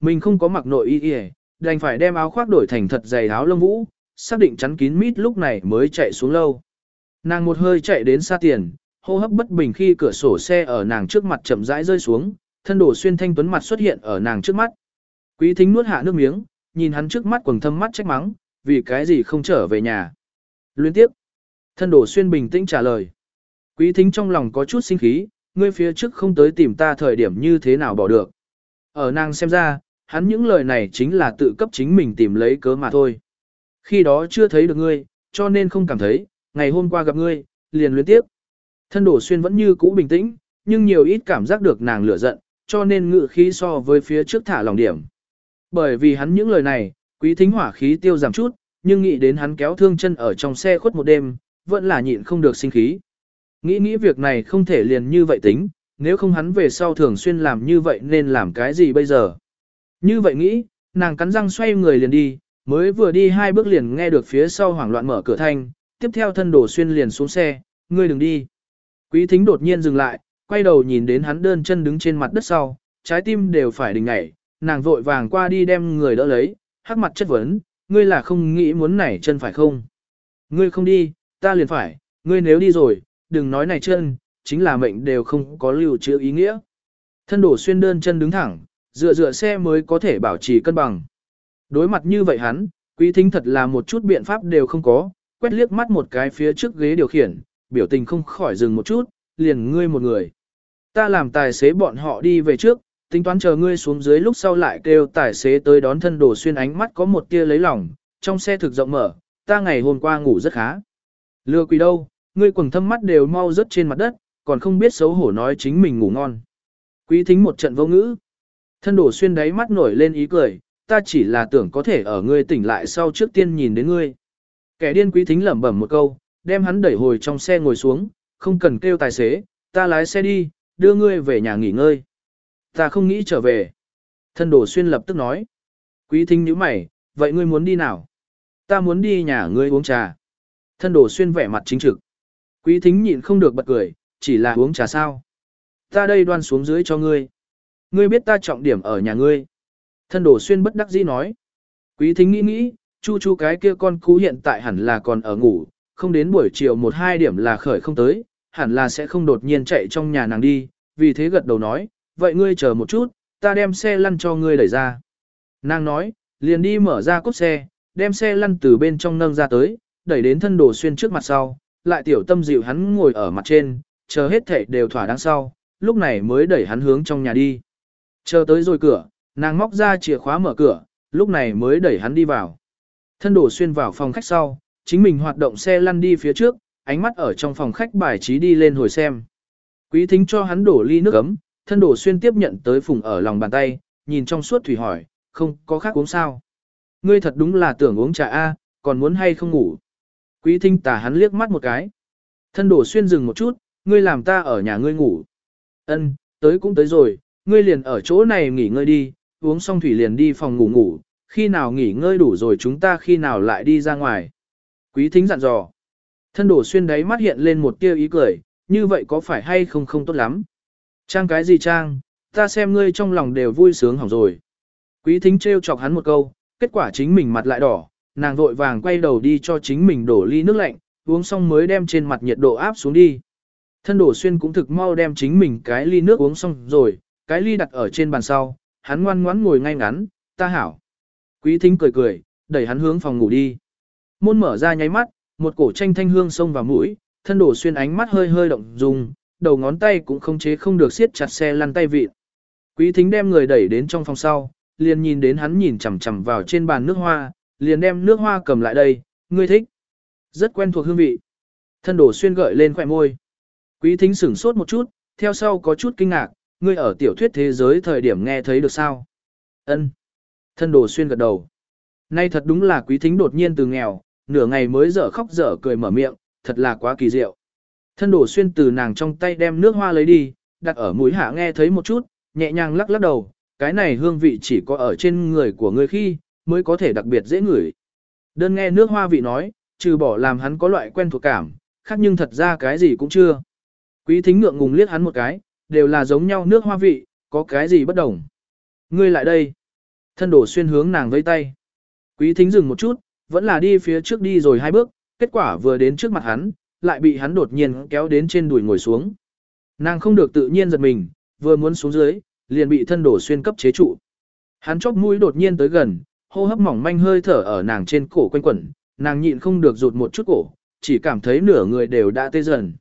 Mình không có mặc nội y y, đành phải đem áo khoác đổi thành thật dày áo lông vũ, xác định chắn kín mít lúc này mới chạy xuống lâu. Nàng một hơi chạy đến xa tiền, hô hấp bất bình khi cửa sổ xe ở nàng trước mặt chậm rãi rơi xuống, thân đổ xuyên thanh tuấn mặt xuất hiện ở nàng trước mắt. Quý thính nuốt hạ nước miếng, nhìn hắn trước mắt quầng thâm mắt trách mắng, vì cái gì không trở về nhà. Luyến tiếp. Thân đổ xuyên bình tĩnh trả lời. Quý thính trong lòng có chút sinh khí, ngươi phía trước không tới tìm ta thời điểm như thế nào bỏ được. Ở nàng xem ra, hắn những lời này chính là tự cấp chính mình tìm lấy cớ mà thôi. Khi đó chưa thấy được ngươi, cho nên không cảm thấy, ngày hôm qua gặp ngươi, liền luyến tiếp. Thân đổ xuyên vẫn như cũ bình tĩnh, nhưng nhiều ít cảm giác được nàng lửa giận, cho nên ngự khí so với phía trước thả lòng điểm. Bởi vì hắn những lời này, quý thính hỏa khí tiêu giảm chút, nhưng nghĩ đến hắn kéo thương chân ở trong xe khuất một đêm, vẫn là nhịn không được sinh khí. Nghĩ nghĩ việc này không thể liền như vậy tính, nếu không hắn về sau thường xuyên làm như vậy nên làm cái gì bây giờ. Như vậy nghĩ, nàng cắn răng xoay người liền đi, mới vừa đi hai bước liền nghe được phía sau hoảng loạn mở cửa thanh, tiếp theo thân đổ xuyên liền xuống xe, ngươi đừng đi. Quý thính đột nhiên dừng lại, quay đầu nhìn đến hắn đơn chân đứng trên mặt đất sau, trái tim đều phải đình ngảy, nàng vội vàng qua đi đem người đỡ lấy, hắc mặt chất vấn, ngươi là không nghĩ muốn nảy chân phải không? Ngươi không đi, ta liền phải, ngươi nếu đi rồi, đừng nói này chân, chính là mệnh đều không có lưu trữ ý nghĩa. Thân đổ xuyên đơn chân đứng thẳng, dựa dựa xe mới có thể bảo trì cân bằng. Đối mặt như vậy hắn, quý thính thật là một chút biện pháp đều không có, quét liếc mắt một cái phía trước ghế điều khiển, biểu tình không khỏi dừng một chút, liền ngươi một người. Ta làm tài xế bọn họ đi về trước, tính toán chờ ngươi xuống dưới lúc sau lại kêu tài xế tới đón thân đổ xuyên ánh mắt có một tia lấy lòng, trong xe thực rộng mở, ta ngày hôm qua ngủ rất khá. Lừa quỷ đâu, ngươi quần thâm mắt đều mau rớt trên mặt đất, còn không biết xấu hổ nói chính mình ngủ ngon. Quý thính một trận vô ngữ. Thân đổ xuyên đáy mắt nổi lên ý cười, ta chỉ là tưởng có thể ở ngươi tỉnh lại sau trước tiên nhìn đến ngươi. Kẻ điên quý thính lẩm bẩm một câu, đem hắn đẩy hồi trong xe ngồi xuống, không cần kêu tài xế, ta lái xe đi, đưa ngươi về nhà nghỉ ngơi. Ta không nghĩ trở về. Thân đổ xuyên lập tức nói. Quý thính nhíu mày, vậy ngươi muốn đi nào? Ta muốn đi nhà ngươi uống trà. Thân đổ xuyên vẻ mặt chính trực. Quý thính nhịn không được bật cười, chỉ là uống trà sao. Ta đây đoan xuống dưới cho ngươi. Ngươi biết ta trọng điểm ở nhà ngươi. Thân đổ xuyên bất đắc dĩ nói. Quý thính nghĩ nghĩ, chu chu cái kia con cú hiện tại hẳn là còn ở ngủ, không đến buổi chiều một hai điểm là khởi không tới, hẳn là sẽ không đột nhiên chạy trong nhà nàng đi, vì thế gật đầu nói, vậy ngươi chờ một chút, ta đem xe lăn cho ngươi đẩy ra. Nàng nói, liền đi mở ra cốt xe, đem xe lăn từ bên trong nâng ra tới, đẩy đến thân đồ xuyên trước mặt sau, lại tiểu tâm dịu hắn ngồi ở mặt trên, chờ hết thảy đều thỏa đáng sau, lúc này mới đẩy hắn hướng trong nhà đi. Chờ tới rồi cửa, nàng móc ra chìa khóa mở cửa, lúc này mới đẩy hắn đi vào. Thân đổ xuyên vào phòng khách sau, chính mình hoạt động xe lăn đi phía trước, ánh mắt ở trong phòng khách bài trí đi lên hồi xem. Quý thính cho hắn đổ ly nước ấm, thân đổ xuyên tiếp nhận tới phùng ở lòng bàn tay, nhìn trong suốt thủy hỏi, không có khác uống sao. Ngươi thật đúng là tưởng uống trà A, còn muốn hay không ngủ. Quý thính tà hắn liếc mắt một cái. Thân đổ xuyên dừng một chút, ngươi làm ta ở nhà ngươi ngủ. Ân, tới cũng tới rồi, ngươi liền ở chỗ này nghỉ ngơi đi, uống xong thủy liền đi phòng ngủ ngủ, khi nào nghỉ ngơi đủ rồi chúng ta khi nào lại đi ra ngoài. Quý thính dặn dò. Thân đổ xuyên đáy mắt hiện lên một tia ý cười, như vậy có phải hay không không tốt lắm. Trang cái gì trang, ta xem ngươi trong lòng đều vui sướng hỏng rồi. Quý thính trêu chọc hắn một câu, kết quả chính mình mặt lại đỏ, nàng vội vàng quay đầu đi cho chính mình đổ ly nước lạnh, uống xong mới đem trên mặt nhiệt độ áp xuống đi. Thân đổ xuyên cũng thực mau đem chính mình cái ly nước uống xong rồi, cái ly đặt ở trên bàn sau, hắn ngoan ngoãn ngồi ngay ngắn, ta hảo. Quý thính cười cười, đẩy hắn hướng phòng ngủ đi. Môn mở ra nháy mắt, một cổ tranh thanh hương xông vào mũi, thân đổ xuyên ánh mắt hơi hơi động dùng, đầu ngón tay cũng không chế không được siết chặt xe lăn tay vịt. Quý thính đem người đẩy đến trong phòng sau, liền nhìn đến hắn nhìn chằm chằm vào trên bàn nước hoa, liền đem nước hoa cầm lại đây, ngươi thích. Rất quen thuộc hương vị. Thân đổ xuyên gợi lên khỏe môi. Quý thính sửng sốt một chút, theo sau có chút kinh ngạc, ngươi ở tiểu thuyết thế giới thời điểm nghe thấy được sao? Ân. Thân đồ xuyên gật đầu. Nay thật đúng là quý thính đột nhiên từ nghèo, nửa ngày mới dở khóc dở cười mở miệng, thật là quá kỳ diệu. Thân đồ xuyên từ nàng trong tay đem nước hoa lấy đi, đặt ở mũi hạ nghe thấy một chút, nhẹ nhàng lắc lắc đầu, cái này hương vị chỉ có ở trên người của người khi, mới có thể đặc biệt dễ ngửi. Đơn nghe nước hoa vị nói, trừ bỏ làm hắn có loại quen thuộc cảm, khác nhưng thật ra cái gì cũng chưa. Quý thính ngượng ngùng liếc hắn một cái, đều là giống nhau nước hoa vị, có cái gì bất đồng. Ngươi lại đây. Thân đổ xuyên hướng nàng vây tay. Quý thính dừng một chút, vẫn là đi phía trước đi rồi hai bước, kết quả vừa đến trước mặt hắn, lại bị hắn đột nhiên kéo đến trên đùi ngồi xuống. Nàng không được tự nhiên giật mình, vừa muốn xuống dưới, liền bị thân đổ xuyên cấp chế trụ. Hắn chóp mũi đột nhiên tới gần, hô hấp mỏng manh hơi thở ở nàng trên cổ quanh quẩn, nàng nhịn không được rụt một chút cổ, chỉ cảm thấy nửa người đều đã tê dần.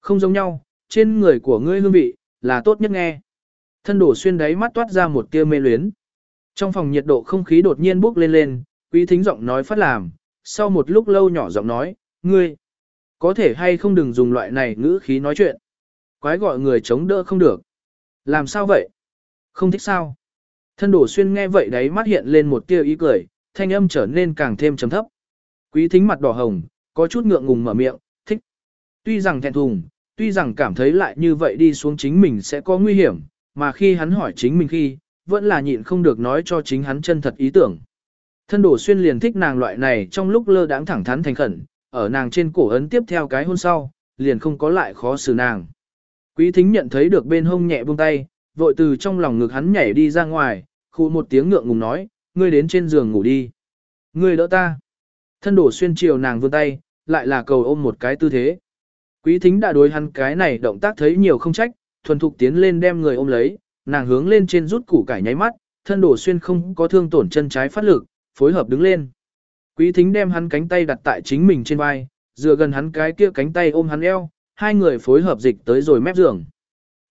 Không giống nhau, trên người của ngươi hương vị, là tốt nhất nghe. Thân đổ xuyên đáy mắt toát ra một tia mê luyến. Trong phòng nhiệt độ không khí đột nhiên bốc lên lên, quý thính giọng nói phát làm, sau một lúc lâu nhỏ giọng nói, ngươi, có thể hay không đừng dùng loại này ngữ khí nói chuyện. Quái gọi người chống đỡ không được. Làm sao vậy? Không thích sao? Thân đổ xuyên nghe vậy đấy mắt hiện lên một tia ý cười, thanh âm trở nên càng thêm trầm thấp. Quý thính mặt đỏ hồng, có chút ngượng ngùng mở miệng, thích. Tuy rằng thẹn thùng, tuy rằng cảm thấy lại như vậy đi xuống chính mình sẽ có nguy hiểm, mà khi hắn hỏi chính mình khi, vẫn là nhịn không được nói cho chính hắn chân thật ý tưởng. Thân đổ xuyên liền thích nàng loại này trong lúc lơ đãng thẳng thắn thành khẩn, ở nàng trên cổ ấn tiếp theo cái hôn sau, liền không có lại khó xử nàng. Quý thính nhận thấy được bên hông nhẹ buông tay, vội từ trong lòng ngực hắn nhảy đi ra ngoài, khu một tiếng ngượng ngùng nói, ngươi đến trên giường ngủ đi. Ngươi đỡ ta. Thân đổ xuyên chiều nàng vươn tay, lại là cầu ôm một cái tư thế. Quý thính đã đối hắn cái này động tác thấy nhiều không trách, thuần thục tiến lên đem người ôm lấy, nàng hướng lên trên rút củ cải nháy mắt, thân đổ xuyên không có thương tổn chân trái phát lực, phối hợp đứng lên. Quý thính đem hắn cánh tay đặt tại chính mình trên vai, dựa gần hắn cái kia cánh tay ôm hắn eo, hai người phối hợp dịch tới rồi mép giường.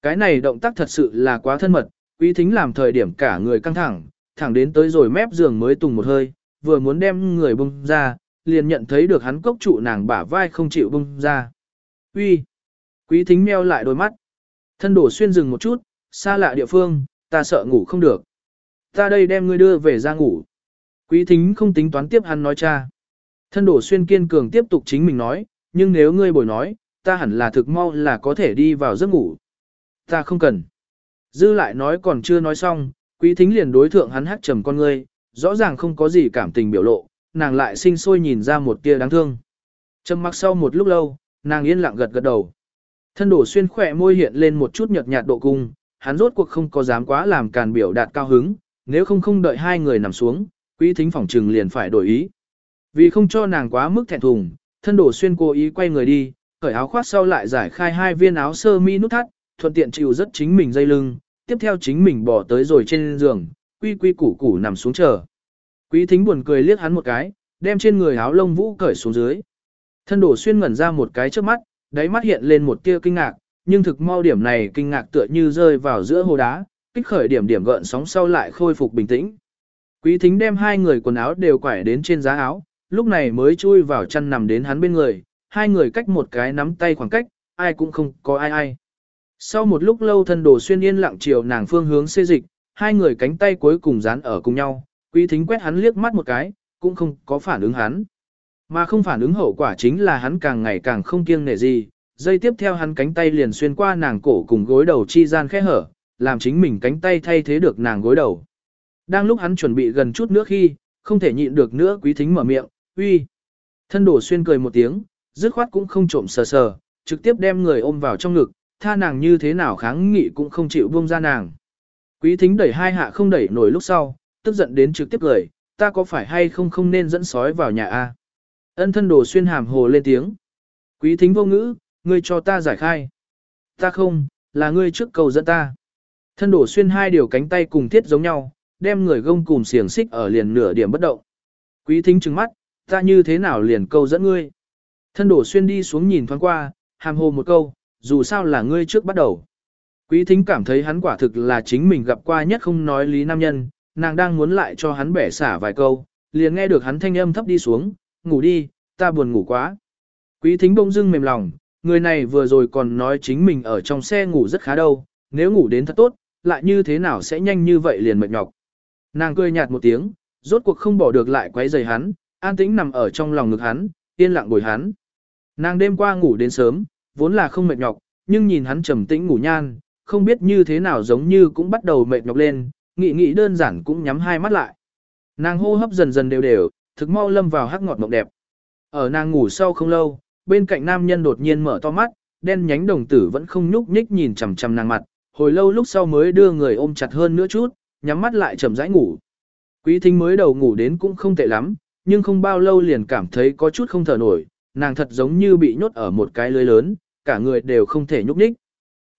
Cái này động tác thật sự là quá thân mật, quý thính làm thời điểm cả người căng thẳng, thẳng đến tới rồi mép giường mới tùng một hơi, vừa muốn đem người bung ra, liền nhận thấy được hắn cốc trụ nàng bả vai không chịu bung ra. Uy, Quý thính meo lại đôi mắt. Thân đổ xuyên rừng một chút, xa lạ địa phương, ta sợ ngủ không được. Ta đây đem ngươi đưa về ra ngủ. Quý thính không tính toán tiếp hắn nói cha. Thân đổ xuyên kiên cường tiếp tục chính mình nói, nhưng nếu ngươi bồi nói, ta hẳn là thực mau là có thể đi vào giấc ngủ. Ta không cần. Dư lại nói còn chưa nói xong, quý thính liền đối thượng hắn hát trầm con ngươi, rõ ràng không có gì cảm tình biểu lộ, nàng lại sinh sôi nhìn ra một tia đáng thương. Trầm mặc sau một lúc lâu, nàng yên lặng gật gật đầu. Thân đổ xuyên khỏe môi hiện lên một chút nhợt nhạt độ cung, hắn rốt cuộc không có dám quá làm càn biểu đạt cao hứng, nếu không không đợi hai người nằm xuống, quý thính phòng trừng liền phải đổi ý. Vì không cho nàng quá mức thẹn thùng, thân đổ xuyên cố ý quay người đi, cởi áo khoác sau lại giải khai hai viên áo sơ mi nút thắt, thuận tiện chịu rất chính mình dây lưng, tiếp theo chính mình bỏ tới rồi trên giường, quy quy củ củ nằm xuống chờ. Quý thính buồn cười liếc hắn một cái, đem trên người áo lông vũ cởi xuống dưới. Thân đổ xuyên ngẩn ra một cái trước mắt, đáy mắt hiện lên một tia kinh ngạc, nhưng thực mau điểm này kinh ngạc tựa như rơi vào giữa hồ đá, kích khởi điểm điểm gợn sóng sau lại khôi phục bình tĩnh. Quý thính đem hai người quần áo đều quải đến trên giá áo, lúc này mới chui vào chăn nằm đến hắn bên người, hai người cách một cái nắm tay khoảng cách, ai cũng không có ai ai. Sau một lúc lâu thân đồ xuyên yên lặng chiều nàng phương hướng xê dịch, hai người cánh tay cuối cùng dán ở cùng nhau, quý thính quét hắn liếc mắt một cái, cũng không có phản ứng hắn. Mà không phản ứng hậu quả chính là hắn càng ngày càng không kiêng nể gì, dây tiếp theo hắn cánh tay liền xuyên qua nàng cổ cùng gối đầu chi gian khẽ hở, làm chính mình cánh tay thay thế được nàng gối đầu. Đang lúc hắn chuẩn bị gần chút nữa khi, không thể nhịn được nữa quý thính mở miệng, uy. Thân đổ xuyên cười một tiếng, dứt khoát cũng không trộm sờ sờ, trực tiếp đem người ôm vào trong ngực, tha nàng như thế nào kháng nghị cũng không chịu buông ra nàng. Quý thính đẩy hai hạ không đẩy nổi lúc sau, tức giận đến trực tiếp cười, ta có phải hay không không nên dẫn sói vào nhà a? Ân thân đồ xuyên hàm hồ lên tiếng. Quý thính vô ngữ, ngươi cho ta giải khai. Ta không, là ngươi trước cầu dẫn ta. Thân đổ xuyên hai điều cánh tay cùng thiết giống nhau, đem người gông cùng xiềng xích ở liền nửa điểm bất động. Quý thính trừng mắt, ta như thế nào liền câu dẫn ngươi. Thân đổ xuyên đi xuống nhìn thoáng qua, hàm hồ một câu, dù sao là ngươi trước bắt đầu. Quý thính cảm thấy hắn quả thực là chính mình gặp qua nhất không nói lý nam nhân, nàng đang muốn lại cho hắn bẻ xả vài câu, liền nghe được hắn thanh âm thấp đi xuống, ngủ đi, ta buồn ngủ quá. Quý thính bông dưng mềm lòng, người này vừa rồi còn nói chính mình ở trong xe ngủ rất khá đâu, nếu ngủ đến thật tốt, lại như thế nào sẽ nhanh như vậy liền mệt nhọc. Nàng cười nhạt một tiếng, rốt cuộc không bỏ được lại quấy rầy hắn, an tĩnh nằm ở trong lòng ngực hắn, yên lặng bồi hắn. Nàng đêm qua ngủ đến sớm, vốn là không mệt nhọc, nhưng nhìn hắn trầm tĩnh ngủ nhan, không biết như thế nào giống như cũng bắt đầu mệt nhọc lên, nghĩ nghĩ đơn giản cũng nhắm hai mắt lại. Nàng hô hấp dần dần đều đều, thực mau lâm vào hắc ngọt mộng đẹp. Ở nàng ngủ sau không lâu, bên cạnh nam nhân đột nhiên mở to mắt, đen nhánh đồng tử vẫn không nhúc nhích nhìn chằm chằm nàng mặt, hồi lâu lúc sau mới đưa người ôm chặt hơn nữa chút, nhắm mắt lại chậm rãi ngủ. Quý thính mới đầu ngủ đến cũng không tệ lắm, nhưng không bao lâu liền cảm thấy có chút không thở nổi, nàng thật giống như bị nhốt ở một cái lưới lớn, cả người đều không thể nhúc nhích.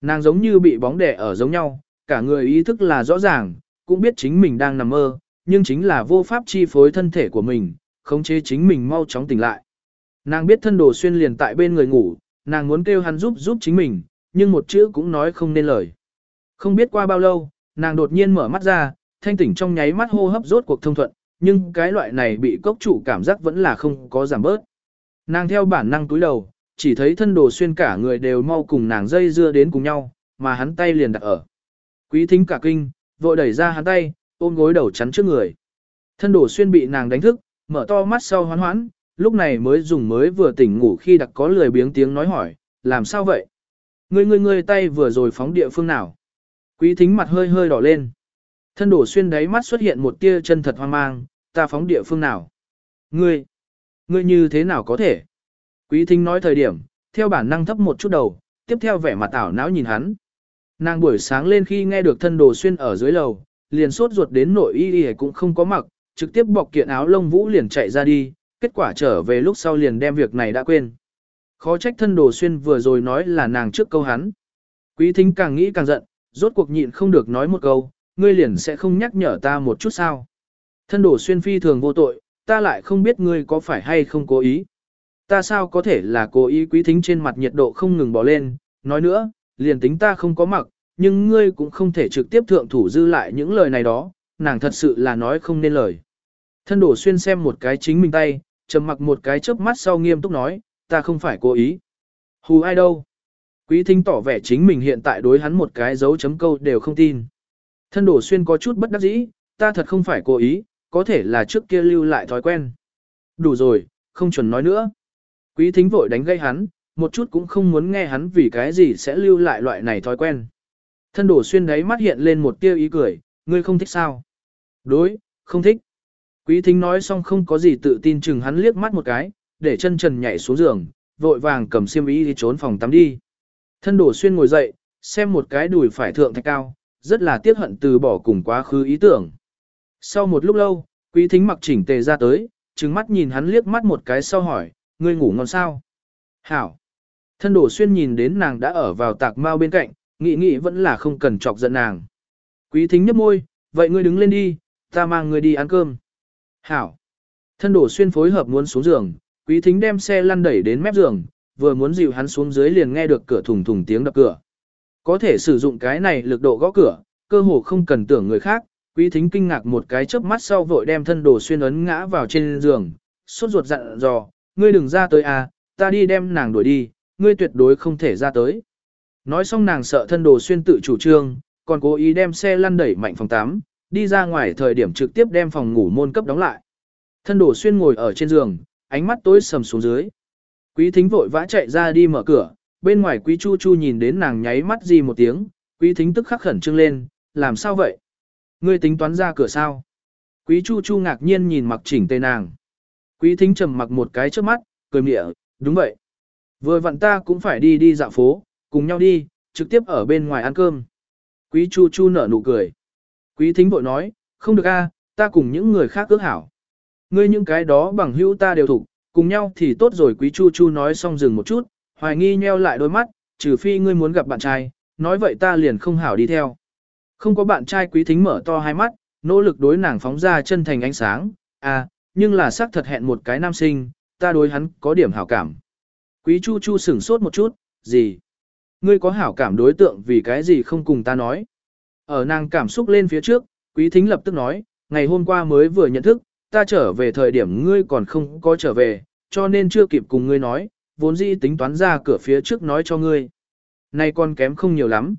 Nàng giống như bị bóng đè ở giống nhau, cả người ý thức là rõ ràng, cũng biết chính mình đang nằm mơ, nhưng chính là vô pháp chi phối thân thể của mình, khống chế chính mình mau chóng tỉnh lại. Nàng biết thân đồ xuyên liền tại bên người ngủ, nàng muốn kêu hắn giúp giúp chính mình, nhưng một chữ cũng nói không nên lời. Không biết qua bao lâu, nàng đột nhiên mở mắt ra, thanh tỉnh trong nháy mắt hô hấp rốt cuộc thông thuận, nhưng cái loại này bị cốc chủ cảm giác vẫn là không có giảm bớt. Nàng theo bản năng túi đầu, chỉ thấy thân đồ xuyên cả người đều mau cùng nàng dây dưa đến cùng nhau, mà hắn tay liền đặt ở. Quý thính cả kinh, vội đẩy ra hắn tay, ôm gối đầu chắn trước người. Thân đồ xuyên bị nàng đánh thức, mở to mắt sau hoán hoán, lúc này mới dùng mới vừa tỉnh ngủ khi đặc có lười biếng tiếng nói hỏi, làm sao vậy? Ngươi ngươi ngươi tay vừa rồi phóng địa phương nào? Quý thính mặt hơi hơi đỏ lên. Thân đổ xuyên đáy mắt xuất hiện một tia chân thật hoang mang, ta phóng địa phương nào? Ngươi, ngươi như thế nào có thể? Quý thính nói thời điểm, theo bản năng thấp một chút đầu, tiếp theo vẻ mặt ảo não nhìn hắn. Nàng buổi sáng lên khi nghe được thân đồ xuyên ở dưới lầu, liền sốt ruột đến nội y y cũng không có mặc, trực tiếp bọc kiện áo lông vũ liền chạy ra đi, kết quả trở về lúc sau liền đem việc này đã quên. Khó trách thân đồ xuyên vừa rồi nói là nàng trước câu hắn. Quý thính càng nghĩ càng giận, rốt cuộc nhịn không được nói một câu, ngươi liền sẽ không nhắc nhở ta một chút sao. Thân đồ xuyên phi thường vô tội, ta lại không biết ngươi có phải hay không cố ý. Ta sao có thể là cố ý quý thính trên mặt nhiệt độ không ngừng bỏ lên, nói nữa, liền tính ta không có mặc, nhưng ngươi cũng không thể trực tiếp thượng thủ dư lại những lời này đó, nàng thật sự là nói không nên lời. Thân đổ xuyên xem một cái chính mình tay, trầm mặc một cái chớp mắt sau nghiêm túc nói, ta không phải cố ý. Hù ai đâu? Quý thính tỏ vẻ chính mình hiện tại đối hắn một cái dấu chấm câu đều không tin. Thân đổ xuyên có chút bất đắc dĩ, ta thật không phải cố ý, có thể là trước kia lưu lại thói quen. Đủ rồi, không chuẩn nói nữa. Quý thính vội đánh gây hắn, một chút cũng không muốn nghe hắn vì cái gì sẽ lưu lại loại này thói quen. Thân đổ xuyên đáy mắt hiện lên một tia ý cười, ngươi không thích sao? Đối, không thích. Quý thính nói xong không có gì tự tin chừng hắn liếc mắt một cái, để chân trần nhảy xuống giường, vội vàng cầm xiêm y đi trốn phòng tắm đi. Thân đổ xuyên ngồi dậy, xem một cái đùi phải thượng thạch cao, rất là tiếc hận từ bỏ cùng quá khứ ý tưởng. Sau một lúc lâu, quý thính mặc chỉnh tề ra tới, trừng mắt nhìn hắn liếc mắt một cái sau hỏi, ngươi ngủ ngon sao? Hảo. Thân đổ xuyên nhìn đến nàng đã ở vào tạc mau bên cạnh, nghĩ nghĩ vẫn là không cần chọc giận nàng. Quý thính nhấp môi, vậy ngươi đứng lên đi, ta mang ngươi đi ăn cơm. Hảo. Thân đổ xuyên phối hợp muốn xuống giường, quý thính đem xe lăn đẩy đến mép giường, vừa muốn dịu hắn xuống dưới liền nghe được cửa thùng thùng tiếng đập cửa. Có thể sử dụng cái này lực độ gõ cửa, cơ hồ không cần tưởng người khác, quý thính kinh ngạc một cái chớp mắt sau vội đem thân đồ xuyên ấn ngã vào trên giường, sốt ruột dặn dò, ngươi đừng ra tới à, ta đi đem nàng đuổi đi, ngươi tuyệt đối không thể ra tới. Nói xong nàng sợ thân đồ xuyên tự chủ trương, còn cố ý đem xe lăn đẩy mạnh phòng 8, đi ra ngoài thời điểm trực tiếp đem phòng ngủ môn cấp đóng lại. Thân đồ xuyên ngồi ở trên giường, ánh mắt tối sầm xuống dưới. Quý thính vội vã chạy ra đi mở cửa, bên ngoài quý chu chu nhìn đến nàng nháy mắt gì một tiếng, quý thính tức khắc khẩn trương lên, làm sao vậy? Ngươi tính toán ra cửa sao? Quý chu chu ngạc nhiên nhìn mặc chỉnh tề nàng. Quý thính trầm mặc một cái trước mắt, cười mỉa, đúng vậy. Vừa vặn ta cũng phải đi đi dạo phố, cùng nhau đi, trực tiếp ở bên ngoài ăn cơm. Quý chu chu nở nụ cười. Quý thính vội nói, không được a, ta cùng những người khác ước hảo. Ngươi những cái đó bằng hữu ta đều thủ, cùng nhau thì tốt rồi quý chu chu nói xong dừng một chút, hoài nghi nheo lại đôi mắt, trừ phi ngươi muốn gặp bạn trai, nói vậy ta liền không hảo đi theo. Không có bạn trai quý thính mở to hai mắt, nỗ lực đối nàng phóng ra chân thành ánh sáng, à, nhưng là xác thật hẹn một cái nam sinh, ta đối hắn có điểm hảo cảm. Quý chu chu sửng sốt một chút, gì? Ngươi có hảo cảm đối tượng vì cái gì không cùng ta nói? Ở nàng cảm xúc lên phía trước, quý thính lập tức nói, ngày hôm qua mới vừa nhận thức, ta trở về thời điểm ngươi còn không có trở về, cho nên chưa kịp cùng ngươi nói, vốn dĩ tính toán ra cửa phía trước nói cho ngươi. Nay con kém không nhiều lắm.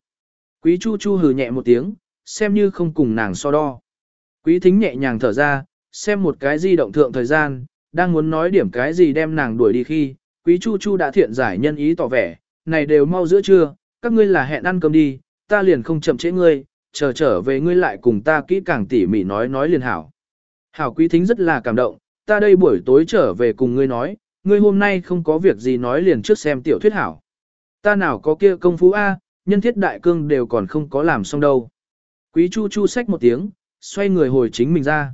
Quý Chu Chu hừ nhẹ một tiếng, xem như không cùng nàng so đo. Quý thính nhẹ nhàng thở ra, xem một cái di động thượng thời gian, đang muốn nói điểm cái gì đem nàng đuổi đi khi, Quý Chu Chu đã thiện giải nhân ý tỏ vẻ, này đều mau giữa trưa, các ngươi là hẹn ăn cơm đi, ta liền không chậm trễ ngươi, chờ trở về ngươi lại cùng ta kỹ càng tỉ mỉ nói nói liền hảo. Hảo quý thính rất là cảm động, ta đây buổi tối trở về cùng ngươi nói, ngươi hôm nay không có việc gì nói liền trước xem tiểu thuyết hảo. Ta nào có kia công phu A, nhân thiết đại cương đều còn không có làm xong đâu. Quý chu chu sách một tiếng, xoay người hồi chính mình ra.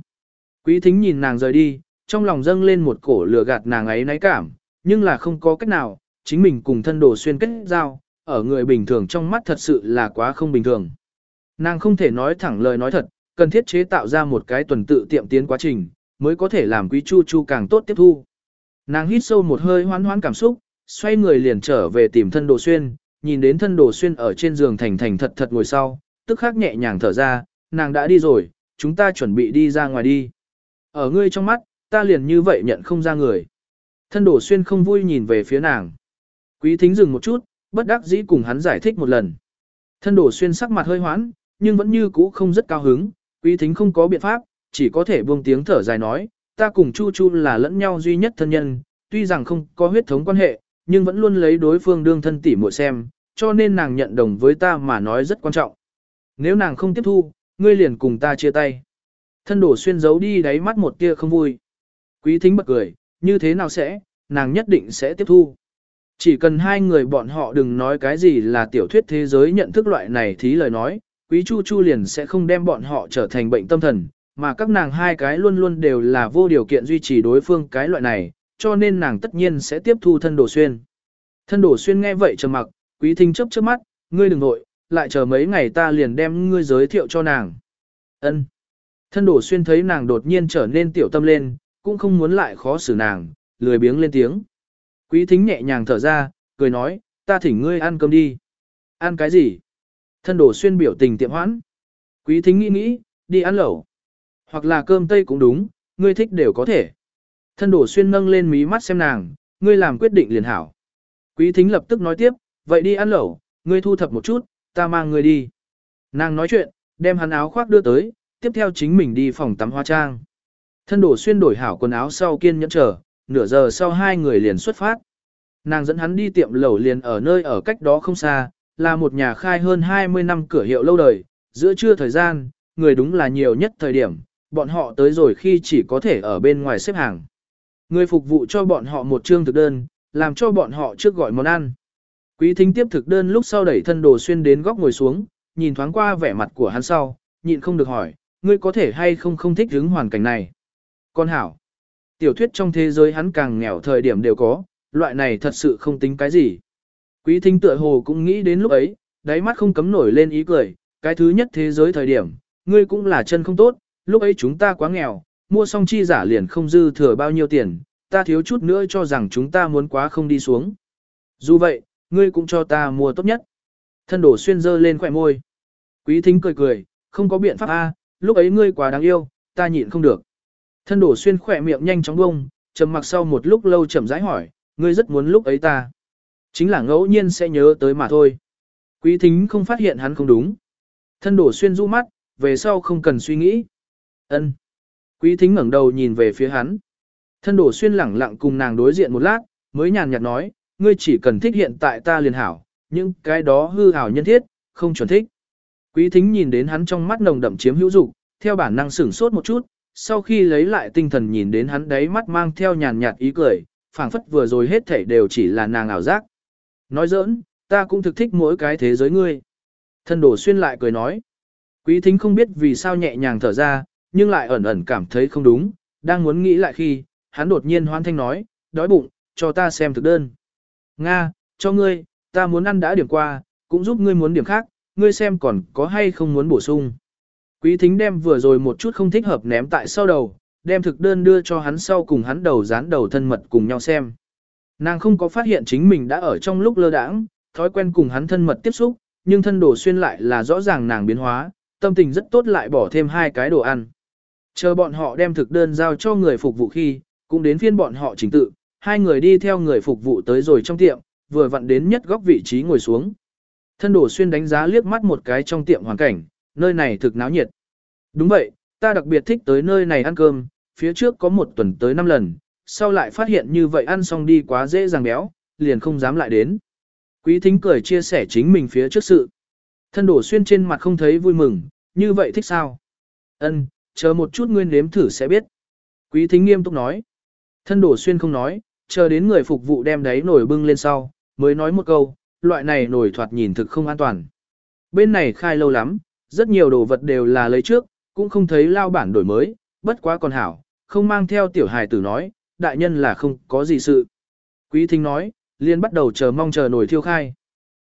Quý thính nhìn nàng rời đi, trong lòng dâng lên một cổ lửa gạt nàng ấy náy cảm, nhưng là không có cách nào, chính mình cùng thân đồ xuyên kết giao, ở người bình thường trong mắt thật sự là quá không bình thường. Nàng không thể nói thẳng lời nói thật, cần thiết chế tạo ra một cái tuần tự tiệm tiến quá trình, mới có thể làm quý chu chu càng tốt tiếp thu. Nàng hít sâu một hơi hoán hoán cảm xúc, xoay người liền trở về tìm thân đồ xuyên, nhìn đến thân đồ xuyên ở trên giường thành thành thật thật ngồi sau, tức khắc nhẹ nhàng thở ra, nàng đã đi rồi, chúng ta chuẩn bị đi ra ngoài đi. Ở ngươi trong mắt, ta liền như vậy nhận không ra người. Thân đồ xuyên không vui nhìn về phía nàng. Quý thính dừng một chút, bất đắc dĩ cùng hắn giải thích một lần. Thân đổ xuyên sắc mặt hơi hoãn, nhưng vẫn như cũ không rất cao hứng, quý thính không có biện pháp, chỉ có thể buông tiếng thở dài nói, ta cùng Chu Chu là lẫn nhau duy nhất thân nhân, tuy rằng không có huyết thống quan hệ, nhưng vẫn luôn lấy đối phương đương thân tỷ muội xem, cho nên nàng nhận đồng với ta mà nói rất quan trọng. Nếu nàng không tiếp thu, ngươi liền cùng ta chia tay. Thân đổ xuyên giấu đi đáy mắt một tia không vui. Quý thính bật cười, như thế nào sẽ, nàng nhất định sẽ tiếp thu. Chỉ cần hai người bọn họ đừng nói cái gì là tiểu thuyết thế giới nhận thức loại này thí lời nói, quý chu chu liền sẽ không đem bọn họ trở thành bệnh tâm thần, mà các nàng hai cái luôn luôn đều là vô điều kiện duy trì đối phương cái loại này, cho nên nàng tất nhiên sẽ tiếp thu thân đồ xuyên. Thân đồ xuyên nghe vậy trầm mặc, quý thính chấp trước mắt, ngươi đừng nội, lại chờ mấy ngày ta liền đem ngươi giới thiệu cho nàng. Ân. Thân đổ xuyên thấy nàng đột nhiên trở nên tiểu tâm lên, cũng không muốn lại khó xử nàng, lười biếng lên tiếng. Quý thính nhẹ nhàng thở ra, cười nói, ta thỉnh ngươi ăn cơm đi. Ăn cái gì? Thân đổ xuyên biểu tình tiệm hoãn. Quý thính nghĩ nghĩ, đi ăn lẩu. Hoặc là cơm tây cũng đúng, ngươi thích đều có thể. Thân đổ xuyên nâng lên mí mắt xem nàng, ngươi làm quyết định liền hảo. Quý thính lập tức nói tiếp, vậy đi ăn lẩu, ngươi thu thập một chút, ta mang ngươi đi. Nàng nói chuyện, đem hắn áo khoác đưa tới, tiếp theo chính mình đi phòng tắm hoa trang. Thân đổ xuyên đổi hảo quần áo sau kiên nhẫn chờ, nửa giờ sau hai người liền xuất phát. Nàng dẫn hắn đi tiệm lẩu liền ở nơi ở cách đó không xa, là một nhà khai hơn 20 năm cửa hiệu lâu đời, giữa trưa thời gian, người đúng là nhiều nhất thời điểm, bọn họ tới rồi khi chỉ có thể ở bên ngoài xếp hàng. Người phục vụ cho bọn họ một trương thực đơn, làm cho bọn họ trước gọi món ăn. Quý thính tiếp thực đơn lúc sau đẩy thân đồ xuyên đến góc ngồi xuống, nhìn thoáng qua vẻ mặt của hắn sau, nhịn không được hỏi, ngươi có thể hay không không thích hứng hoàn cảnh này. Con hảo, tiểu thuyết trong thế giới hắn càng nghèo thời điểm đều có, loại này thật sự không tính cái gì. Quý thính tựa hồ cũng nghĩ đến lúc ấy, đáy mắt không cấm nổi lên ý cười, cái thứ nhất thế giới thời điểm, ngươi cũng là chân không tốt, lúc ấy chúng ta quá nghèo, mua xong chi giả liền không dư thừa bao nhiêu tiền, ta thiếu chút nữa cho rằng chúng ta muốn quá không đi xuống. Dù vậy, ngươi cũng cho ta mua tốt nhất. Thân đổ xuyên dơ lên khỏe môi. Quý thính cười cười, không có biện pháp a, lúc ấy ngươi quá đáng yêu, ta nhịn không được. Thân đổ xuyên khỏe miệng nhanh chóng bông, trầm mặc sau một lúc lâu chậm rãi hỏi, ngươi rất muốn lúc ấy ta. Chính là ngẫu nhiên sẽ nhớ tới mà thôi. Quý thính không phát hiện hắn không đúng. Thân đổ xuyên rũ mắt, về sau không cần suy nghĩ. ân Quý thính ngẩng đầu nhìn về phía hắn. Thân đổ xuyên lẳng lặng cùng nàng đối diện một lát, mới nhàn nhạt nói, ngươi chỉ cần thích hiện tại ta liền hảo, nhưng cái đó hư hảo nhân thiết, không chuẩn thích. Quý thính nhìn đến hắn trong mắt nồng đậm chiếm hữu dục, theo bản năng sửng sốt một chút, sau khi lấy lại tinh thần nhìn đến hắn đấy mắt mang theo nhàn nhạt ý cười, phảng phất vừa rồi hết thảy đều chỉ là nàng ảo giác. Nói giỡn, ta cũng thực thích mỗi cái thế giới ngươi. Thân đổ xuyên lại cười nói. Quý thính không biết vì sao nhẹ nhàng thở ra, nhưng lại ẩn ẩn cảm thấy không đúng, đang muốn nghĩ lại khi, hắn đột nhiên hoan thanh nói, đói bụng, cho ta xem thực đơn. Nga, cho ngươi, ta muốn ăn đã điểm qua, cũng giúp ngươi muốn điểm khác, ngươi xem còn có hay không muốn bổ sung. Quý thính đem vừa rồi một chút không thích hợp ném tại sau đầu, đem thực đơn đưa cho hắn sau cùng hắn đầu dán đầu thân mật cùng nhau xem. Nàng không có phát hiện chính mình đã ở trong lúc lơ đãng, thói quen cùng hắn thân mật tiếp xúc, nhưng thân đồ xuyên lại là rõ ràng nàng biến hóa, tâm tình rất tốt lại bỏ thêm hai cái đồ ăn. Chờ bọn họ đem thực đơn giao cho người phục vụ khi, cũng đến phiên bọn họ chỉnh tự, hai người đi theo người phục vụ tới rồi trong tiệm, vừa vặn đến nhất góc vị trí ngồi xuống. Thân đồ xuyên đánh giá liếc mắt một cái trong tiệm hoàn cảnh, nơi này thực náo nhiệt. Đúng vậy, ta đặc biệt thích tới nơi này ăn cơm, phía trước có một tuần tới năm lần, sau lại phát hiện như vậy ăn xong đi quá dễ dàng béo, liền không dám lại đến. Quý thính cười chia sẻ chính mình phía trước sự. Thân đổ xuyên trên mặt không thấy vui mừng, như vậy thích sao? Ân, chờ một chút nguyên nếm thử sẽ biết. Quý thính nghiêm túc nói. Thân đổ xuyên không nói, chờ đến người phục vụ đem đáy nồi bưng lên sau, mới nói một câu, loại này nồi thoạt nhìn thực không an toàn. Bên này khai lâu lắm, rất nhiều đồ vật đều là lấy trước, cũng không thấy lao bản đổi mới, bất quá còn hảo, không mang theo tiểu hài tử nói, đại nhân là không có gì sự. Quý thính nói, liền bắt đầu chờ mong chờ nổi thiêu khai.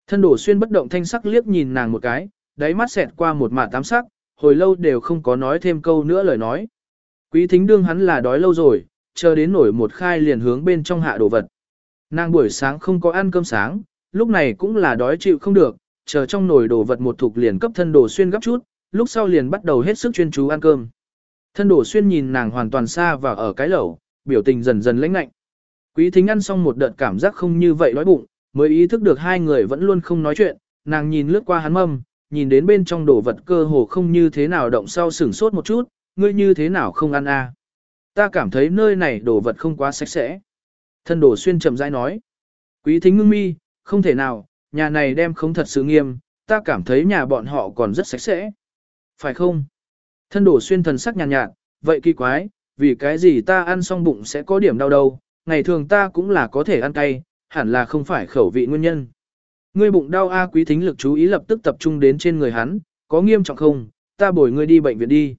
Thân đổ xuyên bất động thanh sắc liếc nhìn nàng một cái, đáy mắt xẹt qua một mạ tám sắc, hồi lâu đều không có nói thêm câu nữa lời nói. Quý thính đương hắn là đói lâu rồi, chờ đến nổi một khai liền hướng bên trong hạ đồ vật. Nàng buổi sáng không có ăn cơm sáng, lúc này cũng là đói chịu không được, chờ trong nồi đồ vật một thục liền cấp thân đồ xuyên gấp chút, lúc sau liền bắt đầu hết sức chuyên chú ăn cơm. Thân đổ xuyên nhìn nàng hoàn toàn xa và ở cái lẩu, biểu tình dần dần lãnh lạnh. Quý thính ăn xong một đợt cảm giác không như vậy đói bụng, mới ý thức được hai người vẫn luôn không nói chuyện, nàng nhìn lướt qua hắn mâm, nhìn đến bên trong đồ vật cơ hồ không như thế nào động sau sửng sốt một chút, ngươi như thế nào không ăn a? À? Ta cảm thấy nơi này đồ vật không quá sạch sẽ. Thân đồ xuyên chậm rãi nói. Quý thính ngưng mi, không thể nào, nhà này đem không thật sự nghiêm, ta cảm thấy nhà bọn họ còn rất sạch sẽ. Phải không? Thân đổ xuyên thần sắc nhàn nhạt, nhạt, vậy kỳ quái, vì cái gì ta ăn xong bụng sẽ có điểm đau đâu, ngày thường ta cũng là có thể ăn cay, hẳn là không phải khẩu vị nguyên nhân. Ngươi bụng đau a quý thính lực chú ý lập tức tập trung đến trên người hắn, có nghiêm trọng không, ta bồi ngươi đi bệnh viện đi.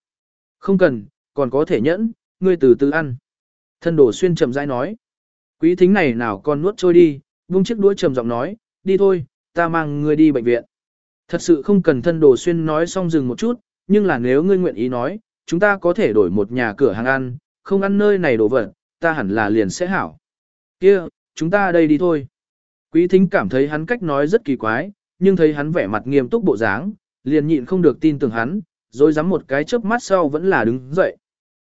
Không cần, còn có thể nhẫn, ngươi từ từ ăn. Thân đổ xuyên chậm rãi nói. Quý thính này nào còn nuốt trôi đi, vung chiếc đũa trầm giọng nói, đi thôi, ta mang ngươi đi bệnh viện. Thật sự không cần thân đồ xuyên nói xong dừng một chút, nhưng là nếu ngươi nguyện ý nói, chúng ta có thể đổi một nhà cửa hàng ăn, không ăn nơi này đồ vật, ta hẳn là liền sẽ hảo. Kia, chúng ta đây đi thôi. Quý thính cảm thấy hắn cách nói rất kỳ quái, nhưng thấy hắn vẻ mặt nghiêm túc bộ dáng, liền nhịn không được tin tưởng hắn, rồi dám một cái chớp mắt sau vẫn là đứng dậy.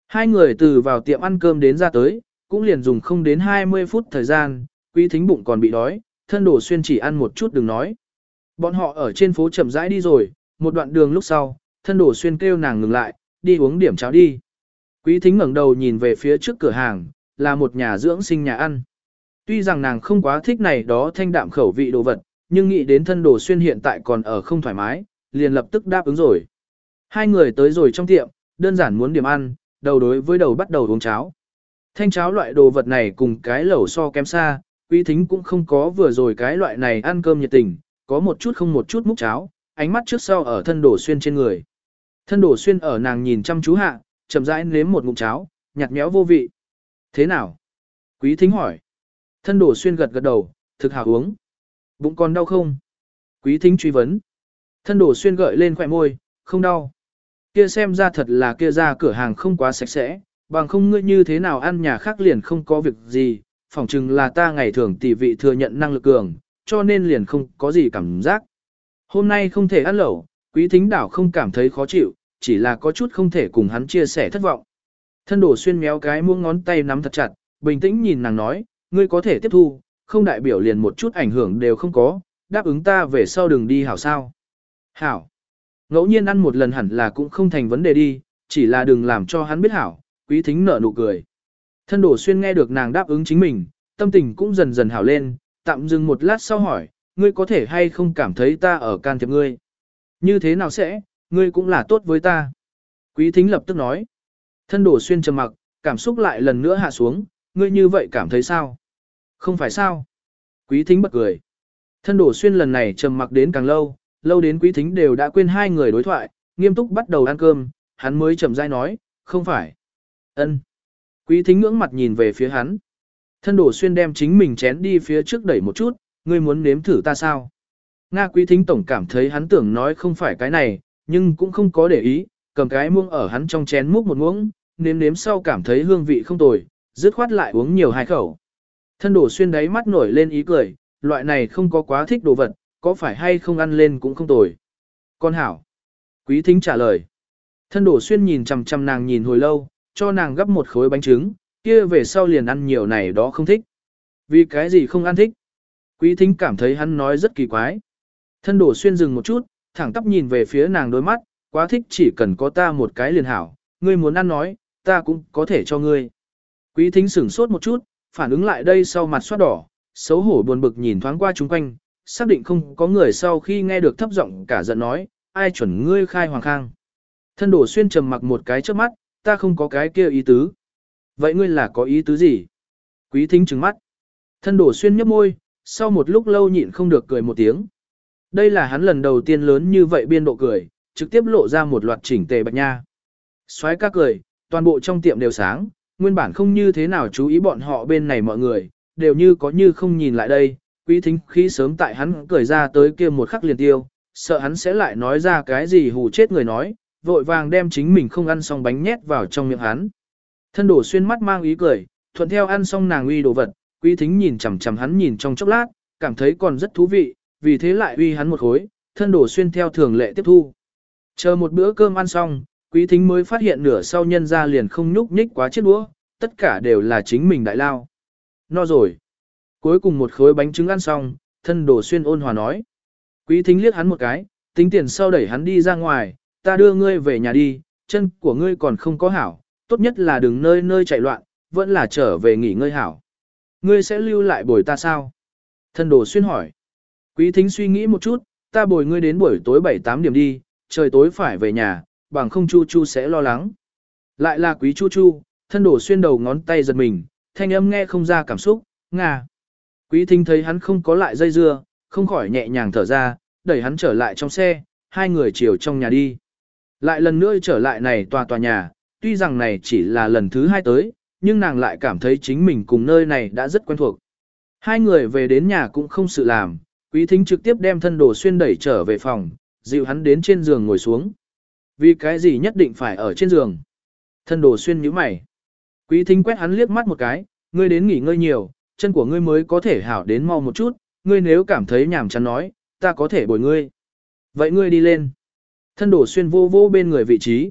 Hai người từ vào tiệm ăn cơm đến ra tới, cũng liền dùng không đến 20 phút thời gian, quý thính bụng còn bị đói, thân đổ xuyên chỉ ăn một chút đừng nói. Bọn họ ở trên phố chậm rãi đi rồi, một đoạn đường lúc sau, thân đổ xuyên kêu nàng ngừng lại, đi uống điểm cháo đi. Quý thính ngẩng đầu nhìn về phía trước cửa hàng, là một nhà dưỡng sinh nhà ăn. Tuy rằng nàng không quá thích này đó thanh đạm khẩu vị đồ vật, nhưng nghĩ đến thân đồ xuyên hiện tại còn ở không thoải mái, liền lập tức đáp ứng rồi. Hai người tới rồi trong tiệm, đơn giản muốn điểm ăn, đầu đối với đầu bắt đầu uống cháo. Thanh cháo loại đồ vật này cùng cái lẩu so kém xa, quý thính cũng không có vừa rồi cái loại này ăn cơm nhiệt tình, có một chút không một chút múc cháo, ánh mắt trước sau ở thân đổ xuyên trên người. Thân đổ xuyên ở nàng nhìn chăm chú hạ, chậm rãi nếm một ngụm cháo, nhạt méo vô vị. Thế nào? Quý thính hỏi. Thân đổ xuyên gật gật đầu, thực hạ uống. Bụng còn đau không? Quý thính truy vấn. Thân đổ xuyên gợi lên khỏe môi, không đau. Kia xem ra thật là kia ra cửa hàng không quá sạch sẽ, bằng không ngươi như thế nào ăn nhà khác liền không có việc gì, phỏng chừng là ta ngày thường tỷ vị thừa nhận năng lực cường, cho nên liền không có gì cảm giác. Hôm nay không thể ăn lẩu, quý thính đảo không cảm thấy khó chịu, chỉ là có chút không thể cùng hắn chia sẻ thất vọng. Thân đổ xuyên méo cái muông ngón tay nắm thật chặt, bình tĩnh nhìn nàng nói, ngươi có thể tiếp thu, không đại biểu liền một chút ảnh hưởng đều không có, đáp ứng ta về sau đừng đi hảo sao. Hảo. Ngẫu nhiên ăn một lần hẳn là cũng không thành vấn đề đi, chỉ là đừng làm cho hắn biết hảo, quý thính nở nụ cười. Thân đổ xuyên nghe được nàng đáp ứng chính mình, tâm tình cũng dần dần hảo lên, tạm dừng một lát sau hỏi, ngươi có thể hay không cảm thấy ta ở can thiệp ngươi? Như thế nào sẽ, ngươi cũng là tốt với ta. Quý thính lập tức nói. Thân đổ xuyên trầm mặc, cảm xúc lại lần nữa hạ xuống, ngươi như vậy cảm thấy sao? Không phải sao? Quý thính bật cười. Thân đổ xuyên lần này trầm mặc đến càng lâu, lâu đến quý thính đều đã quên hai người đối thoại, nghiêm túc bắt đầu ăn cơm, hắn mới chậm rãi nói, không phải. ân. Quý thính ngưỡng mặt nhìn về phía hắn. Thân đổ xuyên đem chính mình chén đi phía trước đẩy một chút, ngươi muốn nếm thử ta sao? Nga quý thính tổng cảm thấy hắn tưởng nói không phải cái này, nhưng cũng không có để ý, cầm cái muông ở hắn trong chén múc một muỗng, nếm nếm sau cảm thấy hương vị không tồi, dứt khoát lại uống nhiều hai khẩu. Thân đổ xuyên đáy mắt nổi lên ý cười, loại này không có quá thích đồ vật, có phải hay không ăn lên cũng không tồi. Con hảo. Quý thính trả lời. Thân đổ xuyên nhìn chằm chằm nàng nhìn hồi lâu, cho nàng gấp một khối bánh trứng, kia về sau liền ăn nhiều này đó không thích. Vì cái gì không ăn thích? Quý thính cảm thấy hắn nói rất kỳ quái. Thân đổ xuyên dừng một chút, thẳng tắp nhìn về phía nàng đôi mắt, quá thích chỉ cần có ta một cái liền hảo, ngươi muốn ăn nói, ta cũng có thể cho ngươi. Quý thính sửng sốt một chút, phản ứng lại đây sau mặt xoát đỏ, xấu hổ buồn bực nhìn thoáng qua chúng quanh, xác định không có người sau khi nghe được thấp giọng cả giận nói, ai chuẩn ngươi khai hoàng khang. Thân đổ xuyên trầm mặc một cái trước mắt, ta không có cái kia ý tứ. Vậy ngươi là có ý tứ gì? Quý thính trừng mắt. Thân đổ xuyên nhấp môi, sau một lúc lâu nhịn không được cười một tiếng. Đây là hắn lần đầu tiên lớn như vậy biên độ cười, trực tiếp lộ ra một loạt chỉnh tề bạch nha. Xoáy ca cười, toàn bộ trong tiệm đều sáng, nguyên bản không như thế nào chú ý bọn họ bên này mọi người, đều như có như không nhìn lại đây, quý thính khí sớm tại hắn cười ra tới kia một khắc liền tiêu, sợ hắn sẽ lại nói ra cái gì hù chết người nói, vội vàng đem chính mình không ăn xong bánh nhét vào trong miệng hắn. Thân đổ xuyên mắt mang ý cười, thuận theo ăn xong nàng uy đồ vật, quý thính nhìn chằm chằm hắn nhìn trong chốc lát, cảm thấy còn rất thú vị, vì thế lại uy hắn một khối, thân đổ xuyên theo thường lệ tiếp thu. Chờ một bữa cơm ăn xong, quý thính mới phát hiện nửa sau nhân ra liền không nhúc nhích quá chiếc đũa, tất cả đều là chính mình đại lao. No rồi. Cuối cùng một khối bánh trứng ăn xong, thân đổ xuyên ôn hòa nói. Quý thính liếc hắn một cái, tính tiền sau đẩy hắn đi ra ngoài, ta đưa ngươi về nhà đi, chân của ngươi còn không có hảo, tốt nhất là đừng nơi nơi chạy loạn, vẫn là trở về nghỉ ngơi hảo. Ngươi sẽ lưu lại bồi ta sao? Thân đồ xuyên hỏi. Quý thính suy nghĩ một chút, ta bồi ngươi đến buổi tối 7-8 điểm đi, trời tối phải về nhà, bằng không chu chu sẽ lo lắng. Lại là quý chu chu, thân đổ xuyên đầu ngón tay giật mình, thanh âm nghe không ra cảm xúc, ngà. Quý thính thấy hắn không có lại dây dưa, không khỏi nhẹ nhàng thở ra, đẩy hắn trở lại trong xe, hai người chiều trong nhà đi. Lại lần nữa trở lại này tòa tòa nhà, tuy rằng này chỉ là lần thứ hai tới, nhưng nàng lại cảm thấy chính mình cùng nơi này đã rất quen thuộc. Hai người về đến nhà cũng không sự làm, quý thính trực tiếp đem thân đồ xuyên đẩy trở về phòng, dịu hắn đến trên giường ngồi xuống. Vì cái gì nhất định phải ở trên giường? Thân đồ xuyên nhíu mày. Quý thính quét hắn liếc mắt một cái, ngươi đến nghỉ ngơi nhiều, chân của ngươi mới có thể hảo đến mau một chút, ngươi nếu cảm thấy nhàm chán nói, ta có thể bồi ngươi. Vậy ngươi đi lên. Thân đổ xuyên vô vô bên người vị trí.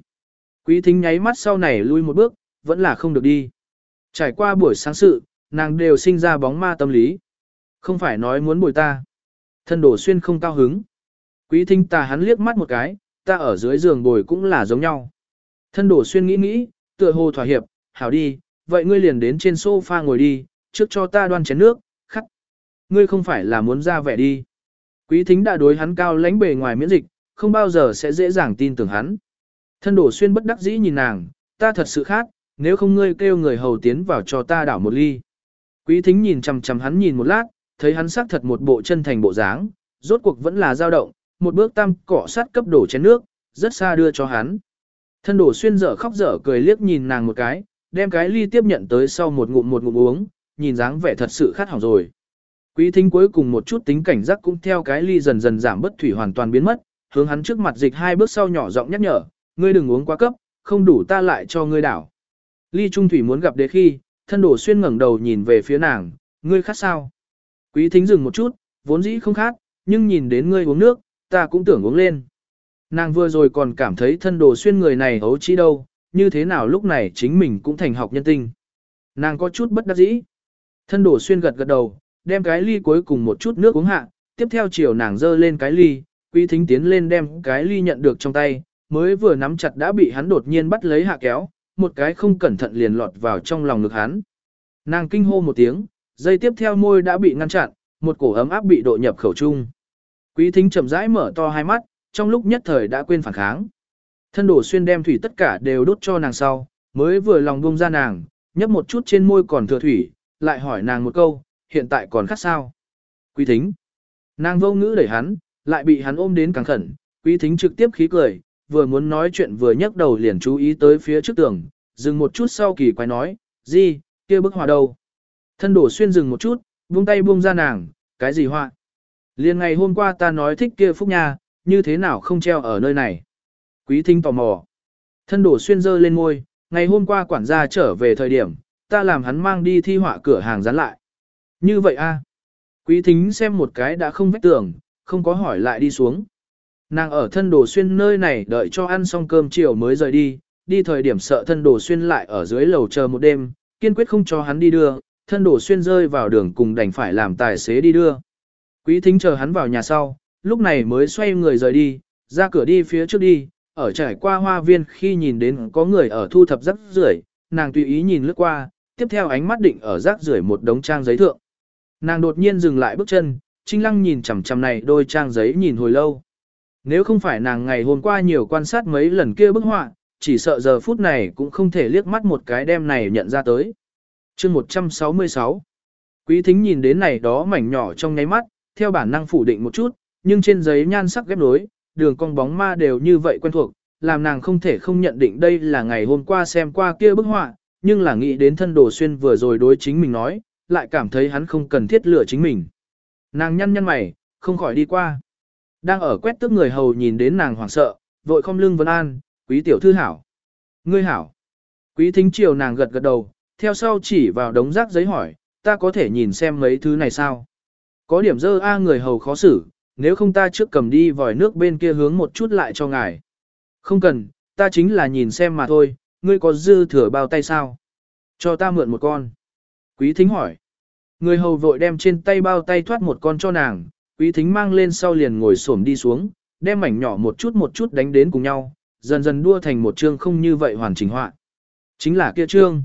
Quý thính nháy mắt sau này lui một bước, vẫn là không được đi. Trải qua buổi sáng sự, nàng đều sinh ra bóng ma tâm lý. Không phải nói muốn bồi ta. Thân đổ xuyên không cao hứng. Quý thính ta hắn liếc mắt một cái, ta ở dưới giường bồi cũng là giống nhau. Thân đổ xuyên nghĩ nghĩ, tựa hồ thỏa hiệp, hảo đi, vậy ngươi liền đến trên sofa ngồi đi, trước cho ta đoan chén nước, khắc. Ngươi không phải là muốn ra vẻ đi. Quý thính đã đối hắn cao lãnh bề ngoài miễn dịch, không bao giờ sẽ dễ dàng tin tưởng hắn. Thân đổ xuyên bất đắc dĩ nhìn nàng, ta thật sự khác, nếu không ngươi kêu người hầu tiến vào cho ta đảo một ly. Quý thính nhìn chầm chầm hắn nhìn một lát, thấy hắn xác thật một bộ chân thành bộ dáng, rốt cuộc vẫn là dao động, một bước tam cỏ sát cấp đổ chén nước, rất xa đưa cho hắn. Thân đổ xuyên dở khóc dở cười liếc nhìn nàng một cái, đem cái ly tiếp nhận tới sau một ngụm một ngụm uống, nhìn dáng vẻ thật sự khát hỏng rồi. Quý thính cuối cùng một chút tính cảnh giác cũng theo cái ly dần dần giảm bất thủy hoàn toàn biến mất, hướng hắn trước mặt dịch hai bước sau nhỏ giọng nhắc nhở, ngươi đừng uống quá cấp, không đủ ta lại cho ngươi đảo. Ly Trung Thủy muốn gặp đế khi, thân đổ xuyên ngẩng đầu nhìn về phía nàng, ngươi khát sao? Quý thính dừng một chút, vốn dĩ không khát, nhưng nhìn đến ngươi uống nước, ta cũng tưởng uống lên. Nàng vừa rồi còn cảm thấy thân đồ xuyên người này hấu chi đâu, như thế nào lúc này chính mình cũng thành học nhân tinh. Nàng có chút bất đắc dĩ. Thân đồ xuyên gật gật đầu, đem cái ly cuối cùng một chút nước uống hạ, tiếp theo chiều nàng dơ lên cái ly, quý thính tiến lên đem cái ly nhận được trong tay, mới vừa nắm chặt đã bị hắn đột nhiên bắt lấy hạ kéo, một cái không cẩn thận liền lọt vào trong lòng ngực hắn. Nàng kinh hô một tiếng, dây tiếp theo môi đã bị ngăn chặn, một cổ ấm áp bị độ nhập khẩu trung. Quý thính chậm rãi mở to hai mắt, trong lúc nhất thời đã quên phản kháng. Thân đổ xuyên đem thủy tất cả đều đốt cho nàng sau, mới vừa lòng buông ra nàng, nhấp một chút trên môi còn thừa thủy, lại hỏi nàng một câu, hiện tại còn khát sao? Quý thính. Nàng vô ngữ đẩy hắn, lại bị hắn ôm đến càng khẩn, quý thính trực tiếp khí cười, vừa muốn nói chuyện vừa nhấc đầu liền chú ý tới phía trước tường, dừng một chút sau kỳ quái nói, gì, kia bức hòa đâu? Thân đổ xuyên dừng một chút, buông tay buông ra nàng, cái gì họa? Liên ngày hôm qua ta nói thích kia phúc nha, như thế nào không treo ở nơi này? Quý thính tò mò. Thân đổ xuyên dơ lên ngôi, ngày hôm qua quản gia trở về thời điểm, ta làm hắn mang đi thi họa cửa hàng dán lại. Như vậy a Quý thính xem một cái đã không vách tưởng, không có hỏi lại đi xuống. Nàng ở thân đồ xuyên nơi này đợi cho ăn xong cơm chiều mới rời đi, đi thời điểm sợ thân đồ xuyên lại ở dưới lầu chờ một đêm, kiên quyết không cho hắn đi đưa, thân đổ xuyên rơi vào đường cùng đành phải làm tài xế đi đưa. Quý thính chờ hắn vào nhà sau, lúc này mới xoay người rời đi, ra cửa đi phía trước đi, ở trải qua hoa viên khi nhìn đến có người ở thu thập rác rưởi, nàng tùy ý nhìn lướt qua, tiếp theo ánh mắt định ở rác rưởi một đống trang giấy thượng. Nàng đột nhiên dừng lại bước chân, Trinh Lăng nhìn chằm chằm này đôi trang giấy nhìn hồi lâu. Nếu không phải nàng ngày hôm qua nhiều quan sát mấy lần kia bức họa, chỉ sợ giờ phút này cũng không thể liếc mắt một cái đem này nhận ra tới chương 166 Quý thính nhìn đến này đó mảnh nhỏ trong nháy mắt, theo bản năng phủ định một chút, nhưng trên giấy nhan sắc ghép nối, đường cong bóng ma đều như vậy quen thuộc, làm nàng không thể không nhận định đây là ngày hôm qua xem qua kia bức họa, nhưng là nghĩ đến thân đồ xuyên vừa rồi đối chính mình nói, lại cảm thấy hắn không cần thiết lựa chính mình. Nàng nhăn nhăn mày, không khỏi đi qua. Đang ở quét tước người hầu nhìn đến nàng hoảng sợ, vội không lưng vấn an, quý tiểu thư hảo. Ngươi hảo. Quý thính chiều nàng gật gật đầu, theo sau chỉ vào đống rác giấy hỏi, ta có thể nhìn xem mấy thứ này sao? Có điểm dơ a người hầu khó xử, nếu không ta trước cầm đi vòi nước bên kia hướng một chút lại cho ngài. Không cần, ta chính là nhìn xem mà thôi, ngươi có dư thừa bao tay sao? Cho ta mượn một con. Quý thính hỏi. Người hầu vội đem trên tay bao tay thoát một con cho nàng, quý thính mang lên sau liền ngồi xổm đi xuống, đem mảnh nhỏ một chút một chút đánh đến cùng nhau, dần dần đua thành một chương không như vậy hoàn chỉnh họa. Chính là kia chương.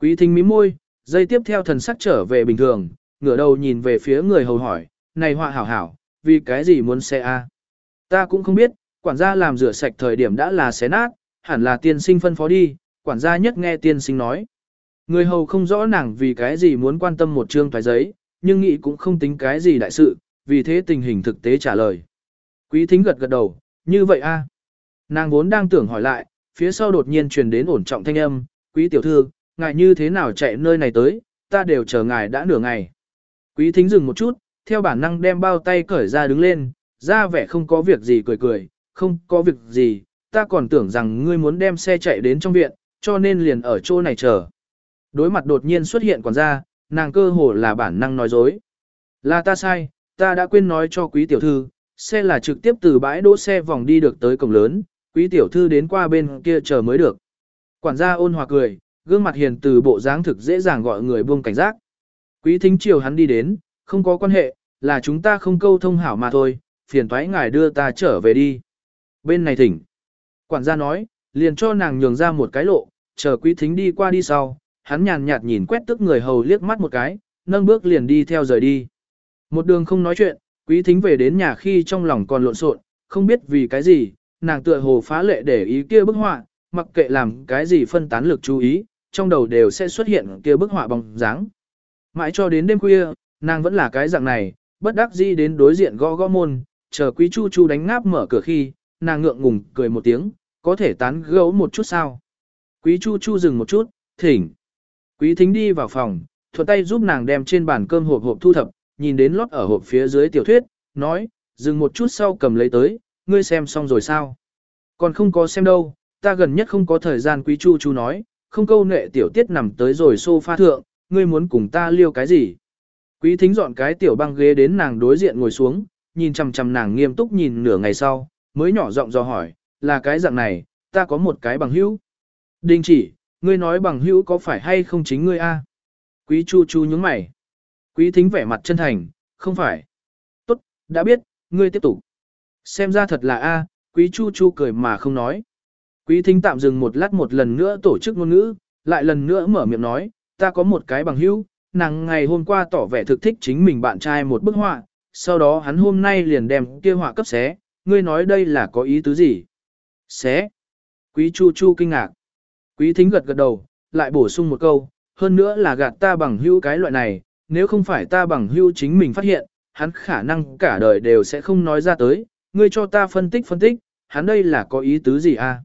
Quý thính mím môi, dây tiếp theo thần sắc trở về bình thường, ngửa đầu nhìn về phía người hầu hỏi, này họa hảo hảo, vì cái gì muốn xe a? Ta cũng không biết, quản gia làm rửa sạch thời điểm đã là xé nát, hẳn là tiên sinh phân phó đi, quản gia nhất nghe tiên sinh nói. Người hầu không rõ nàng vì cái gì muốn quan tâm một chương thoái giấy, nhưng nghĩ cũng không tính cái gì đại sự, vì thế tình hình thực tế trả lời. Quý thính gật gật đầu, như vậy a. Nàng vốn đang tưởng hỏi lại, phía sau đột nhiên truyền đến ổn trọng thanh âm, quý tiểu thư, ngài như thế nào chạy nơi này tới, ta đều chờ ngài đã nửa ngày. Quý thính dừng một chút, theo bản năng đem bao tay cởi ra đứng lên, ra vẻ không có việc gì cười cười, không có việc gì, ta còn tưởng rằng ngươi muốn đem xe chạy đến trong viện, cho nên liền ở chỗ này chờ. Đối mặt đột nhiên xuất hiện quản gia, nàng cơ hồ là bản năng nói dối. Là ta sai, ta đã quên nói cho quý tiểu thư, xe là trực tiếp từ bãi đỗ xe vòng đi được tới cổng lớn, quý tiểu thư đến qua bên kia chờ mới được. Quản gia ôn hòa cười, gương mặt hiền từ bộ dáng thực dễ dàng gọi người buông cảnh giác. Quý thính chiều hắn đi đến, không có quan hệ, là chúng ta không câu thông hảo mà thôi, phiền thoái ngài đưa ta trở về đi. Bên này thỉnh. Quản gia nói, liền cho nàng nhường ra một cái lộ, chờ quý thính đi qua đi sau, hắn nhàn nhạt nhìn quét tức người hầu liếc mắt một cái, nâng bước liền đi theo rời đi. Một đường không nói chuyện, quý thính về đến nhà khi trong lòng còn lộn xộn, không biết vì cái gì, nàng tựa hồ phá lệ để ý kia bức họa, mặc kệ làm cái gì phân tán lực chú ý, trong đầu đều sẽ xuất hiện kia bức họa bóng dáng. Mãi cho đến đêm khuya, nàng vẫn là cái dạng này, bất đắc dĩ đến đối diện gõ gõ môn, chờ quý chu chu đánh ngáp mở cửa khi, nàng ngượng ngùng cười một tiếng, có thể tán gấu một chút sao. Quý chu chu dừng một chút, thỉnh. Quý thính đi vào phòng, thuận tay giúp nàng đem trên bàn cơm hộp hộp thu thập, nhìn đến lót ở hộp phía dưới tiểu thuyết, nói, dừng một chút sau cầm lấy tới, ngươi xem xong rồi sao? Còn không có xem đâu, ta gần nhất không có thời gian quý chu chu nói, không câu nệ tiểu tiết nằm tới rồi sofa thượng, ngươi muốn cùng ta liêu cái gì? Quý thính dọn cái tiểu băng ghế đến nàng đối diện ngồi xuống, nhìn chằm chằm nàng nghiêm túc nhìn nửa ngày sau, mới nhỏ giọng dò hỏi, là cái dạng này, ta có một cái bằng hữu. Đình chỉ, ngươi nói bằng hữu có phải hay không chính ngươi a? Quý chu chu nhướng mày. Quý thính vẻ mặt chân thành, không phải. Tốt, đã biết, ngươi tiếp tục. Xem ra thật là a, quý chu chu cười mà không nói. Quý thính tạm dừng một lát một lần nữa tổ chức ngôn ngữ, lại lần nữa mở miệng nói, ta có một cái bằng hữu, nàng ngày hôm qua tỏ vẻ thực thích chính mình bạn trai một bức họa, sau đó hắn hôm nay liền đem kia họa cấp xé, ngươi nói đây là có ý tứ gì? Xé. Quý chu chu kinh ngạc. Quý thính gật gật đầu, lại bổ sung một câu, hơn nữa là gạt ta bằng hữu cái loại này, nếu không phải ta bằng hữu chính mình phát hiện, hắn khả năng cả đời đều sẽ không nói ra tới, ngươi cho ta phân tích phân tích, hắn đây là có ý tứ gì à?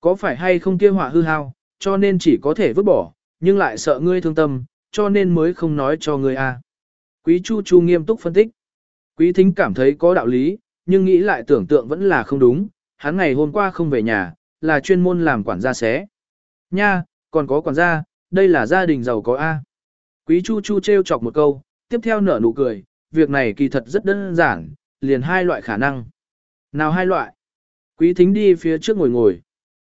Có phải hay không kia họa hư hao, cho nên chỉ có thể vứt bỏ, nhưng lại sợ ngươi thương tâm, cho nên mới không nói cho ngươi à? Quý Chu Chu nghiêm túc phân tích. Quý thính cảm thấy có đạo lý, nhưng nghĩ lại tưởng tượng vẫn là không đúng, hắn ngày hôm qua không về nhà, là chuyên môn làm quản gia xé. Nha, còn có quản gia, đây là gia đình giàu có A. Quý Chu Chu treo chọc một câu, tiếp theo nở nụ cười, việc này kỳ thật rất đơn giản, liền hai loại khả năng. Nào hai loại? Quý thính đi phía trước ngồi ngồi.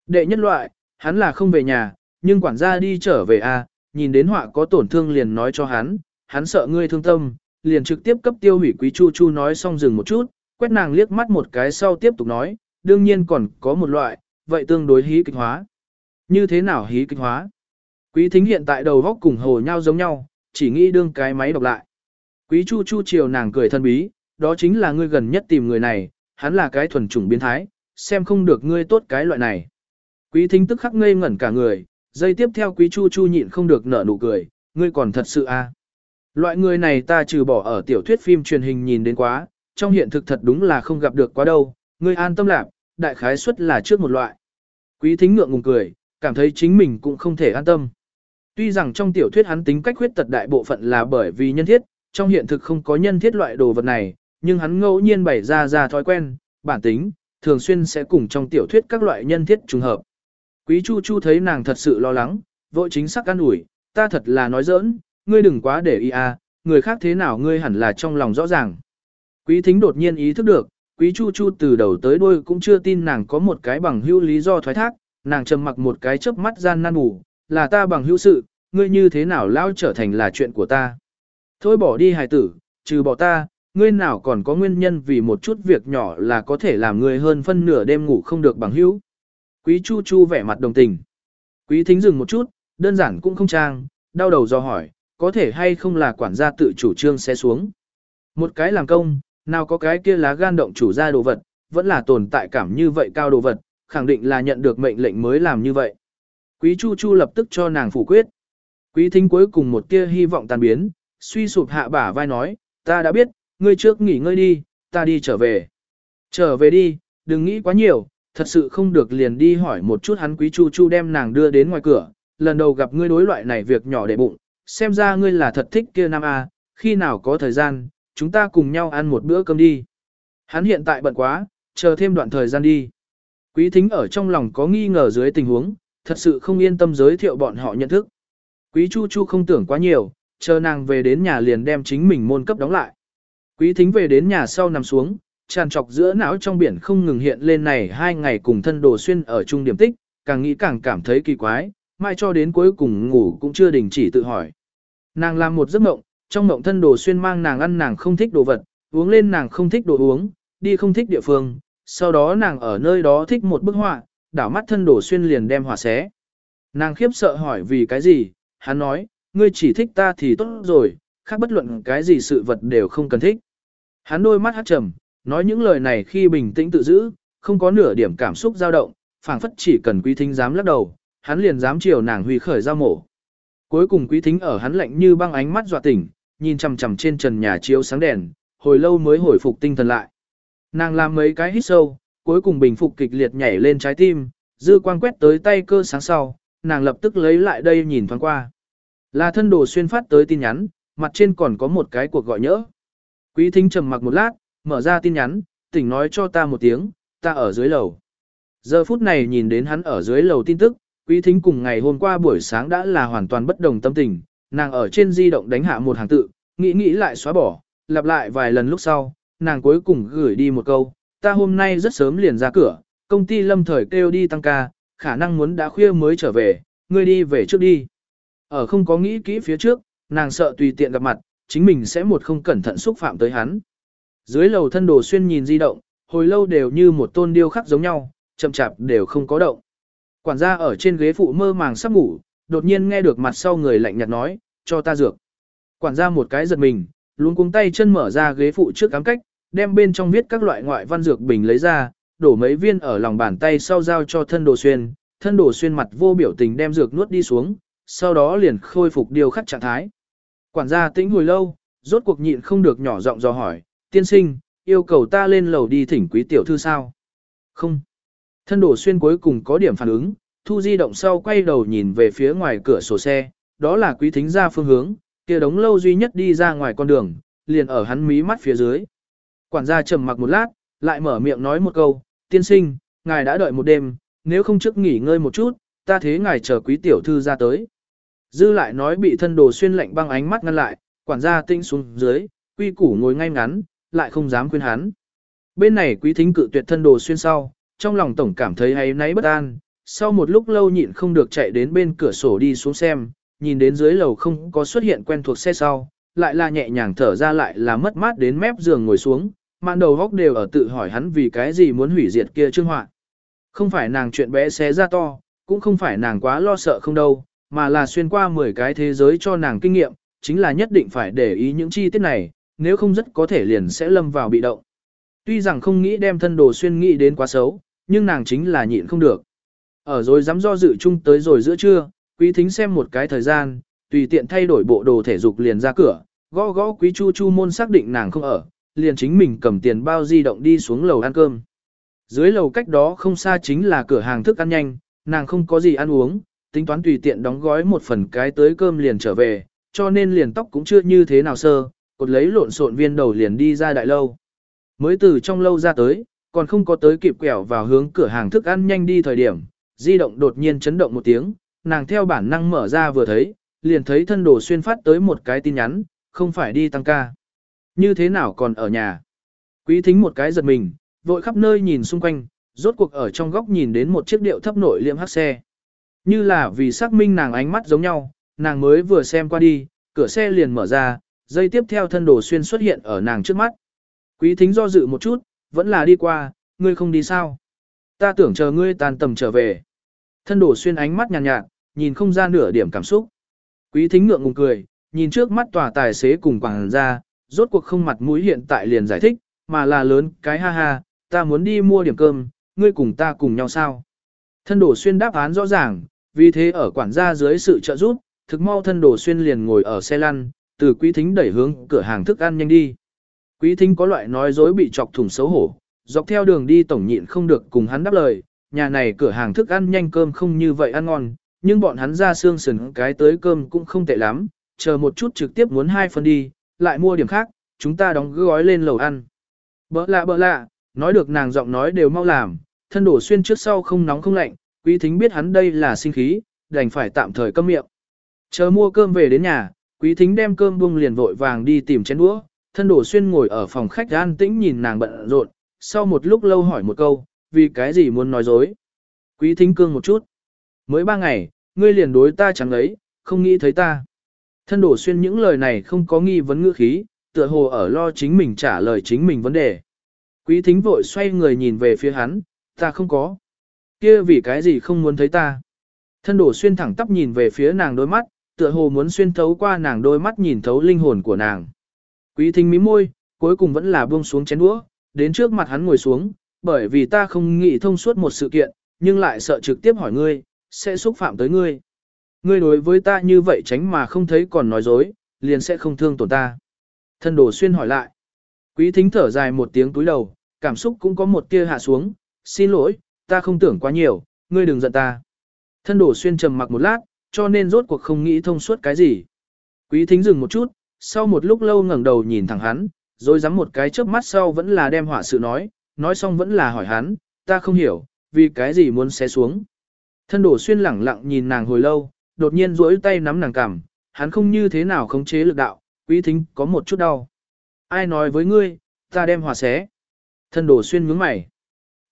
Đệ nhất loại, hắn là không về nhà, nhưng quản gia đi trở về A, nhìn đến họa có tổn thương liền nói cho hắn, hắn sợ ngươi thương tâm, liền trực tiếp cấp tiêu hủy Quý Chu Chu nói xong dừng một chút, quét nàng liếc mắt một cái sau tiếp tục nói, đương nhiên còn có một loại, vậy tương đối hí kịch hóa. Như thế nào hí kịch hóa? Quý thính hiện tại đầu góc cùng hồ nhau giống nhau, chỉ nghĩ đương cái máy đọc lại. Quý chu chu chiều nàng cười thân bí, đó chính là ngươi gần nhất tìm người này, hắn là cái thuần chủng biến thái, xem không được ngươi tốt cái loại này. Quý thính tức khắc ngây ngẩn cả người, giây tiếp theo quý chu chu nhịn không được nở nụ cười, ngươi còn thật sự a à? Loại người này ta trừ bỏ ở tiểu thuyết phim truyền hình nhìn đến quá, trong hiện thực thật đúng là không gặp được quá đâu, ngươi an tâm lạc, đại khái suất là trước một loại. Quý thính ngượng ngùng cười, cảm thấy chính mình cũng không thể an tâm. Tuy rằng trong tiểu thuyết hắn tính cách khuyết tật đại bộ phận là bởi vì nhân thiết, trong hiện thực không có nhân thiết loại đồ vật này, nhưng hắn ngẫu nhiên bày ra ra thói quen, bản tính, thường xuyên sẽ cùng trong tiểu thuyết các loại nhân thiết trùng hợp. Quý Chu Chu thấy nàng thật sự lo lắng, vội chính xác an ủi, ta thật là nói giỡn, ngươi đừng quá để ý à, người khác thế nào ngươi hẳn là trong lòng rõ ràng. Quý thính đột nhiên ý thức được, quý chu chu từ đầu tới đuôi cũng chưa tin nàng có một cái bằng hữu lý do thoái thác, nàng trầm mặc một cái chớp mắt gian nan ngủ, là ta bằng hữu sự, ngươi như thế nào lao trở thành là chuyện của ta. Thôi bỏ đi hài tử, trừ bỏ ta, ngươi nào còn có nguyên nhân vì một chút việc nhỏ là có thể làm ngươi hơn phân nửa đêm ngủ không được bằng hữu. Quý chu chu vẻ mặt đồng tình. Quý thính dừng một chút, đơn giản cũng không trang, đau đầu do hỏi, có thể hay không là quản gia tự chủ trương sẽ xuống. Một cái làm công, nào có cái kia lá gan động chủ ra đồ vật, vẫn là tồn tại cảm như vậy cao đồ vật, khẳng định là nhận được mệnh lệnh mới làm như vậy. Quý Chu Chu lập tức cho nàng phủ quyết. Quý thính cuối cùng một tia hy vọng tan biến, suy sụp hạ bả vai nói, ta đã biết, ngươi trước nghỉ ngơi đi, ta đi trở về. Trở về đi, đừng nghĩ quá nhiều, thật sự không được liền đi hỏi một chút hắn Quý Chu Chu đem nàng đưa đến ngoài cửa, lần đầu gặp ngươi đối loại này việc nhỏ để bụng, xem ra ngươi là thật thích kia nam A, khi nào có thời gian, chúng ta cùng nhau ăn một bữa cơm đi. Hắn hiện tại bận quá, chờ thêm đoạn thời gian đi. Quý thính ở trong lòng có nghi ngờ dưới tình huống, thật sự không yên tâm giới thiệu bọn họ nhận thức. Quý Chu Chu không tưởng quá nhiều, chờ nàng về đến nhà liền đem chính mình môn cấp đóng lại. Quý thính về đến nhà sau nằm xuống, tràn trọc giữa não trong biển không ngừng hiện lên này hai ngày cùng thân đồ xuyên ở trung điểm tích, càng nghĩ càng cảm thấy kỳ quái, mai cho đến cuối cùng ngủ cũng chưa đình chỉ tự hỏi. Nàng làm một giấc mộng, trong mộng thân đồ xuyên mang nàng ăn nàng không thích đồ vật, uống lên nàng không thích đồ uống, đi không thích địa phương, sau đó nàng ở nơi đó thích một bức họa, đảo mắt thân đồ xuyên liền đem họa xé. Nàng khiếp sợ hỏi vì cái gì, hắn nói, ngươi chỉ thích ta thì tốt rồi, khác bất luận cái gì sự vật đều không cần thích. Hắn đôi mắt hát trầm, nói những lời này khi bình tĩnh tự giữ, không có nửa điểm cảm xúc dao động, phảng phất chỉ cần quý thính dám lắc đầu, hắn liền dám chiều nàng huy khởi giao mổ. Cuối cùng quý thính ở hắn lạnh như băng ánh mắt dọa tỉnh, nhìn chằm chằm trên trần nhà chiếu sáng đèn, hồi lâu mới hồi phục tinh thần lại. Nàng làm mấy cái hít sâu, cuối cùng bình phục kịch liệt nhảy lên trái tim, dư quang quét tới tay cơ sáng sau, nàng lập tức lấy lại đây nhìn thoáng qua. Là thân đồ xuyên phát tới tin nhắn, mặt trên còn có một cái cuộc gọi nhỡ. Quý thính trầm mặc một lát, mở ra tin nhắn, tỉnh nói cho ta một tiếng, ta ở dưới lầu. Giờ phút này nhìn đến hắn ở dưới lầu tin tức, quý thính cùng ngày hôm qua buổi sáng đã là hoàn toàn bất đồng tâm tình, nàng ở trên di động đánh hạ một hàng tự, nghĩ nghĩ lại xóa bỏ, lặp lại vài lần lúc sau, nàng cuối cùng gửi đi một câu, ta hôm nay rất sớm liền ra cửa, công ty lâm thời kêu đi tăng ca, khả năng muốn đã khuya mới trở về, ngươi đi về trước đi. Ở không có nghĩ kỹ phía trước, nàng sợ tùy tiện gặp mặt, chính mình sẽ một không cẩn thận xúc phạm tới hắn. Dưới lầu thân đồ xuyên nhìn di động, hồi lâu đều như một tôn điêu khắc giống nhau, chậm chạp đều không có động. Quản gia ở trên ghế phụ mơ màng sắp ngủ, đột nhiên nghe được mặt sau người lạnh nhạt nói, cho ta dược. Quản gia một cái giật mình, luôn cuống tay chân mở ra ghế phụ trước cám cách, đem bên trong viết các loại ngoại văn dược bình lấy ra, đổ mấy viên ở lòng bàn tay sau giao cho thân đồ xuyên, thân đồ xuyên mặt vô biểu tình đem dược nuốt đi xuống, sau đó liền khôi phục điều khắc trạng thái. Quản gia tĩnh hồi lâu, rốt cuộc nhịn không được nhỏ giọng do hỏi, tiên sinh, yêu cầu ta lên lầu đi thỉnh quý tiểu thư sao? Không. Thân đồ xuyên cuối cùng có điểm phản ứng, thu di động sau quay đầu nhìn về phía ngoài cửa sổ xe, đó là quý thính ra phương hướng, kia đống lâu duy nhất đi ra ngoài con đường, liền ở hắn mí mắt phía dưới. Quản gia trầm mặc một lát, lại mở miệng nói một câu, tiên sinh, ngài đã đợi một đêm, nếu không trước nghỉ ngơi một chút, ta thế ngài chờ quý tiểu thư ra tới. Dư lại nói bị thân đồ xuyên lạnh băng ánh mắt ngăn lại, quản gia tinh xuống dưới, quy củ ngồi ngay ngắn, lại không dám khuyên hắn. Bên này quý thính cự tuyệt thân đồ xuyên sau, trong lòng tổng cảm thấy hay náy bất an, sau một lúc lâu nhịn không được chạy đến bên cửa sổ đi xuống xem, nhìn đến dưới lầu không có xuất hiện quen thuộc xe sau, lại là nhẹ nhàng thở ra lại là mất mát đến mép giường ngồi xuống, mạn đầu góc đều ở tự hỏi hắn vì cái gì muốn hủy diệt kia trương họa. Không phải nàng chuyện bé xé ra to, cũng không phải nàng quá lo sợ không đâu, mà là xuyên qua 10 cái thế giới cho nàng kinh nghiệm, chính là nhất định phải để ý những chi tiết này, nếu không rất có thể liền sẽ lâm vào bị động. Tuy rằng không nghĩ đem thân đồ xuyên nghĩ đến quá xấu, nhưng nàng chính là nhịn không được. Ở rồi dám do dự chung tới rồi giữa trưa, quý thính xem một cái thời gian, tùy tiện thay đổi bộ đồ thể dục liền ra cửa, gõ gõ quý chu chu môn xác định nàng không ở, liền chính mình cầm tiền bao di động đi xuống lầu ăn cơm. Dưới lầu cách đó không xa chính là cửa hàng thức ăn nhanh, nàng không có gì ăn uống, tính toán tùy tiện đóng gói một phần cái tới cơm liền trở về, cho nên liền tóc cũng chưa như thế nào sơ, cột lấy lộn xộn viên đầu liền đi ra đại lâu. Mới từ trong lâu ra tới, còn không có tới kịp quẹo vào hướng cửa hàng thức ăn nhanh đi thời điểm, di động đột nhiên chấn động một tiếng, nàng theo bản năng mở ra vừa thấy, liền thấy thân đồ xuyên phát tới một cái tin nhắn, không phải đi tăng ca. Như thế nào còn ở nhà? Quý thính một cái giật mình, vội khắp nơi nhìn xung quanh, rốt cuộc ở trong góc nhìn đến một chiếc điệu thấp nội liệm hắc xe. Như là vì xác minh nàng ánh mắt giống nhau, nàng mới vừa xem qua đi, cửa xe liền mở ra, dây tiếp theo thân đồ xuyên xuất hiện ở nàng trước mắt. Quý thính do dự một chút, vẫn là đi qua, ngươi không đi sao? Ta tưởng chờ ngươi tàn tầm trở về. Thân đồ xuyên ánh mắt nhàn nhạt, nhạt, nhìn không ra nửa điểm cảm xúc. Quý thính ngượng ngùng cười, nhìn trước mắt tòa tài xế cùng quảng ra, rốt cuộc không mặt mũi hiện tại liền giải thích, mà là lớn cái ha ha, ta muốn đi mua điểm cơm, ngươi cùng ta cùng nhau sao? Thân đồ xuyên đáp án rõ ràng, vì thế ở quản gia dưới sự trợ giúp, thực mau thân đồ xuyên liền ngồi ở xe lăn, từ quý thính đẩy hướng cửa hàng thức ăn nhanh đi. Quý thính có loại nói dối bị chọc thủng xấu hổ, dọc theo đường đi tổng nhịn không được cùng hắn đáp lời, nhà này cửa hàng thức ăn nhanh cơm không như vậy ăn ngon, nhưng bọn hắn ra xương sườn cái tới cơm cũng không tệ lắm, chờ một chút trực tiếp muốn hai phần đi, lại mua điểm khác, chúng ta đóng gói lên lầu ăn. Bỡ lạ bỡ lạ, nói được nàng giọng nói đều mau làm, thân đổ xuyên trước sau không nóng không lạnh, quý thính biết hắn đây là sinh khí, đành phải tạm thời câm miệng. Chờ mua cơm về đến nhà, quý thính đem cơm buông liền vội vàng đi tìm chén đũa, thân đổ xuyên ngồi ở phòng khách an tĩnh nhìn nàng bận rộn, sau một lúc lâu hỏi một câu, vì cái gì muốn nói dối. Quý thính cương một chút. Mới ba ngày, ngươi liền đối ta chẳng ấy, không nghĩ thấy ta. Thân đổ xuyên những lời này không có nghi vấn ngữ khí, tựa hồ ở lo chính mình trả lời chính mình vấn đề. Quý thính vội xoay người nhìn về phía hắn, ta không có. kia vì cái gì không muốn thấy ta. Thân đổ xuyên thẳng tắp nhìn về phía nàng đôi mắt, tựa hồ muốn xuyên thấu qua nàng đôi mắt nhìn thấu linh hồn của nàng. Quý thính mím môi, cuối cùng vẫn là buông xuống chén đũa, đến trước mặt hắn ngồi xuống, bởi vì ta không nghĩ thông suốt một sự kiện, nhưng lại sợ trực tiếp hỏi ngươi, sẽ xúc phạm tới ngươi. Ngươi đối với ta như vậy tránh mà không thấy còn nói dối, liền sẽ không thương tổn ta. Thân đồ xuyên hỏi lại. Quý thính thở dài một tiếng túi đầu, cảm xúc cũng có một tia hạ xuống, xin lỗi, ta không tưởng quá nhiều, ngươi đừng giận ta. Thân đồ xuyên trầm mặc một lát, cho nên rốt cuộc không nghĩ thông suốt cái gì. Quý thính dừng một chút, sau một lúc lâu ngẩng đầu nhìn thẳng hắn, rồi dám một cái chớp mắt sau vẫn là đem họa sự nói, nói xong vẫn là hỏi hắn, ta không hiểu, vì cái gì muốn xé xuống. Thân đổ xuyên lẳng lặng nhìn nàng hồi lâu, đột nhiên duỗi tay nắm nàng cằm, hắn không như thế nào khống chế lực đạo, quý thính có một chút đau. Ai nói với ngươi, ta đem hỏa xé. Thân đổ xuyên nhướng mày.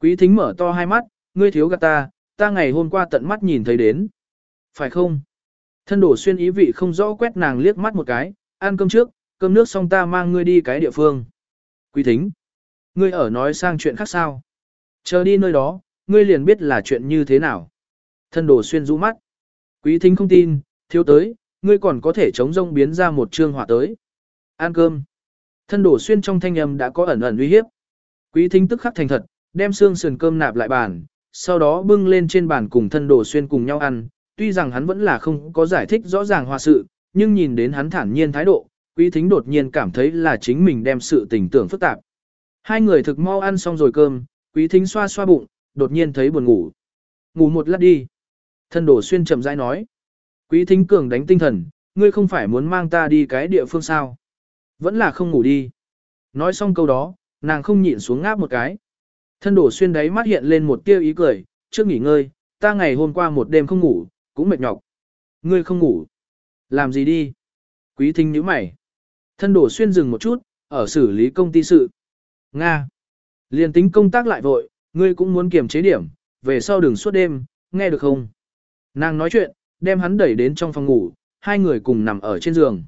Quý thính mở to hai mắt, ngươi thiếu gạt ta, ta ngày hôm qua tận mắt nhìn thấy đến. Phải không? Thân đổ xuyên ý vị không rõ quét nàng liếc mắt một cái, ăn cơm trước, cơm nước xong ta mang ngươi đi cái địa phương. Quý thính. Ngươi ở nói sang chuyện khác sao? Chờ đi nơi đó, ngươi liền biết là chuyện như thế nào. Thân đổ xuyên rũ mắt. Quý thính không tin, thiếu tới, ngươi còn có thể chống rông biến ra một trương hỏa tới. Ăn cơm. Thân đổ xuyên trong thanh âm đã có ẩn ẩn uy hiếp. Quý thính tức khắc thành thật, đem xương sườn cơm nạp lại bàn, sau đó bưng lên trên bàn cùng thân đổ xuyên cùng nhau ăn. Tuy rằng hắn vẫn là không có giải thích rõ ràng hòa sự, nhưng nhìn đến hắn thản nhiên thái độ, quý thính đột nhiên cảm thấy là chính mình đem sự tình tưởng phức tạp. Hai người thực mau ăn xong rồi cơm, quý thính xoa xoa bụng, đột nhiên thấy buồn ngủ. Ngủ một lát đi. Thân đổ xuyên chậm rãi nói. Quý thính cường đánh tinh thần, ngươi không phải muốn mang ta đi cái địa phương sao. Vẫn là không ngủ đi. Nói xong câu đó, nàng không nhịn xuống ngáp một cái. Thân đổ xuyên đáy mắt hiện lên một tia ý cười, trước nghỉ ngơi, ta ngày hôm qua một đêm không ngủ, cũng mệt nhọc. Ngươi không ngủ. Làm gì đi? Quý thính nhíu mày. Thân đổ xuyên dừng một chút, ở xử lý công ty sự. Nga. Liên tính công tác lại vội, ngươi cũng muốn kiềm chế điểm, về sau đừng suốt đêm, nghe được không? Nàng nói chuyện, đem hắn đẩy đến trong phòng ngủ, hai người cùng nằm ở trên giường.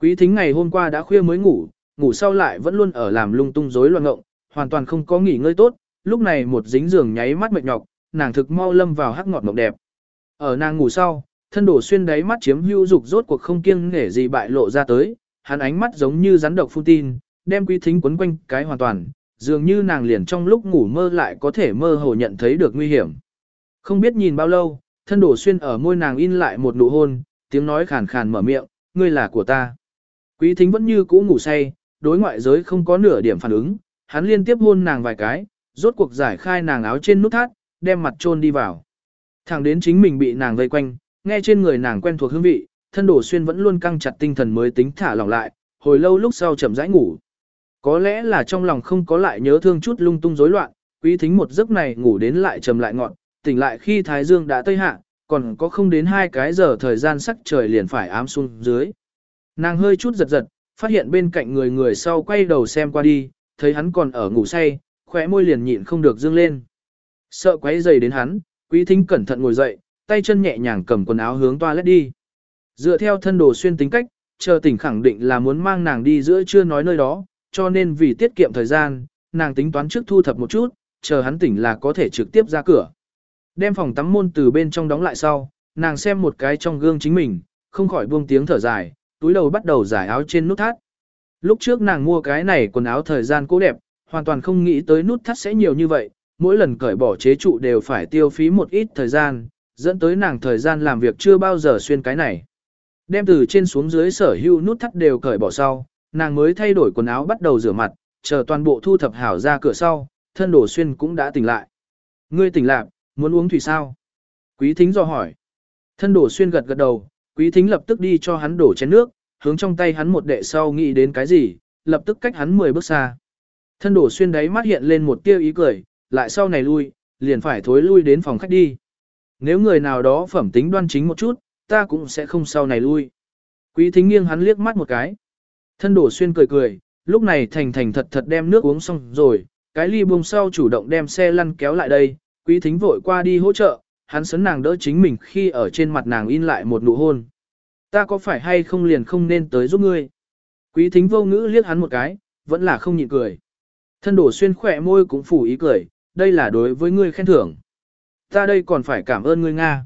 Quý thính ngày hôm qua đã khuya mới ngủ, ngủ sau lại vẫn luôn ở làm lung tung rối loạn ngộng, hoàn toàn không có nghỉ ngơi tốt, lúc này một dính giường nháy mắt mệt nhọc, nàng thực mau lâm vào hắc ngọt mộng đẹp. Ở nàng ngủ sau, thân đổ xuyên đáy mắt chiếm hữu dục rốt cuộc không kiêng nể gì bại lộ ra tới, hắn ánh mắt giống như rắn độc phun tin, đem quý thính quấn quanh cái hoàn toàn, dường như nàng liền trong lúc ngủ mơ lại có thể mơ hồ nhận thấy được nguy hiểm. Không biết nhìn bao lâu, thân đổ xuyên ở môi nàng in lại một nụ hôn, tiếng nói khàn khàn mở miệng, ngươi là của ta. Quý thính vẫn như cũ ngủ say, đối ngoại giới không có nửa điểm phản ứng, hắn liên tiếp hôn nàng vài cái, rốt cuộc giải khai nàng áo trên nút thắt, đem mặt chôn đi vào. Thẳng đến chính mình bị nàng vây quanh, nghe trên người nàng quen thuộc hương vị, thân đổ xuyên vẫn luôn căng chặt tinh thần mới tính thả lỏng lại, hồi lâu lúc sau chậm rãi ngủ. Có lẽ là trong lòng không có lại nhớ thương chút lung tung rối loạn, quý thính một giấc này ngủ đến lại trầm lại ngọn, tỉnh lại khi thái dương đã tây hạ, còn có không đến hai cái giờ thời gian sắc trời liền phải ám xuống dưới. Nàng hơi chút giật giật, phát hiện bên cạnh người người sau quay đầu xem qua đi, thấy hắn còn ở ngủ say, khóe môi liền nhịn không được dương lên. Sợ quấy dày đến hắn, quý thính cẩn thận ngồi dậy, tay chân nhẹ nhàng cầm quần áo hướng toilet đi. Dựa theo thân đồ xuyên tính cách, chờ tỉnh khẳng định là muốn mang nàng đi giữa chưa nói nơi đó, cho nên vì tiết kiệm thời gian, nàng tính toán trước thu thập một chút, chờ hắn tỉnh là có thể trực tiếp ra cửa. Đem phòng tắm môn từ bên trong đóng lại sau, nàng xem một cái trong gương chính mình, không khỏi buông tiếng thở dài, túi đầu bắt đầu giải áo trên nút thắt. Lúc trước nàng mua cái này quần áo thời gian cố đẹp, hoàn toàn không nghĩ tới nút thắt sẽ nhiều như vậy, mỗi lần cởi bỏ chế trụ đều phải tiêu phí một ít thời gian, dẫn tới nàng thời gian làm việc chưa bao giờ xuyên cái này. Đem từ trên xuống dưới sở hữu nút thắt đều cởi bỏ sau, nàng mới thay đổi quần áo bắt đầu rửa mặt, chờ toàn bộ thu thập hảo ra cửa sau, thân đổ xuyên cũng đã tỉnh lại. Ngươi tỉnh lạc, muốn uống thủy sao? Quý thính do hỏi. Thân đổ xuyên gật gật đầu, quý thính lập tức đi cho hắn đổ chén nước, hướng trong tay hắn một đệ sau nghĩ đến cái gì, lập tức cách hắn 10 bước xa. Thân đổ xuyên đấy mắt hiện lên một tia ý cười, lại sau này lui, liền phải thối lui đến phòng khách đi. Nếu người nào đó phẩm tính đoan chính một chút, ta cũng sẽ không sau này lui. Quý thính nghiêng hắn liếc mắt một cái. Thân đổ xuyên cười cười, lúc này thành thành thật thật đem nước uống xong rồi, cái ly buông sau chủ động đem xe lăn kéo lại đây, quý thính vội qua đi hỗ trợ, hắn sấn nàng đỡ chính mình khi ở trên mặt nàng in lại một nụ hôn. Ta có phải hay không liền không nên tới giúp ngươi? Quý thính vô ngữ liếc hắn một cái, vẫn là không nhịn cười. Thân đổ xuyên khỏe môi cũng phủ ý cười, đây là đối với ngươi khen thưởng. Ta đây còn phải cảm ơn ngươi Nga.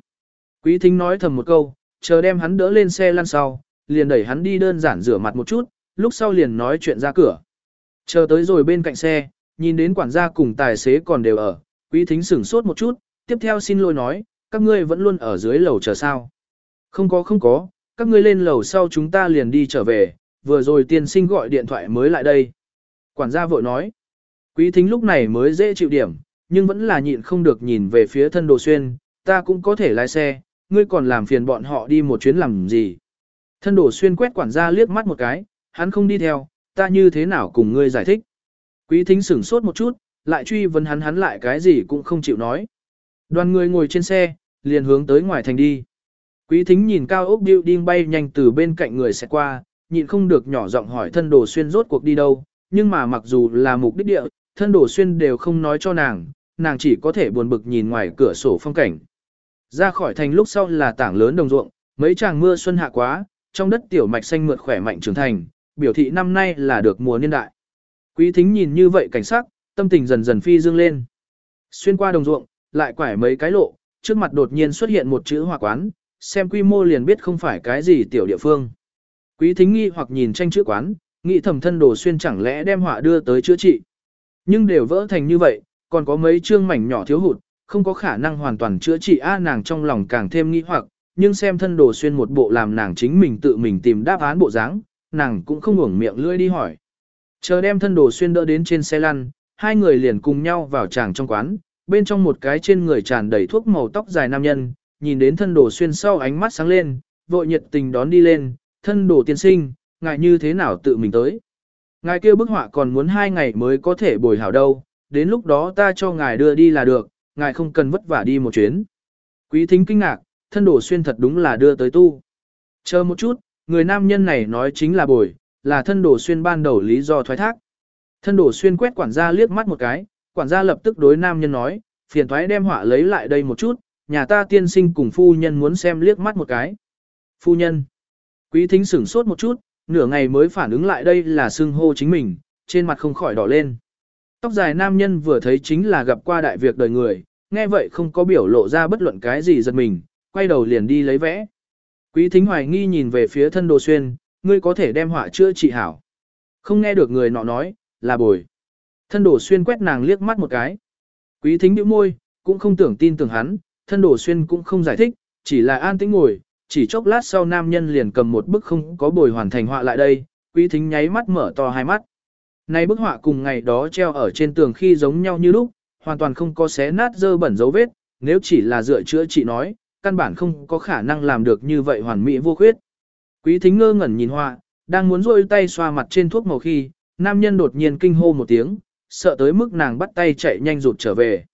Quý thính nói thầm một câu, chờ đem hắn đỡ lên xe lăn sau, liền đẩy hắn đi đơn giản rửa mặt một chút, lúc sau liền nói chuyện ra cửa. Chờ tới rồi bên cạnh xe, nhìn đến quản gia cùng tài xế còn đều ở, quý thính sửng sốt một chút, tiếp theo xin lỗi nói, các ngươi vẫn luôn ở dưới lầu chờ sao. Không có không có, các ngươi lên lầu sau chúng ta liền đi trở về, vừa rồi tiên sinh gọi điện thoại mới lại đây. Quản gia vội nói, quý thính lúc này mới dễ chịu điểm, nhưng vẫn là nhịn không được nhìn về phía thân đồ xuyên, ta cũng có thể lái xe, ngươi còn làm phiền bọn họ đi một chuyến làm gì. Thân đồ xuyên quét quản gia liếc mắt một cái, hắn không đi theo, ta như thế nào cùng ngươi giải thích. Quý thính sửng sốt một chút, lại truy vấn hắn hắn lại cái gì cũng không chịu nói. Đoàn người ngồi trên xe, liền hướng tới ngoài thành đi. Quý thính nhìn cao ốc building bay nhanh từ bên cạnh người sẽ qua, nhịn không được nhỏ giọng hỏi thân đồ xuyên rốt cuộc đi đâu, nhưng mà mặc dù là mục đích địa, thân đồ xuyên đều không nói cho nàng, nàng chỉ có thể buồn bực nhìn ngoài cửa sổ phong cảnh. Ra khỏi thành lúc sau là tảng lớn đồng ruộng, mấy tràng mưa xuân hạ quá, trong đất tiểu mạch xanh mượt khỏe mạnh trưởng thành, biểu thị năm nay là được mùa niên đại. Quý thính nhìn như vậy cảnh sắc, tâm tình dần dần phi dương lên. Xuyên qua đồng ruộng, lại quải mấy cái lộ, trước mặt đột nhiên xuất hiện một chữ hòa quán, xem quy mô liền biết không phải cái gì tiểu địa phương. Quý thính nghi hoặc nhìn tranh chữ quán, nghĩ thầm thân đồ xuyên chẳng lẽ đem họa đưa tới chữa trị. Nhưng đều vỡ thành như vậy, còn có mấy chương mảnh nhỏ thiếu hụt, không có khả năng hoàn toàn chữa trị a nàng trong lòng càng thêm nghi hoặc, nhưng xem thân đồ xuyên một bộ làm nàng chính mình tự mình tìm đáp án bộ dáng, nàng cũng không ngủng miệng lưỡi đi hỏi. Chờ đem thân đồ xuyên đỡ đến trên xe lăn, hai người liền cùng nhau vào tràng trong quán, bên trong một cái trên người tràn đầy thuốc màu tóc dài nam nhân, nhìn đến thân đồ xuyên sau ánh mắt sáng lên, vội nhiệt tình đón đi lên, thân đồ tiên sinh, ngại như thế nào tự mình tới. Ngài kêu bức họa còn muốn hai ngày mới có thể bồi hảo đâu, đến lúc đó ta cho ngài đưa đi là được, ngài không cần vất vả đi một chuyến. Quý thính kinh ngạc, thân đổ xuyên thật đúng là đưa tới tu. Chờ một chút, người nam nhân này nói chính là bồi, là thân đổ xuyên ban đầu lý do thoái thác. Thân đổ xuyên quét quản gia liếc mắt một cái, quản gia lập tức đối nam nhân nói, phiền thoái đem họa lấy lại đây một chút, nhà ta tiên sinh cùng phu nhân muốn xem liếc mắt một cái. Phu nhân. Quý thính sửng sốt một chút, nửa ngày mới phản ứng lại đây là xưng hô chính mình, trên mặt không khỏi đỏ lên. Tóc dài nam nhân vừa thấy chính là gặp qua đại việc đời người, nghe vậy không có biểu lộ ra bất luận cái gì giật mình, quay đầu liền đi lấy vẽ. Quý thính hoài nghi nhìn về phía thân đồ xuyên, ngươi có thể đem họa chữa trị hảo. Không nghe được người nọ nói, là bồi. Thân đồ xuyên quét nàng liếc mắt một cái. Quý thính nhíu môi, cũng không tưởng tin tưởng hắn, thân đồ xuyên cũng không giải thích, chỉ là an tĩnh ngồi, chỉ chốc lát sau nam nhân liền cầm một bức không có bồi hoàn thành họa lại đây, quý thính nháy mắt mở to hai mắt. Này bức họa cùng ngày đó treo ở trên tường khi giống nhau như lúc, hoàn toàn không có xé nát dơ bẩn dấu vết, nếu chỉ là dựa chữa trị nói, căn bản không có khả năng làm được như vậy hoàn mỹ vô khuyết. Quý thính ngơ ngẩn nhìn họa, đang muốn rôi tay xoa mặt trên thuốc màu khi, nam nhân đột nhiên kinh hô một tiếng, sợ tới mức nàng bắt tay chạy nhanh rụt trở về.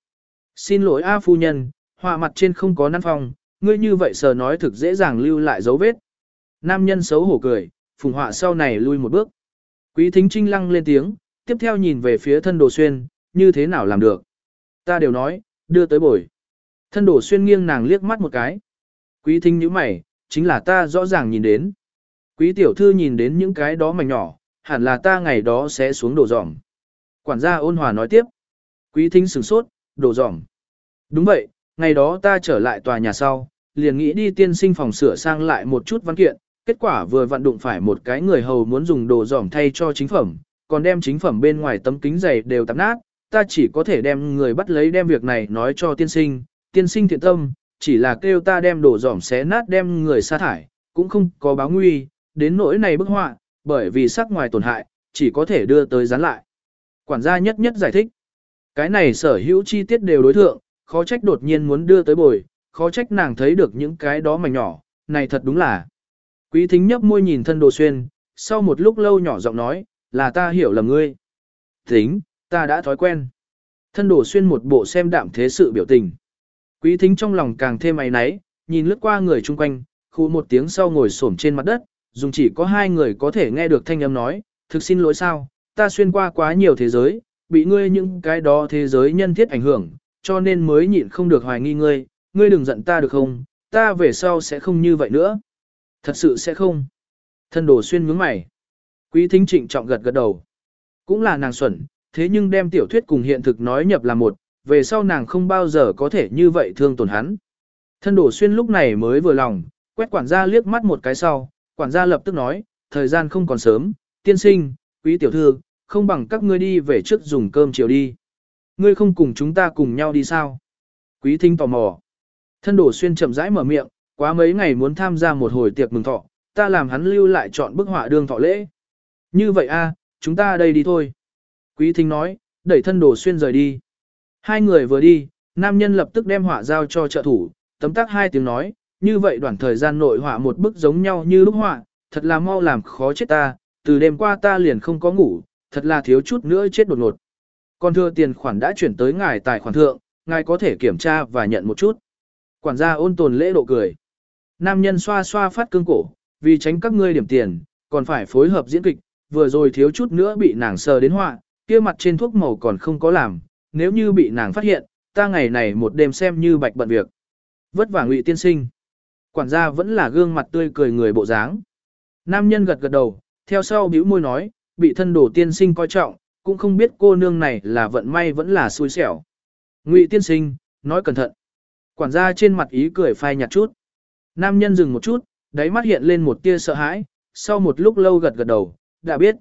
Xin lỗi A phu nhân, họa mặt trên không có năn phòng, ngươi như vậy sờ nói thực dễ dàng lưu lại dấu vết. Nam nhân xấu hổ cười, phùng họa sau này lui một bước. Quý thính trinh lăng lên tiếng, tiếp theo nhìn về phía thân đồ xuyên, như thế nào làm được. Ta đều nói, đưa tới bồi. Thân đồ xuyên nghiêng nàng liếc mắt một cái. Quý thính như mày, chính là ta rõ ràng nhìn đến. Quý tiểu thư nhìn đến những cái đó mảnh nhỏ, hẳn là ta ngày đó sẽ xuống đổ dỏng. Quản gia ôn hòa nói tiếp. Quý thính sửng sốt, đổ dỏng. Đúng vậy, ngày đó ta trở lại tòa nhà sau, liền nghĩ đi tiên sinh phòng sửa sang lại một chút văn kiện, kết quả vừa vận đụng phải một cái người hầu muốn dùng đồ giỏm thay cho chính phẩm, còn đem chính phẩm bên ngoài tấm kính dày đều tạp nát, ta chỉ có thể đem người bắt lấy đem việc này nói cho tiên sinh, tiên sinh thiện tâm, chỉ là kêu ta đem đồ giỏm xé nát đem người sa thải, cũng không có báo nguy, đến nỗi này bức họa, bởi vì sắc ngoài tổn hại, chỉ có thể đưa tới dán lại. Quản gia nhất nhất giải thích, cái này sở hữu chi tiết đều đối thượng, khó trách đột nhiên muốn đưa tới bồi, khó trách nàng thấy được những cái đó mảnh nhỏ, này thật đúng là. Quý thính nhấp môi nhìn thân đồ xuyên, sau một lúc lâu nhỏ giọng nói, là ta hiểu lầm ngươi. Tính, ta đã thói quen. Thân đồ xuyên một bộ xem đạm thế sự biểu tình. Quý thính trong lòng càng thêm áy náy, nhìn lướt qua người chung quanh, khu một tiếng sau ngồi xổm trên mặt đất, dùng chỉ có hai người có thể nghe được thanh âm nói, thực xin lỗi sao, ta xuyên qua quá nhiều thế giới, bị ngươi những cái đó thế giới nhân thiết ảnh hưởng, cho nên mới nhịn không được hoài nghi ngươi, ngươi đừng giận ta được không, ta về sau sẽ không như vậy nữa. Thật sự sẽ không. Thân đồ xuyên nhướng mày. Quý thính trịnh trọng gật gật đầu. Cũng là nàng xuẩn, thế nhưng đem tiểu thuyết cùng hiện thực nói nhập là một, về sau nàng không bao giờ có thể như vậy thương tổn hắn. Thân đổ xuyên lúc này mới vừa lòng, quét quản gia liếc mắt một cái sau, quản gia lập tức nói, thời gian không còn sớm, tiên sinh, quý tiểu thư, không bằng các ngươi đi về trước dùng cơm chiều đi. Ngươi không cùng chúng ta cùng nhau đi sao? Quý thính tò mò. Thân đổ xuyên chậm rãi mở miệng, quá mấy ngày muốn tham gia một hồi tiệc mừng thọ, ta làm hắn lưu lại chọn bức họa đương thọ lễ. Như vậy a, chúng ta đây đi thôi. Quý thính nói, đẩy thân đổ xuyên rời đi. Hai người vừa đi, nam nhân lập tức đem họa giao cho trợ thủ, tấm tắc hai tiếng nói, như vậy đoạn thời gian nội họa một bức giống nhau như lúc họa, thật là mau làm khó chết ta, từ đêm qua ta liền không có ngủ, thật là thiếu chút nữa chết đột ngột. Còn thưa tiền khoản đã chuyển tới ngài tài khoản thượng, ngài có thể kiểm tra và nhận một chút. Quản gia ôn tồn lễ độ cười. Nam nhân xoa xoa phát cương cổ, vì tránh các ngươi điểm tiền, còn phải phối hợp diễn kịch, vừa rồi thiếu chút nữa bị nàng sờ đến họa, kia mặt trên thuốc màu còn không có làm, nếu như bị nàng phát hiện, ta ngày này một đêm xem như bạch bận việc. Vất vả ngụy tiên sinh. Quản gia vẫn là gương mặt tươi cười người bộ dáng. Nam nhân gật gật đầu, theo sau bĩu môi nói, bị thân đổ tiên sinh coi trọng, cũng không biết cô nương này là vận may vẫn là xui xẻo. Ngụy tiên sinh, nói cẩn thận. Quản gia trên mặt ý cười phai nhạt chút. Nam nhân dừng một chút, đáy mắt hiện lên một tia sợ hãi, sau một lúc lâu gật gật đầu, đã biết.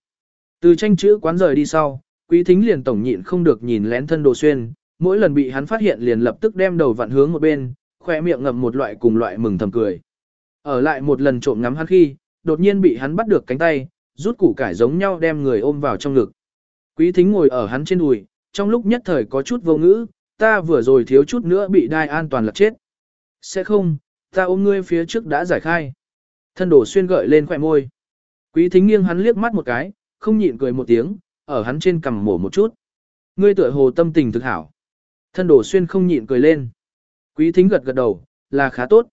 Từ tranh chữ quán rời đi sau, quý thính liền tổng nhịn không được nhìn lén thân đồ xuyên, mỗi lần bị hắn phát hiện liền lập tức đem đầu vặn hướng một bên, khoe miệng ngậm một loại cùng loại mừng thầm cười. Ở lại một lần trộm ngắm hắn khi, đột nhiên bị hắn bắt được cánh tay, rút củ cải giống nhau đem người ôm vào trong ngực. Quý thính ngồi ở hắn trên đùi, trong lúc nhất thời có chút vô ngữ, ta vừa rồi thiếu chút nữa bị đai an toàn lật chết. Sẽ không, ta ôm ngươi phía trước đã giải khai. Thân đổ xuyên gợi lên khỏe môi. Quý thính nghiêng hắn liếc mắt một cái, không nhịn cười một tiếng, ở hắn trên cằm mổ một chút. Ngươi tựa hồ tâm tình thực hảo. Thân đổ xuyên không nhịn cười lên. Quý thính gật gật đầu, là khá tốt.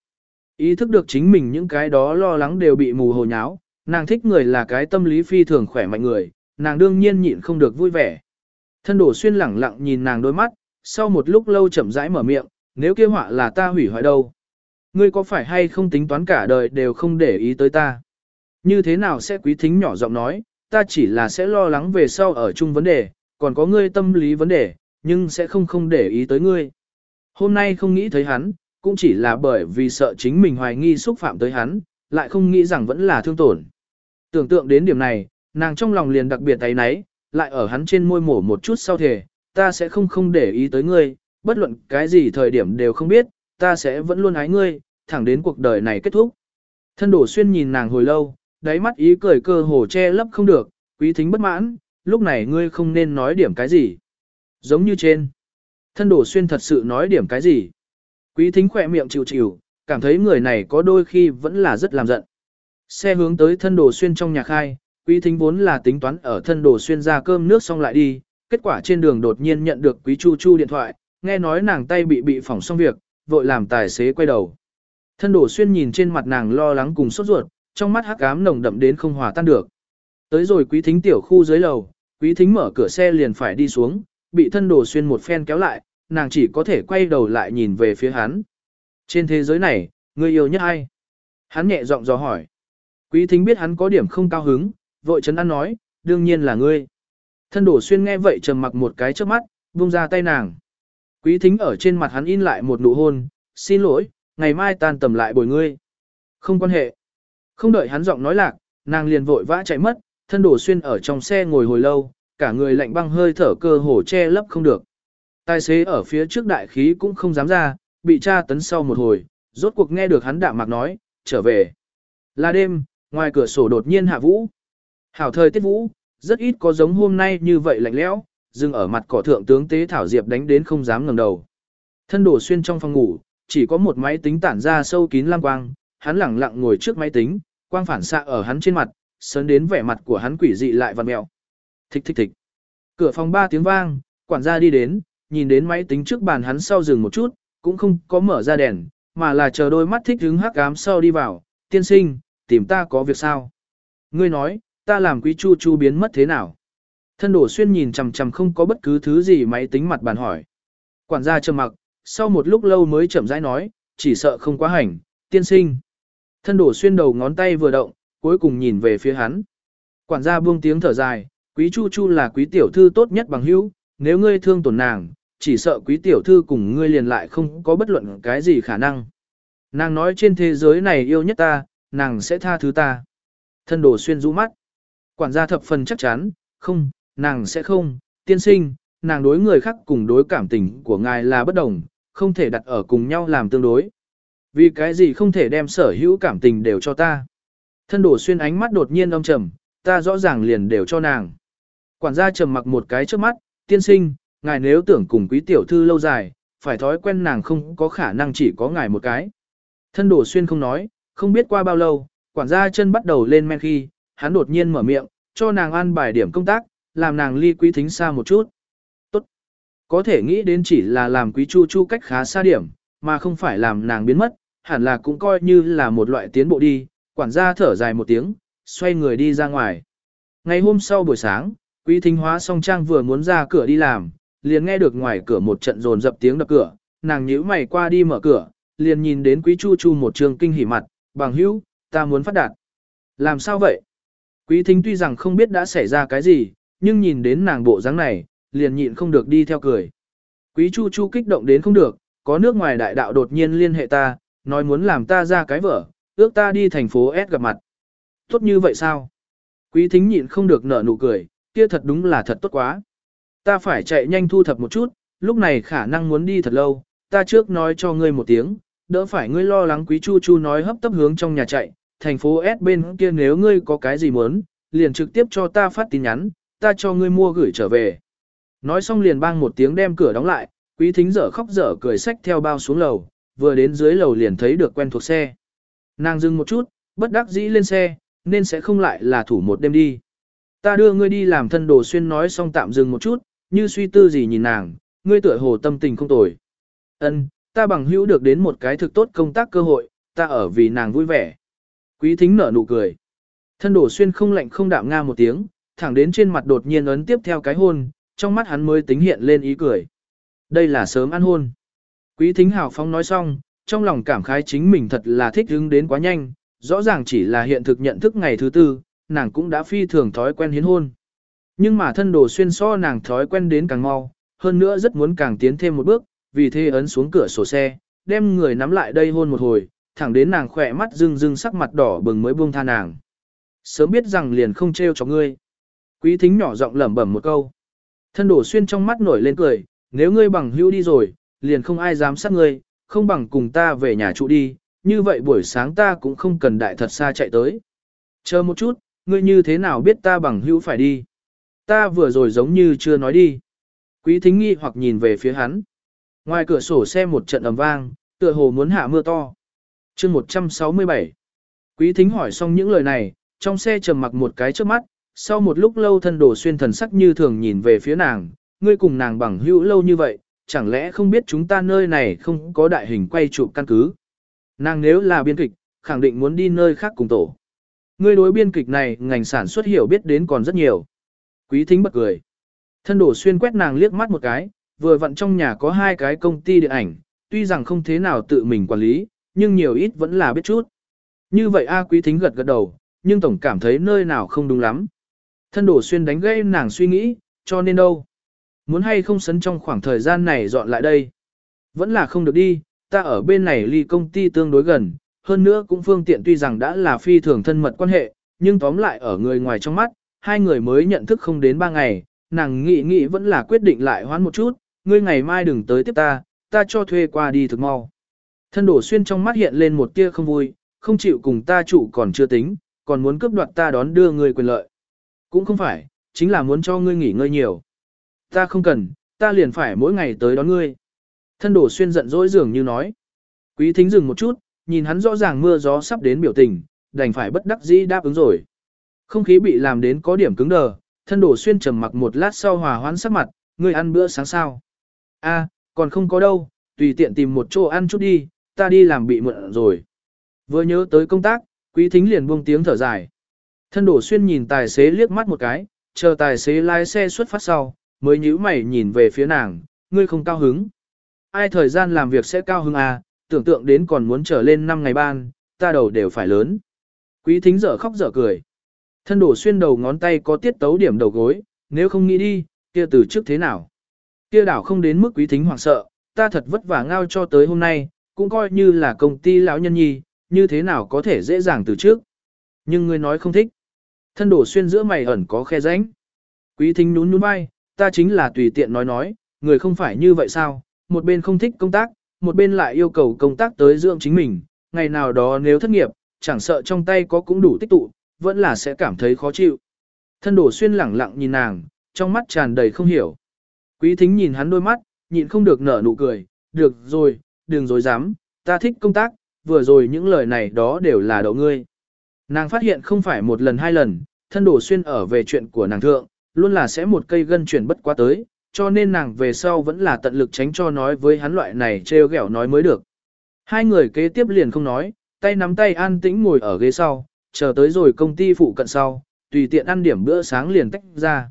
Ý thức được chính mình những cái đó lo lắng đều bị mù hồ nháo, nàng thích người là cái tâm lý phi thường khỏe mạnh người, nàng đương nhiên nhịn không được vui vẻ. Thân đổ xuyên lẳng lặng nhìn nàng đôi mắt, sau một lúc lâu chậm rãi mở miệng, nếu kia họa là ta hủy hoại đâu. Ngươi có phải hay không tính toán cả đời đều không để ý tới ta? Như thế nào sẽ quý thính nhỏ giọng nói, ta chỉ là sẽ lo lắng về sau ở chung vấn đề, còn có ngươi tâm lý vấn đề, nhưng sẽ không không để ý tới ngươi. Hôm nay không nghĩ thấy hắn, cũng chỉ là bởi vì sợ chính mình hoài nghi xúc phạm tới hắn, lại không nghĩ rằng vẫn là thương tổn. Tưởng tượng đến điểm này, nàng trong lòng liền đặc biệt thấy náy, lại ở hắn trên môi mổ một chút sau thể, ta sẽ không không để ý tới ngươi, bất luận cái gì thời điểm đều không biết, ta sẽ vẫn luôn ái ngươi, thẳng đến cuộc đời này kết thúc. Thân đổ xuyên nhìn nàng hồi lâu, đáy mắt ý cười cơ hồ che lấp không được, quý thính bất mãn, lúc này ngươi không nên nói điểm cái gì. Giống như trên. Thân đổ xuyên thật sự nói điểm cái gì? Quý thính khỏe miệng chịu chịu, cảm thấy người này có đôi khi vẫn là rất làm giận. Xe hướng tới thân đồ xuyên trong nhà khai, quý thính vốn là tính toán ở thân đồ xuyên ra cơm nước xong lại đi, kết quả trên đường đột nhiên nhận được quý chu chu điện thoại, nghe nói nàng tay bị bị phỏng xong việc, vội làm tài xế quay đầu. Thân đồ xuyên nhìn trên mặt nàng lo lắng cùng sốt ruột, trong mắt hắc ám nồng đậm đến không hòa tan được. Tới rồi quý thính tiểu khu dưới lầu, quý thính mở cửa xe liền phải đi xuống, bị thân đồ xuyên một phen kéo lại, nàng chỉ có thể quay đầu lại nhìn về phía hắn. Trên thế giới này, người yêu nhất ai? Hắn nhẹ giọng dò hỏi. Quý thính biết hắn có điểm không cao hứng, vội chấn an nói, đương nhiên là ngươi. Thân đổ xuyên nghe vậy trầm mặc một cái trước mắt, buông ra tay nàng. Quý thính ở trên mặt hắn in lại một nụ hôn, xin lỗi, ngày mai tan tầm lại bồi ngươi. Không quan hệ. Không đợi hắn giọng nói lạc, nàng liền vội vã chạy mất, thân đổ xuyên ở trong xe ngồi hồi lâu, cả người lạnh băng hơi thở cơ hồ che lấp không được. Tài xế ở phía trước đại khí cũng không dám ra, bị tra tấn sau một hồi, rốt cuộc nghe được hắn đạm mạc nói, trở về. Là đêm, ngoài cửa sổ đột nhiên hạ vũ. Hảo thời tiết vũ, rất ít có giống hôm nay như vậy lạnh lẽo, dừng ở mặt cỏ thượng tướng tế thảo diệp đánh đến không dám ngẩng đầu. Thân đổ xuyên trong phòng ngủ, chỉ có một máy tính tản ra sâu kín lam quang, hắn lẳng lặng ngồi trước máy tính, quang phản xạ ở hắn trên mặt, sớn đến vẻ mặt của hắn quỷ dị lại vặn mèo. Thích thích thích. Cửa phòng ba tiếng vang, quản gia đi đến, nhìn đến máy tính trước bàn hắn sau dừng một chút, cũng không có mở ra đèn, mà là chờ đôi mắt thích hứng hắc ám sau đi vào, tiên sinh, tìm ta có việc sao? Ngươi nói, ta làm quý chu chu biến mất thế nào? Thân đổ xuyên nhìn chằm chằm không có bất cứ thứ gì máy tính mặt bàn hỏi. Quản gia trầm mặc, sau một lúc lâu mới chậm rãi nói, chỉ sợ không quá hành, tiên sinh. Thân đổ xuyên đầu ngón tay vừa động, cuối cùng nhìn về phía hắn. Quản gia buông tiếng thở dài, quý chu chu là quý tiểu thư tốt nhất bằng hữu, nếu ngươi thương tổn nàng, chỉ sợ quý tiểu thư cùng ngươi liền lại không có bất luận cái gì khả năng. Nàng nói trên thế giới này yêu nhất ta, nàng sẽ tha thứ ta. Thân đổ xuyên rũ mắt. Quản gia thập phần chắc chắn, không, nàng sẽ không, tiên sinh, nàng đối người khác cùng đối cảm tình của ngài là bất đồng, không thể đặt ở cùng nhau làm tương đối. Vì cái gì không thể đem sở hữu cảm tình đều cho ta. Thân đổ xuyên ánh mắt đột nhiên âm trầm, ta rõ ràng liền đều cho nàng. Quản gia trầm mặc một cái trước mắt, tiên sinh, ngài nếu tưởng cùng quý tiểu thư lâu dài, phải thói quen nàng không có khả năng chỉ có ngài một cái. Thân đổ xuyên không nói, không biết qua bao lâu, quản gia chân bắt đầu lên men khi, hắn đột nhiên mở miệng, cho nàng ăn bài điểm công tác, làm nàng ly quý thính xa một chút. Tốt. Có thể nghĩ đến chỉ là làm quý chu chu cách khá xa điểm, mà không phải làm nàng biến mất, hẳn là cũng coi như là một loại tiến bộ đi, quản gia thở dài một tiếng, xoay người đi ra ngoài. Ngày hôm sau buổi sáng, quý thính hóa song trang vừa muốn ra cửa đi làm, liền nghe được ngoài cửa một trận rồn dập tiếng đập cửa, nàng nhíu mày qua đi mở cửa, liền nhìn đến quý chu chu một trường kinh hỉ mặt, bằng hữu, ta muốn phát đạt. Làm sao vậy? Quý thính tuy rằng không biết đã xảy ra cái gì, nhưng nhìn đến nàng bộ dáng này, liền nhịn không được đi theo cười. Quý chu chu kích động đến không được, có nước ngoài đại đạo đột nhiên liên hệ ta, nói muốn làm ta ra cái vở, ước ta đi thành phố S gặp mặt. Tốt như vậy sao? Quý thính nhịn không được nở nụ cười, kia thật đúng là thật tốt quá. Ta phải chạy nhanh thu thập một chút, lúc này khả năng muốn đi thật lâu, ta trước nói cho ngươi một tiếng, đỡ phải ngươi lo lắng quý chu chu nói hấp tấp hướng trong nhà chạy, thành phố S bên kia nếu ngươi có cái gì muốn, liền trực tiếp cho ta phát tin nhắn, ta cho ngươi mua gửi trở về. Nói xong liền bang một tiếng đem cửa đóng lại, quý thính dở khóc dở cười sách theo bao xuống lầu, vừa đến dưới lầu liền thấy được quen thuộc xe. Nàng dừng một chút, bất đắc dĩ lên xe, nên sẽ không lại là thủ một đêm đi. Ta đưa ngươi đi làm thân đồ xuyên nói xong tạm dừng một chút, như suy tư gì nhìn nàng, ngươi tựa hồ tâm tình không tồi. Ân, ta bằng hữu được đến một cái thực tốt công tác cơ hội, ta ở vì nàng vui vẻ. Quý thính nở nụ cười. Thân đổ xuyên không lạnh không đạm nga một tiếng, thẳng đến trên mặt đột nhiên ấn tiếp theo cái hôn, trong mắt hắn mới tính hiện lên ý cười. Đây là sớm ăn hôn. Quý thính hào phong nói xong, trong lòng cảm khái chính mình thật là thích hứng đến quá nhanh, rõ ràng chỉ là hiện thực nhận thức ngày thứ tư, nàng cũng đã phi thường thói quen hiến hôn. Nhưng mà thân đồ xuyên so nàng thói quen đến càng mau, hơn nữa rất muốn càng tiến thêm một bước, vì thế ấn xuống cửa sổ xe, đem người nắm lại đây hôn một hồi, thẳng đến nàng khỏe mắt rưng rưng sắc mặt đỏ bừng mới buông tha nàng. Sớm biết rằng liền không trêu cho ngươi. Quý thính nhỏ giọng lẩm bẩm một câu. Thân đổ xuyên trong mắt nổi lên cười, nếu ngươi bằng hữu đi rồi, liền không ai dám sát ngươi, không bằng cùng ta về nhà trụ đi, như vậy buổi sáng ta cũng không cần đại thật xa chạy tới. Chờ một chút, ngươi như thế nào biết ta bằng hữu phải đi? Ta vừa rồi giống như chưa nói đi. Quý thính nghi hoặc nhìn về phía hắn. Ngoài cửa sổ xe một trận ầm vang, tựa hồ muốn hạ mưa to chương 167 Quý thính hỏi xong những lời này, trong xe trầm mặc một cái trước mắt, sau một lúc lâu thân đồ xuyên thần sắc như thường nhìn về phía nàng, ngươi cùng nàng bằng hữu lâu như vậy, chẳng lẽ không biết chúng ta nơi này không có đại hình quay chụp căn cứ. Nàng nếu là biên kịch, khẳng định muốn đi nơi khác cùng tổ. Ngươi đối biên kịch này ngành sản xuất hiểu biết đến còn rất nhiều. Quý thính bật cười. Thân đổ xuyên quét nàng liếc mắt một cái, vừa vặn trong nhà có hai cái công ty điện ảnh, tuy rằng không thế nào tự mình quản lý, nhưng nhiều ít vẫn là biết chút. Như vậy A quý thính gật gật đầu, nhưng tổng cảm thấy nơi nào không đúng lắm. Thân đổ xuyên đánh gây nàng suy nghĩ, cho nên đâu. Muốn hay không sấn trong khoảng thời gian này dọn lại đây. Vẫn là không được đi, ta ở bên này ly công ty tương đối gần, hơn nữa cũng phương tiện tuy rằng đã là phi thường thân mật quan hệ, nhưng tóm lại ở người ngoài trong mắt, hai người mới nhận thức không đến ba ngày, nàng nghĩ nghĩ vẫn là quyết định lại hoán một chút, ngươi ngày mai đừng tới tiếp ta, ta cho thuê qua đi thực mau. Thân đổ xuyên trong mắt hiện lên một tia không vui, không chịu cùng ta chủ còn chưa tính, còn muốn cướp đoạt ta đón đưa ngươi quyền lợi. Cũng không phải, chính là muốn cho ngươi nghỉ ngơi nhiều. Ta không cần, ta liền phải mỗi ngày tới đón ngươi. Thân đổ xuyên giận dỗi dường như nói. Quý thính dừng một chút, nhìn hắn rõ ràng mưa gió sắp đến biểu tình, đành phải bất đắc dĩ đáp ứng rồi. Không khí bị làm đến có điểm cứng đờ, thân đổ xuyên trầm mặc một lát sau hòa hoãn sắc mặt, ngươi ăn bữa sáng sao? A, còn không có đâu, tùy tiện tìm một chỗ ăn chút đi, ta đi làm bị mượn rồi. Vừa nhớ tới công tác, quý thính liền buông tiếng thở dài. Thân đổ xuyên nhìn tài xế liếc mắt một cái, chờ tài xế lái xe xuất phát sau, mới nhíu mày nhìn về phía nàng, ngươi không cao hứng. Ai thời gian làm việc sẽ cao hứng à, tưởng tượng đến còn muốn trở lên 5 ngày ban, ta đầu đều phải lớn. Quý thính dở khóc dở cười. Thân đổ xuyên đầu ngón tay có tiết tấu điểm đầu gối, nếu không nghĩ đi, kia từ trước thế nào. Kia đảo không đến mức quý thính hoảng sợ, ta thật vất vả ngao cho tới hôm nay, cũng coi như là công ty lão nhân nhi, như thế nào có thể dễ dàng từ trước. Nhưng ngươi nói không thích. Thân đổ xuyên giữa mày ẩn có khe rãnh. Quý thính nhún nhún vai, ta chính là tùy tiện nói nói, người không phải như vậy sao, một bên không thích công tác, một bên lại yêu cầu công tác tới dưỡng chính mình, ngày nào đó nếu thất nghiệp, chẳng sợ trong tay có cũng đủ tích tụ, vẫn là sẽ cảm thấy khó chịu. Thân đổ xuyên lẳng lặng nhìn nàng, trong mắt tràn đầy không hiểu. Quý thính nhìn hắn đôi mắt, nhịn không được nở nụ cười, được rồi, đừng dối dám, ta thích công tác, vừa rồi những lời này đó đều là đậu ngươi. Nàng phát hiện không phải một lần hai lần, thân đổ xuyên ở về chuyện của nàng thượng, luôn là sẽ một cây gân chuyển bất quá tới, cho nên nàng về sau vẫn là tận lực tránh cho nói với hắn loại này trêu ghẹo nói mới được. Hai người kế tiếp liền không nói, tay nắm tay an tĩnh ngồi ở ghế sau, chờ tới rồi công ty phụ cận sau, tùy tiện ăn điểm bữa sáng liền tách ra.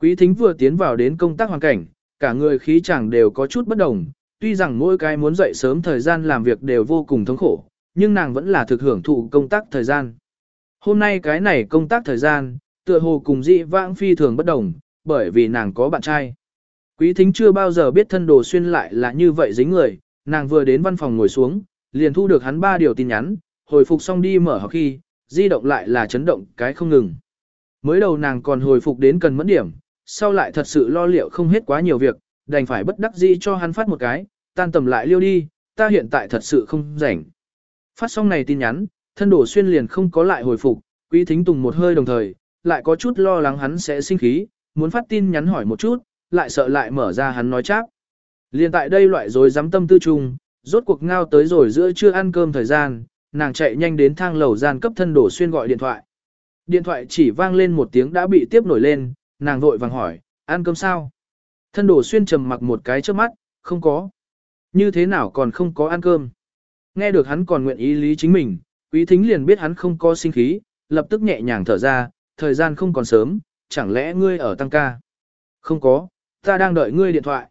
Quý thính vừa tiến vào đến công tác hoàn cảnh, cả người khí chẳng đều có chút bất đồng, tuy rằng mỗi cái muốn dậy sớm thời gian làm việc đều vô cùng thống khổ, nhưng nàng vẫn là thực hưởng thụ công tác thời gian. Hôm nay cái này công tác thời gian, tựa hồ cùng dị vãng phi thường bất đồng, bởi vì nàng có bạn trai. Quý thính chưa bao giờ biết thân đồ xuyên lại là như vậy dính người, nàng vừa đến văn phòng ngồi xuống, liền thu được hắn ba điều tin nhắn, hồi phục xong đi mở học khi, di động lại là chấn động cái không ngừng. Mới đầu nàng còn hồi phục đến cần mẫn điểm, sau lại thật sự lo liệu không hết quá nhiều việc, đành phải bất đắc dĩ cho hắn phát một cái, tan tầm lại liêu đi, ta hiện tại thật sự không rảnh. Phát xong này tin nhắn, thân đổ xuyên liền không có lại hồi phục, quý thính tùng một hơi đồng thời, lại có chút lo lắng hắn sẽ sinh khí, muốn phát tin nhắn hỏi một chút, lại sợ lại mở ra hắn nói cháp. Liên tại đây loại rồi dám tâm tư trùng, rốt cuộc ngao tới rồi giữa chưa ăn cơm thời gian, nàng chạy nhanh đến thang lầu gian cấp thân đổ xuyên gọi điện thoại. Điện thoại chỉ vang lên một tiếng đã bị tiếp nổi lên, nàng vội vàng hỏi, ăn cơm sao? Thân đổ xuyên trầm mặc một cái trước mắt, không có. Như thế nào còn không có ăn cơm? Nghe được hắn còn nguyện ý lý chính mình, quý thính liền biết hắn không có sinh khí, lập tức nhẹ nhàng thở ra, thời gian không còn sớm, chẳng lẽ ngươi ở tăng ca? Không có, ta đang đợi ngươi điện thoại.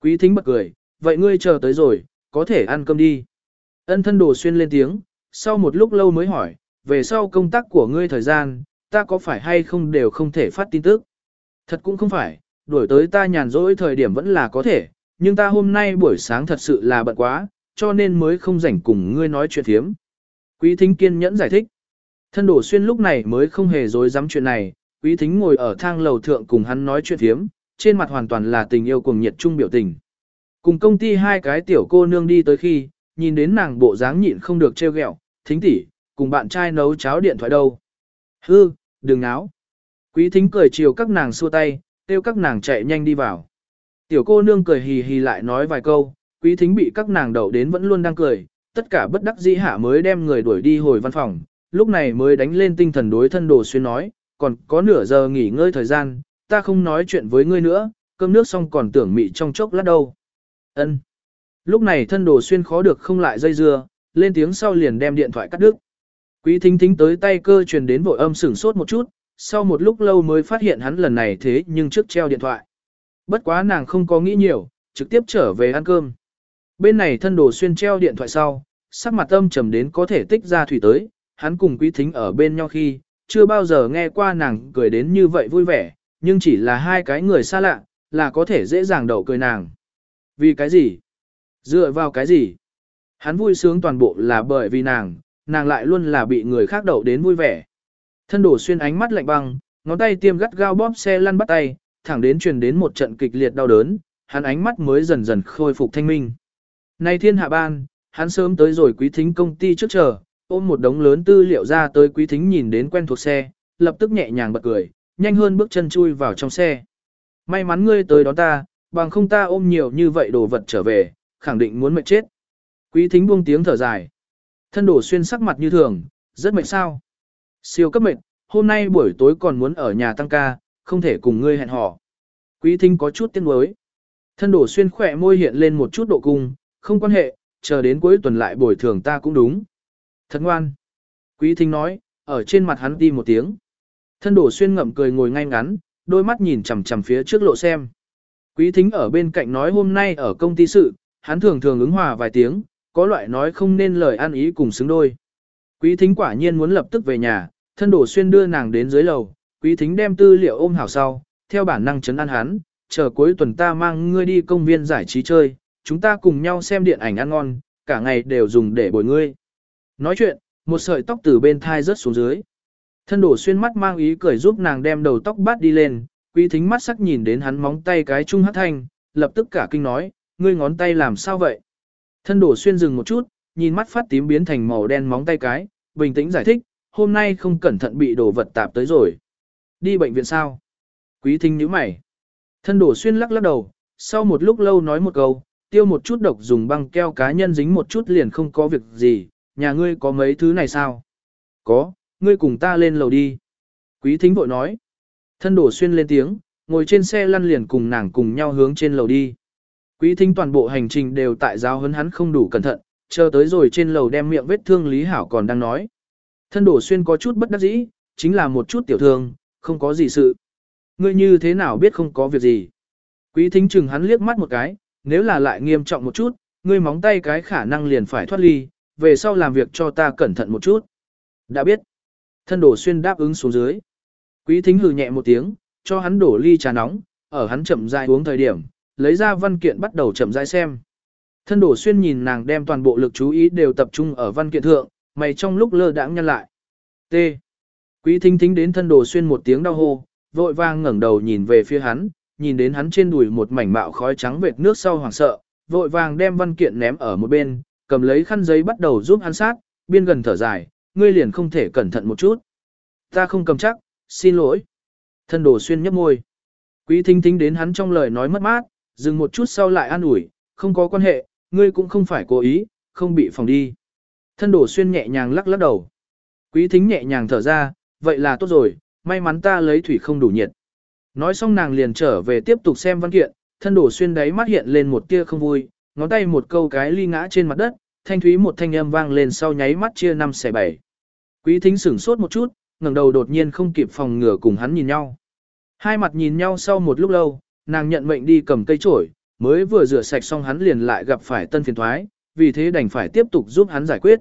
Quý thính bật cười, vậy ngươi chờ tới rồi, có thể ăn cơm đi. Ân thân đồ xuyên lên tiếng, sau một lúc lâu mới hỏi, về sau công tác của ngươi thời gian, ta có phải hay không đều không thể phát tin tức. Thật cũng không phải, đổi tới ta nhàn rỗi thời điểm vẫn là có thể, nhưng ta hôm nay buổi sáng thật sự là bận quá, cho nên mới không rảnh cùng ngươi nói chuyện thiếm. Quý thính kiên nhẫn giải thích. Thân đổ xuyên lúc này mới không hề dối dám chuyện này, quý thính ngồi ở thang lầu thượng cùng hắn nói chuyện thiếm, trên mặt hoàn toàn là tình yêu cùng nhiệt trung biểu tình. Cùng công ty hai cái tiểu cô nương đi tới khi, nhìn đến nàng bộ dáng nhịn không được treo gẹo thính tỷ, cùng bạn trai nấu cháo điện thoại đâu. Hư, đừng náo. Quý thính cười chiều các nàng xua tay, kêu các nàng chạy nhanh đi vào. Tiểu cô nương cười hì hì lại nói vài câu, quý thính bị các nàng đậu đến vẫn luôn đang cười, tất cả bất đắc dĩ hạ mới đem người đuổi đi hồi văn phòng, lúc này mới đánh lên tinh thần đối thân đồ xuyên nói, còn có nửa giờ nghỉ ngơi thời gian, ta không nói chuyện với ngươi nữa, cơm nước xong còn tưởng mị trong chốc lát đâu. Ân. Lúc này thân đồ xuyên khó được không lại dây dưa, lên tiếng sau liền đem điện thoại cắt đứt. Quý thính thính tới tay cơ truyền đến vội âm sửng sốt một chút, sau một lúc lâu mới phát hiện hắn lần này thế nhưng trước treo điện thoại. Bất quá nàng không có nghĩ nhiều, trực tiếp trở về ăn cơm. Bên này thân đồ xuyên treo điện thoại sau, sắc mặt âm trầm đến có thể tích ra thủy tới, hắn cùng quý thính ở bên nhau khi, chưa bao giờ nghe qua nàng cười đến như vậy vui vẻ, nhưng chỉ là hai cái người xa lạ, là có thể dễ dàng đậu cười nàng. Vì cái gì? Dựa vào cái gì? Hắn vui sướng toàn bộ là bởi vì nàng, nàng lại luôn là bị người khác đậu đến vui vẻ. Thân đổ xuyên ánh mắt lạnh băng, ngón tay tiêm gắt gao bóp xe lăn bắt tay, thẳng đến truyền đến một trận kịch liệt đau đớn, hắn ánh mắt mới dần dần khôi phục thanh minh. Nay thiên hạ ban, hắn sớm tới rồi quý thính công ty trước chờ, ôm một đống lớn tư liệu ra tới quý thính nhìn đến quen thuộc xe, lập tức nhẹ nhàng bật cười, nhanh hơn bước chân chui vào trong xe. May mắn ngươi tới đón ta, bằng không ta ôm nhiều như vậy đồ vật trở về, khẳng định muốn mệt chết. Quý thính buông tiếng thở dài. Thân đổ xuyên sắc mặt như thường, rất mệt sao. Siêu cấp mệt, hôm nay buổi tối còn muốn ở nhà tăng ca, không thể cùng ngươi hẹn hò. Quý thính có chút tiếc nuối. Thân đổ xuyên khỏe môi hiện lên một chút độ cung, không quan hệ, chờ đến cuối tuần lại bồi thường ta cũng đúng. Thật ngoan. Quý thính nói, ở trên mặt hắn đi một tiếng. Thân đổ xuyên ngậm cười ngồi ngay ngắn, đôi mắt nhìn chằm chằm phía trước lộ xem. Quý thính ở bên cạnh nói hôm nay ở công ty sự, hắn thường thường ứng hòa vài tiếng, có loại nói không nên lời ăn ý cùng xứng đôi. Quý thính quả nhiên muốn lập tức về nhà, thân đổ xuyên đưa nàng đến dưới lầu, quý thính đem tư liệu ôm hảo sau, theo bản năng chấn an hắn, chờ cuối tuần ta mang ngươi đi công viên giải trí chơi, chúng ta cùng nhau xem điện ảnh ăn ngon, cả ngày đều dùng để bồi ngươi. Nói chuyện, một sợi tóc từ bên thai rớt xuống dưới. Thân đổ xuyên mắt mang ý cười giúp nàng đem đầu tóc bát đi lên, quý thính mắt sắc nhìn đến hắn móng tay cái trung hát thanh, lập tức cả kinh nói, ngươi ngón tay làm sao vậy? Thân đổ xuyên dừng một chút, nhìn mắt phát tím biến thành màu đen móng tay cái, bình tĩnh giải thích, hôm nay không cẩn thận bị đồ vật tạp tới rồi. Đi bệnh viện sao? Quý thính nhíu mày. Thân đổ xuyên lắc lắc đầu, sau một lúc lâu nói một câu, tiêu một chút độc dùng băng keo cá nhân dính một chút liền không có việc gì, nhà ngươi có mấy thứ này sao? Có, ngươi cùng ta lên lầu đi. Quý thính vội nói. Thân đổ xuyên lên tiếng, ngồi trên xe lăn liền cùng nàng cùng nhau hướng trên lầu đi. Quý thính toàn bộ hành trình đều tại giáo hấn hắn không đủ cẩn thận, chờ tới rồi trên lầu đem miệng vết thương Lý Hảo còn đang nói. Thân đổ xuyên có chút bất đắc dĩ, chính là một chút tiểu thương, không có gì sự. Ngươi như thế nào biết không có việc gì. Quý thính chừng hắn liếc mắt một cái, nếu là lại nghiêm trọng một chút, ngươi móng tay cái khả năng liền phải thoát ly, về sau làm việc cho ta cẩn thận một chút. Đã biết. Thân đổ xuyên đáp ứng xuống dưới. Quý thính hừ nhẹ một tiếng, cho hắn đổ ly trà nóng, ở hắn chậm rãi uống thời điểm, lấy ra văn kiện bắt đầu chậm rãi xem. Thân đổ xuyên nhìn nàng đem toàn bộ lực chú ý đều tập trung ở văn kiện thượng, mày trong lúc lơ đãng nhăn lại. T. Quý thính thính đến thân đồ xuyên một tiếng đau hô, vội vang ngẩng đầu nhìn về phía hắn, nhìn đến hắn trên đùi một mảnh mạo khói trắng vệt nước sau hoảng sợ, vội vàng đem văn kiện ném ở một bên, cầm lấy khăn giấy bắt đầu giúp hắn sát, biên gần thở dài, ngươi liền không thể cẩn thận một chút. Ta không cầm chắc, xin lỗi. Thân đồ xuyên nhấp môi. Quý thính thính đến hắn trong lời nói mất mát, dừng một chút sau lại an ủi, không có quan hệ, ngươi cũng không phải cố ý, không bị phòng đi. Thân đổ xuyên nhẹ nhàng lắc lắc đầu. Quý thính nhẹ nhàng thở ra, vậy là tốt rồi, may mắn ta lấy thủy không đủ nhiệt. Nói xong nàng liền trở về tiếp tục xem văn kiện, thân đổ xuyên đáy mắt hiện lên một tia không vui, ngón tay một câu cái ly ngã trên mặt đất, thanh thúy một thanh âm vang lên sau nháy mắt chia năm xẻ bảy. Quý thính sửng sốt một chút, ngẩng đầu đột nhiên không kịp phòng ngừa cùng hắn nhìn nhau. Hai mặt nhìn nhau sau một lúc lâu, nàng nhận mệnh đi cầm cây chổi, mới vừa rửa sạch xong hắn liền lại gặp phải tân phiền thoái, vì thế đành phải tiếp tục giúp hắn giải quyết.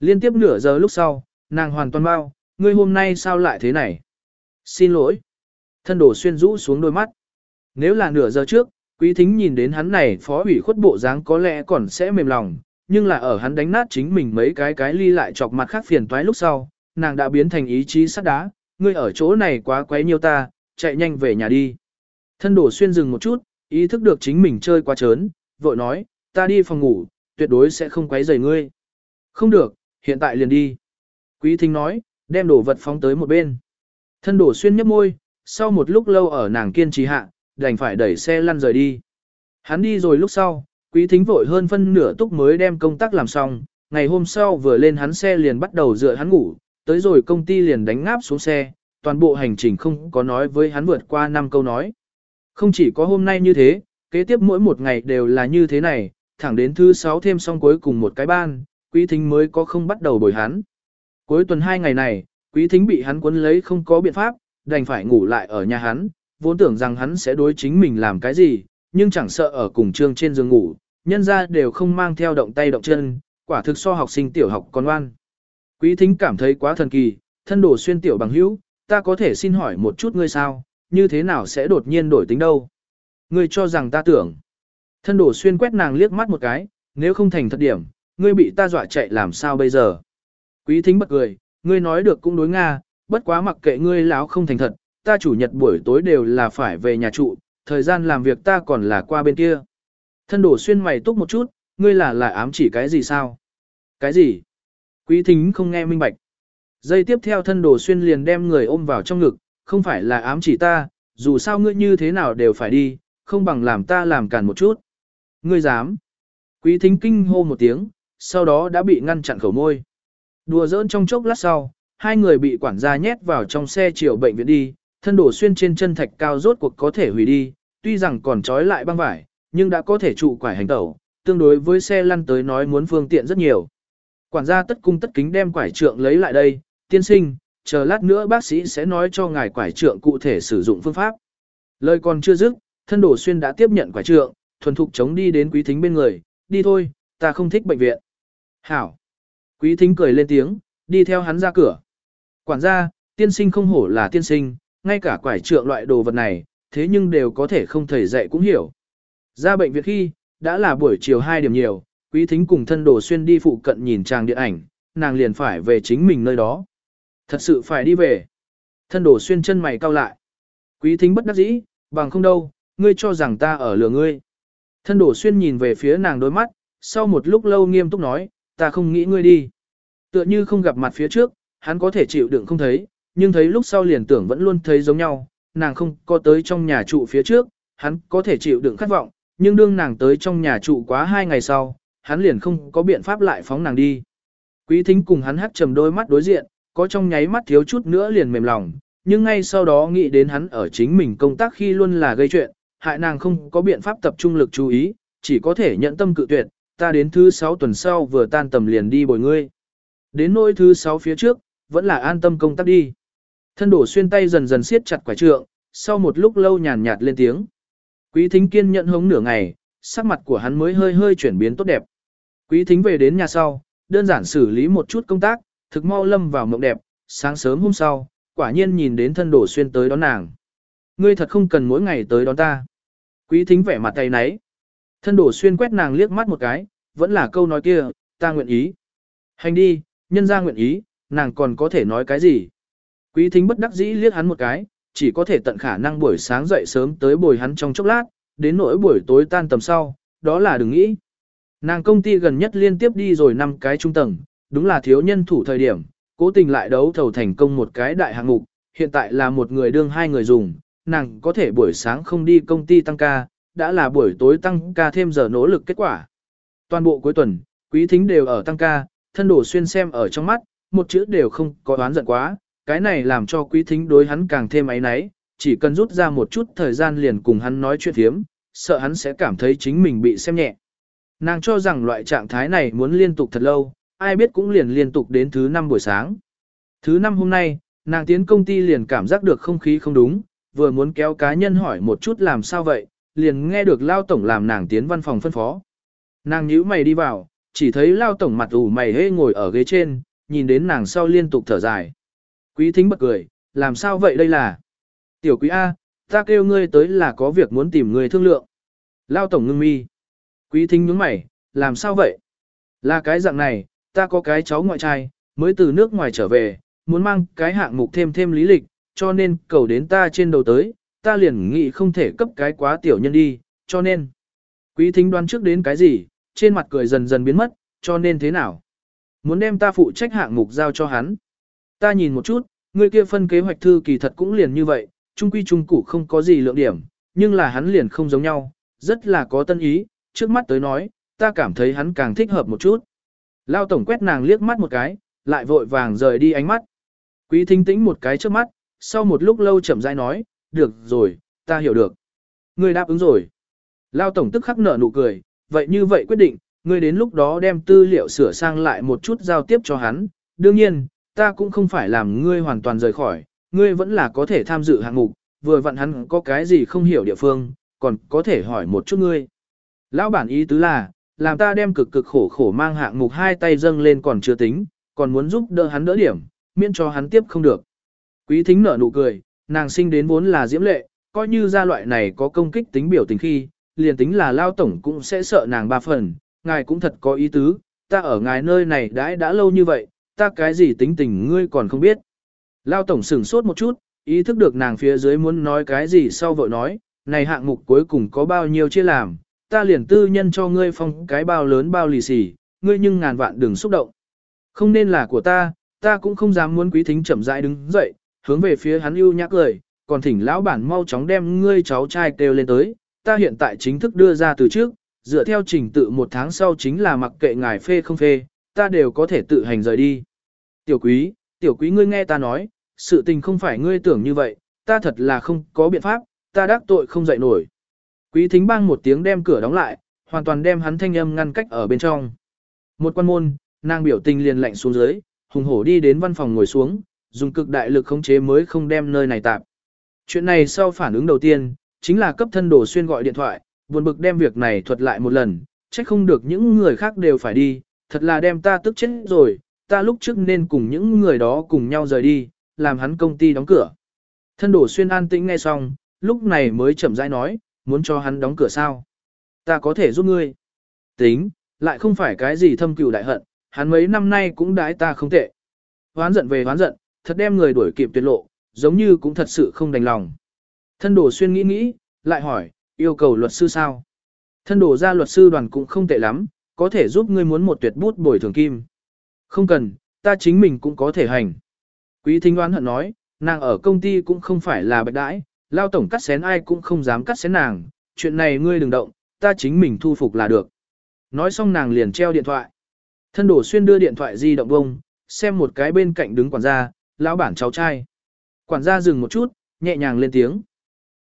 Liên tiếp nửa giờ lúc sau, nàng hoàn toàn bao, ngươi hôm nay sao lại thế này? Xin lỗi. Thân đổ xuyên rũ xuống đôi mắt. Nếu là nửa giờ trước, quý thính nhìn đến hắn này phó ủy khuất bộ dáng có lẽ còn sẽ mềm lòng, nhưng là ở hắn đánh nát chính mình mấy cái cái ly lại chọc mặt khác phiền toái lúc sau, nàng đã biến thành ý chí sắt đá, ngươi ở chỗ này quá quấy nhiều ta, chạy nhanh về nhà đi. Thân đổ xuyên dừng một chút, ý thức được chính mình chơi quá trớn, vội nói, ta đi phòng ngủ, tuyệt đối sẽ không quấy rầy ngươi. Không được, hiện tại liền đi. Quý thính nói, đem đồ vật phóng tới một bên. Thân đổ xuyên nhấp môi, sau một lúc lâu ở nàng kiên trì hạ, đành phải đẩy xe lăn rời đi. Hắn đi rồi lúc sau, quý thính vội hơn phân nửa túc mới đem công tác làm xong, ngày hôm sau vừa lên hắn xe liền bắt đầu dựa hắn ngủ, tới rồi công ty liền đánh ngáp xuống xe, toàn bộ hành trình không có nói với hắn vượt qua 5 câu nói. Không chỉ có hôm nay như thế, kế tiếp mỗi một ngày đều là như thế này, thẳng đến thứ 6 thêm xong cuối cùng một cái ban, quý thính mới có không bắt đầu bồi hắn. Cuối tuần hai ngày này, quý thính bị hắn cuốn lấy không có biện pháp, đành phải ngủ lại ở nhà hắn, vốn tưởng rằng hắn sẽ đối chính mình làm cái gì, nhưng chẳng sợ ở cùng trương trên giường ngủ, nhân ra đều không mang theo động tay động chân, quả thực so học sinh tiểu học còn oan. Quý thính cảm thấy quá thần kỳ, thân đồ xuyên tiểu bằng hữu, ta có thể xin hỏi một chút ngươi sao, như thế nào sẽ đột nhiên đổi tính đâu? Ngươi cho rằng ta tưởng. Thân đổ xuyên quét nàng liếc mắt một cái, nếu không thành thật điểm, ngươi bị ta dọa chạy làm sao bây giờ? Quý thính bật cười, ngươi nói được cũng đối Nga, bất quá mặc kệ ngươi láo không thành thật, ta chủ nhật buổi tối đều là phải về nhà trụ, thời gian làm việc ta còn là qua bên kia. Thân đổ xuyên mày túc một chút, ngươi là lại ám chỉ cái gì sao? Cái gì? Quý thính không nghe minh bạch. Giây tiếp theo thân đồ xuyên liền đem người ôm vào trong ngực, không phải là ám chỉ ta, dù sao ngươi như thế nào đều phải đi, không bằng làm ta làm cản một chút. Ngươi dám. Quý thính kinh hô một tiếng, sau đó đã bị ngăn chặn khẩu môi. Đùa giỡn trong chốc lát sau, hai người bị quản gia nhét vào trong xe chiều bệnh viện đi, thân đổ xuyên trên chân thạch cao rốt cuộc có thể hủy đi, tuy rằng còn trói lại băng vải, nhưng đã có thể trụ quải hành tẩu, tương đối với xe lăn tới nói muốn phương tiện rất nhiều. Quản gia tất cung tất kính đem quải trượng lấy lại đây, tiên sinh, chờ lát nữa bác sĩ sẽ nói cho ngài quải trượng cụ thể sử dụng phương pháp. Lời còn chưa dứt, thân đổ xuyên đã tiếp nhận quải trượng, thuần thục chống đi đến quý thính bên người, đi thôi, ta không thích bệnh viện. Hảo. Quý thính cười lên tiếng, đi theo hắn ra cửa. Quản gia, tiên sinh không hổ là tiên sinh, ngay cả quải trượng loại đồ vật này, thế nhưng đều có thể không thầy dạy cũng hiểu. Ra bệnh viện khi, đã là buổi chiều 2 điểm nhiều, quý thính cùng thân đồ xuyên đi phụ cận nhìn trang điện ảnh, nàng liền phải về chính mình nơi đó. Thật sự phải đi về. Thân đồ xuyên chân mày cau lại. Quý thính bất đắc dĩ, bằng không đâu, ngươi cho rằng ta ở lừa ngươi. Thân đổ xuyên nhìn về phía nàng đôi mắt, sau một lúc lâu nghiêm túc nói, ta không nghĩ ngươi đi. Tựa như không gặp mặt phía trước, hắn có thể chịu đựng không thấy, nhưng thấy lúc sau liền tưởng vẫn luôn thấy giống nhau, nàng không có tới trong nhà trụ phía trước, hắn có thể chịu đựng khát vọng, nhưng đương nàng tới trong nhà trụ quá hai ngày sau, hắn liền không có biện pháp lại phóng nàng đi. Quý thính cùng hắn hát trầm đôi mắt đối diện, có trong nháy mắt thiếu chút nữa liền mềm lòng, nhưng ngay sau đó nghĩ đến hắn ở chính mình công tác khi luôn là gây chuyện, hại nàng không có biện pháp tập trung lực chú ý, chỉ có thể nhận tâm cự tuyệt, ta đến thứ 6 tuần sau vừa tan tầm liền đi bồi ngươi. Đến nỗi thứ 6 phía trước, vẫn là an tâm công tác đi. Thân đổ xuyên tay dần dần siết chặt quả trượng, sau một lúc lâu nhàn nhạt lên tiếng. Quý thính kiên nhận hống nửa ngày, sắc mặt của hắn mới hơi hơi chuyển biến tốt đẹp. Quý thính về đến nhà sau, đơn giản xử lý một chút công tác, thực mau lâm vào mộng đẹp, sáng sớm hôm sau, quả nhiên nhìn đến thân đổ xuyên tới đón nàng. Ngươi thật không cần mỗi ngày tới đón ta. Quý thính vẻ mặt tay nấy. Thân đổ xuyên quét nàng liếc mắt một cái, vẫn là câu nói kia, ta nguyện ý. Hành đi, nhân ra nguyện ý, nàng còn có thể nói cái gì. Quý thính bất đắc dĩ liếc hắn một cái, chỉ có thể tận khả năng buổi sáng dậy sớm tới bồi hắn trong chốc lát, đến nỗi buổi tối tan tầm sau, đó là đừng nghĩ. Nàng công ty gần nhất liên tiếp đi rồi năm cái trung tầng, đúng là thiếu nhân thủ thời điểm, cố tình lại đấu thầu thành công một cái đại hạng mục, hiện tại là một người đương hai người dùng, nàng có thể buổi sáng không đi công ty tăng ca, đã là buổi tối tăng ca thêm giờ nỗ lực kết quả. Toàn bộ cuối tuần, quý thính đều ở tăng ca, thân đổ xuyên xem ở trong mắt, một chữ đều không có đoán giận quá, cái này làm cho quý thính đối hắn càng thêm ấy náy, chỉ cần rút ra một chút thời gian liền cùng hắn nói chuyện thiếm, sợ hắn sẽ cảm thấy chính mình bị xem nhẹ. Nàng cho rằng loại trạng thái này muốn liên tục thật lâu, ai biết cũng liền liên tục đến thứ năm buổi sáng. Thứ năm hôm nay, nàng tiến công ty liền cảm giác được không khí không đúng, vừa muốn kéo cá nhân hỏi một chút làm sao vậy, liền nghe được Lao Tổng làm nàng tiến văn phòng phân phó. Nàng nhíu mày đi vào, chỉ thấy Lao Tổng mặt ủ mày hê ngồi ở ghế trên, nhìn đến nàng sau liên tục thở dài. Quý thính bật cười, làm sao vậy đây là? Tiểu quý A, ta kêu ngươi tới là có việc muốn tìm người thương lượng. Lao tổng ngưng mi. Quý thính nhướng mày, làm sao vậy? Là cái dạng này, ta có cái cháu ngoại trai, mới từ nước ngoài trở về, muốn mang cái hạng mục thêm thêm lý lịch, cho nên cầu đến ta trên đầu tới, ta liền nghĩ không thể cấp cái quá tiểu nhân đi, cho nên. Quý thính đoán trước đến cái gì, trên mặt cười dần dần biến mất, cho nên thế nào? Muốn đem ta phụ trách hạng mục giao cho hắn. Ta nhìn một chút, người kia phân kế hoạch thư kỳ thật cũng liền như vậy, trung quy trung củ không có gì lượng điểm, nhưng là hắn liền không giống nhau, rất là có tân ý, trước mắt tới nói, ta cảm thấy hắn càng thích hợp một chút. Lao tổng quét nàng liếc mắt một cái, lại vội vàng rời đi ánh mắt. Quý thính tĩnh một cái trước mắt, sau một lúc lâu chậm rãi nói, được rồi, ta hiểu được. Ngươi đáp ứng rồi. Lao tổng tức khắc nở nụ cười, vậy như vậy quyết định, ngươi đến lúc đó đem tư liệu sửa sang lại một chút giao tiếp cho hắn. Đương nhiên, ta cũng không phải làm ngươi hoàn toàn rời khỏi, ngươi vẫn là có thể tham dự hạng mục, vừa vặn hắn có cái gì không hiểu địa phương, còn có thể hỏi một chút ngươi. Lão bản ý tứ là, làm ta đem cực cực khổ khổ mang hạng mục hai tay dâng lên còn chưa tính, còn muốn giúp đỡ hắn đỡ điểm, miễn cho hắn tiếp không được. Quý thính nở nụ cười, nàng sinh đến vốn là diễm lệ, coi như ra loại này có công kích tính biểu tình khi, liền tính là lao tổng cũng sẽ sợ nàng ba phần, ngài cũng thật có ý tứ, ta ở ngài nơi này đã đã lâu như vậy, ta cái gì tính tình ngươi còn không biết. Lao tổng sửng sốt một chút, ý thức được nàng phía dưới muốn nói cái gì sau vội nói, này hạng mục cuối cùng có bao nhiêu chia làm, ta liền tư nhân cho ngươi phong cái bao lớn bao lì xì, ngươi nhưng ngàn vạn đừng xúc động. Không nên là của ta, ta cũng không dám muốn quý thính chậm rãi đứng dậy, hướng về phía hắn ưu nhã cười, còn thỉnh lão bản mau chóng đem ngươi cháu trai kêu lên tới, ta hiện tại chính thức đưa ra từ trước, dựa theo trình tự một tháng sau chính là mặc kệ ngài phê không phê, ta đều có thể tự hành rời đi. Tiểu quý, tiểu quý ngươi nghe ta nói, sự tình không phải ngươi tưởng như vậy, ta thật là không có biện pháp, ta đắc tội không dậy nổi. Quý thính bang một tiếng đem cửa đóng lại, hoàn toàn đem hắn thanh âm ngăn cách ở bên trong. Một quan môn, nàng biểu tình liền lạnh xuống dưới, hùng hổ đi đến văn phòng ngồi xuống, dùng cực đại lực khống chế mới không đem nơi này tạp. Chuyện này sau phản ứng đầu tiên, chính là cấp thân đồ xuyên gọi điện thoại, buồn bực đem việc này thuật lại một lần, trách không được những người khác đều phải đi, thật là đem ta tức chết rồi, ta lúc trước nên cùng những người đó cùng nhau rời đi, làm hắn công ty đóng cửa. Thân đổ xuyên an tĩnh nghe xong, lúc này mới chậm rãi nói, muốn cho hắn đóng cửa sao? Ta có thể giúp ngươi. Tính, lại không phải cái gì thâm cừu đại hận, hắn mấy năm nay cũng đái ta không tệ. Hoán giận về hoán giận, thật đem người đuổi kịp tuyệt lộ, giống như cũng thật sự không đành lòng. Thân đồ xuyên nghĩ nghĩ, lại hỏi, yêu cầu luật sư sao? Thân đồ ra luật sư đoàn cũng không tệ lắm, có thể giúp ngươi muốn một tuyệt bút bồi thường kim. Không cần, ta chính mình cũng có thể hành. Quý thính đoán hận nói, nàng ở công ty cũng không phải là bạch đãi, lao tổng cắt xén ai cũng không dám cắt xén nàng, chuyện này ngươi đừng động, ta chính mình thu phục là được. Nói xong nàng liền treo điện thoại. Thân đổ xuyên đưa điện thoại di động bông, xem một cái bên cạnh đứng quản gia, lão bản cháu trai. Quản gia dừng một chút, nhẹ nhàng lên tiếng.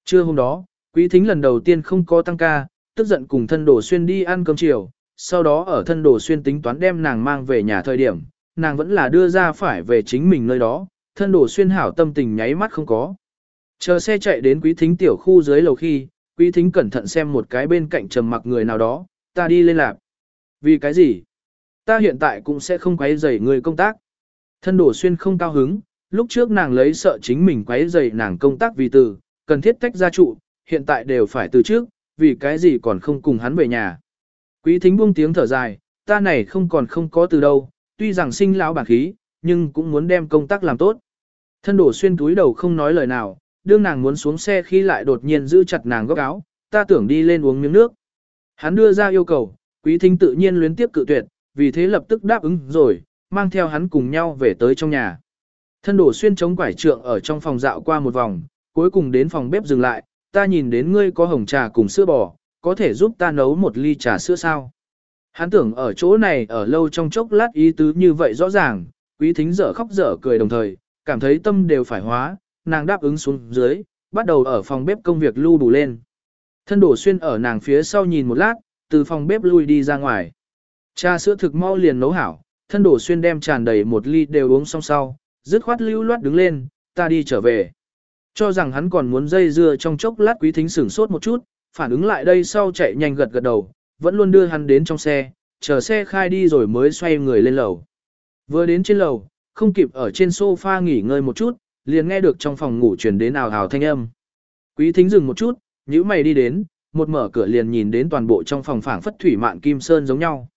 Trưa hôm đó, quý thính lần đầu tiên không có tăng ca, tức giận cùng thân đổ xuyên đi ăn cơm chiều, sau đó ở thân đổ xuyên tính toán đem nàng mang về nhà thời điểm, nàng vẫn là đưa ra phải về chính mình nơi đó, thân đổ xuyên hảo tâm tình nháy mắt không có. Chờ xe chạy đến quý thính tiểu khu dưới lầu khi, quý thính cẩn thận xem một cái bên cạnh trầm mặc người nào đó, ta đi lên lạc. Vì cái gì? Ta hiện tại cũng sẽ không quấy rầy người công tác. Thân đổ xuyên không cao hứng, lúc trước nàng lấy sợ chính mình quấy rầy nàng công tác vì từ, cần thiết tách ra trụ, hiện tại đều phải từ trước, vì cái gì còn không cùng hắn về nhà. Quý thính buông tiếng thở dài, ta này không còn không có từ đâu, tuy rằng sinh lão bản khí, nhưng cũng muốn đem công tác làm tốt. Thân đổ xuyên túi đầu không nói lời nào, đương nàng muốn xuống xe khi lại đột nhiên giữ chặt nàng góc áo, ta tưởng đi lên uống miếng nước. Hắn đưa ra yêu cầu, quý thính tự nhiên luyến tiếp cự tuyệt, vì thế lập tức đáp ứng rồi, mang theo hắn cùng nhau về tới trong nhà. Thân đổ xuyên chống quải trượng ở trong phòng dạo qua một vòng, cuối cùng đến phòng bếp dừng lại, ta nhìn đến ngươi có hồng trà cùng sữa bò, có thể giúp ta nấu một ly trà sữa sao? Hắn tưởng ở chỗ này ở lâu trong chốc lát ý tứ như vậy rõ ràng, quý thính dở khóc dở cười đồng thời, cảm thấy tâm đều phải hóa, nàng đáp ứng xuống dưới, bắt đầu ở phòng bếp công việc lưu đủ lên. Thân đổ xuyên ở nàng phía sau nhìn một lát, từ phòng bếp lui đi ra ngoài. Trà sữa thực mau liền nấu hảo, thân đổ xuyên đem tràn đầy một ly đều uống xong sau, dứt khoát lưu loát đứng lên, ta đi trở về. Cho rằng hắn còn muốn dây dưa trong chốc lát quý thính sửng sốt một chút, phản ứng lại đây sau chạy nhanh gật gật đầu, vẫn luôn đưa hắn đến trong xe, chờ xe khai đi rồi mới xoay người lên lầu. Vừa đến trên lầu, không kịp ở trên sofa nghỉ ngơi một chút, liền nghe được trong phòng ngủ truyền đến ào ào thanh âm. Quý thính dừng một chút, nhíu mày đi đến, một mở cửa liền nhìn đến toàn bộ trong phòng phảng phất thủy mạn kim sơn giống nhau.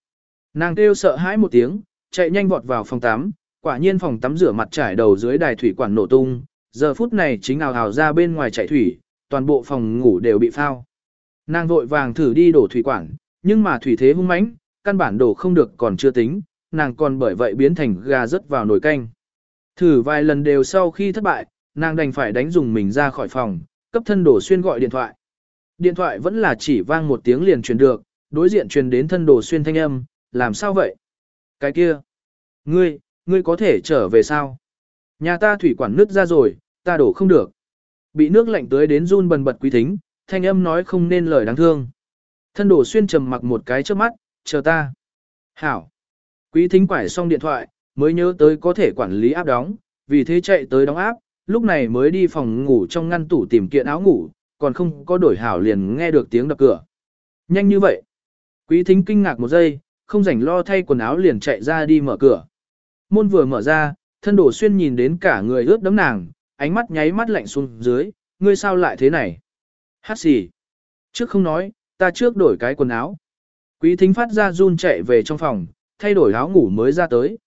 Nàng kêu sợ hãi một tiếng, chạy nhanh vọt vào phòng tắm, quả nhiên phòng tắm rửa mặt trải đầu dưới đài thủy quản nổ tung, giờ phút này chính ào ào ra bên ngoài chạy thủy, toàn bộ phòng ngủ đều bị phao. Nàng vội vàng thử đi đổ thủy quản, nhưng mà thủy thế hung mãnh, căn bản đổ không được còn chưa tính, nàng còn bởi vậy biến thành gà rớt vào nồi canh. Thử vài lần đều sau khi thất bại, nàng đành phải đánh dùng mình ra khỏi phòng, cấp thân đổ xuyên gọi điện thoại. Điện thoại vẫn là chỉ vang một tiếng liền truyền được, đối diện truyền đến thân đồ xuyên thanh âm, làm sao vậy? Cái kia, ngươi, ngươi có thể trở về sao? Nhà ta thủy quản nứt ra rồi, ta đổ không được. Bị nước lạnh tới đến run bần bật quý thính, thanh âm nói không nên lời đáng thương. Thân đổ xuyên trầm mặc một cái trước mắt, chờ ta. Hảo. Quý thính quải xong điện thoại, mới nhớ tới có thể quản lý áp đóng, vì thế chạy tới đóng áp, lúc này mới đi phòng ngủ trong ngăn tủ tìm kiện áo ngủ, còn không có đổi hảo liền nghe được tiếng đập cửa. Nhanh như vậy. Quý thính kinh ngạc một giây, không rảnh lo thay quần áo liền chạy ra đi mở cửa. Môn vừa mở ra, thân đổ xuyên nhìn đến cả người ướt đấm nàng, ánh mắt nháy mắt lạnh xuống dưới, ngươi sao lại thế này? Hát xì. Trước không nói, ta trước đổi cái quần áo. Quý thính phát ra run chạy về trong phòng, thay đổi áo ngủ mới ra tới.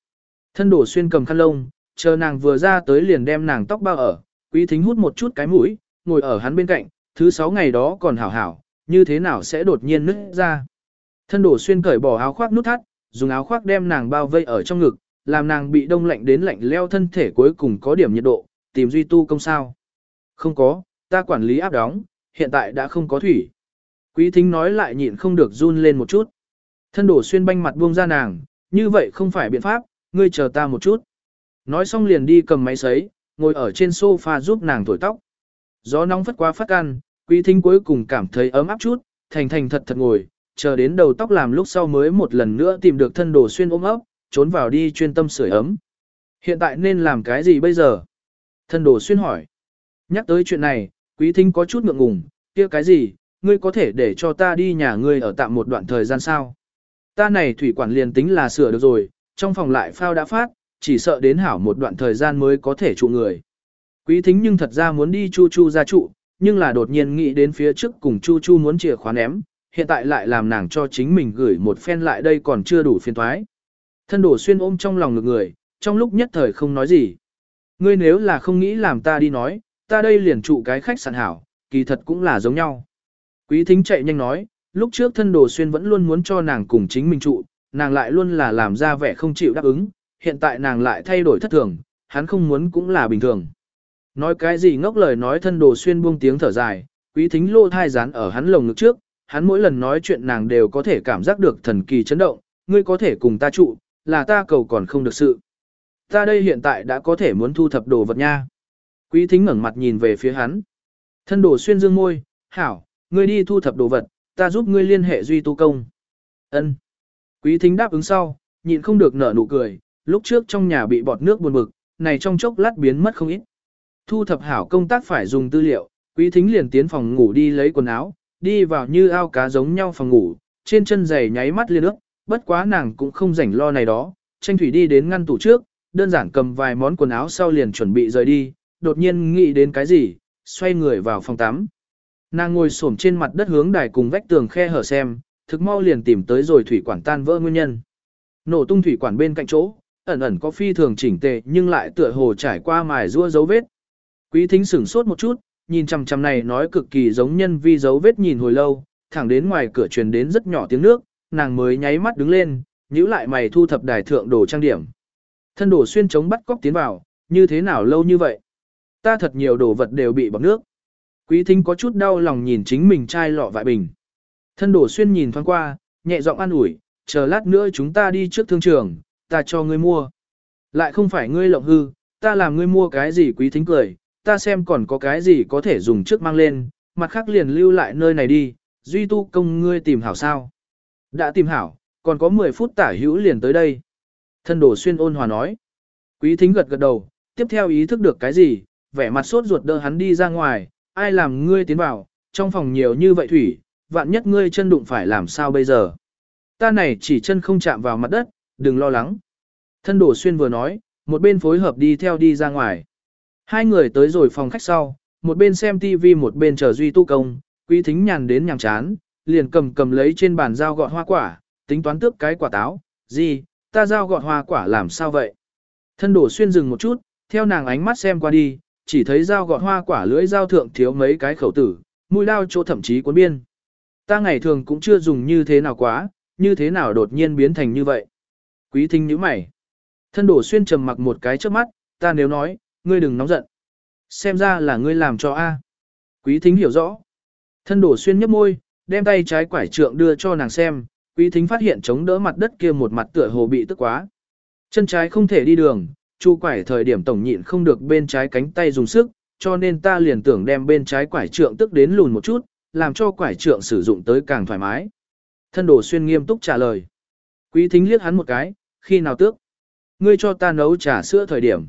Thân đổ xuyên cầm khăn lông, chờ nàng vừa ra tới liền đem nàng tóc bao ở, quý thính hút một chút cái mũi, ngồi ở hắn bên cạnh, thứ sáu ngày đó còn hảo hảo, như thế nào sẽ đột nhiên nứt ra. Thân đổ xuyên cởi bỏ áo khoác nút thắt, dùng áo khoác đem nàng bao vây ở trong ngực, làm nàng bị đông lạnh đến lạnh leo thân thể cuối cùng có điểm nhiệt độ, tìm duy tu công sao. Không có, ta quản lý áp đóng, hiện tại đã không có thủy. Quý thính nói lại nhịn không được run lên một chút. Thân đổ xuyên banh mặt buông ra nàng, như vậy không phải biện pháp, ngươi chờ ta một chút. Nói xong liền đi cầm máy sấy, ngồi ở trên sofa giúp nàng thổi tóc. Gió nóng phất qua phát ăn, quý thính cuối cùng cảm thấy ấm áp chút, thành thành thật thật ngồi, chờ đến đầu tóc làm lúc sau mới một lần nữa tìm được thân đồ xuyên ôm ấp, trốn vào đi chuyên tâm sưởi ấm. Hiện tại nên làm cái gì bây giờ? Thân đồ xuyên hỏi. Nhắc tới chuyện này, quý thính có chút ngượng ngùng, kia cái gì, ngươi có thể để cho ta đi nhà ngươi ở tạm một đoạn thời gian sao? Ta này thủy quản liền tính là sửa được rồi, trong phòng lại phao đã phát, chỉ sợ đến hảo một đoạn thời gian mới có thể trụ người. Quý thính nhưng thật ra muốn đi chu chu ra trụ, nhưng là đột nhiên nghĩ đến phía trước cùng chu chu muốn chìa khóa ném, hiện tại lại làm nàng cho chính mình gửi một phen lại đây còn chưa đủ phiền thoái. Thân đổ xuyên ôm trong lòng ngực người, trong lúc nhất thời không nói gì. Ngươi nếu là không nghĩ làm ta đi nói, ta đây liền trụ cái khách sạn hảo, kỳ thật cũng là giống nhau. Quý thính chạy nhanh nói, lúc trước thân đồ xuyên vẫn luôn muốn cho nàng cùng chính mình trụ, nàng lại luôn là làm ra vẻ không chịu đáp ứng, hiện tại nàng lại thay đổi thất thường, hắn không muốn cũng là bình thường. Nói cái gì ngốc lời nói thân đồ xuyên buông tiếng thở dài, quý thính lô thai rán ở hắn lồng ngực trước, hắn mỗi lần nói chuyện nàng đều có thể cảm giác được thần kỳ chấn động, ngươi có thể cùng ta trụ, là ta cầu còn không được sự. Ta đây hiện tại đã có thể muốn thu thập đồ vật nha. Quý thính ngẩng mặt nhìn về phía hắn. Thân đồ xuyên dương môi, hảo, ngươi đi thu thập đồ vật, ta giúp ngươi liên hệ duy tu công. Ân. Quý thính đáp ứng sau, nhịn không được nở nụ cười, lúc trước trong nhà bị bọt nước buồn bực, này trong chốc lát biến mất không ít. Thu thập hảo công tác phải dùng tư liệu, quý thính liền tiến phòng ngủ đi lấy quần áo, đi vào như ao cá giống nhau phòng ngủ, trên chân giày nháy mắt liên ước, bất quá nàng cũng không rảnh lo này đó, tranh thủy đi đến ngăn tủ trước, đơn giản cầm vài món quần áo sau liền chuẩn bị rời đi, đột nhiên nghĩ đến cái gì, xoay người vào phòng tắm. Nàng ngồi xổm trên mặt đất hướng đài cùng vách tường khe hở xem, thực mau liền tìm tới rồi thủy quản tan vỡ nguyên nhân. Nổ tung thủy quản bên cạnh chỗ, ẩn ẩn có phi thường chỉnh tề nhưng lại tựa hồ trải qua mài rua dấu vết. Quý thính sửng sốt một chút, nhìn chằm chằm này nói cực kỳ giống nhân vi dấu vết nhìn hồi lâu, thẳng đến ngoài cửa truyền đến rất nhỏ tiếng nước, nàng mới nháy mắt đứng lên, nhíu lại mày thu thập đài thượng đồ trang điểm. Thân đồ xuyên chống bắt cóc tiến vào, như thế nào lâu như vậy? Ta thật nhiều đồ vật đều bị bọc nước. Quý thính có chút đau lòng nhìn chính mình chai lọ vại bình. Thân đồ xuyên nhìn thoáng qua, nhẹ giọng an ủi, chờ lát nữa chúng ta đi trước thương trường, ta cho ngươi mua. Lại không phải ngươi lộng hư, ta làm ngươi mua cái gì quý thính cười, ta xem còn có cái gì có thể dùng trước mang lên, mặt khác liền lưu lại nơi này đi, duy tu công ngươi tìm hảo sao. Đã tìm hảo, còn có 10 phút tả hữu liền tới đây. Thân đồ xuyên ôn hòa nói. Quý thính gật gật đầu, tiếp theo ý thức được cái gì, vẻ mặt sốt ruột đỡ hắn đi ra ngoài, ai làm ngươi tiến vào, trong phòng nhiều như vậy thủy, vạn nhất ngươi chân đụng phải làm sao bây giờ. Ta này chỉ chân không chạm vào mặt đất, đừng lo lắng. Thân đổ xuyên vừa nói, một bên phối hợp đi theo đi ra ngoài. Hai người tới rồi phòng khách sau, một bên xem TV một bên chờ duy tu công, quý thính nhàn đến nhàm chán, liền cầm cầm lấy trên bàn dao gọt hoa quả, tính toán tước cái quả táo, gì, ta dao gọt hoa quả làm sao vậy? Thân đổ xuyên dừng một chút, theo nàng ánh mắt xem qua đi, chỉ thấy dao gọt hoa quả lưỡi dao thượng thiếu mấy cái khẩu tử, mũi lao chỗ thậm chí cuốn biên. Ta ngày thường cũng chưa dùng như thế nào quá, như thế nào đột nhiên biến thành như vậy. Quý thính nhíu mày. Thân đổ xuyên trầm mặc một cái trước mắt, ta nếu nói, ngươi đừng nóng giận. Xem ra là ngươi làm cho A. Quý thính hiểu rõ. Thân đổ xuyên nhấp môi, đem tay trái quải trượng đưa cho nàng xem, quý thính phát hiện chống đỡ mặt đất kia một mặt tựa hồ bị tức quá. Chân trái không thể đi đường, chu quải thời điểm tổng nhịn không được bên trái cánh tay dùng sức, cho nên ta liền tưởng đem bên trái quải trượng tức đến lùn một chút, làm cho quải trượng sử dụng tới càng thoải mái. Thân đồ xuyên nghiêm túc trả lời. Quý thính liếc hắn một cái, khi nào tước? Ngươi cho ta nấu trà sữa thời điểm.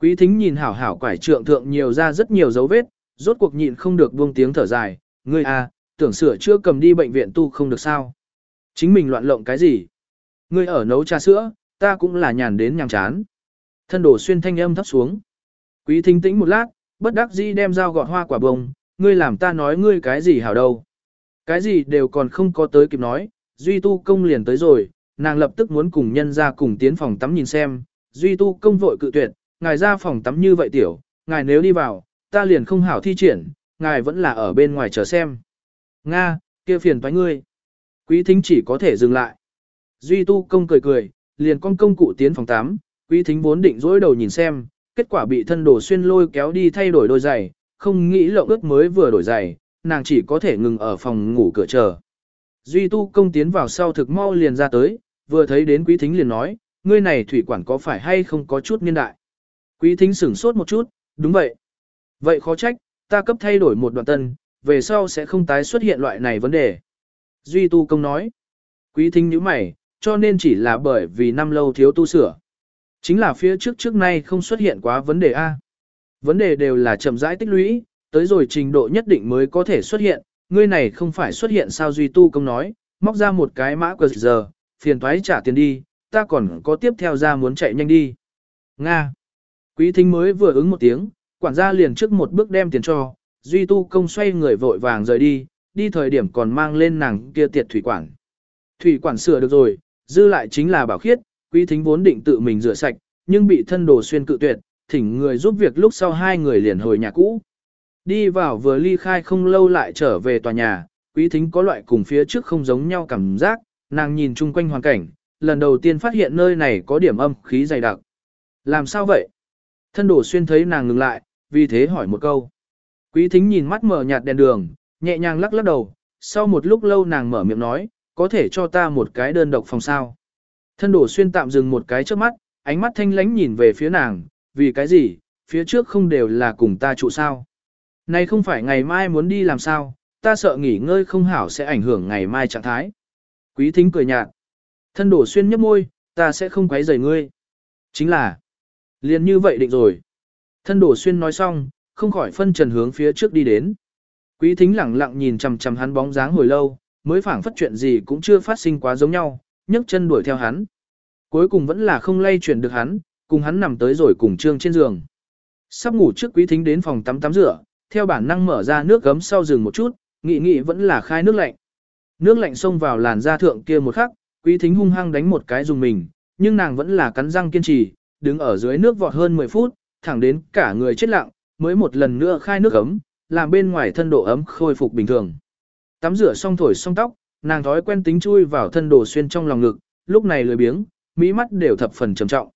Quý thính nhìn hảo hảo quải trượng thượng nhiều ra rất nhiều dấu vết, rốt cuộc nhịn không được buông tiếng thở dài. Ngươi à, tưởng sửa chưa cầm đi bệnh viện tu không được sao. Chính mình loạn lộng cái gì? Ngươi ở nấu trà sữa, ta cũng là nhàn đến nhàng chán. Thân đổ xuyên thanh âm thấp xuống. Quý thính tĩnh một lát, bất đắc dĩ đem dao gọt hoa quả bông, ngươi làm ta nói ngươi cái gì hảo đâu. Cái gì đều còn không có tới kịp nói, Duy Tu Công liền tới rồi, nàng lập tức muốn cùng nhân ra cùng tiến phòng tắm nhìn xem, Duy Tu Công vội cự tuyệt, ngài ra phòng tắm như vậy tiểu, ngài nếu đi vào, ta liền không hảo thi triển, ngài vẫn là ở bên ngoài chờ xem. Nga, kia phiền toái ngươi. Quý thính chỉ có thể dừng lại. Duy Tu Công cười cười, liền con công cụ tiến phòng tắm, quý thính vốn định dỗi đầu nhìn xem, kết quả bị thân đồ xuyên lôi kéo đi thay đổi đôi giày, không nghĩ lộng ướt mới vừa đổi giày, nàng chỉ có thể ngừng ở phòng ngủ cửa chờ. Duy tu công tiến vào sau thực mau liền ra tới, vừa thấy đến quý thính liền nói, ngươi này thủy quản có phải hay không có chút niên đại. Quý thính sửng sốt một chút, đúng vậy. Vậy khó trách, ta cấp thay đổi một đoạn tân, về sau sẽ không tái xuất hiện loại này vấn đề. Duy tu công nói, quý thính như mày, cho nên chỉ là bởi vì năm lâu thiếu tu sửa. Chính là phía trước trước nay không xuất hiện quá vấn đề A. Vấn đề đều là chậm rãi tích lũy, tới rồi trình độ nhất định mới có thể xuất hiện, ngươi này không phải xuất hiện sao Duy Tu công nói, móc ra một cái mã quờ giờ, phiền thoái trả tiền đi, ta còn có tiếp theo ra muốn chạy nhanh đi. Nga. Quý thính mới vừa ứng một tiếng, quản gia liền trước một bước đem tiền cho, Duy Tu công xoay người vội vàng rời đi, đi thời điểm còn mang lên nàng kia tiệt thủy quản. Thủy quản sửa được rồi, dư lại chính là bảo khiết, quý thính vốn định tự mình rửa sạch, nhưng bị thân đồ xuyên cự tuyệt, thỉnh người giúp việc lúc sau hai người liền hồi nhà cũ. Đi vào vừa ly khai không lâu lại trở về tòa nhà, quý thính có loại cùng phía trước không giống nhau cảm giác, nàng nhìn chung quanh hoàn cảnh, lần đầu tiên phát hiện nơi này có điểm âm khí dày đặc. Làm sao vậy? Thân đổ xuyên thấy nàng ngừng lại, vì thế hỏi một câu. Quý thính nhìn mắt mở nhạt đèn đường, nhẹ nhàng lắc lắc đầu, sau một lúc lâu nàng mở miệng nói, có thể cho ta một cái đơn độc phòng sao. Thân đổ xuyên tạm dừng một cái trước mắt, ánh mắt thanh lánh nhìn về phía nàng, vì cái gì, phía trước không đều là cùng ta trụ sao. Này không phải ngày mai muốn đi làm sao, ta sợ nghỉ ngơi không hảo sẽ ảnh hưởng ngày mai trạng thái. Quý thính cười nhạt. Thân đổ xuyên nhấp môi, ta sẽ không quấy rầy ngươi. Chính là, liền như vậy định rồi. Thân đổ xuyên nói xong, không khỏi phân trần hướng phía trước đi đến. Quý thính lẳng lặng nhìn chằm chằm hắn bóng dáng hồi lâu, mới phảng phất chuyện gì cũng chưa phát sinh quá giống nhau, nhấc chân đuổi theo hắn. Cuối cùng vẫn là không lay chuyển được hắn, cùng hắn nằm tới rồi cùng trương trên giường. Sắp ngủ trước quý thính đến phòng tắm tắm rửa, theo bản năng mở ra nước gấm sau giường một chút, nghĩ nghĩ vẫn là khai nước lạnh. Nước lạnh xông vào làn da thượng kia một khắc, quý thính hung hăng đánh một cái dùng mình, nhưng nàng vẫn là cắn răng kiên trì, đứng ở dưới nước vọt hơn 10 phút, thẳng đến cả người chết lặng, mới một lần nữa khai nước ấm, làm bên ngoài thân độ ấm khôi phục bình thường. Tắm rửa xong thổi xong tóc, nàng thói quen tính chui vào thân đồ xuyên trong lòng ngực, lúc này lười biếng, mỹ mắt đều thập phần trầm trọng.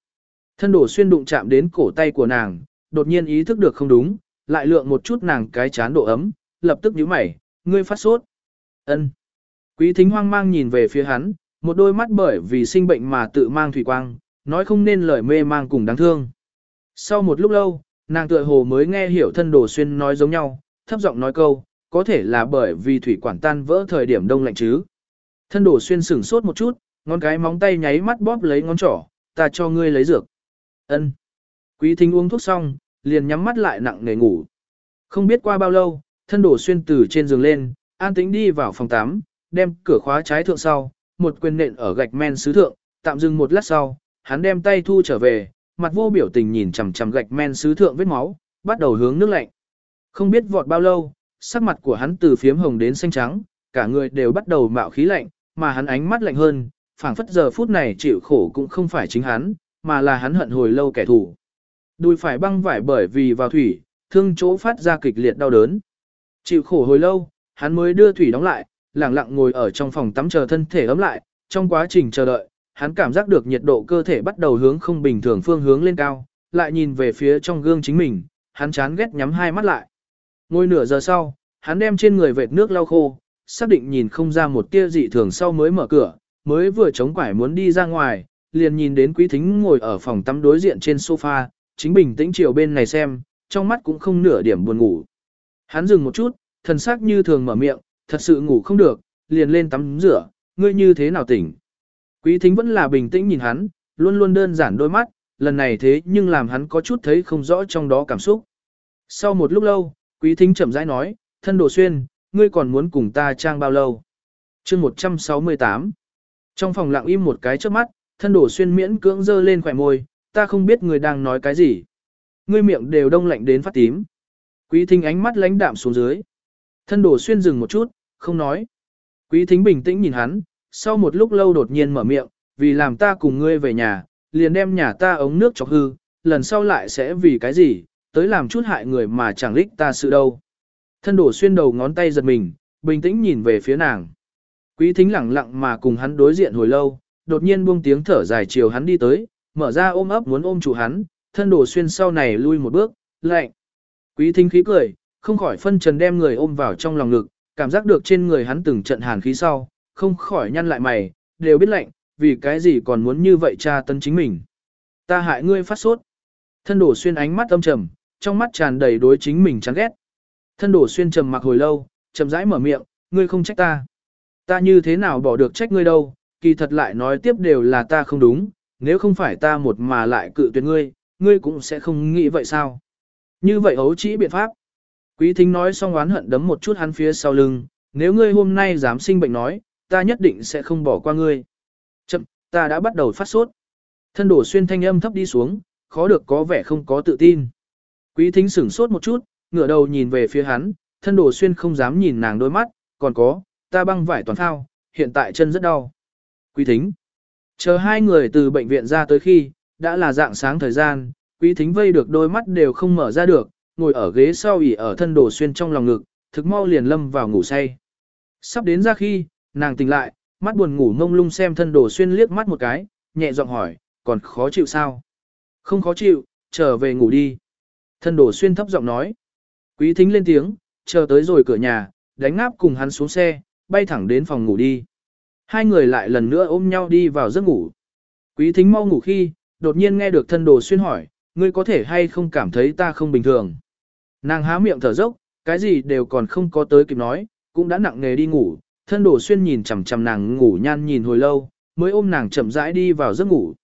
Thân đồ xuyên đụng chạm đến cổ tay của nàng, đột nhiên ý thức được không đúng, lại lượng một chút nàng cái chán độ ấm, lập tức nhíu mày, ngươi phát sốt. Ân. Quý thính hoang mang nhìn về phía hắn, một đôi mắt bởi vì sinh bệnh mà tự mang thủy quang, nói không nên lời mê mang cùng đáng thương. Sau một lúc lâu, nàng tựa hồ mới nghe hiểu thân đồ xuyên nói giống nhau, thấp giọng nói câu, có thể là bởi vì thủy quản tan vỡ thời điểm đông lạnh chứ. Thân đồ xuyên sửng sốt một chút, ngón cái móng tay nháy mắt bóp lấy ngón trỏ, ta cho ngươi lấy dược. Ân. Quý thính uống thuốc xong, liền nhắm mắt lại nặng nề ngủ. Không biết qua bao lâu, thân đổ xuyên từ trên giường lên, an tĩnh đi vào phòng 8, đem cửa khóa trái thượng sau, một quyền nện ở gạch men sứ thượng, tạm dừng một lát sau, hắn đem tay thu trở về, mặt vô biểu tình nhìn chằm chằm gạch men sứ thượng vết máu, bắt đầu hướng nước lạnh. Không biết vọt bao lâu, sắc mặt của hắn từ phiếm hồng đến xanh trắng, cả người đều bắt đầu mạo khí lạnh, mà hắn ánh mắt lạnh hơn, phảng phất giờ phút này chịu khổ cũng không phải chính hắn, mà là hắn hận hồi lâu kẻ thù. Đùi phải băng vải bởi vì vào thủy, thương chỗ phát ra kịch liệt đau đớn. Chịu khổ hồi lâu, hắn mới đưa thủy đóng lại, lặng lặng ngồi ở trong phòng tắm chờ thân thể ấm lại, trong quá trình chờ đợi, hắn cảm giác được nhiệt độ cơ thể bắt đầu hướng không bình thường phương hướng lên cao, lại nhìn về phía trong gương chính mình, hắn chán ghét nhắm hai mắt lại. Ngồi nửa giờ sau, hắn đem trên người vệt nước lau khô, xác định nhìn không ra một tia dị thường sau mới mở cửa, mới vừa chống quải muốn đi ra ngoài, liền nhìn đến quý thính ngồi ở phòng tắm đối diện trên sofa, chính bình tĩnh chiều bên này xem, trong mắt cũng không nửa điểm buồn ngủ. Hắn dừng một chút, thần sắc như thường mở miệng, thật sự ngủ không được, liền lên tắm rửa, ngươi như thế nào tỉnh. Quý thính vẫn là bình tĩnh nhìn hắn, luôn luôn đơn giản đôi mắt, lần này thế nhưng làm hắn có chút thấy không rõ trong đó cảm xúc. Sau một lúc lâu, quý thính chậm rãi nói, thân đồ xuyên, ngươi còn muốn cùng ta trang bao lâu? chương 168 Trong phòng lặng im một cái trước mắt, thân đồ xuyên miễn cưỡng dơ lên khỏe môi, ta không biết người đang nói cái gì. Ngươi miệng đều đông lạnh đến phát tím. Quý thính ánh mắt lãnh đạm xuống dưới. Thân đồ xuyên dừng một chút, không nói. Quý thính bình tĩnh nhìn hắn, sau một lúc lâu đột nhiên mở miệng, vì làm ta cùng ngươi về nhà, liền đem nhà ta ống nước chọc hư, lần sau lại sẽ vì cái gì, tới làm chút hại người mà chẳng lích ta sự đâu. Thân đổ xuyên đầu ngón tay giật mình, bình tĩnh nhìn về phía nàng. Quý thính lặng lặng mà cùng hắn đối diện hồi lâu, đột nhiên buông tiếng thở dài chiều hắn đi tới, mở ra ôm ấp muốn ôm chủ hắn, thân đổ xuyên sau này lui một bước, lạnh. Quý thính khí cười, không khỏi phân trần đem người ôm vào trong lòng ngực, cảm giác được trên người hắn từng trận hàn khí sau, không khỏi nhăn lại mày, đều biết lạnh, vì cái gì còn muốn như vậy tra tấn chính mình. Ta hại ngươi phát sốt. Thân đổ xuyên ánh mắt âm trầm, trong mắt tràn đầy đối chính mình chán ghét. Thân đổ xuyên trầm mặc hồi lâu, chậm rãi mở miệng, ngươi không trách ta. Ta như thế nào bỏ được trách ngươi đâu, kỳ thật lại nói tiếp đều là ta không đúng, nếu không phải ta một mà lại cự tuyệt ngươi, ngươi cũng sẽ không nghĩ vậy sao. Như vậy ấu chỉ biện pháp. Quý thính nói xong oán hận đấm một chút hắn phía sau lưng, nếu ngươi hôm nay dám sinh bệnh nói, ta nhất định sẽ không bỏ qua ngươi. Chậm, ta đã bắt đầu phát sốt. Thân đổ xuyên thanh âm thấp đi xuống, khó được có vẻ không có tự tin. Quý thính sửng sốt một chút, ngửa đầu nhìn về phía hắn, thân đổ xuyên không dám nhìn nàng đôi mắt, còn có, ta băng vải toàn thao, hiện tại chân rất đau. Quý thính. Chờ hai người từ bệnh viện ra tới khi, đã là dạng sáng thời gian, quý thính vây được đôi mắt đều không mở ra được, ngồi ở ghế sau ỉ ở thân đổ xuyên trong lòng ngực, thực mau liền lâm vào ngủ say. Sắp đến ra khi, nàng tỉnh lại, mắt buồn ngủ ngông lung xem thân đồ xuyên liếc mắt một cái, nhẹ giọng hỏi, còn khó chịu sao? Không khó chịu, trở về ngủ đi. Thân đồ xuyên thấp giọng nói. Quý thính lên tiếng, chờ tới rồi cửa nhà, đánh ngáp cùng hắn xuống xe, bay thẳng đến phòng ngủ đi. Hai người lại lần nữa ôm nhau đi vào giấc ngủ. Quý thính mau ngủ khi, đột nhiên nghe được thân đồ xuyên hỏi, ngươi có thể hay không cảm thấy ta không bình thường. Nàng há miệng thở dốc, cái gì đều còn không có tới kịp nói, cũng đã nặng nề đi ngủ, thân đồ xuyên nhìn chằm chằm nàng ngủ nhan nhìn hồi lâu, mới ôm nàng chậm rãi đi vào giấc ngủ.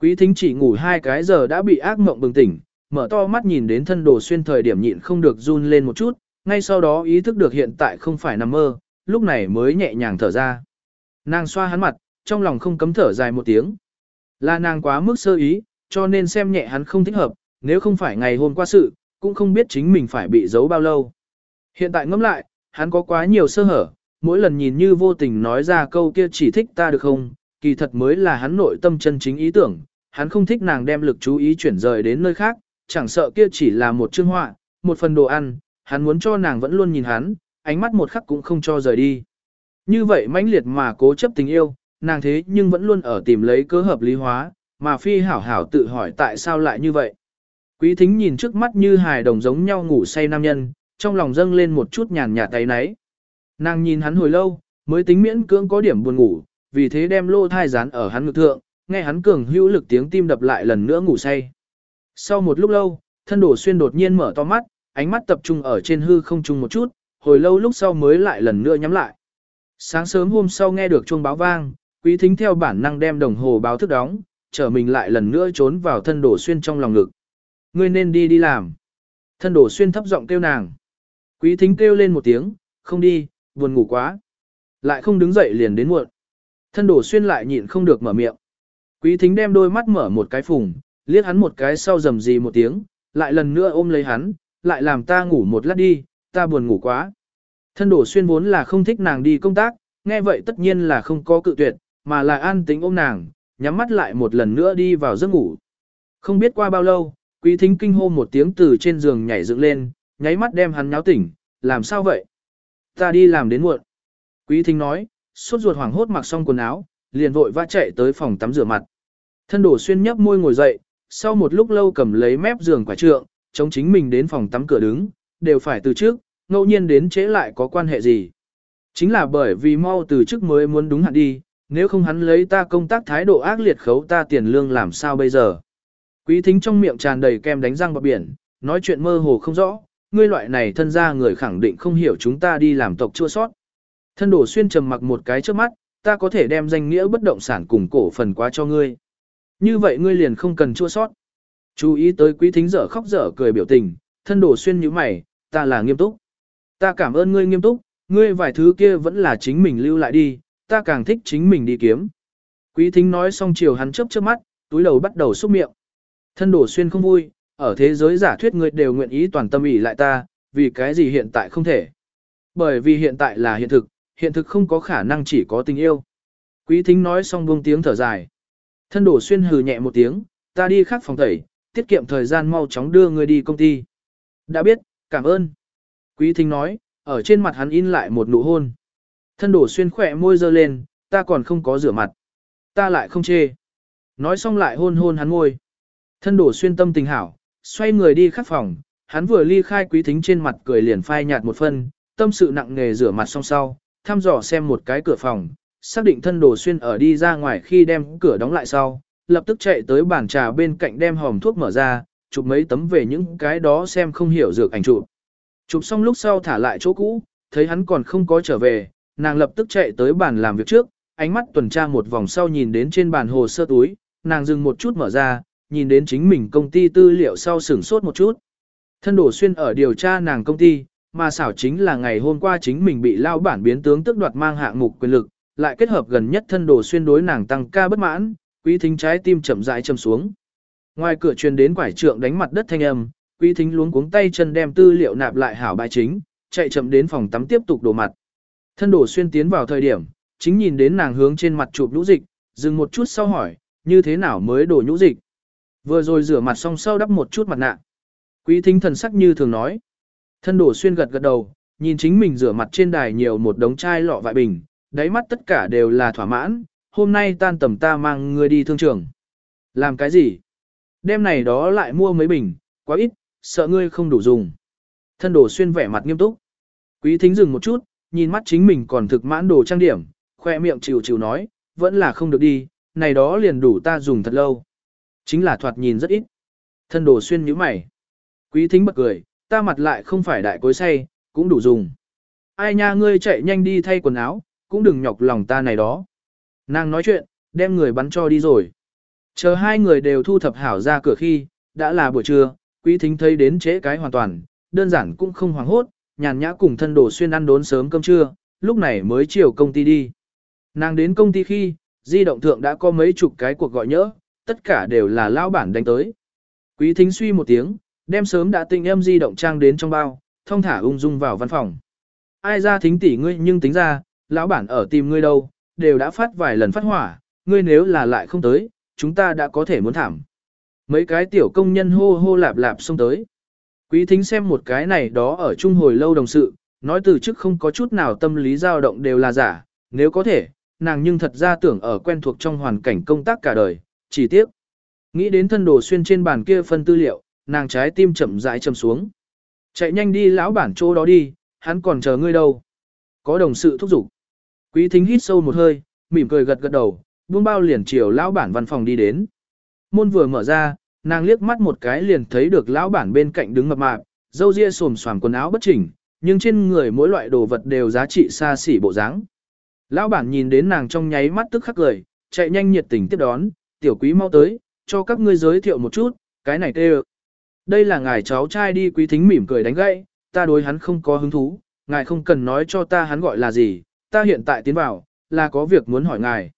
Quý thính chỉ ngủ hai cái giờ đã bị ác mộng bừng tỉnh, mở to mắt nhìn đến thân đồ xuyên thời điểm nhịn không được run lên một chút, ngay sau đó ý thức được hiện tại không phải nằm mơ, lúc này mới nhẹ nhàng thở ra. Nàng xoa hắn mặt, trong lòng không cấm thở dài một tiếng. Là nàng quá mức sơ ý, cho nên xem nhẹ hắn không thích hợp, nếu không phải ngày hôm qua sự, cũng không biết chính mình phải bị giấu bao lâu. Hiện tại ngẫm lại, hắn có quá nhiều sơ hở, mỗi lần nhìn như vô tình nói ra câu kia chỉ thích ta được không, kỳ thật mới là hắn nội tâm chân chính ý tưởng, hắn không thích nàng đem lực chú ý chuyển rời đến nơi khác, chẳng sợ kia chỉ là một chương họa, một phần đồ ăn, hắn muốn cho nàng vẫn luôn nhìn hắn, ánh mắt một khắc cũng không cho rời đi. Như vậy mãnh liệt mà cố chấp tình yêu, nàng thế nhưng vẫn luôn ở tìm lấy cơ hợp lý hóa, mà phi hảo hảo tự hỏi tại sao lại như vậy. Quý thính nhìn trước mắt như hài đồng giống nhau ngủ say nam nhân, trong lòng dâng lên một chút nhàn nhạt tay náy. Nàng nhìn hắn hồi lâu, mới tính miễn cưỡng có điểm buồn ngủ, vì thế đem lô thai dán ở hắn ngực thượng, nghe hắn cường hữu lực tiếng tim đập lại lần nữa ngủ say. Sau một lúc lâu, thân đổ xuyên đột nhiên mở to mắt, ánh mắt tập trung ở trên hư không trung một chút, hồi lâu lúc sau mới lại lần nữa nhắm lại. Sáng sớm hôm sau nghe được chuông báo vang, quý thính theo bản năng đem đồng hồ báo thức đóng, trở mình lại lần nữa trốn vào thân đổ xuyên trong lòng ngực. Ngươi nên đi đi làm. Thân đổ xuyên thấp giọng kêu nàng. Quý thính kêu lên một tiếng, không đi, buồn ngủ quá. Lại không đứng dậy liền đến muộn. Thân đổ xuyên lại nhịn không được mở miệng. Quý thính đem đôi mắt mở một cái phùng, liếc hắn một cái sau rầm gì một tiếng, lại lần nữa ôm lấy hắn, lại làm ta ngủ một lát đi, ta buồn ngủ quá. Thân đổ xuyên vốn là không thích nàng đi công tác, nghe vậy tất nhiên là không có cự tuyệt, mà là an tính ôm nàng, nhắm mắt lại một lần nữa đi vào giấc ngủ. Không biết qua bao lâu, quý thính kinh hô một tiếng từ trên giường nhảy dựng lên, nháy mắt đem hắn nháo tỉnh, làm sao vậy? Ta đi làm đến muộn. Quý thính nói, suốt ruột hoảng hốt mặc xong quần áo, liền vội vã chạy tới phòng tắm rửa mặt. Thân đổ xuyên nhấp môi ngồi dậy, sau một lúc lâu cầm lấy mép giường quả trượng, chống chính mình đến phòng tắm cửa đứng, đều phải từ trước, ngẫu nhiên đến trễ lại có quan hệ gì. Chính là bởi vì mau từ trước mới muốn đúng hạn đi, nếu không hắn lấy ta công tác thái độ ác liệt khấu ta tiền lương làm sao bây giờ. Quý thính trong miệng tràn đầy kem đánh răng bọc biển, nói chuyện mơ hồ không rõ, ngươi loại này thân ra người khẳng định không hiểu chúng ta đi làm tộc chua sót. Thân đổ xuyên trầm mặc một cái trước mắt, ta có thể đem danh nghĩa bất động sản cùng cổ phần quá cho ngươi. Như vậy ngươi liền không cần chua sót. Chú ý tới quý thính dở khóc dở cười biểu tình, thân đổ xuyên như mày, ta là nghiêm túc. Ta cảm ơn ngươi nghiêm túc, ngươi vài thứ kia vẫn là chính mình lưu lại đi, ta càng thích chính mình đi kiếm. Quý thính nói xong chiều hắn chớp chớp mắt, túi đầu bắt đầu xúc miệng. Thân đổ xuyên không vui, ở thế giới giả thuyết ngươi đều nguyện ý toàn tâm ý lại ta, vì cái gì hiện tại không thể. Bởi vì hiện tại là hiện thực, hiện thực không có khả năng chỉ có tình yêu. Quý thính nói xong buông tiếng thở dài. Thân đổ xuyên hừ nhẹ một tiếng, ta đi khắc phòng tẩy, tiết kiệm thời gian mau chóng đưa ngươi đi công ty. Đã biết, cảm ơn. Quý thính nói, ở trên mặt hắn in lại một nụ hôn. Thân đổ xuyên khỏe môi dơ lên, ta còn không có rửa mặt. Ta lại không chê. Nói xong lại hôn hôn hắn môi. Thân đổ xuyên tâm tình hảo, xoay người đi khắc phòng, hắn vừa ly khai quý thính trên mặt cười liền phai nhạt một phân, tâm sự nặng nề rửa mặt xong sau, thăm dò xem một cái cửa phòng, xác định thân đồ xuyên ở đi ra ngoài khi đem cửa đóng lại sau, lập tức chạy tới bàn trà bên cạnh đem hòm thuốc mở ra, chụp mấy tấm về những cái đó xem không hiểu dược ảnh chụp. Chụp xong lúc sau thả lại chỗ cũ, thấy hắn còn không có trở về, nàng lập tức chạy tới bàn làm việc trước, ánh mắt tuần tra một vòng sau nhìn đến trên bàn hồ sơ túi, nàng dừng một chút mở ra, nhìn đến chính mình công ty tư liệu sau sửng sốt một chút. Thân đổ xuyên ở điều tra nàng công ty, mà xảo chính là ngày hôm qua chính mình bị lao bản biến tướng tức đoạt mang hạng mục quyền lực, lại kết hợp gần nhất thân đồ xuyên đối nàng tăng ca bất mãn, quý thính trái tim chậm rãi châm xuống. Ngoài cửa truyền đến quải trượng đánh mặt đất thanh âm, quý thính luống cuống tay chân đem tư liệu nạp lại hảo bài chính, chạy chậm đến phòng tắm tiếp tục đổ mặt. Thân đồ xuyên tiến vào thời điểm, chính nhìn đến nàng hướng trên mặt chụp nhũ dịch, dừng một chút sau hỏi, như thế nào mới đổ nhũ dịch. Vừa rồi rửa mặt xong sau đắp một chút mặt nạ. Quý thính thần sắc như thường nói. Thân đổ xuyên gật gật đầu, nhìn chính mình rửa mặt trên đài nhiều một đống chai lọ vại bình, đáy mắt tất cả đều là thỏa mãn, hôm nay tan tầm ta mang người đi thương trường. Làm cái gì? Đêm này đó lại mua mấy bình, quá ít, sợ ngươi không đủ dùng. Thân đổ xuyên vẻ mặt nghiêm túc. Quý thính dừng một chút, nhìn mắt chính mình còn thực mãn đồ trang điểm, khoe miệng chịu chịu nói, vẫn là không được đi, này đó liền đủ ta dùng thật lâu. Chính là thoạt nhìn rất ít. Thân đồ xuyên nhíu mày. Quý thính bật cười, ta mặt lại không phải đại cối say, cũng đủ dùng. Ai nha ngươi chạy nhanh đi thay quần áo, cũng đừng nhọc lòng ta này đó. Nàng nói chuyện, đem người bắn cho đi rồi. Chờ hai người đều thu thập hảo ra cửa khi, đã là buổi trưa, quý thính thấy đến trễ cái hoàn toàn, đơn giản cũng không hoảng hốt, nhàn nhã cùng thân đồ xuyên ăn đốn sớm cơm trưa, lúc này mới chiều công ty đi. Nàng đến công ty khi, di động thượng đã có mấy chục cái cuộc gọi nhỡ, tất cả đều là lão bản đánh tới. Quý thính suy một tiếng, đem sớm đã tinh em di động trang đến trong bao, thông thả ung dung vào văn phòng. Ai ra thính tỷ ngươi nhưng tính ra, lão bản ở tìm ngươi đâu, đều đã phát vài lần phát hỏa, ngươi nếu là lại không tới, chúng ta đã có thể muốn thảm. Mấy cái tiểu công nhân hô hô lạp lạp xông tới. Quý thính xem một cái này đó ở chung hồi lâu đồng sự, nói từ trước không có chút nào tâm lý dao động đều là giả, nếu có thể, nàng nhưng thật ra tưởng ở quen thuộc trong hoàn cảnh công tác cả đời, chỉ tiếc. Nghĩ đến thân đồ xuyên trên bàn kia phân tư liệu, nàng trái tim chậm rãi chầm xuống. Chạy nhanh đi lão bản chỗ đó đi, hắn còn chờ ngươi đâu. Có đồng sự thúc giục. Quý thính hít sâu một hơi, mỉm cười gật gật đầu, buông bao liền chiều lão bản văn phòng đi đến. Môn vừa mở ra, nàng liếc mắt một cái liền thấy được lão bản bên cạnh đứng mập mạp, dâu ria xồm xoàm quần áo bất chỉnh, nhưng trên người mỗi loại đồ vật đều giá trị xa xỉ bộ dáng. Lão bản nhìn đến nàng trong nháy mắt tức khắc cười, chạy nhanh nhiệt tình tiếp đón, tiểu quý mau tới, cho các ngươi giới thiệu một chút, cái này tê Đây là ngài cháu trai đi quý thính mỉm cười đánh gãy, ta đối hắn không có hứng thú, ngài không cần nói cho ta hắn gọi là gì, ta hiện tại tiến vào, là có việc muốn hỏi ngài.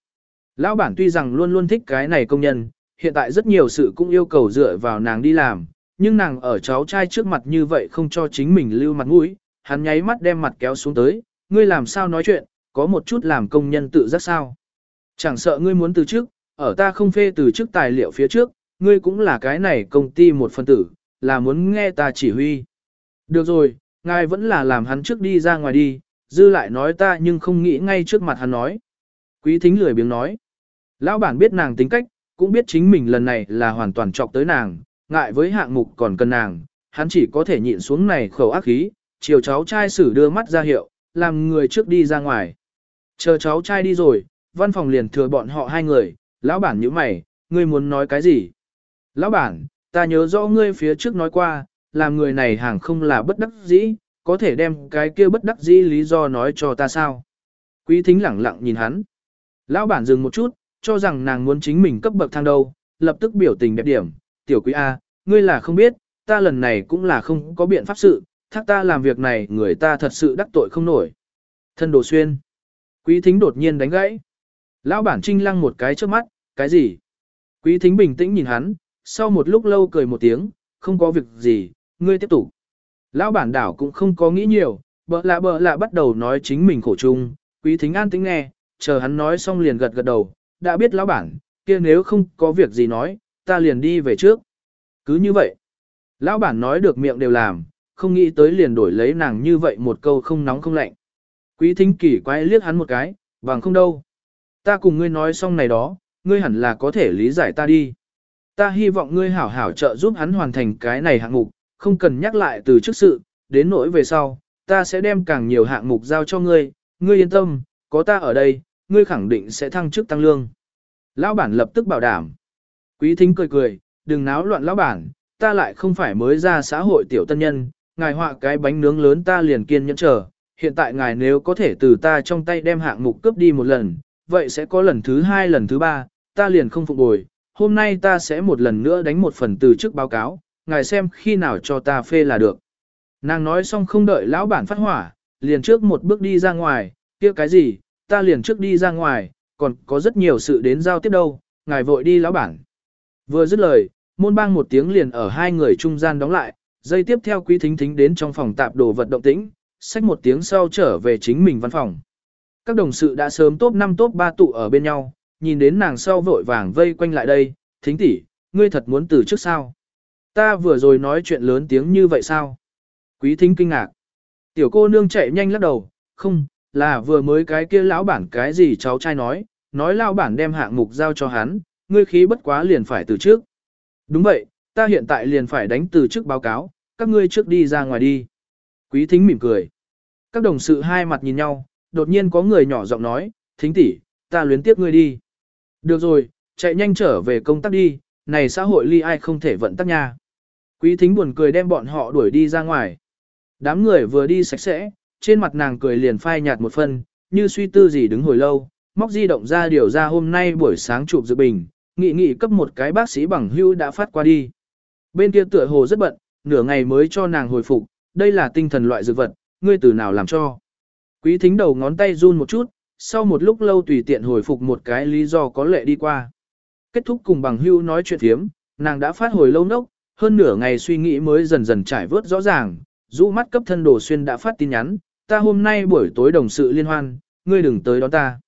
Lão bản tuy rằng luôn luôn thích cái này công nhân, hiện tại rất nhiều sự cũng yêu cầu dựa vào nàng đi làm, nhưng nàng ở cháu trai trước mặt như vậy không cho chính mình lưu mặt mũi, hắn nháy mắt đem mặt kéo xuống tới, ngươi làm sao nói chuyện, có một chút làm công nhân tự giác sao. Chẳng sợ ngươi muốn từ trước, ở ta không phê từ chức tài liệu phía trước, ngươi cũng là cái này công ty một phân tử, là muốn nghe ta chỉ huy. Được rồi, ngài vẫn là làm hắn trước đi ra ngoài đi, dư lại nói ta nhưng không nghĩ ngay trước mặt hắn nói. Quý thính lười biếng nói. Lão bản biết nàng tính cách, cũng biết chính mình lần này là hoàn toàn trọc tới nàng, ngại với hạng mục còn cần nàng, hắn chỉ có thể nhịn xuống này khẩu ác khí, chiều cháu trai xử đưa mắt ra hiệu, làm người trước đi ra ngoài. Chờ cháu trai đi rồi, văn phòng liền thừa bọn họ hai người, lão bản như mày, ngươi muốn nói cái gì? Lão bản, ta nhớ rõ ngươi phía trước nói qua, làm người này hàng không là bất đắc dĩ, có thể đem cái kia bất đắc dĩ lý do nói cho ta sao? Quý thính lẳng lặng nhìn hắn. Lão bản dừng một chút, cho rằng nàng muốn chính mình cấp bậc thang đâu, lập tức biểu tình đẹp điểm, tiểu quý A, ngươi là không biết, ta lần này cũng là không có biện pháp sự, thác ta làm việc này người ta thật sự đắc tội không nổi. Thân đồ xuyên. Quý thính đột nhiên đánh gãy. Lão bản trinh lăng một cái trước mắt, cái gì? Quý thính bình tĩnh nhìn hắn, sau một lúc lâu cười một tiếng, không có việc gì, ngươi tiếp tục. Lão bản đảo cũng không có nghĩ nhiều, bợ lạ bợ lạ bắt đầu nói chính mình khổ chung, quý thính an tĩnh nghe, chờ hắn nói xong liền gật gật đầu, đã biết lão bản, kia nếu không có việc gì nói, ta liền đi về trước. Cứ như vậy, lão bản nói được miệng đều làm, không nghĩ tới liền đổi lấy nàng như vậy một câu không nóng không lạnh. Quý thính kỳ quay liếc hắn một cái, bằng không đâu. Ta cùng ngươi nói xong này đó, ngươi hẳn là có thể lý giải ta đi. Ta hy vọng ngươi hảo hảo trợ giúp hắn hoàn thành cái này hạng mục, không cần nhắc lại từ trước sự, đến nỗi về sau, ta sẽ đem càng nhiều hạng mục giao cho ngươi, ngươi yên tâm, có ta ở đây, ngươi khẳng định sẽ thăng chức tăng lương. Lão bản lập tức bảo đảm. Quý thính cười cười, đừng náo loạn lão bản, ta lại không phải mới ra xã hội tiểu tân nhân, ngài họa cái bánh nướng lớn ta liền kiên nhẫn chờ, hiện tại ngài nếu có thể từ ta trong tay đem hạng mục cướp đi một lần, vậy sẽ có lần thứ hai lần thứ ba, ta liền không phục bồi, hôm nay ta sẽ một lần nữa đánh một phần từ trước báo cáo, ngài xem khi nào cho ta phê là được. Nàng nói xong không đợi lão bản phát hỏa, liền trước một bước đi ra ngoài, kia cái gì, ta liền trước đi ra ngoài, còn có rất nhiều sự đến giao tiếp đâu, ngài vội đi lão bản. Vừa dứt lời, môn bang một tiếng liền ở hai người trung gian đóng lại, dây tiếp theo quý thính thính đến trong phòng tạp đồ vật động tĩnh, sách một tiếng sau trở về chính mình văn phòng. Các đồng sự đã sớm top 5 top 3 tụ ở bên nhau, nhìn đến nàng sau vội vàng vây quanh lại đây, thính tỷ, ngươi thật muốn từ trước sao? Ta vừa rồi nói chuyện lớn tiếng như vậy sao? Quý thính kinh ngạc. Tiểu cô nương chạy nhanh lắc đầu, không, là vừa mới cái kia lão bản cái gì cháu trai nói, nói lão bản đem hạng mục giao cho hắn, ngươi khí bất quá liền phải từ trước. Đúng vậy, ta hiện tại liền phải đánh từ trước báo cáo, các ngươi trước đi ra ngoài đi. Quý thính mỉm cười. Các đồng sự hai mặt nhìn nhau, đột nhiên có người nhỏ giọng nói, thính tỷ, ta luyến tiếp ngươi đi. Được rồi, chạy nhanh trở về công tác đi, này xã hội ly ai không thể vận tắc nha. Quý thính buồn cười đem bọn họ đuổi đi ra ngoài. Đám người vừa đi sạch sẽ, trên mặt nàng cười liền phai nhạt một phần như suy tư gì đứng hồi lâu, móc di động ra điều ra hôm nay buổi sáng chụp dự bình, nghị nghị cấp một cái bác sĩ bằng hưu đã phát qua đi. Bên kia tựa hồ rất bận, nửa ngày mới cho nàng hồi phục, đây là tinh thần loại dược vật, ngươi từ nào làm cho. Quý thính đầu ngón tay run một chút, sau một lúc lâu tùy tiện hồi phục một cái lý do có lệ đi qua. Kết thúc cùng bằng hưu nói chuyện thiếm, nàng đã phát hồi lâu nốc, hơn nửa ngày suy nghĩ mới dần dần trải vớt rõ ràng, rũ mắt cấp thân đồ xuyên đã phát tin nhắn, ta hôm nay buổi tối đồng sự liên hoan, ngươi đừng tới đón ta.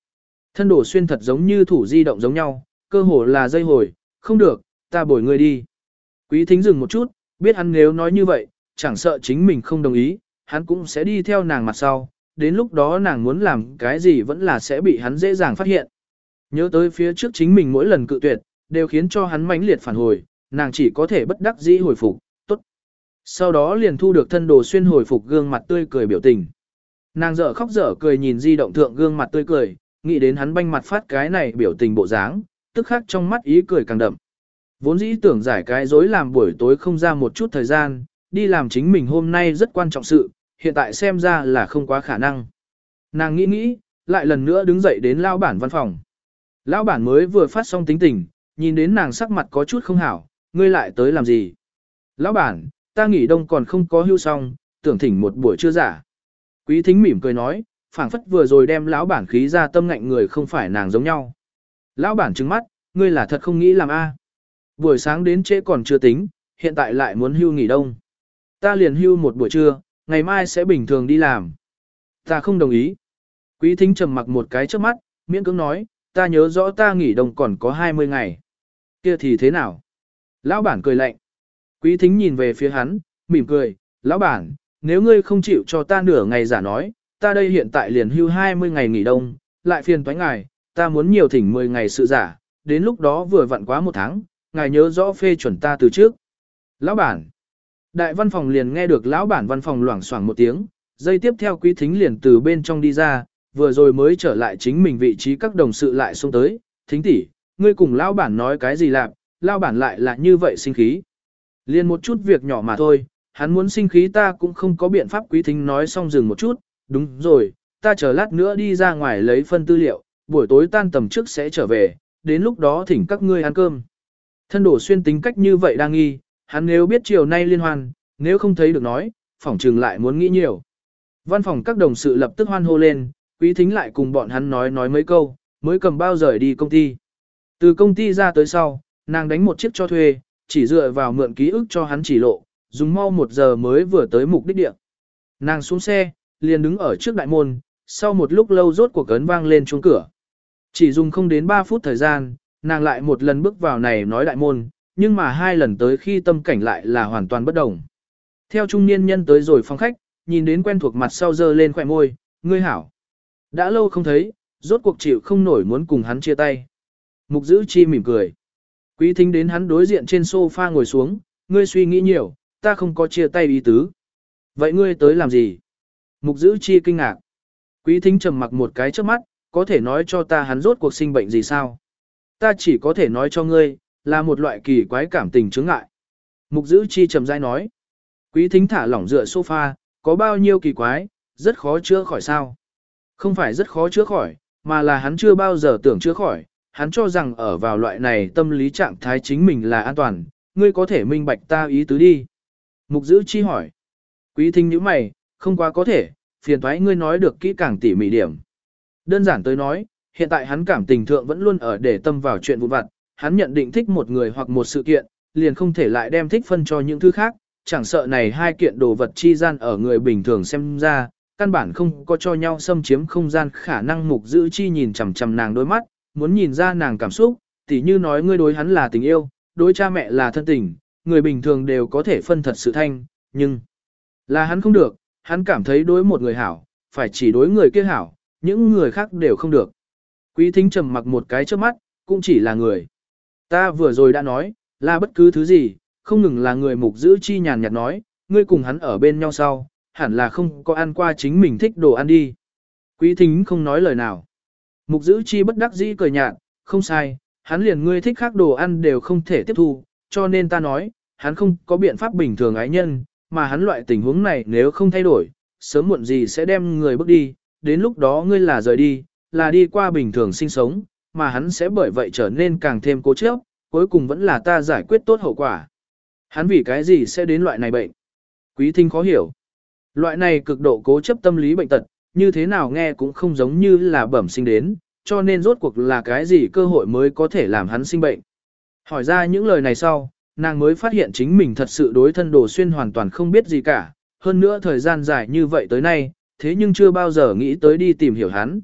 Thân đồ xuyên thật giống như thủ di động giống nhau, cơ hồ là dây hồi, không được, ta bồi ngươi đi. Quý thính dừng một chút, biết hắn nếu nói như vậy, chẳng sợ chính mình không đồng ý, hắn cũng sẽ đi theo nàng mặt sau, đến lúc đó nàng muốn làm cái gì vẫn là sẽ bị hắn dễ dàng phát hiện. Nhớ tới phía trước chính mình mỗi lần cự tuyệt, đều khiến cho hắn mãnh liệt phản hồi, nàng chỉ có thể bất đắc dĩ hồi phục, tốt. Sau đó liền thu được thân đồ xuyên hồi phục gương mặt tươi cười biểu tình. Nàng dở khóc dở cười nhìn di động thượng gương mặt tươi cười, nghĩ đến hắn banh mặt phát cái này biểu tình bộ dáng, tức khắc trong mắt ý cười càng đậm. Vốn dĩ tưởng giải cái dối làm buổi tối không ra một chút thời gian, đi làm chính mình hôm nay rất quan trọng sự, hiện tại xem ra là không quá khả năng. Nàng nghĩ nghĩ, lại lần nữa đứng dậy đến lao bản văn phòng. Lão bản mới vừa phát xong tính tình, nhìn đến nàng sắc mặt có chút không hảo, ngươi lại tới làm gì? Lão bản, ta nghỉ đông còn không có hưu xong, tưởng thỉnh một buổi chưa giả. Quý thính mỉm cười nói, phảng phất vừa rồi đem lão bản khí ra tâm ngạnh người không phải nàng giống nhau. Lão bản trừng mắt, ngươi là thật không nghĩ làm a? À? Buổi sáng đến trễ còn chưa tính, hiện tại lại muốn hưu nghỉ đông. Ta liền hưu một buổi trưa, ngày mai sẽ bình thường đi làm. Ta không đồng ý. Quý thính trầm mặc một cái trước mắt, miễn cưỡng nói, ta nhớ rõ ta nghỉ đông còn có 20 ngày. Kia thì thế nào? Lão bản cười lạnh. Quý thính nhìn về phía hắn, mỉm cười, lão bản, nếu ngươi không chịu cho ta nửa ngày giả nói, ta đây hiện tại liền hưu 20 ngày nghỉ đông, lại phiền toái ngài, ta muốn nhiều thỉnh 10 ngày sự giả, đến lúc đó vừa vặn quá một tháng, ngài nhớ rõ phê chuẩn ta từ trước. Lão bản, Đại văn phòng liền nghe được lão bản văn phòng loảng xoảng một tiếng, dây tiếp theo quý thính liền từ bên trong đi ra, vừa rồi mới trở lại chính mình vị trí các đồng sự lại xuống tới, thính tỷ, ngươi cùng lão bản nói cái gì làm, lão bản lại là như vậy sinh khí. Liền một chút việc nhỏ mà thôi, hắn muốn sinh khí ta cũng không có biện pháp quý thính nói xong dừng một chút, đúng rồi, ta chờ lát nữa đi ra ngoài lấy phân tư liệu, buổi tối tan tầm trước sẽ trở về, đến lúc đó thỉnh các ngươi ăn cơm. Thân đổ xuyên tính cách như vậy đang nghi, hắn nếu biết chiều nay liên hoan, nếu không thấy được nói, phỏng trừng lại muốn nghĩ nhiều. Văn phòng các đồng sự lập tức hoan hô lên, quý thính lại cùng bọn hắn nói nói mấy câu, mới cầm bao rời đi công ty. Từ công ty ra tới sau, nàng đánh một chiếc cho thuê, chỉ dựa vào mượn ký ức cho hắn chỉ lộ, dùng mau một giờ mới vừa tới mục đích địa. Nàng xuống xe, liền đứng ở trước đại môn, sau một lúc lâu rốt cuộc ấn vang lên chuông cửa. Chỉ dùng không đến 3 phút thời gian, nàng lại một lần bước vào này nói đại môn, nhưng mà hai lần tới khi tâm cảnh lại là hoàn toàn bất đồng. Theo trung niên nhân tới rồi phòng khách, nhìn đến quen thuộc mặt sau dơ lên khỏe môi, ngươi hảo. Đã lâu không thấy, rốt cuộc chịu không nổi muốn cùng hắn chia tay. Mục giữ chi mỉm cười. Quý thính đến hắn đối diện trên sofa ngồi xuống, ngươi suy nghĩ nhiều, ta không có chia tay ý tứ. Vậy ngươi tới làm gì? Mục giữ chi kinh ngạc. Quý thính trầm mặc một cái trước mắt, có thể nói cho ta hắn rốt cuộc sinh bệnh gì sao? Ta chỉ có thể nói cho ngươi, là một loại kỳ quái cảm tình chứng ngại. Mục giữ chi trầm dai nói. Quý thính thả lỏng dựa sofa, có bao nhiêu kỳ quái, rất khó chữa khỏi sao? Không phải rất khó chữa khỏi, mà là hắn chưa bao giờ tưởng chữa khỏi, hắn cho rằng ở vào loại này tâm lý trạng thái chính mình là an toàn, ngươi có thể minh bạch ta ý tứ đi. Mục giữ chi hỏi. Quý thính như mày, không quá có thể, phiền thoái ngươi nói được kỹ càng tỉ mỉ điểm. Đơn giản tới nói, hiện tại hắn cảm tình thượng vẫn luôn ở để tâm vào chuyện vụn vặt, hắn nhận định thích một người hoặc một sự kiện, liền không thể lại đem thích phân cho những thứ khác, chẳng sợ này hai kiện đồ vật chi gian ở người bình thường xem ra, căn bản không có cho nhau xâm chiếm không gian khả năng mục giữ chi nhìn chằm chằm nàng đôi mắt, muốn nhìn ra nàng cảm xúc, tỉ như nói ngươi đối hắn là tình yêu, đối cha mẹ là thân tình, người bình thường đều có thể phân thật sự thanh, nhưng là hắn không được, hắn cảm thấy đối một người hảo, phải chỉ đối người kia hảo, những người khác đều không được. Quý thính trầm mặc một cái trước mắt, cũng chỉ là người. Ta vừa rồi đã nói, là bất cứ thứ gì, không ngừng là người mục giữ chi nhàn nhạt nói, ngươi cùng hắn ở bên nhau sau, hẳn là không có ăn qua chính mình thích đồ ăn đi. Quý thính không nói lời nào. Mục giữ chi bất đắc dĩ cười nhạt, không sai, hắn liền ngươi thích khác đồ ăn đều không thể tiếp thu, cho nên ta nói, hắn không có biện pháp bình thường ái nhân, mà hắn loại tình huống này nếu không thay đổi, sớm muộn gì sẽ đem người bước đi, đến lúc đó ngươi là rời đi, là đi qua bình thường sinh sống, mà hắn sẽ bởi vậy trở nên càng thêm cố chấp, cuối cùng vẫn là ta giải quyết tốt hậu quả. Hắn vì cái gì sẽ đến loại này bệnh? Quý thính khó hiểu. Loại này cực độ cố chấp tâm lý bệnh tật, như thế nào nghe cũng không giống như là bẩm sinh đến, cho nên rốt cuộc là cái gì cơ hội mới có thể làm hắn sinh bệnh. Hỏi ra những lời này sau, nàng mới phát hiện chính mình thật sự đối thân đồ xuyên hoàn toàn không biết gì cả, hơn nữa thời gian dài như vậy tới nay, thế nhưng chưa bao giờ nghĩ tới đi tìm hiểu hắn.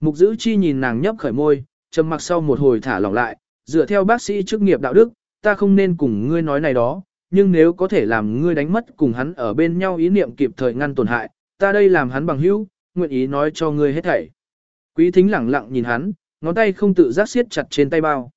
Mục giữ chi nhìn nàng nhấp khởi môi, trầm mặc sau một hồi thả lỏng lại, dựa theo bác sĩ chức nghiệp đạo đức, ta không nên cùng ngươi nói này đó, nhưng nếu có thể làm ngươi đánh mất cùng hắn ở bên nhau ý niệm kịp thời ngăn tổn hại, ta đây làm hắn bằng hữu, nguyện ý nói cho ngươi hết thảy. Quý thính lẳng lặng nhìn hắn, ngón tay không tự giác siết chặt trên tay bao.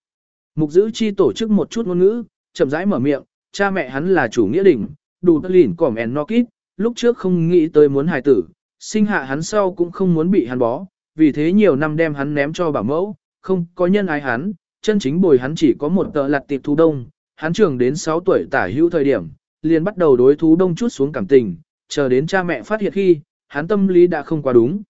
Mục giữ chi tổ chức một chút ngôn ngữ, chậm rãi mở miệng, cha mẹ hắn là chủ nghĩa đỉnh, đủ tất lỉn cỏm en no kít, lúc trước không nghĩ tới muốn hài tử, sinh hạ hắn sau cũng không muốn bị hắn bó, vì thế nhiều năm đem hắn ném cho bảo mẫu, không có nhân ái hắn, chân chính bồi hắn chỉ có một tờ lặt tiệp thú đông, hắn trưởng đến 6 tuổi tả hữu thời điểm, liền bắt đầu đối thú đông chút xuống cảm tình, chờ đến cha mẹ phát hiện khi, hắn tâm lý đã không quá đúng.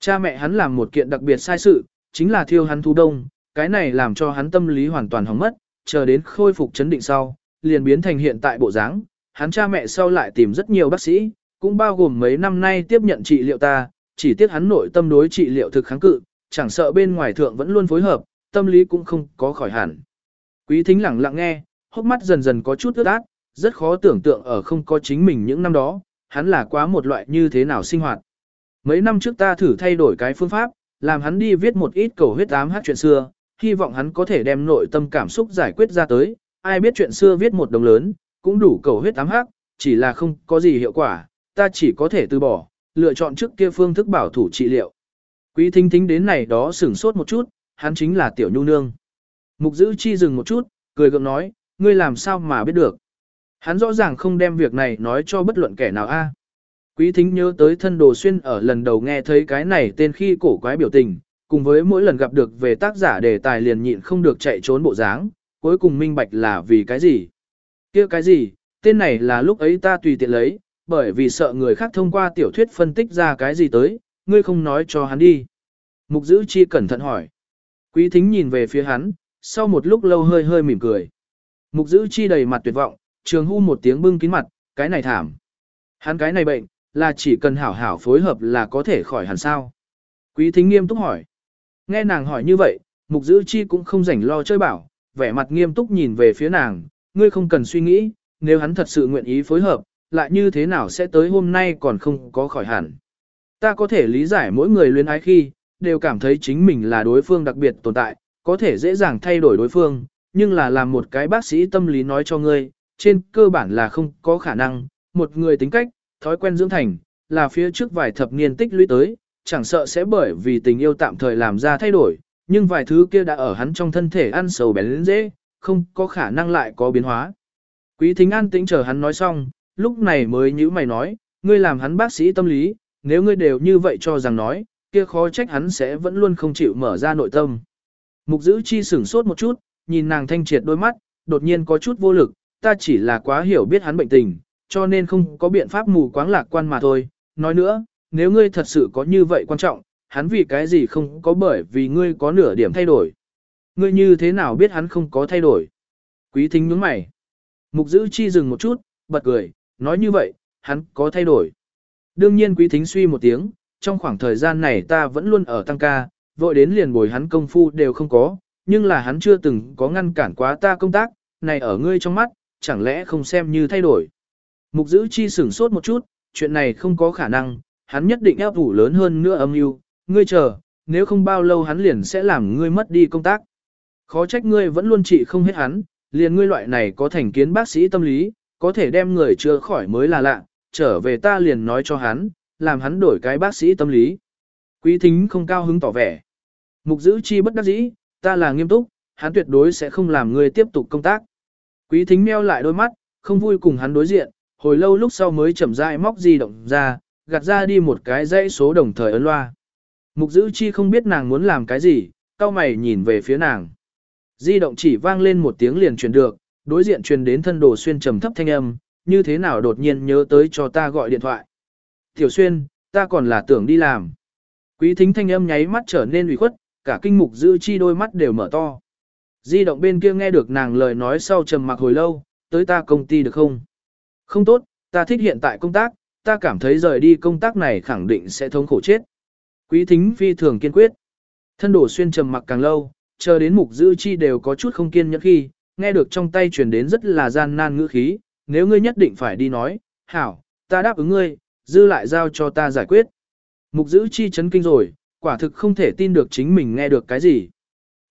Cha mẹ hắn làm một kiện đặc biệt sai sự, chính là thiêu hắn thú đông, cái này làm cho hắn tâm lý hoàn toàn hỏng mất, chờ đến khôi phục chấn định sau, liền biến thành hiện tại bộ dáng. Hắn cha mẹ sau lại tìm rất nhiều bác sĩ, cũng bao gồm mấy năm nay tiếp nhận trị liệu ta, chỉ tiếc hắn nội tâm đối trị liệu thực kháng cự, chẳng sợ bên ngoài thượng vẫn luôn phối hợp, tâm lý cũng không có khỏi hẳn. Quý thính lặng lặng nghe, hốc mắt dần dần có chút ướt át, rất khó tưởng tượng ở không có chính mình những năm đó, hắn là quá một loại như thế nào sinh hoạt. Mấy năm trước ta thử thay đổi cái phương pháp, làm hắn đi viết một ít cầu huyết ám hát chuyện xưa, hy vọng hắn có thể đem nội tâm cảm xúc giải quyết ra tới, ai biết chuyện xưa viết một đồng lớn, cũng đủ cầu huyết ám hát, chỉ là không có gì hiệu quả, ta chỉ có thể từ bỏ, lựa chọn trước kia phương thức bảo thủ trị liệu. Quý thính thính đến này đó sửng sốt một chút, hắn chính là tiểu nhu nương. Mục giữ chi dừng một chút, cười gượng nói, ngươi làm sao mà biết được. Hắn rõ ràng không đem việc này nói cho bất luận kẻ nào a. Quý thính nhớ tới thân đồ xuyên ở lần đầu nghe thấy cái này tên khi cổ quái biểu tình, cùng với mỗi lần gặp được về tác giả đề tài liền nhịn không được chạy trốn bộ dáng, cuối cùng minh bạch là vì cái gì. kia cái gì, tên này là lúc ấy ta tùy tiện lấy, bởi vì sợ người khác thông qua tiểu thuyết phân tích ra cái gì tới, ngươi không nói cho hắn đi. Mục giữ chi cẩn thận hỏi. Quý thính nhìn về phía hắn, sau một lúc lâu hơi hơi mỉm cười. Mục giữ chi đầy mặt tuyệt vọng, trường hưu một tiếng bưng kín mặt, cái này thảm. Hắn cái này bệnh, là chỉ cần hảo hảo phối hợp là có thể khỏi hẳn sao. Quý thính nghiêm túc hỏi. Nghe nàng hỏi như vậy, mục giữ chi cũng không rảnh lo chơi bảo, vẻ mặt nghiêm túc nhìn về phía nàng, ngươi không cần suy nghĩ, nếu hắn thật sự nguyện ý phối hợp, lại như thế nào sẽ tới hôm nay còn không có khỏi hẳn. Ta có thể lý giải mỗi người luyến ái khi, đều cảm thấy chính mình là đối phương đặc biệt tồn tại, có thể dễ dàng thay đổi đối phương, nhưng là làm một cái bác sĩ tâm lý nói cho ngươi, trên cơ bản là không có khả năng, một người tính cách, thói quen dưỡng thành, là phía trước vài thập niên tích lũy tới, chẳng sợ sẽ bởi vì tình yêu tạm thời làm ra thay đổi, nhưng vài thứ kia đã ở hắn trong thân thể ăn sầu bén lên dễ, không có khả năng lại có biến hóa. Quý thính an tĩnh chờ hắn nói xong, lúc này mới nhữ mày nói, ngươi làm hắn bác sĩ tâm lý, nếu ngươi đều như vậy cho rằng nói, kia khó trách hắn sẽ vẫn luôn không chịu mở ra nội tâm. Mục giữ chi sửng sốt một chút, nhìn nàng thanh triệt đôi mắt, đột nhiên có chút vô lực, ta chỉ là quá hiểu biết hắn bệnh tình, cho nên không có biện pháp mù quáng lạc quan mà thôi. Nói nữa, nếu ngươi thật sự có như vậy quan trọng, hắn vì cái gì không có bởi vì ngươi có nửa điểm thay đổi. Ngươi như thế nào biết hắn không có thay đổi? Quý thính nhướng mày. Mục giữ chi dừng một chút, bật cười, nói như vậy, hắn có thay đổi. Đương nhiên quý thính suy một tiếng, trong khoảng thời gian này ta vẫn luôn ở tăng ca, vội đến liền bồi hắn công phu đều không có, nhưng là hắn chưa từng có ngăn cản quá ta công tác, này ở ngươi trong mắt, chẳng lẽ không xem như thay đổi. Mục giữ chi sửng sốt một chút, chuyện này không có khả năng, hắn nhất định ép thủ lớn hơn nữa âm mưu, ngươi chờ, nếu không bao lâu hắn liền sẽ làm ngươi mất đi công tác. Khó trách ngươi vẫn luôn trị không hết hắn, liền ngươi loại này có thành kiến bác sĩ tâm lý, có thể đem người chữa khỏi mới là lạ, trở về ta liền nói cho hắn, làm hắn đổi cái bác sĩ tâm lý. Quý thính không cao hứng tỏ vẻ. Mục giữ chi bất đắc dĩ, ta là nghiêm túc, hắn tuyệt đối sẽ không làm ngươi tiếp tục công tác. Quý thính meo lại đôi mắt, không vui cùng hắn đối diện, hồi lâu lúc sau mới chậm rãi móc di động ra, gạt ra đi một cái dãy số đồng thời ấn loa. Mục giữ chi không biết nàng muốn làm cái gì, cao mày nhìn về phía nàng. Di động chỉ vang lên một tiếng liền truyền được, đối diện truyền đến thân đồ xuyên trầm thấp thanh âm, như thế nào đột nhiên nhớ tới cho ta gọi điện thoại. Tiểu xuyên, ta còn là tưởng đi làm. Quý thính thanh âm nháy mắt trở nên ủy khuất, cả kinh mục giữ chi đôi mắt đều mở to. Di động bên kia nghe được nàng lời nói sau trầm mặc hồi lâu, tới ta công ty được không? Không tốt, ta thích hiện tại công tác, ta cảm thấy rời đi công tác này khẳng định sẽ thống khổ chết. Quý thính phi thường kiên quyết. Thân đổ xuyên trầm mặc càng lâu, chờ đến mục giữ chi đều có chút không kiên nhẫn khi, nghe được trong tay truyền đến rất là gian nan ngữ khí, nếu ngươi nhất định phải đi nói, hảo, ta đáp ứng ngươi, dư lại giao cho ta giải quyết. Mục giữ chi chấn kinh rồi, quả thực không thể tin được chính mình nghe được cái gì.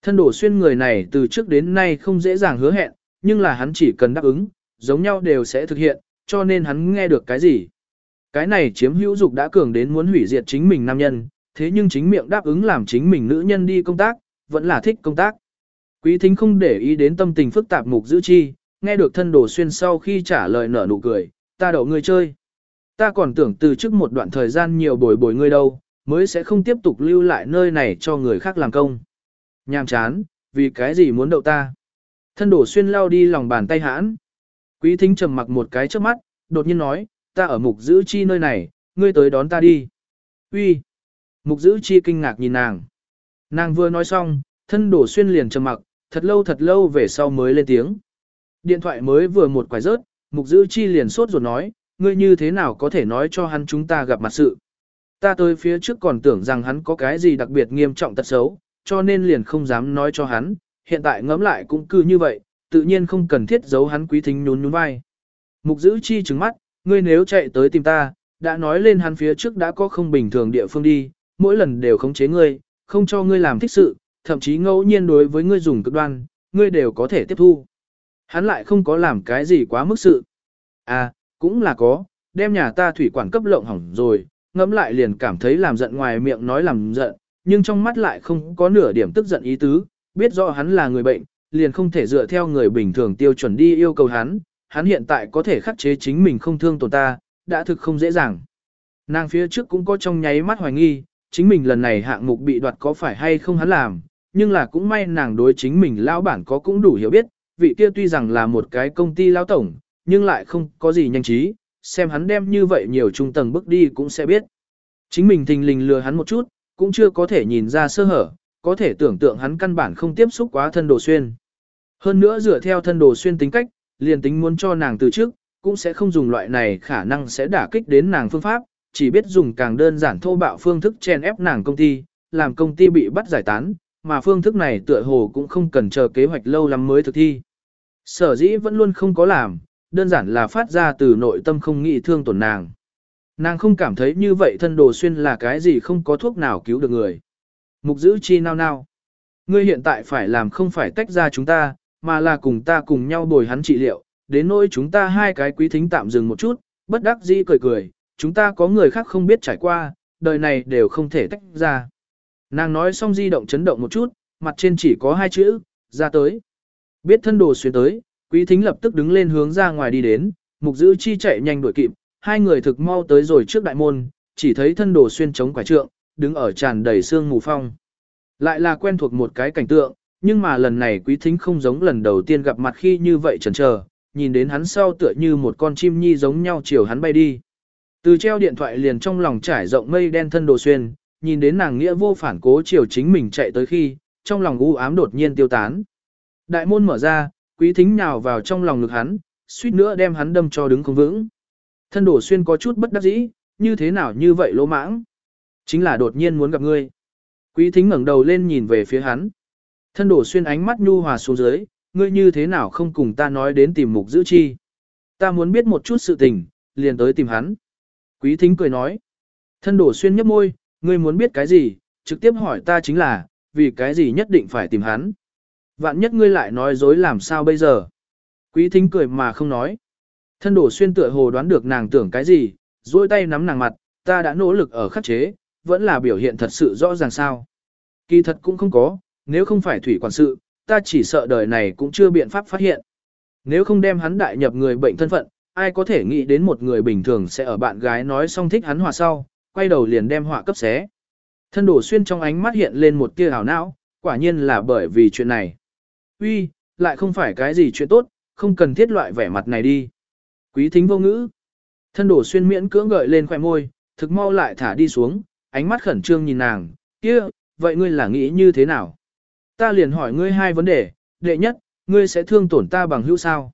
Thân đổ xuyên người này từ trước đến nay không dễ dàng hứa hẹn, nhưng là hắn chỉ cần đáp ứng, giống nhau đều sẽ thực hiện, cho nên hắn nghe được cái gì. Cái này chiếm hữu dục đã cường đến muốn hủy diệt chính mình nam nhân, thế nhưng chính miệng đáp ứng làm chính mình nữ nhân đi công tác, vẫn là thích công tác. Quý thính không để ý đến tâm tình phức tạp mục giữ chi, nghe được thân đồ xuyên sau khi trả lời nở nụ cười, ta đậu ngươi chơi. Ta còn tưởng từ trước một đoạn thời gian nhiều bồi bồi ngươi đâu, mới sẽ không tiếp tục lưu lại nơi này cho người khác làm công. Nhàm chán, vì cái gì muốn đậu ta? Thân đổ xuyên lao đi lòng bàn tay hãn. Quý thính trầm mặc một cái trước mắt, đột nhiên nói, ta ở mục giữ chi nơi này, ngươi tới đón ta đi. Uy. Mục giữ chi kinh ngạc nhìn nàng. Nàng vừa nói xong, thân đổ xuyên liền trầm mặc, thật lâu thật lâu về sau mới lên tiếng. Điện thoại mới vừa một quải rớt, mục giữ chi liền sốt ruột nói, ngươi như thế nào có thể nói cho hắn chúng ta gặp mặt sự. Ta tới phía trước còn tưởng rằng hắn có cái gì đặc biệt nghiêm trọng tật xấu, cho nên liền không dám nói cho hắn, hiện tại ngẫm lại cũng cứ như vậy, tự nhiên không cần thiết giấu hắn quý thính nhún nhún vai. Mục giữ chi trừng mắt, ngươi nếu chạy tới tìm ta, đã nói lên hắn phía trước đã có không bình thường địa phương đi, mỗi lần đều khống chế ngươi, không cho ngươi làm thích sự, thậm chí ngẫu nhiên đối với ngươi dùng cực đoan, ngươi đều có thể tiếp thu. Hắn lại không có làm cái gì quá mức sự. À, cũng là có, đem nhà ta thủy quản cấp lộng hỏng rồi, ngẫm lại liền cảm thấy làm giận ngoài miệng nói làm giận, nhưng trong mắt lại không có nửa điểm tức giận ý tứ, biết rõ hắn là người bệnh, liền không thể dựa theo người bình thường tiêu chuẩn đi yêu cầu hắn, hắn hiện tại có thể khắc chế chính mình không thương tổn ta, đã thực không dễ dàng. Nàng phía trước cũng có trong nháy mắt hoài nghi, chính mình lần này hạng mục bị đoạt có phải hay không hắn làm, nhưng là cũng may nàng đối chính mình lão bản có cũng đủ hiểu biết, vị kia tuy rằng là một cái công ty lão tổng, nhưng lại không có gì nhanh trí, xem hắn đem như vậy nhiều trung tầng bước đi cũng sẽ biết. Chính mình thình lình lừa hắn một chút, cũng chưa có thể nhìn ra sơ hở, có thể tưởng tượng hắn căn bản không tiếp xúc quá thân đồ xuyên. Hơn nữa dựa theo thân đồ xuyên tính cách, liền tính muốn cho nàng từ trước, cũng sẽ không dùng loại này khả năng sẽ đả kích đến nàng phương pháp, chỉ biết dùng càng đơn giản thô bạo phương thức chen ép nàng công ty, làm công ty bị bắt giải tán, mà phương thức này tựa hồ cũng không cần chờ kế hoạch lâu lắm mới thực thi. Sở dĩ vẫn luôn không có làm, đơn giản là phát ra từ nội tâm không nghĩ thương tổn nàng. Nàng không cảm thấy như vậy thân đồ xuyên là cái gì không có thuốc nào cứu được người. Mục giữ chi nào nào. Ngươi hiện tại phải làm không phải tách ra chúng ta, mà là cùng ta cùng nhau bồi hắn trị liệu, đến nỗi chúng ta hai cái quý thính tạm dừng một chút, bất đắc dĩ cười cười, chúng ta có người khác không biết trải qua, đời này đều không thể tách ra. Nàng nói xong di động chấn động một chút, mặt trên chỉ có hai chữ, ra tới. Biết thân đồ xuyên tới, quý thính lập tức đứng lên hướng ra ngoài đi đến, mục giữ chi chạy nhanh đuổi kịp, hai người thực mau tới rồi trước đại môn, chỉ thấy thân đồ xuyên chống quả trượng, đứng ở tràn đầy sương mù phong. Lại là quen thuộc một cái cảnh tượng, nhưng mà lần này quý thính không giống lần đầu tiên gặp mặt khi như vậy chần chờ, nhìn đến hắn sau tựa như một con chim nhi giống nhau chiều hắn bay đi. Từ treo điện thoại liền trong lòng trải rộng mây đen thân đồ xuyên, nhìn đến nàng nghĩa vô phản cố chiều chính mình chạy tới khi, trong lòng u ám đột nhiên tiêu tán. Đại môn mở ra, quý thính nhào vào trong lòng ngực hắn, suýt nữa đem hắn đâm cho đứng không vững. Thân đổ xuyên có chút bất đắc dĩ, như thế nào như vậy lỗ mãng. Chính là đột nhiên muốn gặp ngươi. Quý thính ngẩng đầu lên nhìn về phía hắn. Thân đổ xuyên ánh mắt nhu hòa xuống dưới, ngươi như thế nào không cùng ta nói đến tìm mục giữ chi. Ta muốn biết một chút sự tình, liền tới tìm hắn. Quý thính cười nói. Thân đổ xuyên nhấp môi, ngươi muốn biết cái gì, trực tiếp hỏi ta chính là, vì cái gì nhất định phải tìm hắn. Vạn nhất ngươi lại nói dối làm sao bây giờ. Quý thính cười mà không nói. Thân đổ xuyên tựa hồ đoán được nàng tưởng cái gì, duỗi tay nắm nàng mặt, ta đã nỗ lực ở khắc chế, vẫn là biểu hiện thật sự rõ ràng sao. Kỳ thật cũng không có, nếu không phải thủy quản sự, ta chỉ sợ đời này cũng chưa biện pháp phát hiện. Nếu không đem hắn đại nhập người bệnh thân phận, ai có thể nghĩ đến một người bình thường sẽ ở bạn gái nói xong thích hắn hòa sau, quay đầu liền đem họa cấp xé. Thân đổ xuyên trong ánh mắt hiện lên một tia hào não, quả nhiên là bởi vì chuyện này. Uy, lại không phải cái gì chuyện tốt, không cần thiết loại vẻ mặt này đi. Quý thính vô ngữ. Thân đổ xuyên miễn cưỡng gợi lên khỏe môi, thực mau lại thả đi xuống, ánh mắt khẩn trương nhìn nàng, kia, vậy ngươi là nghĩ như thế nào? Ta liền hỏi ngươi hai vấn đề, đệ nhất, ngươi sẽ thương tổn ta bằng hữu sao?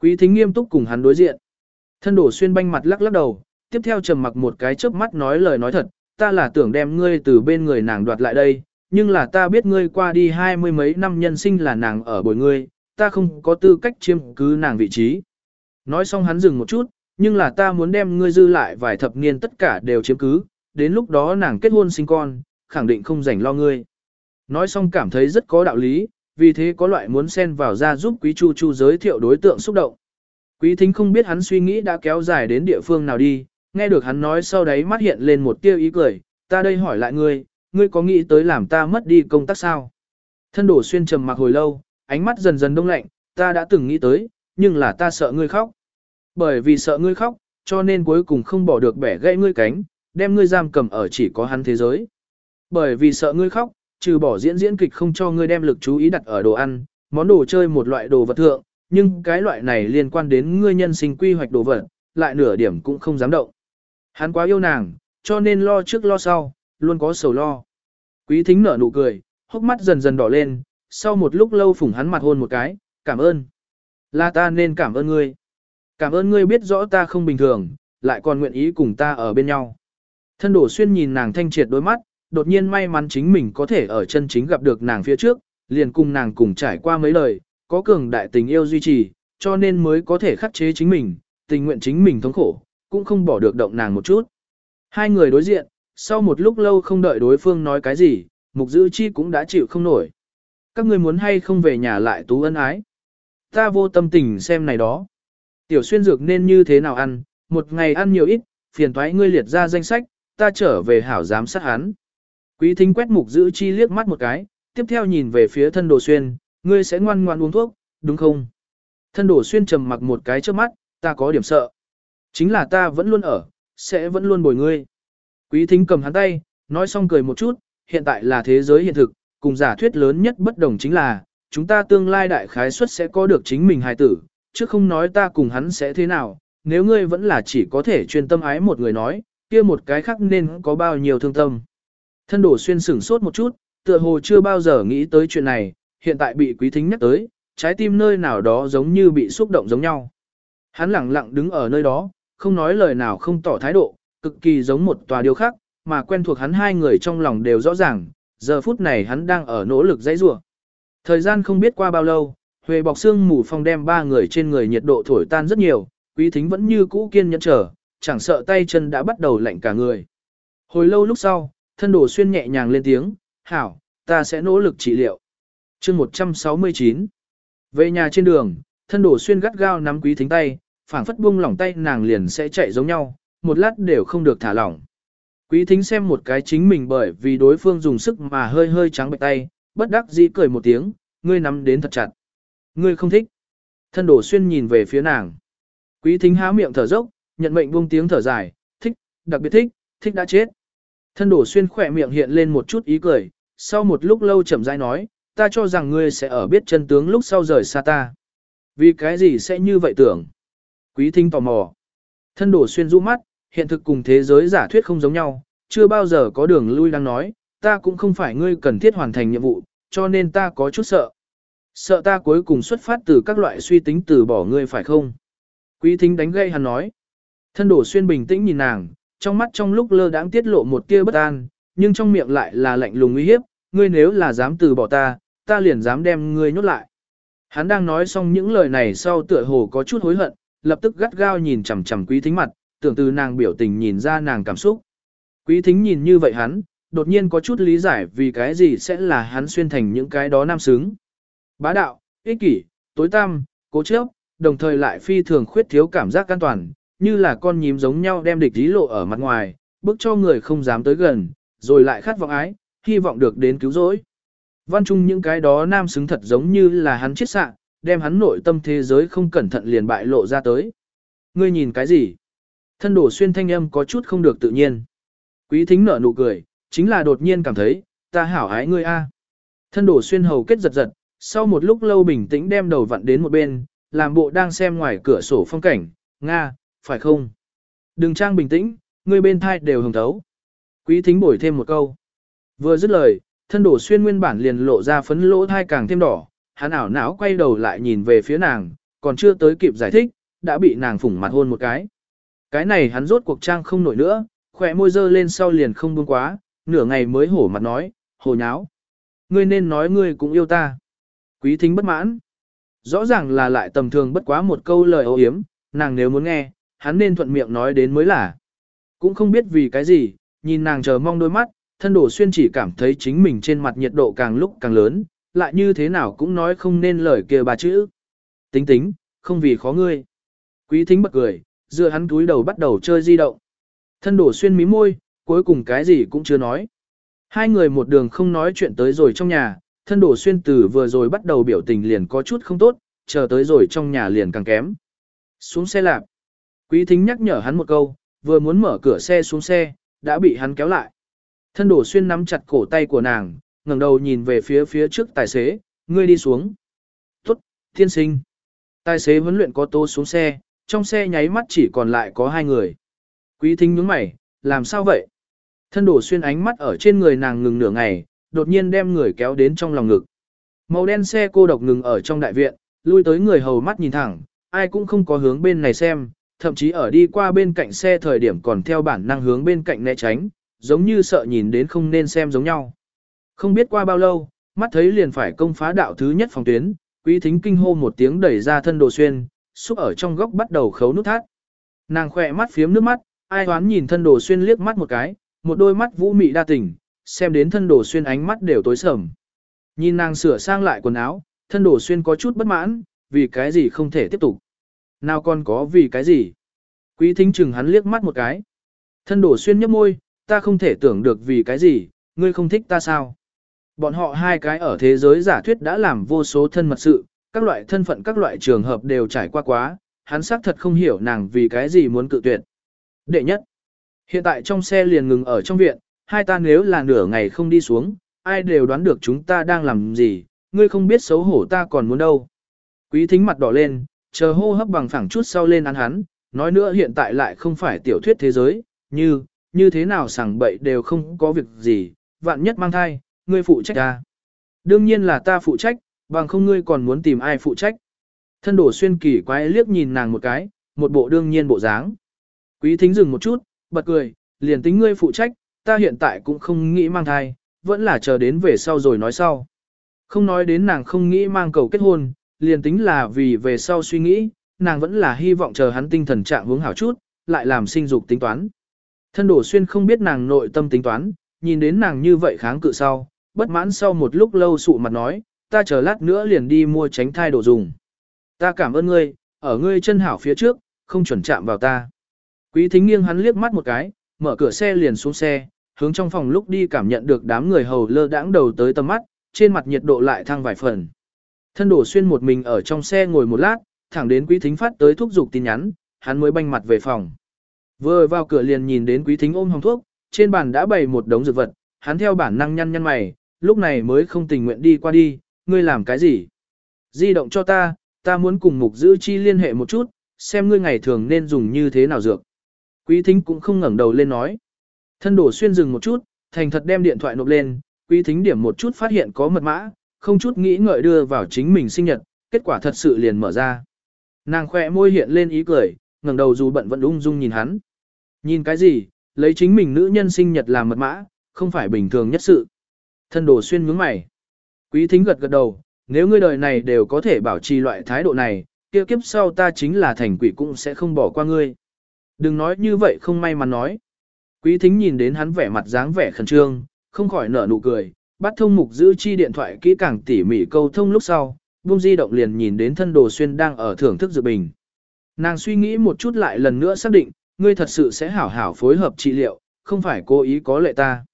Quý thính nghiêm túc cùng hắn đối diện. Thân đổ xuyên banh mặt lắc lắc đầu, tiếp theo trầm mặc một cái chớp mắt nói lời nói thật, ta là tưởng đem ngươi từ bên người nàng đoạt lại đây, nhưng là ta biết ngươi qua đi hai mươi mấy năm nhân sinh là nàng ở bồi ngươi, ta không có tư cách chiếm cứ nàng vị trí. Nói xong hắn dừng một chút, nhưng là ta muốn đem ngươi dư lại vài thập niên tất cả đều chiếm cứ, đến lúc đó nàng kết hôn sinh con, khẳng định không rảnh lo ngươi. Nói xong cảm thấy rất có đạo lý, vì thế có loại muốn xen vào ra giúp Quý Chu Chu giới thiệu đối tượng xúc động. Quý thính không biết hắn suy nghĩ đã kéo dài đến địa phương nào đi, nghe được hắn nói sau đấy mắt hiện lên một tiêu ý cười, ta đây hỏi lại ngươi, ngươi có nghĩ tới làm ta mất đi công tác sao? Thân đổ xuyên trầm mặc hồi lâu, ánh mắt dần dần đông lạnh, ta đã từng nghĩ tới, nhưng là ta sợ ngươi khóc. Bởi vì sợ ngươi khóc, cho nên cuối cùng không bỏ được bẻ gãy ngươi cánh, đem ngươi giam cầm ở chỉ có hắn thế giới. Bởi vì sợ ngươi khóc, trừ bỏ diễn diễn kịch không cho ngươi đem lực chú ý đặt ở đồ ăn, món đồ chơi một loại đồ vật thượng, nhưng cái loại này liên quan đến ngươi nhân sinh quy hoạch đồ vật, lại nửa điểm cũng không dám động. Hắn quá yêu nàng, cho nên lo trước lo sau, luôn có sầu lo. Quý thính nở nụ cười, hốc mắt dần dần đỏ lên, sau một lúc lâu phủng hắn mặt hôn một cái, cảm ơn. Là ta nên cảm ơn ngươi. Cảm ơn ngươi biết rõ ta không bình thường, lại còn nguyện ý cùng ta ở bên nhau. Thân đổ xuyên nhìn nàng thanh triệt đôi mắt, đột nhiên may mắn chính mình có thể ở chân chính gặp được nàng phía trước, liền cùng nàng cùng trải qua mấy lời, có cường đại tình yêu duy trì, cho nên mới có thể khắc chế chính mình, tình nguyện chính mình thống khổ, cũng không bỏ được động nàng một chút. Hai người đối diện, sau một lúc lâu không đợi đối phương nói cái gì, mục dữ chi cũng đã chịu không nổi. Các người muốn hay không về nhà lại tú ân ái. Ta vô tâm tình xem này đó. Tiểu xuyên dược nên như thế nào ăn, một ngày ăn nhiều ít, phiền thoái ngươi liệt ra danh sách, ta trở về hảo giám sát hắn. Quý thính quét mục dữ chi liếc mắt một cái, tiếp theo nhìn về phía thân đồ xuyên, ngươi sẽ ngoan ngoan uống thuốc, đúng không? Thân đổ xuyên trầm mặc một cái trước mắt, ta có điểm sợ. Chính là ta vẫn luôn ở, sẽ vẫn luôn bồi ngươi. Quý thính cầm hắn tay, nói xong cười một chút, hiện tại là thế giới hiện thực, cùng giả thuyết lớn nhất bất đồng chính là, chúng ta tương lai đại khái suất sẽ có được chính mình hài tử, chứ không nói ta cùng hắn sẽ thế nào, nếu ngươi vẫn là chỉ có thể chuyên tâm ái một người nói, kia một cái khác nên có bao nhiêu thương tâm. Thân đổ xuyên sửng sốt một chút, tựa hồ chưa bao giờ nghĩ tới chuyện này, hiện tại bị quý thính nhắc tới, trái tim nơi nào đó giống như bị xúc động giống nhau. Hắn lặng lặng đứng ở nơi đó, không nói lời nào không tỏ thái độ, cực kỳ giống một tòa điêu khắc, mà quen thuộc hắn hai người trong lòng đều rõ ràng, giờ phút này hắn đang ở nỗ lực dãy rủa. Thời gian không biết qua bao lâu, Huệ bọc xương mù phong đem ba người trên người nhiệt độ thổi tan rất nhiều, quý thính vẫn như cũ kiên nhẫn chờ, chẳng sợ tay chân đã bắt đầu lạnh cả người. Hồi lâu lúc sau, thân đổ xuyên nhẹ nhàng lên tiếng, hảo, ta sẽ nỗ lực trị liệu. chương 169 Về nhà trên đường, thân đổ xuyên gắt gao nắm quý thính tay, phảng phất buông lỏng tay nàng liền sẽ chạy giống nhau, một lát đều không được thả lỏng. Quý thính xem một cái chính mình bởi vì đối phương dùng sức mà hơi hơi trắng bệch tay, bất đắc dĩ cười một tiếng, ngươi nắm đến thật chặt. Ngươi không thích. Thân đổ xuyên nhìn về phía nàng. Quý thính há miệng thở dốc, nhận mệnh buông tiếng thở dài, thích, đặc biệt thích, thích đã chết. Thân đổ xuyên khỏe miệng hiện lên một chút ý cười, sau một lúc lâu chậm rãi nói, ta cho rằng ngươi sẽ ở biết chân tướng lúc sau rời xa ta. Vì cái gì sẽ như vậy tưởng? Quý thính tò mò. Thân đổ xuyên rũ mắt, hiện thực cùng thế giới giả thuyết không giống nhau, chưa bao giờ có đường lui đang nói, ta cũng không phải ngươi cần thiết hoàn thành nhiệm vụ, cho nên ta có chút sợ. Sợ ta cuối cùng xuất phát từ các loại suy tính từ bỏ ngươi phải không? Quý thính đánh gây hắn nói. Thân đổ xuyên bình tĩnh nhìn nàng, trong mắt trong lúc lơ đãng tiết lộ một tia bất an, nhưng trong miệng lại là lạnh lùng uy hiếp, ngươi nếu là dám từ bỏ ta, ta liền dám đem ngươi nhốt lại. Hắn đang nói xong những lời này sau tựa hồ có chút hối hận, lập tức gắt gao nhìn chằm chằm quý thính mặt, tưởng từ nàng biểu tình nhìn ra nàng cảm xúc. Quý thính nhìn như vậy hắn, đột nhiên có chút lý giải vì cái gì sẽ là hắn xuyên thành những cái đó nam xứng. Bá đạo, ích kỷ, tối tăm, cố chấp, đồng thời lại phi thường khuyết thiếu cảm giác an toàn, như là con nhím giống nhau đem địch ý lộ ở mặt ngoài, bức cho người không dám tới gần, rồi lại khát vọng ái, hy vọng được đến cứu rỗi. Văn chung những cái đó nam xứng thật giống như là hắn chết sạng, đem hắn nội tâm thế giới không cẩn thận liền bại lộ ra tới. Ngươi nhìn cái gì? Thân đổ xuyên thanh âm có chút không được tự nhiên. Quý thính nở nụ cười, chính là đột nhiên cảm thấy, ta hảo ái ngươi a. À. Thân đổ xuyên hầu kết giật giật, sau một lúc lâu bình tĩnh đem đầu vặn đến một bên, làm bộ đang xem ngoài cửa sổ phong cảnh, Nga, phải không? Đừng trang bình tĩnh, ngươi bên thai đều hồng thấu. Quý thính bổi thêm một câu. Vừa dứt lời, thân đổ xuyên nguyên bản liền lộ ra phấn lỗ thai càng thêm đỏ, hắn ảo não quay đầu lại nhìn về phía nàng, còn chưa tới kịp giải thích, đã bị nàng phủng mặt hôn một cái. Cái này hắn rốt cuộc trang không nổi nữa, khỏe môi dơ lên sau liền không buông quá, nửa ngày mới hổ mặt nói, hồ nháo. Ngươi nên nói ngươi cũng yêu ta. Quý thính bất mãn. Rõ ràng là lại tầm thường bất quá một câu lời ô hiếm, nàng nếu muốn nghe, hắn nên thuận miệng nói đến mới là. Cũng không biết vì cái gì, nhìn nàng chờ mong đôi mắt, thân đổ xuyên chỉ cảm thấy chính mình trên mặt nhiệt độ càng lúc càng lớn, lại như thế nào cũng nói không nên lời kia bà chữ. Tính tính, không vì khó ngươi. Quý thính bật cười, dựa hắn túi đầu bắt đầu chơi di động. Thân đổ xuyên mí môi, cuối cùng cái gì cũng chưa nói. Hai người một đường không nói chuyện tới rồi trong nhà, thân đổ xuyên từ vừa rồi bắt đầu biểu tình liền có chút không tốt, chờ tới rồi trong nhà liền càng kém. Xuống xe lạp. Quý thính nhắc nhở hắn một câu, vừa muốn mở cửa xe xuống xe, đã bị hắn kéo lại. Thân đổ xuyên nắm chặt cổ tay của nàng, ngẩng đầu nhìn về phía phía trước tài xế, ngươi đi xuống. Tốt, thiên sinh. Tài xế huấn luyện có tô xuống xe, trong xe nháy mắt chỉ còn lại có hai người. Quý thính nhướng mày, làm sao vậy? Thân đổ xuyên ánh mắt ở trên người nàng ngừng nửa ngày, đột nhiên đem người kéo đến trong lòng ngực. Màu đen xe cô độc ngừng ở trong đại viện, lui tới người hầu mắt nhìn thẳng, ai cũng không có hướng bên này xem, thậm chí ở đi qua bên cạnh xe thời điểm còn theo bản năng hướng bên cạnh né tránh, giống như sợ nhìn đến không nên xem giống nhau. Không biết qua bao lâu, mắt thấy liền phải công phá đạo thứ nhất phòng tuyến, quý thính kinh hô một tiếng đẩy ra thân đồ xuyên, xúc ở trong góc bắt đầu khấu nút thắt. Nàng khỏe mắt phiếm nước mắt, ai hoán nhìn thân đồ xuyên liếc mắt một cái, một đôi mắt vũ mị đa tình, xem đến thân đồ xuyên ánh mắt đều tối sầm. Nhìn nàng sửa sang lại quần áo, thân đồ xuyên có chút bất mãn, vì cái gì không thể tiếp tục. Nào còn có vì cái gì. Quý thính chừng hắn liếc mắt một cái. Thân đồ xuyên nhấp môi, ta không thể tưởng được vì cái gì, ngươi không thích ta sao. Bọn họ hai cái ở thế giới giả thuyết đã làm vô số thân mật sự, các loại thân phận các loại trường hợp đều trải qua quá, hắn xác thật không hiểu nàng vì cái gì muốn cự tuyệt. Đệ nhất, hiện tại trong xe liền ngừng ở trong viện, hai ta nếu là nửa ngày không đi xuống, ai đều đoán được chúng ta đang làm gì, ngươi không biết xấu hổ ta còn muốn đâu. Quý thính mặt đỏ lên, chờ hô hấp bằng phẳng chút sau lên ăn hắn, nói nữa hiện tại lại không phải tiểu thuyết thế giới, như, như thế nào sảng bậy đều không có việc gì, vạn nhất mang thai, ngươi phụ trách ta. Đương nhiên là ta phụ trách, bằng không ngươi còn muốn tìm ai phụ trách. Thân đổ xuyên kỳ quái liếc nhìn nàng một cái, một bộ đương nhiên bộ dáng. Quý thính dừng một chút, bật cười, liền tính ngươi phụ trách, ta hiện tại cũng không nghĩ mang thai, vẫn là chờ đến về sau rồi nói sau. Không nói đến nàng không nghĩ mang cầu kết hôn, liền tính là vì về sau suy nghĩ, nàng vẫn là hy vọng chờ hắn tinh thần trạng hướng hảo chút, lại làm sinh dục tính toán. Thân đổ xuyên không biết nàng nội tâm tính toán, nhìn đến nàng như vậy kháng cự sau, bất mãn sau một lúc lâu sụ mặt nói, ta chờ lát nữa liền đi mua tránh thai đồ dùng. Ta cảm ơn ngươi, ở ngươi chân hảo phía trước, không chuẩn chạm vào ta. Quý thính nghiêng hắn liếc mắt một cái, mở cửa xe liền xuống xe, hướng trong phòng lúc đi cảm nhận được đám người hầu lơ đãng đầu tới tầm mắt, trên mặt nhiệt độ lại thăng vài phần. Thân đổ xuyên một mình ở trong xe ngồi một lát, thẳng đến quý thính phát tới thúc giục tin nhắn, hắn mới banh mặt về phòng. Vừa vào cửa liền nhìn đến quý thính ôm hồng thuốc, trên bàn đã bày một đống dược vật, hắn theo bản năng nhăn nhăn mày, lúc này mới không tình nguyện đi qua đi, ngươi làm cái gì? Di động cho ta, ta muốn cùng mục giữ chi liên hệ một chút, xem ngươi ngày thường nên dùng như thế nào dược. Quý thính cũng không ngẩng đầu lên nói. Thân đổ xuyên dừng một chút, thành thật đem điện thoại nộp lên, quý thính điểm một chút phát hiện có mật mã, không chút nghĩ ngợi đưa vào chính mình sinh nhật, kết quả thật sự liền mở ra. Nàng khỏe môi hiện lên ý cười, ngẩng đầu dù bận vẫn ung dung nhìn hắn. Nhìn cái gì, lấy chính mình nữ nhân sinh nhật làm mật mã, không phải bình thường nhất sự. Thân đồ xuyên nhướng mày. Quý thính gật gật đầu, nếu ngươi đời này đều có thể bảo trì loại thái độ này, kia kiếp sau ta chính là thành quỷ cũng sẽ không bỏ qua ngươi. Đừng nói như vậy không may mà nói. Quý thính nhìn đến hắn vẻ mặt dáng vẻ khẩn trương, không khỏi nở nụ cười, bắt thông mục giữ chi điện thoại kỹ càng tỉ mỉ câu thông lúc sau, buông di động liền nhìn đến thân đồ xuyên đang ở thưởng thức dự bình. Nàng suy nghĩ một chút lại lần nữa xác định, ngươi thật sự sẽ hảo hảo phối hợp trị liệu, không phải cố ý có lệ ta.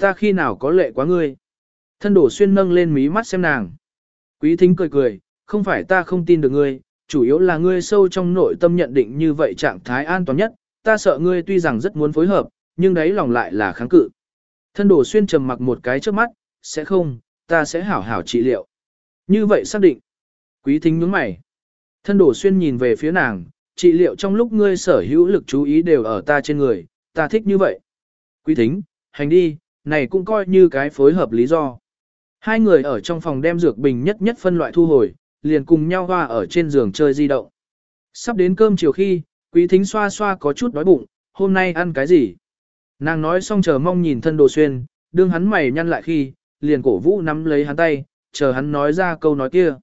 Ta khi nào có lệ quá ngươi. Thân đổ xuyên nâng lên mí mắt xem nàng. Quý thính cười cười, không phải ta không tin được ngươi, chủ yếu là ngươi sâu trong nội tâm nhận định như vậy trạng thái an toàn nhất, ta sợ ngươi tuy rằng rất muốn phối hợp, nhưng đấy lòng lại là kháng cự. Thân đổ xuyên trầm mặc một cái trước mắt, sẽ không, ta sẽ hảo hảo trị liệu. Như vậy xác định. Quý thính nhướng mày. Thân đổ xuyên nhìn về phía nàng, trị liệu trong lúc ngươi sở hữu lực chú ý đều ở ta trên người, ta thích như vậy. Quý thính, hành đi, này cũng coi như cái phối hợp lý do. Hai người ở trong phòng đem dược bình nhất nhất phân loại thu hồi, liền cùng nhau hoa ở trên giường chơi di động. Sắp đến cơm chiều khi, quý thính xoa xoa có chút đói bụng, hôm nay ăn cái gì? Nàng nói xong chờ mong nhìn thân đồ xuyên, đương hắn mày nhăn lại khi, liền cổ vũ nắm lấy hắn tay, chờ hắn nói ra câu nói kia.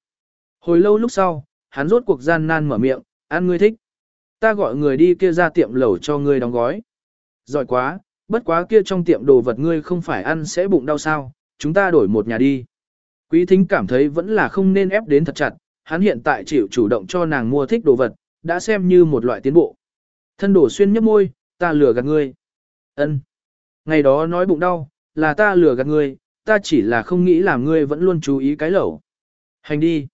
Hồi lâu lúc sau, hắn rốt cuộc gian nan mở miệng, ăn ngươi thích. Ta gọi người đi kia ra tiệm lẩu cho ngươi đóng gói. Giỏi quá, bất quá kia trong tiệm đồ vật ngươi không phải ăn sẽ bụng đau sao, chúng ta đổi một nhà đi. Quý thính cảm thấy vẫn là không nên ép đến thật chặt, hắn hiện tại chịu chủ động cho nàng mua thích đồ vật, đã xem như một loại tiến bộ. Thân đổ xuyên nhấp môi, ta lừa gạt ngươi. ân Ngày đó nói bụng đau, là ta lừa gạt ngươi, ta chỉ là không nghĩ làm ngươi vẫn luôn chú ý cái lẩu. Hành đi.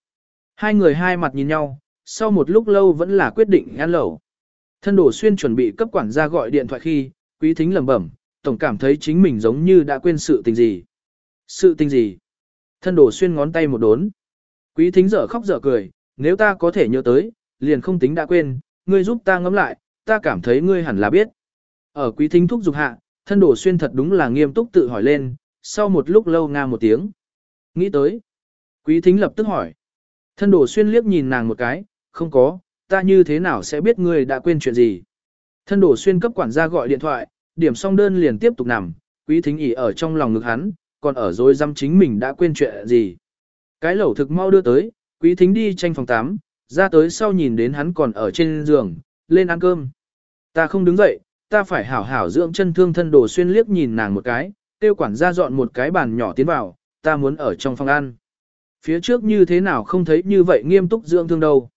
Hai người hai mặt nhìn nhau, sau một lúc lâu vẫn là quyết định ăn lẩu. Thân đổ xuyên chuẩn bị cấp quản gia gọi điện thoại khi, quý thính lẩm bẩm, tổng cảm thấy chính mình giống như đã quên sự tình gì. Sự tình gì? Thân đổ xuyên ngón tay một đốn. Quý thính dở khóc dở cười, nếu ta có thể nhớ tới, liền không tính đã quên, ngươi giúp ta ngẫm lại, ta cảm thấy ngươi hẳn là biết. Ở quý thính thúc dục hạ, thân đổ xuyên thật đúng là nghiêm túc tự hỏi lên, sau một lúc lâu nga một tiếng. Nghĩ tới. Quý thính lập tức hỏi. Thân đổ xuyên liếc nhìn nàng một cái, không có, ta như thế nào sẽ biết ngươi đã quên chuyện gì. Thân đổ xuyên cấp quản gia gọi điện thoại, điểm xong đơn liền tiếp tục nằm, quý thính ỉ ở trong lòng ngực hắn, còn ở dối dăm chính mình đã quên chuyện gì. Cái lẩu thực mau đưa tới, quý thính đi tranh phòng 8, ra tới sau nhìn đến hắn còn ở trên giường, lên ăn cơm. Ta không đứng dậy, ta phải hảo hảo dưỡng chân thương thân đổ xuyên liếc nhìn nàng một cái, tiêu quản gia dọn một cái bàn nhỏ tiến vào, ta muốn ở trong phòng ăn. Phía trước như thế nào không thấy như vậy nghiêm túc dưỡng thương đâu.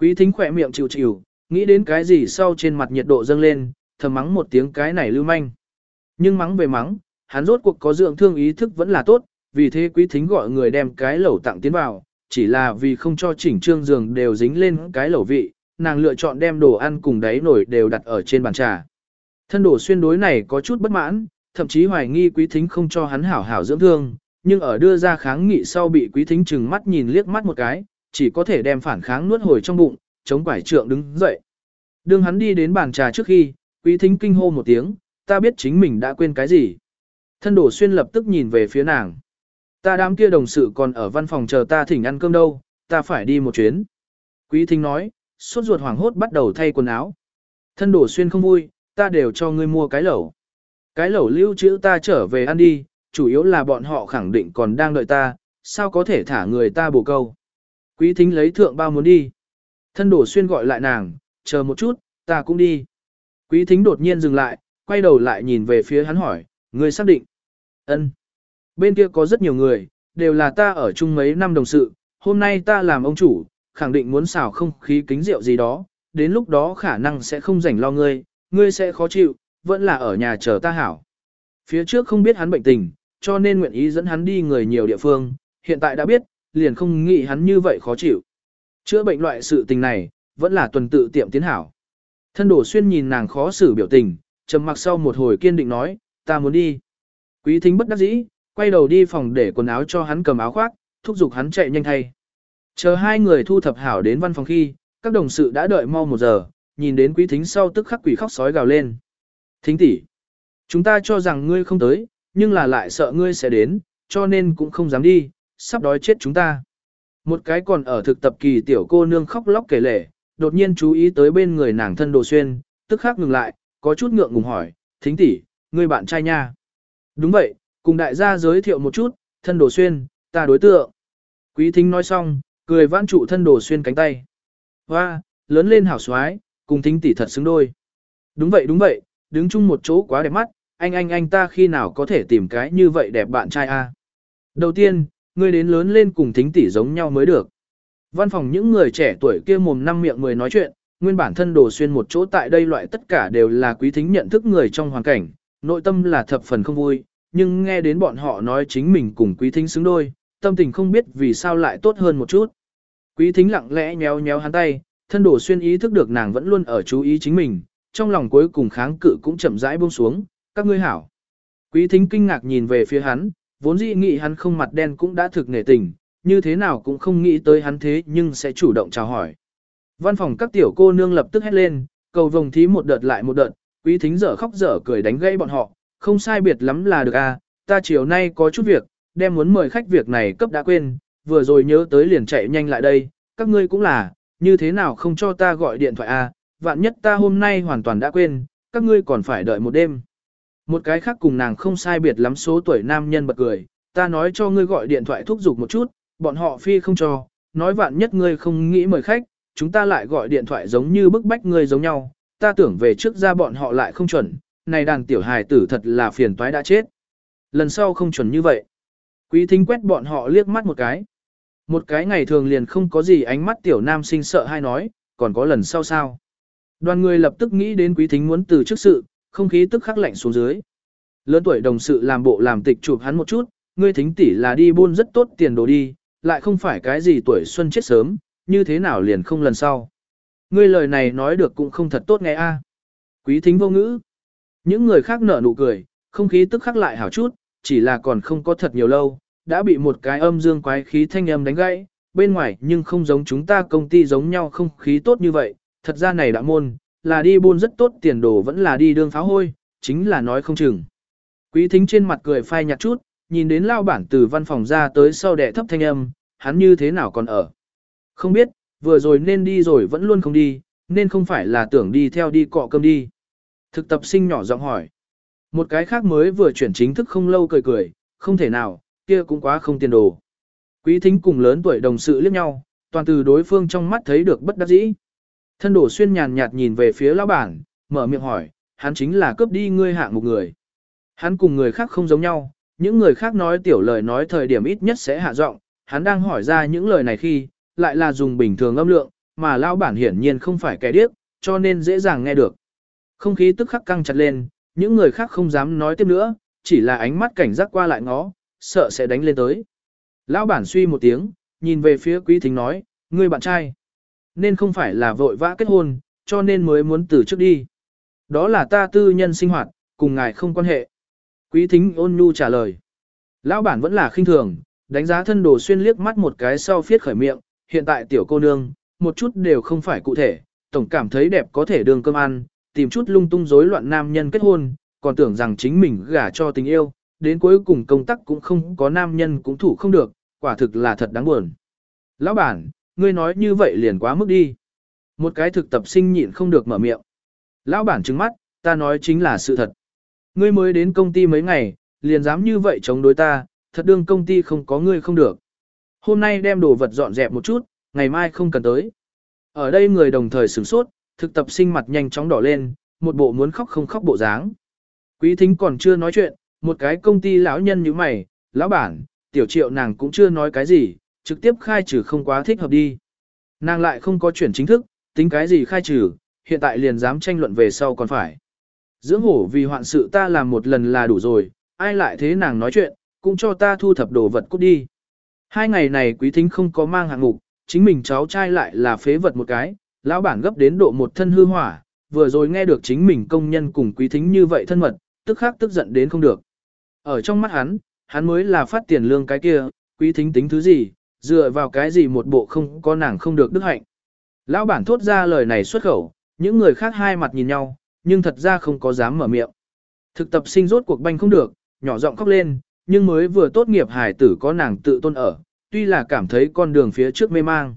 Quý thính khỏe miệng chịu chịu, nghĩ đến cái gì sau trên mặt nhiệt độ dâng lên, thầm mắng một tiếng cái này lưu manh. Nhưng mắng về mắng, hắn rốt cuộc có dưỡng thương ý thức vẫn là tốt, vì thế quý thính gọi người đem cái lẩu tặng tiến vào, chỉ là vì không cho chỉnh trương giường đều dính lên cái lẩu vị, nàng lựa chọn đem đồ ăn cùng đáy nổi đều đặt ở trên bàn trà. Thân đổ xuyên đối này có chút bất mãn, thậm chí hoài nghi quý thính không cho hắn hảo hảo dưỡng thương, nhưng ở đưa ra kháng nghị sau bị quý thính chừng mắt nhìn liếc mắt một cái, chỉ có thể đem phản kháng nuốt hồi trong bụng, chống quải trượng đứng dậy. Đường hắn đi đến bàn trà trước khi, quý thính kinh hô một tiếng, ta biết chính mình đã quên cái gì. Thân đổ xuyên lập tức nhìn về phía nàng. Ta đám kia đồng sự còn ở văn phòng chờ ta thỉnh ăn cơm đâu, ta phải đi một chuyến. Quý thính nói, suốt ruột hoảng hốt bắt đầu thay quần áo. Thân đổ xuyên không vui, ta đều cho ngươi mua cái lẩu. Cái lẩu lưu trữ ta trở về ăn đi, chủ yếu là bọn họ khẳng định còn đang đợi ta, sao có thể thả người ta bổ câu. Quý thính lấy thượng bao muốn đi. Thân đổ xuyên gọi lại nàng, chờ một chút, ta cũng đi. Quý thính đột nhiên dừng lại, quay đầu lại nhìn về phía hắn hỏi, ngươi xác định. ân Bên kia có rất nhiều người, đều là ta ở chung mấy năm đồng sự, hôm nay ta làm ông chủ, khẳng định muốn xào không khí kính rượu gì đó, đến lúc đó khả năng sẽ không rảnh lo ngươi, ngươi sẽ khó chịu, vẫn là ở nhà chờ ta hảo. Phía trước không biết hắn bệnh tình, cho nên nguyện ý dẫn hắn đi người nhiều địa phương, hiện tại đã biết, liền không nghĩ hắn như vậy khó chịu. Chữa bệnh loại sự tình này, vẫn là tuần tự tiệm tiến hảo. Thân đổ xuyên nhìn nàng khó xử biểu tình, trầm mặc sau một hồi kiên định nói, ta muốn đi. Quý thính bất đắc dĩ, quay đầu đi phòng để quần áo cho hắn cầm áo khoác, thúc giục hắn chạy nhanh thay. Chờ hai người thu thập hảo đến văn phòng khi, các đồng sự đã đợi mau một giờ, nhìn đến quý thính sau tức khắc quỷ khóc sói gào lên. Thính tỷ, chúng ta cho rằng ngươi không tới, nhưng là lại sợ ngươi sẽ đến, cho nên cũng không dám đi, sắp đói chết chúng ta. Một cái còn ở thực tập kỳ tiểu cô nương khóc lóc kể lể, đột nhiên chú ý tới bên người nàng thân đồ xuyên, tức khắc ngừng lại, có chút ngượng ngùng hỏi, thính tỷ, ngươi bạn trai nha. Đúng vậy, cùng đại gia giới thiệu một chút, thân đồ xuyên, ta đối tượng. Quý thính nói xong, cười vãn trụ thân đồ xuyên cánh tay. Hoa, lớn lên hảo xoái, cùng thính tỷ thật xứng đôi. Đúng vậy đúng vậy, đứng chung một chỗ quá đẹp mắt, anh anh anh ta khi nào có thể tìm cái như vậy đẹp bạn trai a? Đầu tiên, ngươi đến lớn lên cùng thính tỷ giống nhau mới được. Văn phòng những người trẻ tuổi kia mồm năm miệng mười nói chuyện, nguyên bản thân đồ xuyên một chỗ tại đây loại tất cả đều là quý thính nhận thức người trong hoàn cảnh, nội tâm là thập phần không vui, nhưng nghe đến bọn họ nói chính mình cùng quý thính xứng đôi, tâm tình không biết vì sao lại tốt hơn một chút. Quý thính lặng lẽ nhéo nhéo hắn tay, thân đổ xuyên ý thức được nàng vẫn luôn ở chú ý chính mình, trong lòng cuối cùng kháng cự cũng chậm rãi buông xuống, các ngươi hảo. Quý thính kinh ngạc nhìn về phía hắn, vốn dĩ nghĩ hắn không mặt đen cũng đã thực nể tình, như thế nào cũng không nghĩ tới hắn thế nhưng sẽ chủ động chào hỏi. Văn phòng các tiểu cô nương lập tức hét lên, cầu vồng thí một đợt lại một đợt, quý thính dở khóc dở cười đánh gãy bọn họ, không sai biệt lắm là được à, ta chiều nay có chút việc, đem muốn mời khách việc này cấp đã quên, vừa rồi nhớ tới liền chạy nhanh lại đây, các ngươi cũng là, như thế nào không cho ta gọi điện thoại à, vạn nhất ta hôm nay hoàn toàn đã quên, các ngươi còn phải đợi một đêm. Một cái khác cùng nàng không sai biệt lắm số tuổi nam nhân bật cười, ta nói cho ngươi gọi điện thoại thúc giục một chút, bọn họ phi không cho, nói vạn nhất ngươi không nghĩ mời khách, chúng ta lại gọi điện thoại giống như bức bách ngươi giống nhau, ta tưởng về trước ra bọn họ lại không chuẩn, này đàn tiểu hài tử thật là phiền toái đã chết. Lần sau không chuẩn như vậy. Quý thính quét bọn họ liếc mắt một cái. Một cái ngày thường liền không có gì ánh mắt tiểu nam sinh sợ hay nói, còn có lần sau sao. Đoàn người lập tức nghĩ đến quý thính muốn từ chức sự, không khí tức khắc lạnh xuống dưới. Lớn tuổi đồng sự làm bộ làm tịch chụp hắn một chút, ngươi thính tỷ là đi buôn rất tốt tiền đồ đi, lại không phải cái gì tuổi xuân chết sớm, như thế nào liền không lần sau. Ngươi lời này nói được cũng không thật tốt nghe a. Quý thính vô ngữ. Những người khác nở nụ cười, không khí tức khắc lại hảo chút, chỉ là còn không có thật nhiều lâu, đã bị một cái âm dương quái khí thanh âm đánh gãy, bên ngoài nhưng không giống chúng ta công ty giống nhau không khí tốt như vậy, thật ra này đã môn, là đi buôn rất tốt tiền đồ vẫn là đi đương pháo hôi, chính là nói không chừng. Quý thính trên mặt cười phai nhạt chút, nhìn đến lao bản từ văn phòng ra tới sau đẻ thấp thanh âm, hắn như thế nào còn ở. Không biết, vừa rồi nên đi rồi vẫn luôn không đi, nên không phải là tưởng đi theo đi cọ cơm đi. Thực tập sinh nhỏ giọng hỏi. Một cái khác mới vừa chuyển chính thức không lâu cười cười, không thể nào, kia cũng quá không tiền đồ. Quý thính cùng lớn tuổi đồng sự liếc nhau, toàn từ đối phương trong mắt thấy được bất đắc dĩ. Thân đổ xuyên nhàn nhạt nhìn về phía lão bản, mở miệng hỏi, hắn chính là cướp đi ngươi hạng một người. Hắn cùng người khác không giống nhau, những người khác nói tiểu lời nói thời điểm ít nhất sẽ hạ giọng, hắn đang hỏi ra những lời này khi, lại là dùng bình thường âm lượng, mà lão bản hiển nhiên không phải kẻ điếc, cho nên dễ dàng nghe được. Không khí tức khắc căng chặt lên, những người khác không dám nói tiếp nữa, chỉ là ánh mắt cảnh giác qua lại ngó, sợ sẽ đánh lên tới. Lão bản suy một tiếng, nhìn về phía quý thính nói, ngươi bạn trai, nên không phải là vội vã kết hôn, cho nên mới muốn từ trước đi. Đó là ta tư nhân sinh hoạt, cùng ngài không quan hệ. Quý thính ôn nhu trả lời. Lão bản vẫn là khinh thường, đánh giá thân đồ xuyên liếc mắt một cái sau phiết khởi miệng, hiện tại tiểu cô nương, một chút đều không phải cụ thể, tổng cảm thấy đẹp có thể đường cơm ăn, tìm chút lung tung rối loạn nam nhân kết hôn, còn tưởng rằng chính mình gả cho tình yêu, đến cuối cùng công tác cũng không có nam nhân cũng thủ không được, quả thực là thật đáng buồn. Lão bản, ngươi nói như vậy liền quá mức đi. Một cái thực tập sinh nhịn không được mở miệng. Lão bản trừng mắt, ta nói chính là sự thật. Ngươi mới đến công ty mấy ngày, liền dám như vậy chống đối ta, thật đương công ty không có ngươi không được. Hôm nay đem đồ vật dọn dẹp một chút, ngày mai không cần tới. Ở đây người đồng thời sửng sốt, thực tập sinh mặt nhanh chóng đỏ lên, một bộ muốn khóc không khóc bộ dáng. Quý thính còn chưa nói chuyện, một cái công ty lão nhân như mày, lão bản, tiểu triệu nàng cũng chưa nói cái gì, trực tiếp khai trừ không quá thích hợp đi. Nàng lại không có chuyển chính thức, tính cái gì khai trừ, hiện tại liền dám tranh luận về sau còn phải. Dưỡng hổ vì hoạn sự ta làm một lần là đủ rồi, ai lại thế nàng nói chuyện, cũng cho ta thu thập đồ vật cút đi. Hai ngày này quý thính không có mang hạng mục, chính mình cháu trai lại là phế vật một cái, lão bản gấp đến độ một thân hư hỏa, vừa rồi nghe được chính mình công nhân cùng quý thính như vậy thân mật, tức khắc tức giận đến không được. Ở trong mắt hắn, hắn mới là phát tiền lương cái kia, quý thính tính thứ gì, dựa vào cái gì một bộ không có nàng không được đức hạnh. Lão bản thốt ra lời này xuất khẩu, những người khác hai mặt nhìn nhau, nhưng thật ra không có dám mở miệng. Thực tập sinh rốt cuộc banh không được, nhỏ giọng khóc lên, nhưng mới vừa tốt nghiệp hải tử có nàng tự tôn ở, tuy là cảm thấy con đường phía trước mê mang.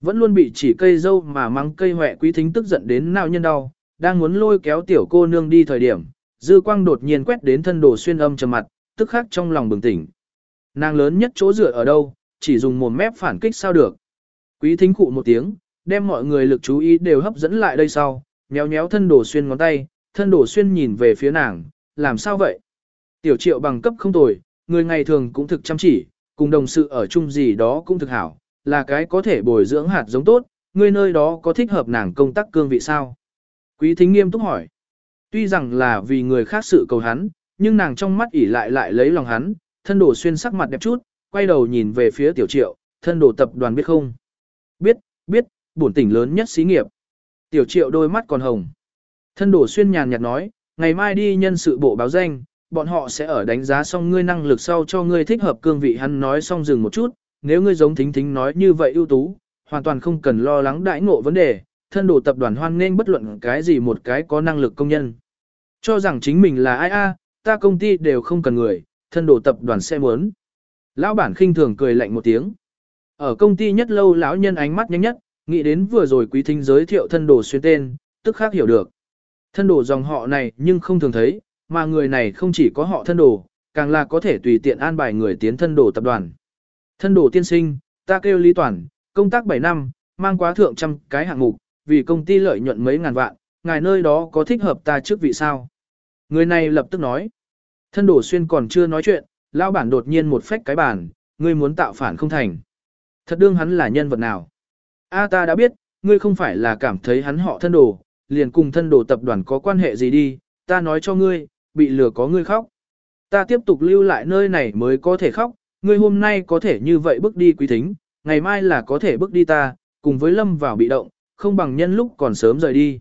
Vẫn luôn bị chỉ cây dâu mà mắng cây hỏe quý thính tức giận đến nào nhân đau, đang muốn lôi kéo tiểu cô nương đi thời điểm, dư quang đột nhiên quét đến thân đồ xuyên âm trầm mặt, tức khắc trong lòng bừng tỉnh. Nàng lớn nhất chỗ dựa ở đâu, chỉ dùng một mép phản kích sao được. Quý thính cụ một tiếng, đem mọi người lực chú ý đều hấp dẫn lại đây sau, nhéo nhéo thân đồ xuyên ngón tay, thân đồ xuyên nhìn về phía nàng, làm sao vậy? Tiểu triệu bằng cấp không tồi, người ngày thường cũng thực chăm chỉ, cùng đồng sự ở chung gì đó cũng thực hảo, là cái có thể bồi dưỡng hạt giống tốt, người nơi đó có thích hợp nàng công tác cương vị sao? Quý thính nghiêm túc hỏi. Tuy rằng là vì người khác sự cầu hắn, nhưng nàng trong mắt ỉ lại lại lấy lòng hắn, thân đồ xuyên sắc mặt đẹp chút, quay đầu nhìn về phía tiểu triệu, thân đồ tập đoàn biết không? Biết, biết, bổn tỉnh lớn nhất xí nghiệp. Tiểu triệu đôi mắt còn hồng. Thân đồ xuyên nhàn nhạt nói, ngày mai đi nhân sự bộ báo danh, bọn họ sẽ ở đánh giá xong ngươi năng lực sau cho ngươi thích hợp cương vị hắn nói xong dừng một chút, nếu ngươi giống thính thính nói như vậy ưu tú, hoàn toàn không cần lo lắng đại ngộ vấn đề, thân đồ tập đoàn hoan nên bất luận cái gì một cái có năng lực công nhân. Cho rằng chính mình là ai a, ta công ty đều không cần người, thân đồ tập đoàn sẽ muốn. Lão bản khinh thường cười lạnh một tiếng. Ở công ty nhất lâu lão nhân ánh mắt nhanh nhất, nghĩ đến vừa rồi quý thính giới thiệu thân đồ xuyên tên, tức khác hiểu được. Thân đồ dòng họ này nhưng không thường thấy, mà người này không chỉ có họ thân đồ, càng là có thể tùy tiện an bài người tiến thân đồ tập đoàn. Thân đồ tiên sinh, ta kêu Lý Toàn, công tác 7 năm, mang quá thượng trăm cái hạng mục, vì công ty lợi nhuận mấy ngàn vạn, ngài nơi đó có thích hợp ta trước vị sao? Người này lập tức nói. Thân đồ xuyên còn chưa nói chuyện, lão bản đột nhiên một phách cái bản, ngươi muốn tạo phản không thành. Thật đương hắn là nhân vật nào? A ta đã biết, ngươi không phải là cảm thấy hắn họ thân đồ, liền cùng thân đồ tập đoàn có quan hệ gì đi, ta nói cho ngươi, bị lừa có ngươi khóc. Ta tiếp tục lưu lại nơi này mới có thể khóc, ngươi hôm nay có thể như vậy bước đi quý thính, ngày mai là có thể bước đi ta, cùng với lâm vào bị động, không bằng nhân lúc còn sớm rời đi.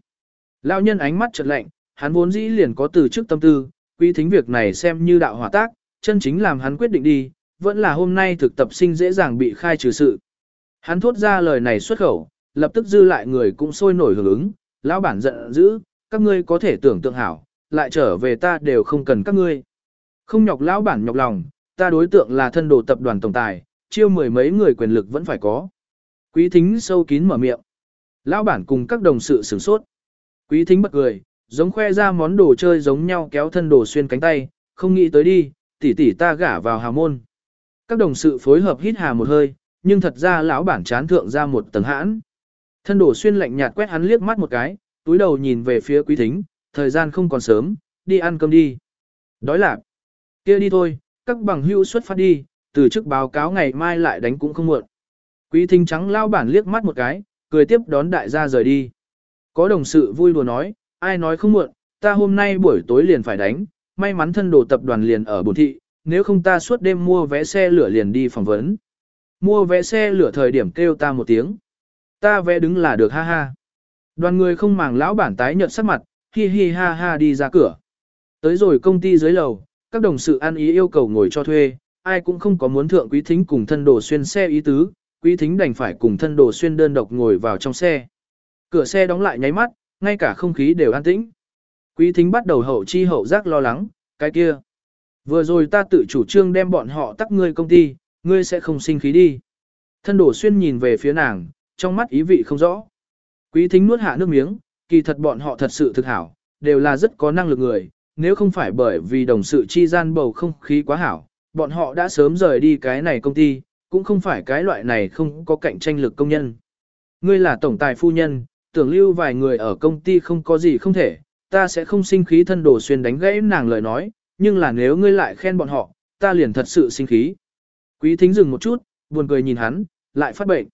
Lão nhân ánh mắt chợt lạnh, hắn vốn dĩ liền có từ trước tâm tư, quý thính việc này xem như đạo hỏa tác, chân chính làm hắn quyết định đi, vẫn là hôm nay thực tập sinh dễ dàng bị khai trừ sự. Hắn thốt ra lời này xuất khẩu, lập tức dư lại người cũng sôi nổi hưởng ứng, lão bản giận dữ, các ngươi có thể tưởng tượng hảo, lại trở về ta đều không cần các ngươi. Không nhọc lão bản nhọc lòng, ta đối tượng là thân đồ tập đoàn tổng tài, chiêu mười mấy người quyền lực vẫn phải có. Quý thính sâu kín mở miệng. Lão bản cùng các đồng sự sửng sốt. Quý thính bật cười, giống khoe ra món đồ chơi giống nhau kéo thân đồ xuyên cánh tay, không nghĩ tới đi, tỷ tỷ ta gả vào hào môn. Các đồng sự phối hợp hít hà một hơi, nhưng thật ra lão bản chán thượng ra một tầng hãn. Thân đồ xuyên lạnh nhạt quét hắn liếc mắt một cái, túi đầu nhìn về phía quý thính, thời gian không còn sớm, đi ăn cơm đi. Đói lạc. kia đi thôi, các bằng hữu xuất phát đi, từ chức báo cáo ngày mai lại đánh cũng không muộn. Quý thính trắng lao bản liếc mắt một cái, cười tiếp đón đại gia rời đi. Có đồng sự vui đùa nói, ai nói không muộn, ta hôm nay buổi tối liền phải đánh, may mắn thân đồ tập đoàn liền ở bồn thị, nếu không ta suốt đêm mua vé xe lửa liền đi phỏng vấn. mua vé xe lửa thời điểm kêu ta một tiếng. Ta vé đứng là được ha ha. Đoàn người không màng lão bản tái nhợt sắc mặt, hi hi ha ha đi ra cửa. Tới rồi công ty dưới lầu, các đồng sự ăn ý yêu cầu ngồi cho thuê, ai cũng không có muốn thượng quý thính cùng thân đồ xuyên xe ý tứ, quý thính đành phải cùng thân đồ xuyên đơn độc ngồi vào trong xe. Cửa xe đóng lại nháy mắt, ngay cả không khí đều an tĩnh. Quý thính bắt đầu hậu chi hậu giác lo lắng, cái kia. Vừa rồi ta tự chủ trương đem bọn họ tắc ngươi công ty, ngươi sẽ không sinh khí đi. Thân đổ xuyên nhìn về phía nàng, trong mắt ý vị không rõ. Quý thính nuốt hạ nước miếng, kỳ thật bọn họ thật sự thực hảo, đều là rất có năng lực người, nếu không phải bởi vì đồng sự chi gian bầu không khí quá hảo, bọn họ đã sớm rời đi cái này công ty, cũng không phải cái loại này không có cạnh tranh lực công nhân. Ngươi là tổng tài phu nhân, tưởng lưu vài người ở công ty không có gì không thể, ta sẽ không sinh khí thân đồ xuyên đánh gãy nàng lời nói, nhưng là nếu ngươi lại khen bọn họ, ta liền thật sự sinh khí. Quý thính dừng một chút, buồn cười nhìn hắn, lại phát bệnh.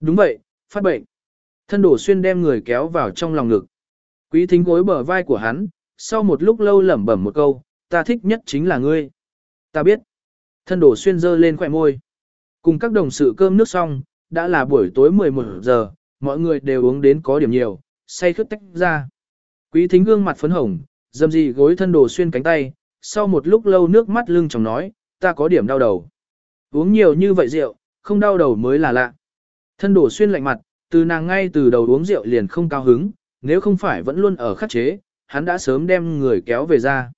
Đúng vậy, phát bệnh. Thân đổ xuyên đem người kéo vào trong lòng ngực. Quý thính gối bờ vai của hắn, sau một lúc lâu lẩm bẩm một câu, ta thích nhất chính là ngươi. Ta biết. Thân đổ xuyên dơ lên khỏe môi. Cùng các đồng sự cơm nước xong, đã là buổi tối 11 giờ, mọi người đều uống đến có điểm nhiều, say khướt tách ra. Quý thính gương mặt phấn hồng, dâm gì gối thân đồ xuyên cánh tay, sau một lúc lâu nước mắt lưng chồng nói, ta có điểm đau đầu. Uống nhiều như vậy rượu, không đau đầu mới là lạ. Thân đổ xuyên lạnh mặt, từ nàng ngay từ đầu uống rượu liền không cao hứng, nếu không phải vẫn luôn ở khắc chế, hắn đã sớm đem người kéo về ra.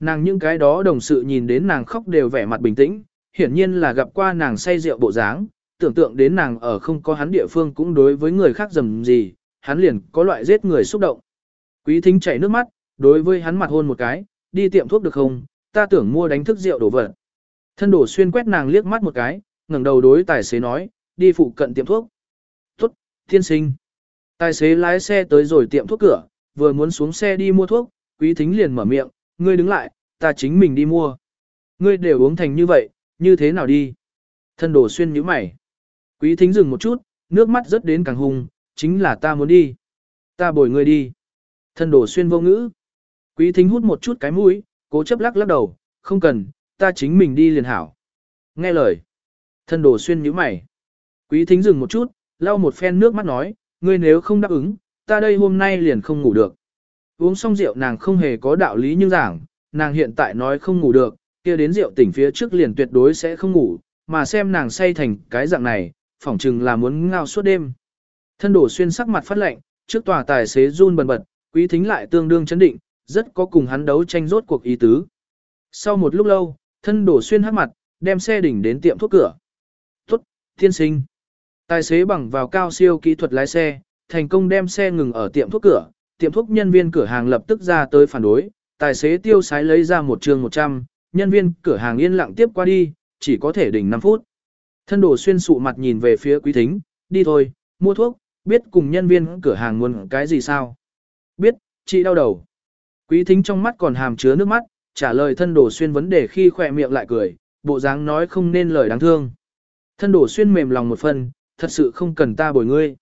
Nàng những cái đó đồng sự nhìn đến nàng khóc đều vẻ mặt bình tĩnh, hiển nhiên là gặp qua nàng say rượu bộ dáng, tưởng tượng đến nàng ở không có hắn địa phương cũng đối với người khác dầm gì, hắn liền có loại giết người xúc động. Quý thính chảy nước mắt, đối với hắn mặt hôn một cái, đi tiệm thuốc được không, ta tưởng mua đánh thức rượu đổ vật. Thân đổ xuyên quét nàng liếc mắt một cái, ngẩng đầu đối tài xế nói, đi phụ cận tiệm thuốc. Thiên sinh. Tài xế lái xe tới rồi tiệm thuốc cửa, vừa muốn xuống xe đi mua thuốc, quý thính liền mở miệng, ngươi đứng lại, ta chính mình đi mua. Ngươi đều uống thành như vậy, như thế nào đi? Thân đổ xuyên nhíu mày. Quý thính dừng một chút, nước mắt rớt đến càng hùng, chính là ta muốn đi. Ta bồi ngươi đi. Thân đổ xuyên vô ngữ. Quý thính hút một chút cái mũi, cố chấp lắc lắc đầu, không cần, ta chính mình đi liền hảo. Nghe lời. Thân đổ xuyên nhíu mày. Quý thính dừng một chút, lau một phen nước mắt nói, ngươi nếu không đáp ứng, ta đây hôm nay liền không ngủ được. Uống xong rượu nàng không hề có đạo lý nhưng giảng, nàng hiện tại nói không ngủ được, kia đến rượu tỉnh phía trước liền tuyệt đối sẽ không ngủ, mà xem nàng say thành cái dạng này, phỏng chừng là muốn ngao suốt đêm. Thân đổ xuyên sắc mặt phát lạnh, trước tòa tài xế run bần bật, quý thính lại tương đương chấn định, rất có cùng hắn đấu tranh rốt cuộc ý tứ. Sau một lúc lâu, thân đổ xuyên hắc mặt, đem xe đỉnh đến tiệm thuốc cửa. Tốt, thiên sinh. Tài xế bằng vào cao siêu kỹ thuật lái xe, thành công đem xe ngừng ở tiệm thuốc cửa, tiệm thuốc nhân viên cửa hàng lập tức ra tới phản đối, tài xế tiêu sái lấy ra một trường 100, nhân viên cửa hàng yên lặng tiếp qua đi, chỉ có thể đỉnh 5 phút. Thân đồ xuyên sụ mặt nhìn về phía quý thính, đi thôi, mua thuốc, biết cùng nhân viên cửa hàng muốn cái gì sao? Biết, chị đau đầu. Quý thính trong mắt còn hàm chứa nước mắt, trả lời thân đồ xuyên vấn đề khi khỏe miệng lại cười, bộ dáng nói không nên lời đáng thương. Thân đổ xuyên mềm lòng một phần, thật sự không cần ta bồi ngươi.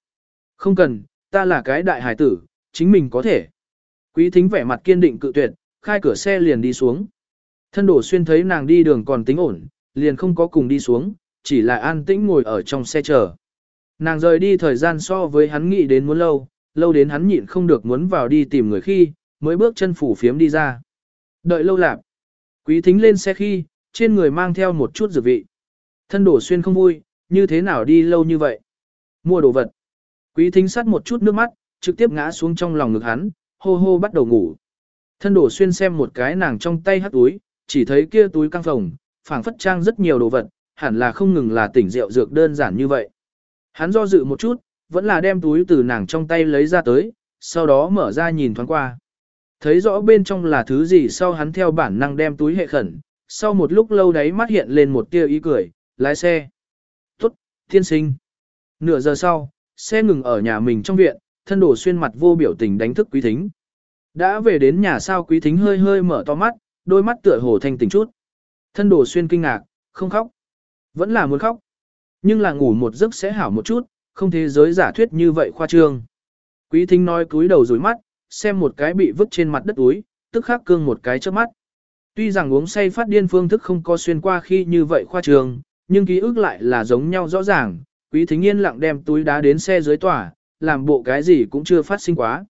Không cần, ta là cái đại hải tử, chính mình có thể. Quý thính vẻ mặt kiên định cự tuyệt, khai cửa xe liền đi xuống. Thân đổ xuyên thấy nàng đi đường còn tính ổn, liền không có cùng đi xuống, chỉ là an tĩnh ngồi ở trong xe chờ. Nàng rời đi thời gian so với hắn nghĩ đến muốn lâu, lâu đến hắn nhịn không được muốn vào đi tìm người khi, mới bước chân phủ phiếm đi ra. Đợi lâu lạp. Quý thính lên xe khi, trên người mang theo một chút dược vị. Thân đổ xuyên không vui, như thế nào đi lâu như vậy? Mua đồ vật. Quý thính sắt một chút nước mắt, trực tiếp ngã xuống trong lòng ngực hắn, hô hô bắt đầu ngủ. Thân đổ xuyên xem một cái nàng trong tay hắt túi, chỉ thấy kia túi căng phòng, phảng phất trang rất nhiều đồ vật, hẳn là không ngừng là tỉnh rượu dược đơn giản như vậy. Hắn do dự một chút, vẫn là đem túi từ nàng trong tay lấy ra tới, sau đó mở ra nhìn thoáng qua. Thấy rõ bên trong là thứ gì sau hắn theo bản năng đem túi hệ khẩn, sau một lúc lâu đấy mắt hiện lên một tia ý cười, lái xe. Thiên sinh. Nửa giờ sau, xe ngừng ở nhà mình trong viện, thân đổ xuyên mặt vô biểu tình đánh thức quý thính. Đã về đến nhà sao quý thính hơi hơi mở to mắt, đôi mắt tựa hồ thanh tỉnh chút. Thân đổ xuyên kinh ngạc, không khóc. Vẫn là muốn khóc. Nhưng là ngủ một giấc sẽ hảo một chút, không thế giới giả thuyết như vậy khoa trương. Quý thính nói cúi đầu rủi mắt, xem một cái bị vứt trên mặt đất úi, tức khắc cương một cái trước mắt. Tuy rằng uống say phát điên phương thức không có xuyên qua khi như vậy khoa trương, nhưng ký ức lại là giống nhau rõ ràng, quý thính yên lặng đem túi đá đến xe dưới tòa, làm bộ cái gì cũng chưa phát sinh quá.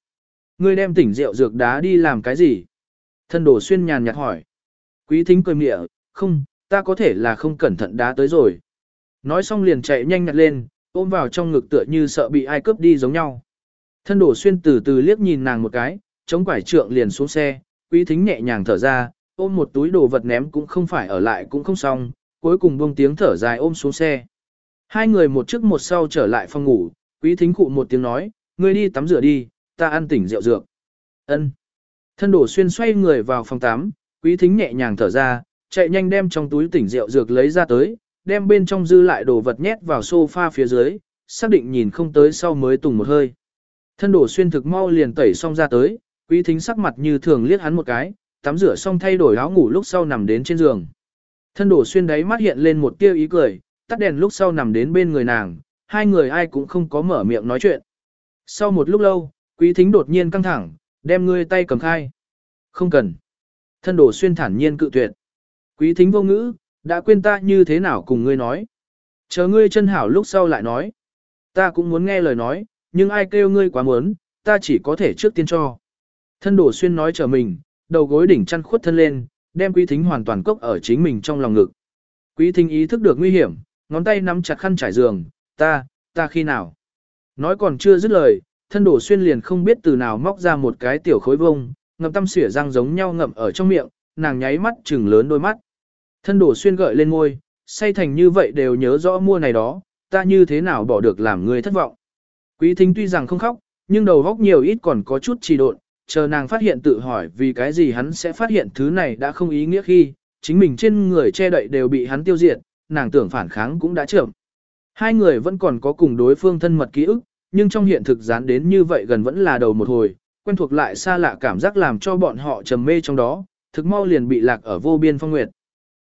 Ngươi đem tỉnh rượu dược đá đi làm cái gì? Thân đổ xuyên nhàn nhạt hỏi. Quý thính cười mịa, không, ta có thể là không cẩn thận đá tới rồi. Nói xong liền chạy nhanh nhặt lên, ôm vào trong ngực tựa như sợ bị ai cướp đi giống nhau. Thân đổ xuyên từ từ liếc nhìn nàng một cái, chống quải trượng liền xuống xe, quý thính nhẹ nhàng thở ra, ôm một túi đồ vật ném cũng không phải ở lại cũng không xong, cuối cùng buông tiếng thở dài ôm xuống xe. Hai người một trước một sau trở lại phòng ngủ, quý thính cụ một tiếng nói, ngươi đi tắm rửa đi, ta ăn tỉnh rượu dược. Ân. Thân đổ xuyên xoay người vào phòng tắm, quý thính nhẹ nhàng thở ra, chạy nhanh đem trong túi tỉnh rượu dược lấy ra tới, đem bên trong dư lại đồ vật nhét vào sofa phía dưới, xác định nhìn không tới sau mới tùng một hơi. Thân đổ xuyên thực mau liền tẩy xong ra tới, quý thính sắc mặt như thường liếc hắn một cái, tắm rửa xong thay đổi áo ngủ lúc sau nằm đến trên giường. Thân đổ xuyên đáy mắt hiện lên một tia ý cười, tắt đèn lúc sau nằm đến bên người nàng, hai người ai cũng không có mở miệng nói chuyện. Sau một lúc lâu, quý thính đột nhiên căng thẳng, đem ngươi tay cầm khai. Không cần. Thân đổ xuyên thản nhiên cự tuyệt. Quý thính vô ngữ, đã quên ta như thế nào cùng ngươi nói. Chờ ngươi chân hảo lúc sau lại nói. Ta cũng muốn nghe lời nói, nhưng ai kêu ngươi quá muốn, ta chỉ có thể trước tiên cho. Thân đổ xuyên nói chờ mình, đầu gối đỉnh chăn khuất thân lên, đem quý thính hoàn toàn cốc ở chính mình trong lòng ngực. Quý thính ý thức được nguy hiểm, ngón tay nắm chặt khăn trải giường, ta, ta khi nào. Nói còn chưa dứt lời, thân đổ xuyên liền không biết từ nào móc ra một cái tiểu khối vông, ngậm tâm xỉa răng giống nhau ngậm ở trong miệng, nàng nháy mắt trừng lớn đôi mắt. Thân đổ xuyên gợi lên môi, say thành như vậy đều nhớ rõ mua này đó, ta như thế nào bỏ được làm người thất vọng. Quý thính tuy rằng không khóc, nhưng đầu góc nhiều ít còn có chút trì độn, chờ nàng phát hiện tự hỏi vì cái gì hắn sẽ phát hiện thứ này đã không ý nghĩa khi, chính mình trên người che đậy đều bị hắn tiêu diệt, nàng tưởng phản kháng cũng đã chậm. Hai người vẫn còn có cùng đối phương thân mật ký ức, nhưng trong hiện thực dán đến như vậy gần vẫn là đầu một hồi, quen thuộc lại xa lạ cảm giác làm cho bọn họ trầm mê trong đó, thực mau liền bị lạc ở vô biên phong nguyệt.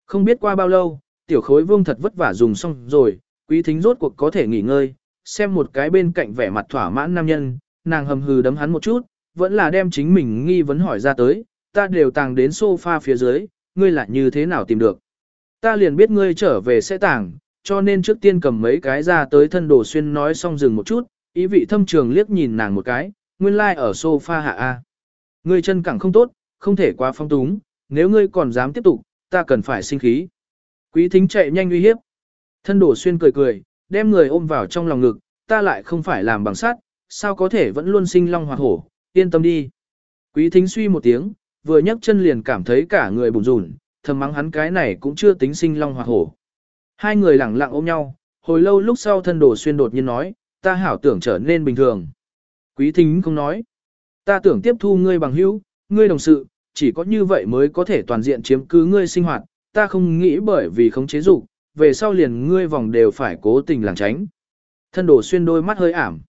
Không biết qua bao lâu, tiểu khối vương thật vất vả dùng xong rồi, quý thính rốt cuộc có thể nghỉ ngơi, xem một cái bên cạnh vẻ mặt thỏa mãn nam nhân, nàng hầm hừ đấm hắn một chút, vẫn là đem chính mình nghi vấn hỏi ra tới, ta đều tàng đến sofa phía dưới, ngươi lại như thế nào tìm được. Ta liền biết ngươi trở về sẽ tàng, cho nên trước tiên cầm mấy cái ra tới thân đồ xuyên nói xong dừng một chút, ý vị thâm trường liếc nhìn nàng một cái, nguyên lai like ở sofa hạ A. Ngươi chân cẳng không tốt, không thể quá phong túng, nếu ngươi còn dám tiếp tục, ta cần phải sinh khí. Quý thính chạy nhanh uy hiếp. Thân đổ xuyên cười cười, đem người ôm vào trong lòng ngực, ta lại không phải làm bằng sắt, sao có thể vẫn luôn sinh long hoặc hổ, yên tâm đi. Quý thính suy một tiếng, vừa nhấc chân liền cảm thấy cả người bùn rùn, thầm mắng hắn cái này cũng chưa tính sinh long hoặc hổ. Hai người lẳng lặng ôm nhau, hồi lâu lúc sau thân đồ xuyên đột nhiên nói, ta hảo tưởng trở nên bình thường. Quý thính không nói, ta tưởng tiếp thu ngươi bằng hữu, ngươi đồng sự, chỉ có như vậy mới có thể toàn diện chiếm cứ ngươi sinh hoạt, ta không nghĩ bởi vì không chế dục, về sau liền ngươi vòng đều phải cố tình làng tránh. Thân đồ xuyên đôi mắt hơi ảm.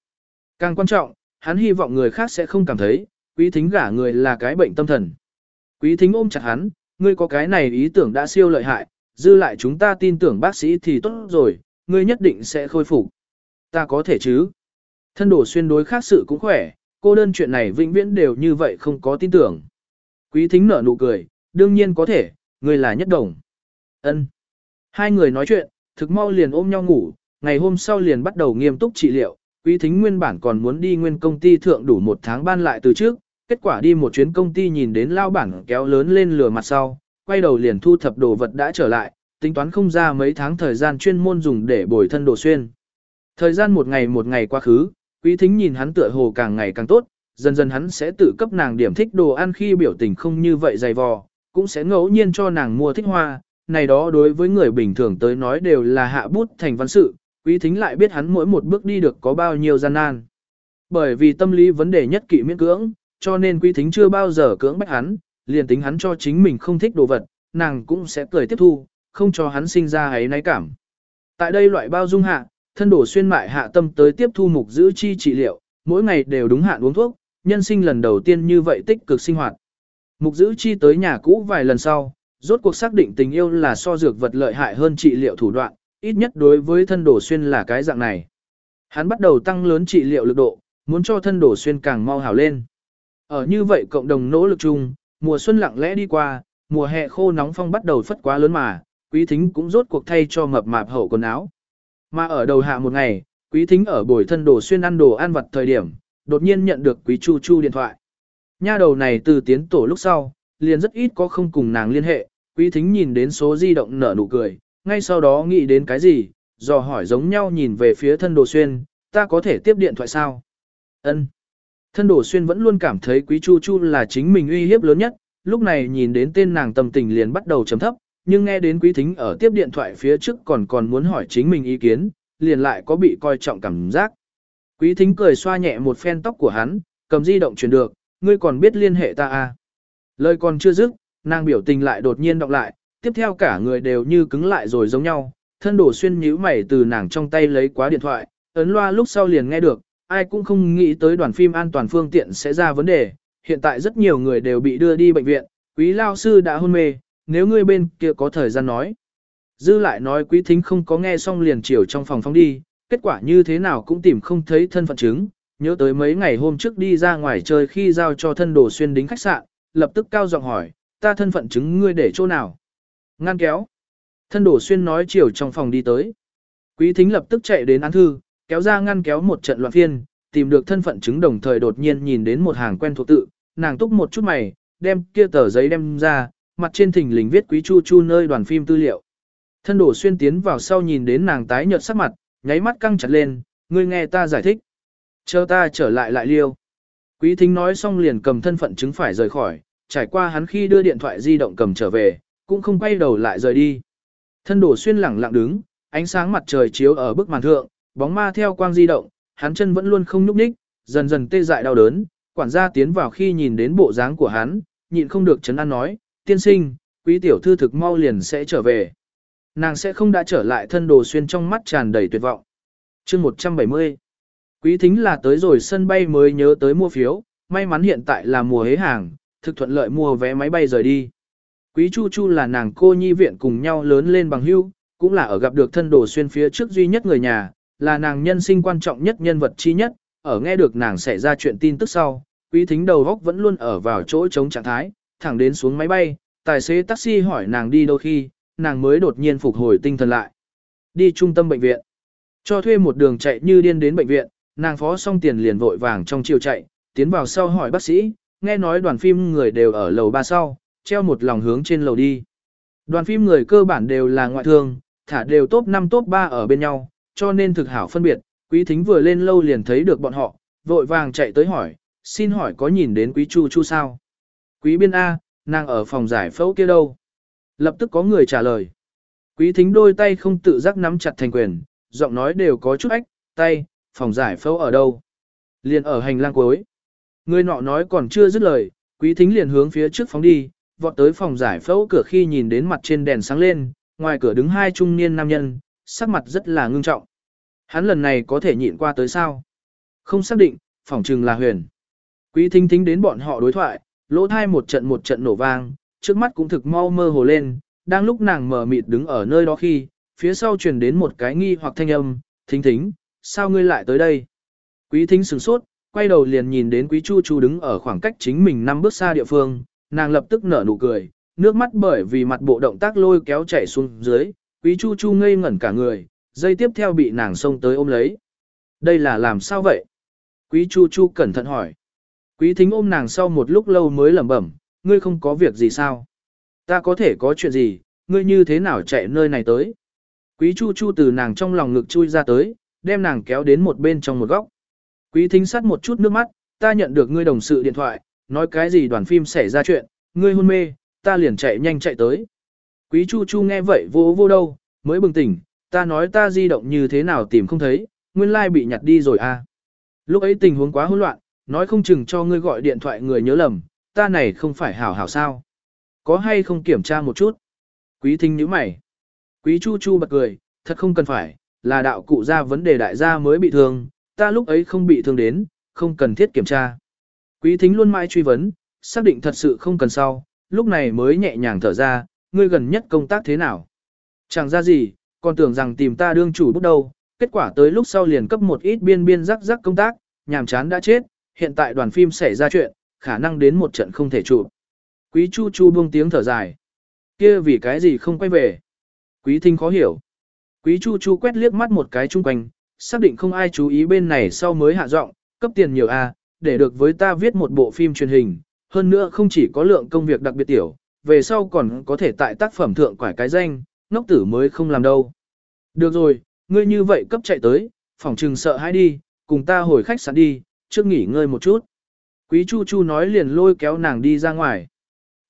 Càng quan trọng, hắn hy vọng người khác sẽ không cảm thấy, quý thính gả người là cái bệnh tâm thần. Quý thính ôm chặt hắn, ngươi có cái này ý tưởng đã siêu lợi hại, dư lại chúng ta tin tưởng bác sĩ thì tốt rồi, ngươi nhất định sẽ khôi phục. Ta có thể chứ. Thân đổ xuyên đối khác sự cũng khỏe, cô đơn chuyện này vĩnh viễn đều như vậy không có tin tưởng. Quý thính nở nụ cười, đương nhiên có thể, ngươi là nhất đồng. Ân. Hai người nói chuyện, thực mau liền ôm nhau ngủ, ngày hôm sau liền bắt đầu nghiêm túc trị liệu, quý thính nguyên bản còn muốn đi nguyên công ty thượng đủ một tháng ban lại từ trước, kết quả đi một chuyến công ty nhìn đến lao bản kéo lớn lên lừa mặt sau, quay đầu liền thu thập đồ vật đã trở lại, tính toán không ra mấy tháng thời gian chuyên môn dùng để bồi thân đồ xuyên. Thời gian một ngày một ngày qua khứ, quý thính nhìn hắn tựa hồ càng ngày càng tốt, dần dần hắn sẽ tự cấp nàng điểm thích đồ ăn khi biểu tình không như vậy dày vò, cũng sẽ ngẫu nhiên cho nàng mua thích hoa, này đó đối với người bình thường tới nói đều là hạ bút thành văn sự, quý thính lại biết hắn mỗi một bước đi được có bao nhiêu gian nan. Bởi vì tâm lý vấn đề nhất kỵ miễn cưỡng, cho nên quý thính chưa bao giờ cưỡng bách hắn, liền tính hắn cho chính mình không thích đồ vật, nàng cũng sẽ cười tiếp thu, không cho hắn sinh ra ấy náy cảm. Tại đây loại bao dung hạ, thân đổ xuyên mại hạ tâm tới tiếp thu mục giữ chi trị liệu, mỗi ngày đều đúng hạn uống thuốc, nhân sinh lần đầu tiên như vậy tích cực sinh hoạt. Mục giữ chi tới nhà cũ vài lần sau, rốt cuộc xác định tình yêu là so dược vật lợi hại hơn trị liệu thủ đoạn, ít nhất đối với thân đổ xuyên là cái dạng này. Hắn bắt đầu tăng lớn trị liệu lực độ, muốn cho thân đổ xuyên càng mau hảo lên. Ở như vậy cộng đồng nỗ lực chung, mùa xuân lặng lẽ đi qua, mùa hè khô nóng phong bắt đầu phất quá lớn mà, quý thính cũng rốt cuộc thay cho mập mạp hậu quần áo. Mà ở đầu hạ một ngày, quý thính ở buổi thân đồ xuyên ăn đồ ăn vặt thời điểm, đột nhiên nhận được quý chu chu điện thoại. Nha đầu này từ tiến tổ lúc sau, liền rất ít có không cùng nàng liên hệ, quý thính nhìn đến số di động nở nụ cười, ngay sau đó nghĩ đến cái gì, dò hỏi giống nhau nhìn về phía thân đồ xuyên, ta có thể tiếp điện thoại sao? Ân. Thân đồ xuyên vẫn luôn cảm thấy quý chu chu là chính mình uy hiếp lớn nhất, lúc này nhìn đến tên nàng tâm tình liền bắt đầu chấm thấp, nhưng nghe đến quý thính ở tiếp điện thoại phía trước còn còn muốn hỏi chính mình ý kiến, liền lại có bị coi trọng cảm giác. Quý thính cười xoa nhẹ một phen tóc của hắn, cầm di động chuyển được, ngươi còn biết liên hệ ta à. Lời còn chưa dứt, nàng biểu tình lại đột nhiên đọc lại, tiếp theo cả người đều như cứng lại rồi giống nhau, thân đổ xuyên nhíu mày từ nàng trong tay lấy quá điện thoại, ấn loa lúc sau liền nghe được, ai cũng không nghĩ tới đoàn phim an toàn phương tiện sẽ ra vấn đề, hiện tại rất nhiều người đều bị đưa đi bệnh viện, quý lao sư đã hôn mê, nếu ngươi bên kia có thời gian nói. Dư lại nói quý thính không có nghe xong liền chiều trong phòng phóng đi, kết quả như thế nào cũng tìm không thấy thân phận chứng, nhớ tới mấy ngày hôm trước đi ra ngoài chơi khi giao cho thân đồ xuyên đính khách sạn, lập tức cao giọng hỏi, ta thân phận chứng ngươi để chỗ nào? Ngăn kéo. Thân đổ xuyên nói chiều trong phòng đi tới. Quý thính lập tức chạy đến án thư, kéo ra ngăn kéo một trận loạn phiên, tìm được thân phận chứng đồng thời đột nhiên nhìn đến một hàng quen thuộc tự, nàng túc một chút mày, đem kia tờ giấy đem ra, mặt trên thỉnh lình viết quý chu chu nơi đoàn phim tư liệu. Thân đổ xuyên tiến vào sau nhìn đến nàng tái nhợt sắc mặt, nháy mắt căng chặt lên, ngươi nghe ta giải thích. Chờ ta trở lại lại liêu. Quý thính nói xong liền cầm thân phận chứng phải rời khỏi, trải qua hắn khi đưa điện thoại di động cầm trở về, cũng không quay đầu lại rời đi. Thân đổ xuyên lẳng lặng đứng, ánh sáng mặt trời chiếu ở bức màn thượng, bóng ma theo quang di động, hắn chân vẫn luôn không nhúc nhích, dần dần tê dại đau đớn, quản gia tiến vào khi nhìn đến bộ dáng của hắn, nhịn không được chấn an nói, tiên sinh, quý tiểu thư thực mau liền sẽ trở về. Nàng sẽ không đã trở lại thân đồ xuyên trong mắt tràn đầy tuyệt vọng. chương 170 Quý thính là tới rồi sân bay mới nhớ tới mua phiếu, may mắn hiện tại là mùa hế hàng, thực thuận lợi mua vé máy bay rời đi. Quý Chu Chu là nàng cô nhi viện cùng nhau lớn lên bằng hưu, cũng là ở gặp được thân đồ xuyên phía trước duy nhất người nhà, là nàng nhân sinh quan trọng nhất nhân vật chi nhất, ở nghe được nàng xảy ra chuyện tin tức sau, quý thính đầu góc vẫn luôn ở vào chỗ chống trạng thái, thẳng đến xuống máy bay, tài xế taxi hỏi nàng đi đâu khi, nàng mới đột nhiên phục hồi tinh thần lại. Đi trung tâm bệnh viện. Cho thuê một đường chạy như điên đến bệnh viện, nàng phó xong tiền liền vội vàng trong chiều chạy, tiến vào sau hỏi bác sĩ, nghe nói đoàn phim người đều ở lầu ba sau, treo một lòng hướng trên lầu đi. Đoàn phim người cơ bản đều là ngoại thương, thả đều top 5 top 3 ở bên nhau, cho nên thực hảo phân biệt, quý thính vừa lên lâu liền thấy được bọn họ, vội vàng chạy tới hỏi, xin hỏi có nhìn đến quý chu chu sao? Quý biên A, nàng ở phòng giải phẫu kia đâu? Lập tức có người trả lời. Quý thính đôi tay không tự giác nắm chặt thành quyền, giọng nói đều có chút ách, tay, phòng giải phẫu ở đâu? Liền ở hành lang cuối. Người nọ nói còn chưa dứt lời, quý thính liền hướng phía trước phóng đi, vọt tới phòng giải phẫu cửa khi nhìn đến mặt trên đèn sáng lên, ngoài cửa đứng hai trung niên nam nhân, sắc mặt rất là ngưng trọng. Hắn lần này có thể nhịn qua tới sao? Không xác định, phỏng chừng là huyền. Quý thính thính đến bọn họ đối thoại, lỗ thai một trận một trận nổ vang, trước mắt cũng thực mau mơ hồ lên, đang lúc nàng mở mịt đứng ở nơi đó khi, phía sau truyền đến một cái nghi hoặc thanh âm, thính thính, sao ngươi lại tới đây? Quý thính sửng sốt, quay đầu liền nhìn đến quý chu chu đứng ở khoảng cách chính mình năm bước xa địa phương, nàng lập tức nở nụ cười, nước mắt bởi vì mặt bộ động tác lôi kéo chảy xuống dưới, quý chu chu ngây ngẩn cả người, dây tiếp theo bị nàng xông tới ôm lấy. Đây là làm sao vậy? Quý chu chu cẩn thận hỏi. Quý thính ôm nàng sau một lúc lâu mới lẩm bẩm, ngươi không có việc gì sao? Ta có thể có chuyện gì, ngươi như thế nào chạy nơi này tới? Quý chu chu từ nàng trong lòng ngực chui ra tới, đem nàng kéo đến một bên trong một góc. Quý thính sắt một chút nước mắt, ta nhận được ngươi đồng sự điện thoại, nói cái gì đoàn phim xảy ra chuyện, ngươi hôn mê, ta liền chạy nhanh chạy tới. Quý chu chu nghe vậy vô vô đâu, mới bừng tỉnh, ta nói ta di động như thế nào tìm không thấy, nguyên lai like bị nhặt đi rồi à. Lúc ấy tình huống quá hỗn loạn, nói không chừng cho ngươi gọi điện thoại người nhớ lầm, ta này không phải hảo hảo sao. Có hay không kiểm tra một chút? Quý thính nhíu mày. Quý chu chu bật cười, thật không cần phải, là đạo cụ ra vấn đề đại gia mới bị thương, ta lúc ấy không bị thương đến, không cần thiết kiểm tra. Quý thính luôn mãi truy vấn, xác định thật sự không cần sau, lúc này mới nhẹ nhàng thở ra, ngươi gần nhất công tác thế nào? Chẳng ra gì, còn tưởng rằng tìm ta đương chủ bút đâu, kết quả tới lúc sau liền cấp một ít biên biên rắc rắc công tác, nhàm chán đã chết, hiện tại đoàn phim xảy ra chuyện, khả năng đến một trận không thể trụ. Quý Chu Chu buông tiếng thở dài. Kia vì cái gì không quay về? Quý thính khó hiểu. Quý Chu Chu quét liếc mắt một cái chung quanh, xác định không ai chú ý bên này sau mới hạ giọng, cấp tiền nhiều a, để được với ta viết một bộ phim truyền hình, hơn nữa không chỉ có lượng công việc đặc biệt tiểu, về sau còn có thể tại tác phẩm thượng quải cái danh, ngốc tử mới không làm đâu. Được rồi, ngươi như vậy cấp chạy tới, phòng trừng sợ hãi đi, cùng ta hồi khách sạn đi, trước nghỉ ngơi một chút. Quý Chu Chu nói liền lôi kéo nàng đi ra ngoài.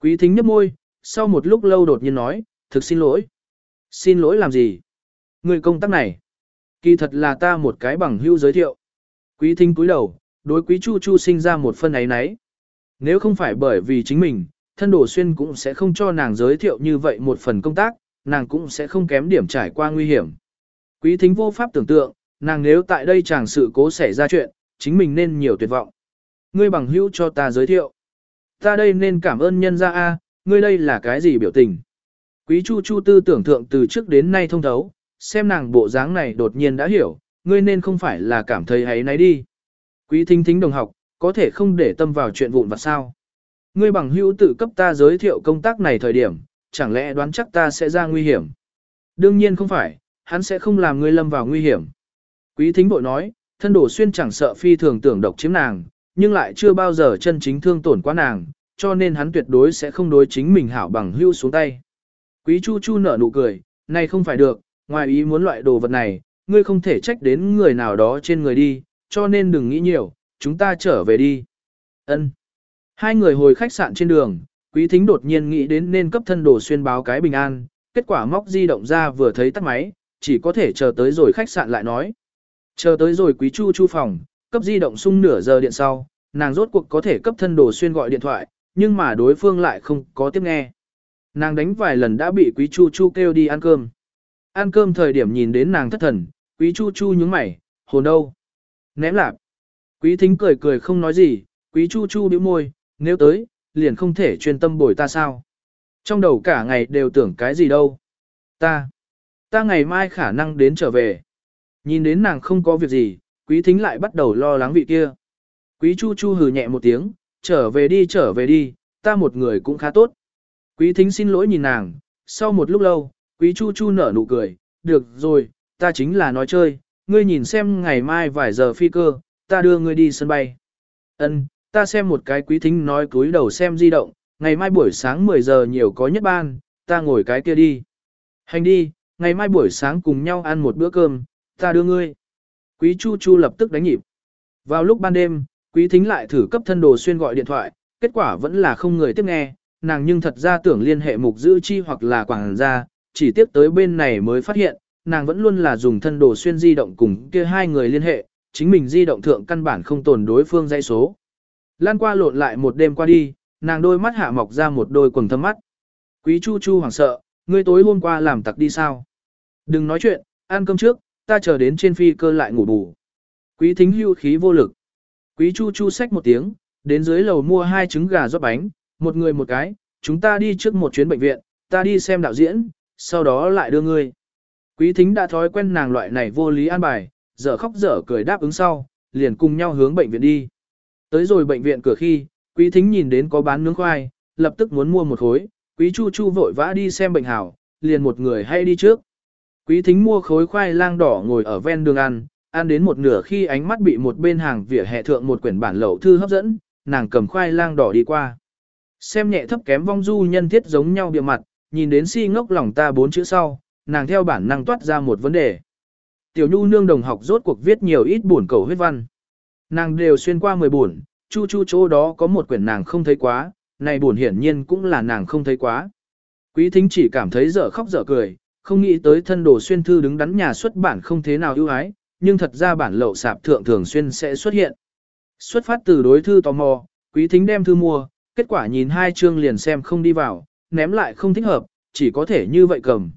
Quý thính nhấp môi, sau một lúc lâu đột nhiên nói, thực xin lỗi. Xin lỗi làm gì? Người công tác này. Kỳ thật là ta một cái bằng hưu giới thiệu. Quý thính cúi đầu, đối quý Chu Chu sinh ra một phân ấy nấy. Nếu không phải bởi vì chính mình, thân đồ xuyên cũng sẽ không cho nàng giới thiệu như vậy một phần công tác, nàng cũng sẽ không kém điểm trải qua nguy hiểm. Quý thính vô pháp tưởng tượng, nàng nếu tại đây chẳng sự cố xảy ra chuyện, chính mình nên nhiều tuyệt vọng. Ngươi bằng hữu cho ta giới thiệu. Ta đây nên cảm ơn nhân gia A, ngươi đây là cái gì biểu tình. Quý Chu Chu tư tưởng thượng từ trước đến nay thông thấu, xem nàng bộ dáng này đột nhiên đã hiểu, ngươi nên không phải là cảm thấy ấy nấy đi. Quý thính thính đồng học, có thể không để tâm vào chuyện vụn vặt sao. Ngươi bằng hữu tự cấp ta giới thiệu công tác này thời điểm, chẳng lẽ đoán chắc ta sẽ ra nguy hiểm. Đương nhiên không phải, hắn sẽ không làm ngươi lâm vào nguy hiểm. Quý thính bội nói, thân đổ xuyên chẳng sợ phi thường tưởng độc chiếm nàng, nhưng lại chưa bao giờ chân chính thương tổn quá nàng, cho nên hắn tuyệt đối sẽ không đối chính mình hảo bằng hưu xuống tay. Quý Chu Chu nở nụ cười, này không phải được, ngoài ý muốn loại đồ vật này, ngươi không thể trách đến người nào đó trên người đi, cho nên đừng nghĩ nhiều, chúng ta trở về đi. Ân. Hai người hồi khách sạn trên đường, Quý Thính đột nhiên nghĩ đến nên cấp thân đồ xuyên báo cái bình an, kết quả móc di động ra vừa thấy tắt máy, chỉ có thể chờ tới rồi khách sạn lại nói. Chờ tới rồi Quý Chu Chu phòng, cấp di động sung nửa giờ điện sau, nàng rốt cuộc có thể cấp thân đồ xuyên gọi điện thoại, nhưng mà đối phương lại không có tiếp nghe. Nàng đánh vài lần đã bị Quý Chu Chu kêu đi ăn cơm. Ăn cơm thời điểm nhìn đến nàng thất thần, Quý Chu Chu nhướng mày, hồn đâu? Ném lạp. Quý Thính cười cười không nói gì, Quý Chu Chu bĩu môi, nếu tới, liền không thể chuyên tâm bồi ta sao? Trong đầu cả ngày đều tưởng cái gì đâu? Ta, ta ngày mai khả năng đến trở về. Nhìn đến nàng không có việc gì, Quý Thính lại bắt đầu lo lắng vị kia. Quý Chu Chu hừ nhẹ một tiếng, trở về đi trở về đi, ta một người cũng khá tốt. Quý Thính xin lỗi nhìn nàng, sau một lúc lâu, Quý Chu Chu nở nụ cười, được rồi, ta chính là nói chơi, ngươi nhìn xem ngày mai vài giờ phi cơ, ta đưa ngươi đi sân bay. Ân, ta xem một cái quý thính nói cúi đầu xem di động, ngày mai buổi sáng 10 giờ nhiều có nhất ban, ta ngồi cái kia đi. Hành đi, ngày mai buổi sáng cùng nhau ăn một bữa cơm, ta đưa ngươi. Quý Chu Chu lập tức đánh nhịp. Vào lúc ban đêm, quý thính lại thử cấp thân đồ xuyên gọi điện thoại, kết quả vẫn là không người tiếp nghe, nàng nhưng thật ra tưởng liên hệ mục giữ chi hoặc là quảng gia, chỉ tiếp tới bên này mới phát hiện, nàng vẫn luôn là dùng thân đồ xuyên di động cùng kia hai người liên hệ, chính mình di động thượng căn bản không tồn đối phương dãy số. Lan qua lộn lại một đêm qua đi, nàng đôi mắt hạ mọc ra một đôi quần thâm mắt. Quý Chu Chu hoảng sợ, ngươi tối hôm qua làm tặc đi sao? Đừng nói chuyện, ăn cơm trước, ta chờ đến trên phi cơ lại ngủ bù. Quý thính hưu khí vô lực. Quý Chu Chu xách một tiếng, đến dưới lầu mua hai trứng gà rót bánh, một người một cái, chúng ta đi trước một chuyến bệnh viện, ta đi xem đạo diễn, sau đó lại đưa ngươi. Quý thính đã thói quen nàng loại này vô lý an bài, dở khóc dở cười đáp ứng sau, liền cùng nhau hướng bệnh viện đi. Tới rồi bệnh viện cửa khi, quý thính nhìn đến có bán nướng khoai, lập tức muốn mua một khối, quý chu chu vội vã đi xem bệnh hảo, liền một người hay đi trước. Quý thính mua khối khoai lang đỏ ngồi ở ven đường ăn, ăn đến một nửa khi ánh mắt bị một bên hàng vỉa hè thượng một quyển bản lậu thư hấp dẫn, nàng cầm khoai lang đỏ đi qua. Xem nhẹ thấp kém vong du nhân thiết giống nhau bìa mặt, nhìn đến si ngốc lòng ta bốn chữ sau, nàng theo bản năng toát ra một vấn đề. Tiểu Nhu nương đồng học rốt cuộc viết nhiều ít buồn cầu huyết văn. Nàng đều xuyên qua 10 buồn, chu chu chỗ đó có một quyển nàng không thấy quá, này buồn hiển nhiên cũng là nàng không thấy quá. Quý thính chỉ cảm thấy dở khóc dở cười, không nghĩ tới thân đồ xuyên thư đứng đắn nhà xuất bản không thế nào ưu ái, nhưng thật ra bản lậu sạp thượng thường xuyên sẽ xuất hiện. Xuất phát từ đối thư tò mò, quý thính đem thư mua, kết quả nhìn hai chương liền xem không đi vào, ném lại không thích hợp, chỉ có thể như vậy cầm.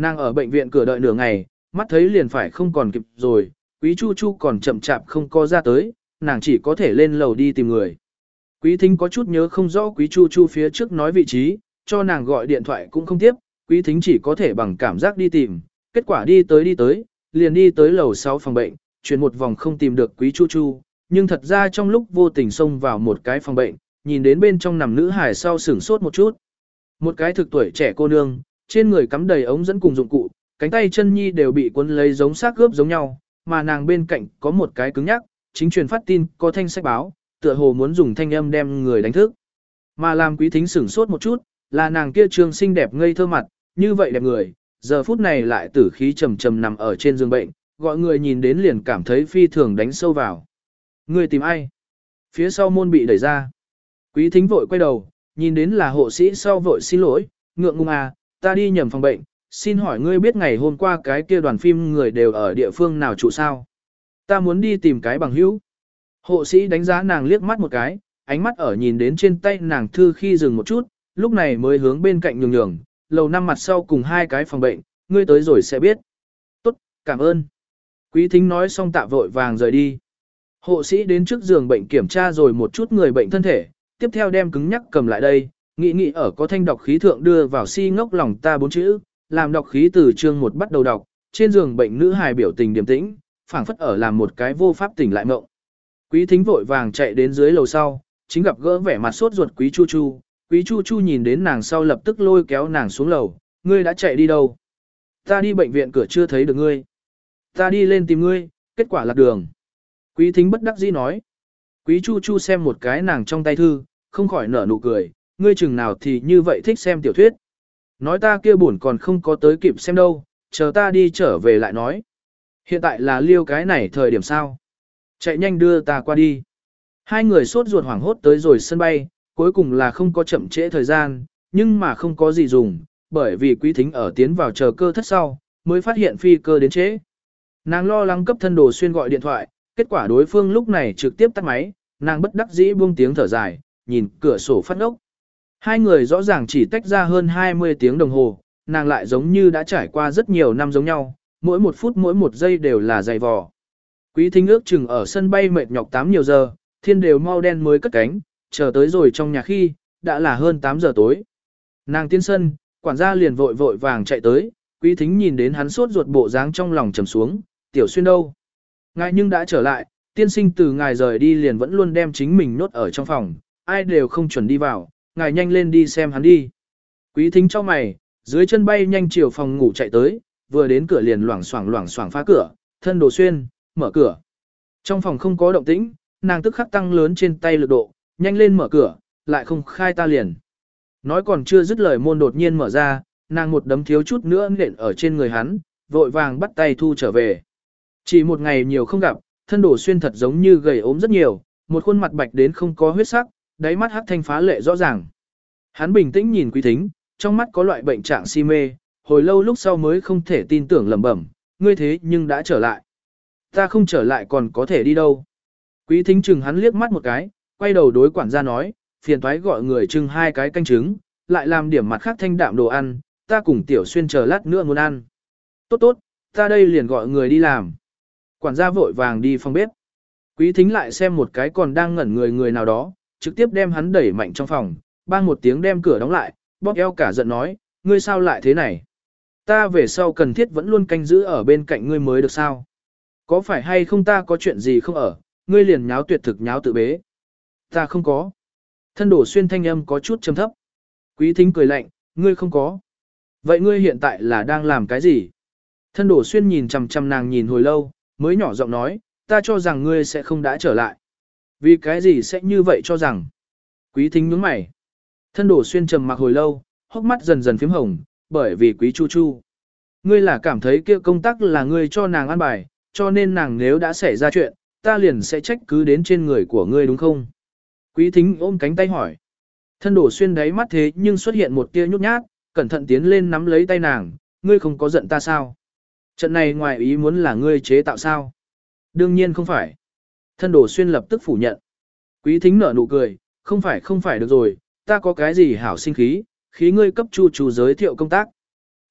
Nàng ở bệnh viện cửa đợi nửa ngày, mắt thấy liền phải không còn kịp rồi, quý chu chu còn chậm chạp không có ra tới, nàng chỉ có thể lên lầu đi tìm người. Quý thính có chút nhớ không rõ quý chu chu phía trước nói vị trí, cho nàng gọi điện thoại cũng không tiếp, quý thính chỉ có thể bằng cảm giác đi tìm, kết quả đi tới đi tới, liền đi tới lầu 6 phòng bệnh, chuyển một vòng không tìm được quý chu chu, nhưng thật ra trong lúc vô tình xông vào một cái phòng bệnh, nhìn đến bên trong nằm nữ hải sau sửng sốt một chút. Một cái thực tuổi trẻ cô nương, trên người cắm đầy ống dẫn cùng dụng cụ, cánh tay chân nhi đều bị cuốn lấy giống xác gớp giống nhau, mà nàng bên cạnh có một cái cứng nhắc, chính truyền phát tin có thanh sách báo, tựa hồ muốn dùng thanh âm đem người đánh thức. Mà làm quý thính sửng sốt một chút, là nàng kia trương xinh đẹp ngây thơ mặt, như vậy đẹp người, giờ phút này lại tử khí trầm trầm nằm ở trên giường bệnh, gọi người nhìn đến liền cảm thấy phi thường đánh sâu vào. Người tìm ai? Phía sau môn bị đẩy ra. Quý thính vội quay đầu, nhìn đến là hộ sĩ sau vội xin lỗi, ngượng ngùng à, ta đi nhầm phòng bệnh, xin hỏi ngươi biết ngày hôm qua cái kia đoàn phim người đều ở địa phương nào trụ sao? Ta muốn đi tìm cái bằng hữu. Hộ sĩ đánh giá nàng liếc mắt một cái, ánh mắt ở nhìn đến trên tay nàng thư khi dừng một chút, lúc này mới hướng bên cạnh nhường nhường, lầu năm mặt sau cùng hai cái phòng bệnh, ngươi tới rồi sẽ biết. Tốt, cảm ơn. Quý thính nói xong tạ vội vàng rời đi. Hộ sĩ đến trước giường bệnh kiểm tra rồi một chút người bệnh thân thể, tiếp theo đem cứng nhắc cầm lại đây, nghĩ nghĩ ở có thanh đọc khí thượng đưa vào si ngốc lòng ta bốn chữ, làm đọc khí từ chương một bắt đầu đọc, trên giường bệnh nữ hài biểu tình điềm tĩnh, phảng phất ở làm một cái vô pháp tỉnh lại mộng. Quý thính vội vàng chạy đến dưới lầu sau, chính gặp gỡ vẻ mặt sốt ruột quý chu chu, quý chu chu nhìn đến nàng sau lập tức lôi kéo nàng xuống lầu, ngươi đã chạy đi đâu? Ta đi bệnh viện cửa chưa thấy được ngươi. Ta đi lên tìm ngươi, kết quả lạc đường. Quý thính bất đắc dĩ nói. Quý chu chu xem một cái nàng trong tay thư, không khỏi nở nụ cười, ngươi chừng nào thì như vậy thích xem tiểu thuyết. Nói ta kia buồn còn không có tới kịp xem đâu, chờ ta đi trở về lại nói. Hiện tại là liêu cái này thời điểm sao? Chạy nhanh đưa ta qua đi. Hai người sốt ruột hoảng hốt tới rồi sân bay, cuối cùng là không có chậm trễ thời gian, nhưng mà không có gì dùng, bởi vì quý thính ở tiến vào chờ cơ thất sau, mới phát hiện phi cơ đến trễ. Nàng lo lắng cấp thân đồ xuyên gọi điện thoại, kết quả đối phương lúc này trực tiếp tắt máy, nàng bất đắc dĩ buông tiếng thở dài, nhìn cửa sổ phát ốc. Hai người rõ ràng chỉ tách ra hơn 20 tiếng đồng hồ, nàng lại giống như đã trải qua rất nhiều năm giống nhau, mỗi một phút mỗi một giây đều là dày vò. Quý thính ước chừng ở sân bay mệt nhọc 8 nhiều giờ, thiên đều mau đen mới cất cánh, chờ tới rồi trong nhà khi, đã là hơn 8 giờ tối. Nàng tiến sân, quản gia liền vội vội vàng chạy tới, quý thính nhìn đến hắn suốt ruột bộ dáng trong lòng trầm xuống, tiểu xuyên đâu. Ngài nhưng đã trở lại, tiên sinh từ ngài rời đi liền vẫn luôn đem chính mình nốt ở trong phòng, ai đều không chuẩn đi vào, ngài nhanh lên đi xem hắn đi. Quý thính cho mày, dưới chân bay nhanh chiều phòng ngủ chạy tới, vừa đến cửa liền loảng xoảng loảng xoảng phá cửa, thân đồ xuyên, mở cửa. Trong phòng không có động tĩnh, nàng tức khắc tăng lớn trên tay lực độ, nhanh lên mở cửa, lại không khai ta liền. Nói còn chưa dứt lời môn đột nhiên mở ra, nàng một đấm thiếu chút nữa nện ở trên người hắn, vội vàng bắt tay thu trở về. Chỉ một ngày nhiều không gặp, thân đổ xuyên thật giống như gầy ốm rất nhiều, một khuôn mặt bạch đến không có huyết sắc, đáy mắt hắc thanh phá lệ rõ ràng. Hắn bình tĩnh nhìn quý thính, trong mắt có loại bệnh trạng si mê, hồi lâu lúc sau mới không thể tin tưởng lẩm bẩm, ngươi thế nhưng đã trở lại. Ta không trở lại còn có thể đi đâu. Quý thính chừng hắn liếc mắt một cái, quay đầu đối quản gia nói, phiền thoái gọi người trưng hai cái canh trứng, lại làm điểm mặt khác thanh đạm đồ ăn, ta cùng tiểu xuyên chờ lát nữa muốn ăn. Tốt tốt, ta đây liền gọi người đi làm. Quản gia vội vàng đi phòng bếp. Quý thính lại xem một cái còn đang ngẩn người người nào đó, trực tiếp đem hắn đẩy mạnh trong phòng, bang một tiếng đem cửa đóng lại, bóp eo cả giận nói, ngươi sao lại thế này? Ta về sau cần thiết vẫn luôn canh giữ ở bên cạnh ngươi mới được sao? Có phải hay không ta có chuyện gì không ở, ngươi liền nháo tuyệt thực nháo tự bế? Ta không có. Thân đổ xuyên thanh âm có chút trầm thấp. Quý thính cười lạnh, ngươi không có. Vậy ngươi hiện tại là đang làm cái gì? Thân đổ xuyên nhìn chằm chằm nàng nhìn hồi lâu, mới nhỏ giọng nói, ta cho rằng ngươi sẽ không đã trở lại. Vì cái gì sẽ như vậy cho rằng? Quý thính nhướng mày. Thân đổ xuyên trầm mặc hồi lâu, hốc mắt dần dần phím hồng, bởi vì quý chu chu. Ngươi là cảm thấy kia công tác là ngươi cho nàng ăn bài, cho nên nàng nếu đã xảy ra chuyện, ta liền sẽ trách cứ đến trên người của ngươi đúng không? Quý thính ôm cánh tay hỏi. Thân đổ xuyên đáy mắt thế nhưng xuất hiện một tia nhút nhát, cẩn thận tiến lên nắm lấy tay nàng, ngươi không có giận ta sao? Trận này ngoài ý muốn là ngươi chế tạo sao? Đương nhiên không phải. Thân đổ xuyên lập tức phủ nhận. Quý thính nở nụ cười, không phải không phải được rồi, ta có cái gì hảo sinh khí, khí ngươi cấp chu chu giới thiệu công tác.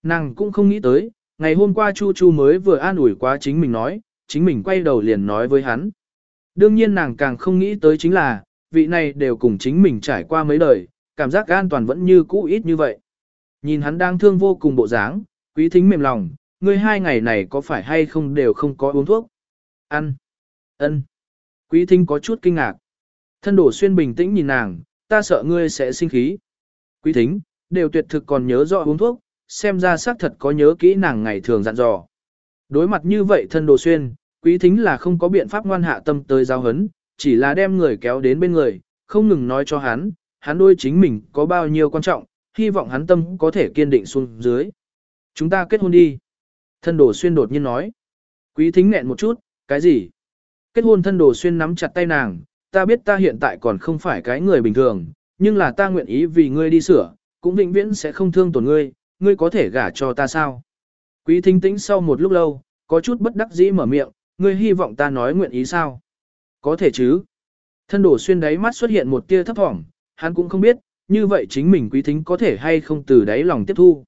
Nàng cũng không nghĩ tới, ngày hôm qua chu chu mới vừa an ủi quá chính mình nói, chính mình quay đầu liền nói với hắn. Đương nhiên nàng càng không nghĩ tới chính là, vị này đều cùng chính mình trải qua mấy đời, cảm giác an toàn vẫn như cũ ít như vậy. Nhìn hắn đang thương vô cùng bộ dáng, quý thính mềm lòng, ngươi hai ngày này có phải hay không đều không có uống thuốc. Ăn. ân. Quý thính có chút kinh ngạc. Thân đổ xuyên bình tĩnh nhìn nàng, ta sợ ngươi sẽ sinh khí. Quý thính, đều tuyệt thực còn nhớ rõ uống thuốc, xem ra xác thật có nhớ kỹ nàng ngày thường dặn dò. Đối mặt như vậy thân đồ xuyên, quý thính là không có biện pháp ngoan hạ tâm tới giao hấn, chỉ là đem người kéo đến bên người, không ngừng nói cho hắn, hắn đôi chính mình có bao nhiêu quan trọng, hy vọng hắn tâm có thể kiên định xuống dưới. Chúng ta kết hôn đi. Thân đồ xuyên đột nhiên nói. Quý thính nghẹn một chút, cái gì? Kết hôn thân đồ xuyên nắm chặt tay nàng, ta biết ta hiện tại còn không phải cái người bình thường, nhưng là ta nguyện ý vì ngươi đi sửa, cũng vĩnh viễn sẽ không thương tổn ngươi, ngươi có thể gả cho ta sao? Quý thính tĩnh sau một lúc lâu, có chút bất đắc dĩ mở miệng, ngươi hy vọng ta nói nguyện ý sao? Có thể chứ? Thân đổ xuyên đáy mắt xuất hiện một tia thấp thỏm, hắn cũng không biết, như vậy chính mình quý thính có thể hay không từ đáy lòng tiếp thu.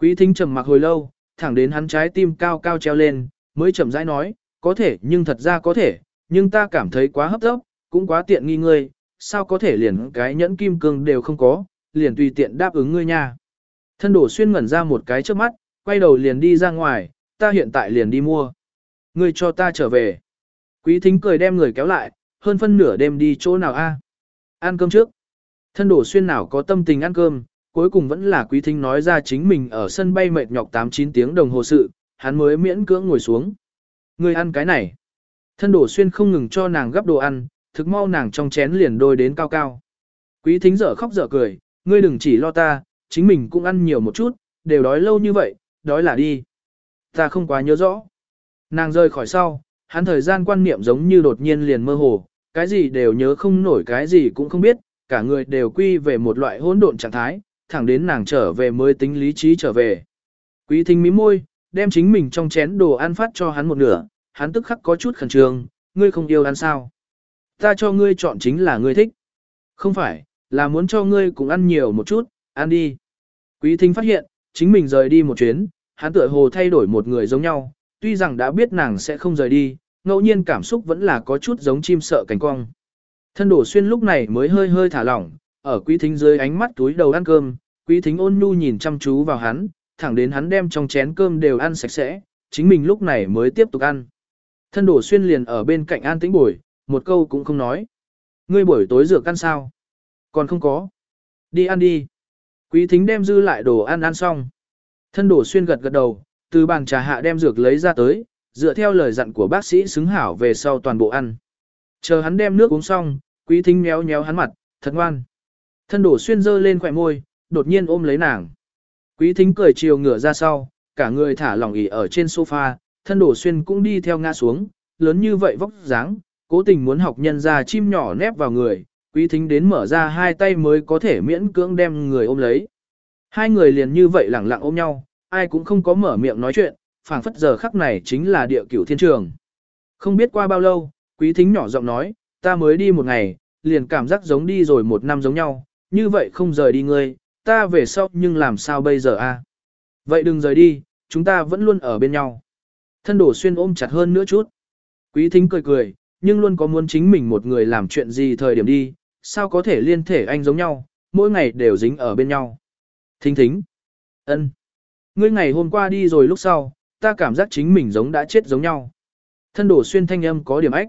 Quý thính trầm mặc hồi lâu, thẳng đến hắn trái tim cao cao treo lên, mới chậm rãi nói, có thể nhưng thật ra có thể, nhưng ta cảm thấy quá hấp tấp, cũng quá tiện nghi ngươi, sao có thể liền cái nhẫn kim cương đều không có, liền tùy tiện đáp ứng ngươi nha. Thân đổ xuyên ngẩn ra một cái trước mắt, quay đầu liền đi ra ngoài, ta hiện tại liền đi mua. Ngươi cho ta trở về. Quý thính cười đem người kéo lại, hơn phân nửa đêm đi chỗ nào a? Ăn cơm trước. Thân đổ xuyên nào có tâm tình ăn cơm, cuối cùng vẫn là quý thính nói ra chính mình ở sân bay mệt nhọc 8-9 tiếng đồng hồ sự, hắn mới miễn cưỡng ngồi xuống. Ngươi ăn cái này. Thân đổ xuyên không ngừng cho nàng gấp đồ ăn, thực mau nàng trong chén liền đôi đến cao cao. Quý thính dở khóc dở cười, ngươi đừng chỉ lo ta, chính mình cũng ăn nhiều một chút, đều đói lâu như vậy, đói là đi. Ta không quá nhớ rõ. Nàng rơi khỏi sau, hắn thời gian quan niệm giống như đột nhiên liền mơ hồ, cái gì đều nhớ không nổi cái gì cũng không biết, cả người đều quy về một loại hỗn độn trạng thái, thẳng đến nàng trở về mới tính lý trí trở về. Quý thính mí môi, đem chính mình trong chén đồ ăn phát cho hắn một nửa, hắn tức khắc có chút khẩn trương, ngươi không yêu ăn sao. Ta cho ngươi chọn chính là ngươi thích. Không phải, là muốn cho ngươi cũng ăn nhiều một chút, ăn đi. Quý thính phát hiện, chính mình rời đi một chuyến, hắn tựa hồ thay đổi một người giống nhau, tuy rằng đã biết nàng sẽ không rời đi, ngẫu nhiên cảm xúc vẫn là có chút giống chim sợ cánh cong. Thân đổ xuyên lúc này mới hơi hơi thả lỏng, ở quý thính dưới ánh mắt túi đầu ăn cơm, quý thính ôn nhu nhìn chăm chú vào hắn, thẳng đến hắn đem trong chén cơm đều ăn sạch sẽ, chính mình lúc này mới tiếp tục ăn. Thân đổ xuyên liền ở bên cạnh an tĩnh bồi, một câu cũng không nói. Ngươi buổi tối rửa ăn sao? Còn không có. Đi ăn đi. Quý thính đem dư lại đồ ăn ăn xong. Thân đổ xuyên gật gật đầu, từ bàn trà hạ đem dược lấy ra tới, dựa theo lời dặn của bác sĩ xứng hảo về sau toàn bộ ăn. Chờ hắn đem nước uống xong, quý thính méo méo hắn mặt, thật ngoan. Thân đổ xuyên dơ lên khỏe môi, đột nhiên ôm lấy nàng. Quý thính cười chiều ngửa ra sau, cả người thả lỏng ỉ ở trên sofa, thân đổ xuyên cũng đi theo ngã xuống, lớn như vậy vóc dáng, cố tình muốn học nhân ra chim nhỏ nép vào người, quý thính đến mở ra hai tay mới có thể miễn cưỡng đem người ôm lấy. Hai người liền như vậy lẳng lặng ôm nhau, ai cũng không có mở miệng nói chuyện, phảng phất giờ khắc này chính là địa cửu thiên trường. Không biết qua bao lâu, quý thính nhỏ giọng nói, ta mới đi một ngày, liền cảm giác giống đi rồi một năm giống nhau, như vậy không rời đi ngươi, ta về sau nhưng làm sao bây giờ a? Vậy đừng rời đi, chúng ta vẫn luôn ở bên nhau. Thân đổ xuyên ôm chặt hơn nữa chút. Quý thính cười cười, nhưng luôn có muốn chính mình một người làm chuyện gì thời điểm đi, sao có thể liên thể anh giống nhau, mỗi ngày đều dính ở bên nhau. Thính thính. ân, Ngươi ngày hôm qua đi rồi lúc sau, ta cảm giác chính mình giống đã chết giống nhau. Thân đổ xuyên thanh âm có điểm ách.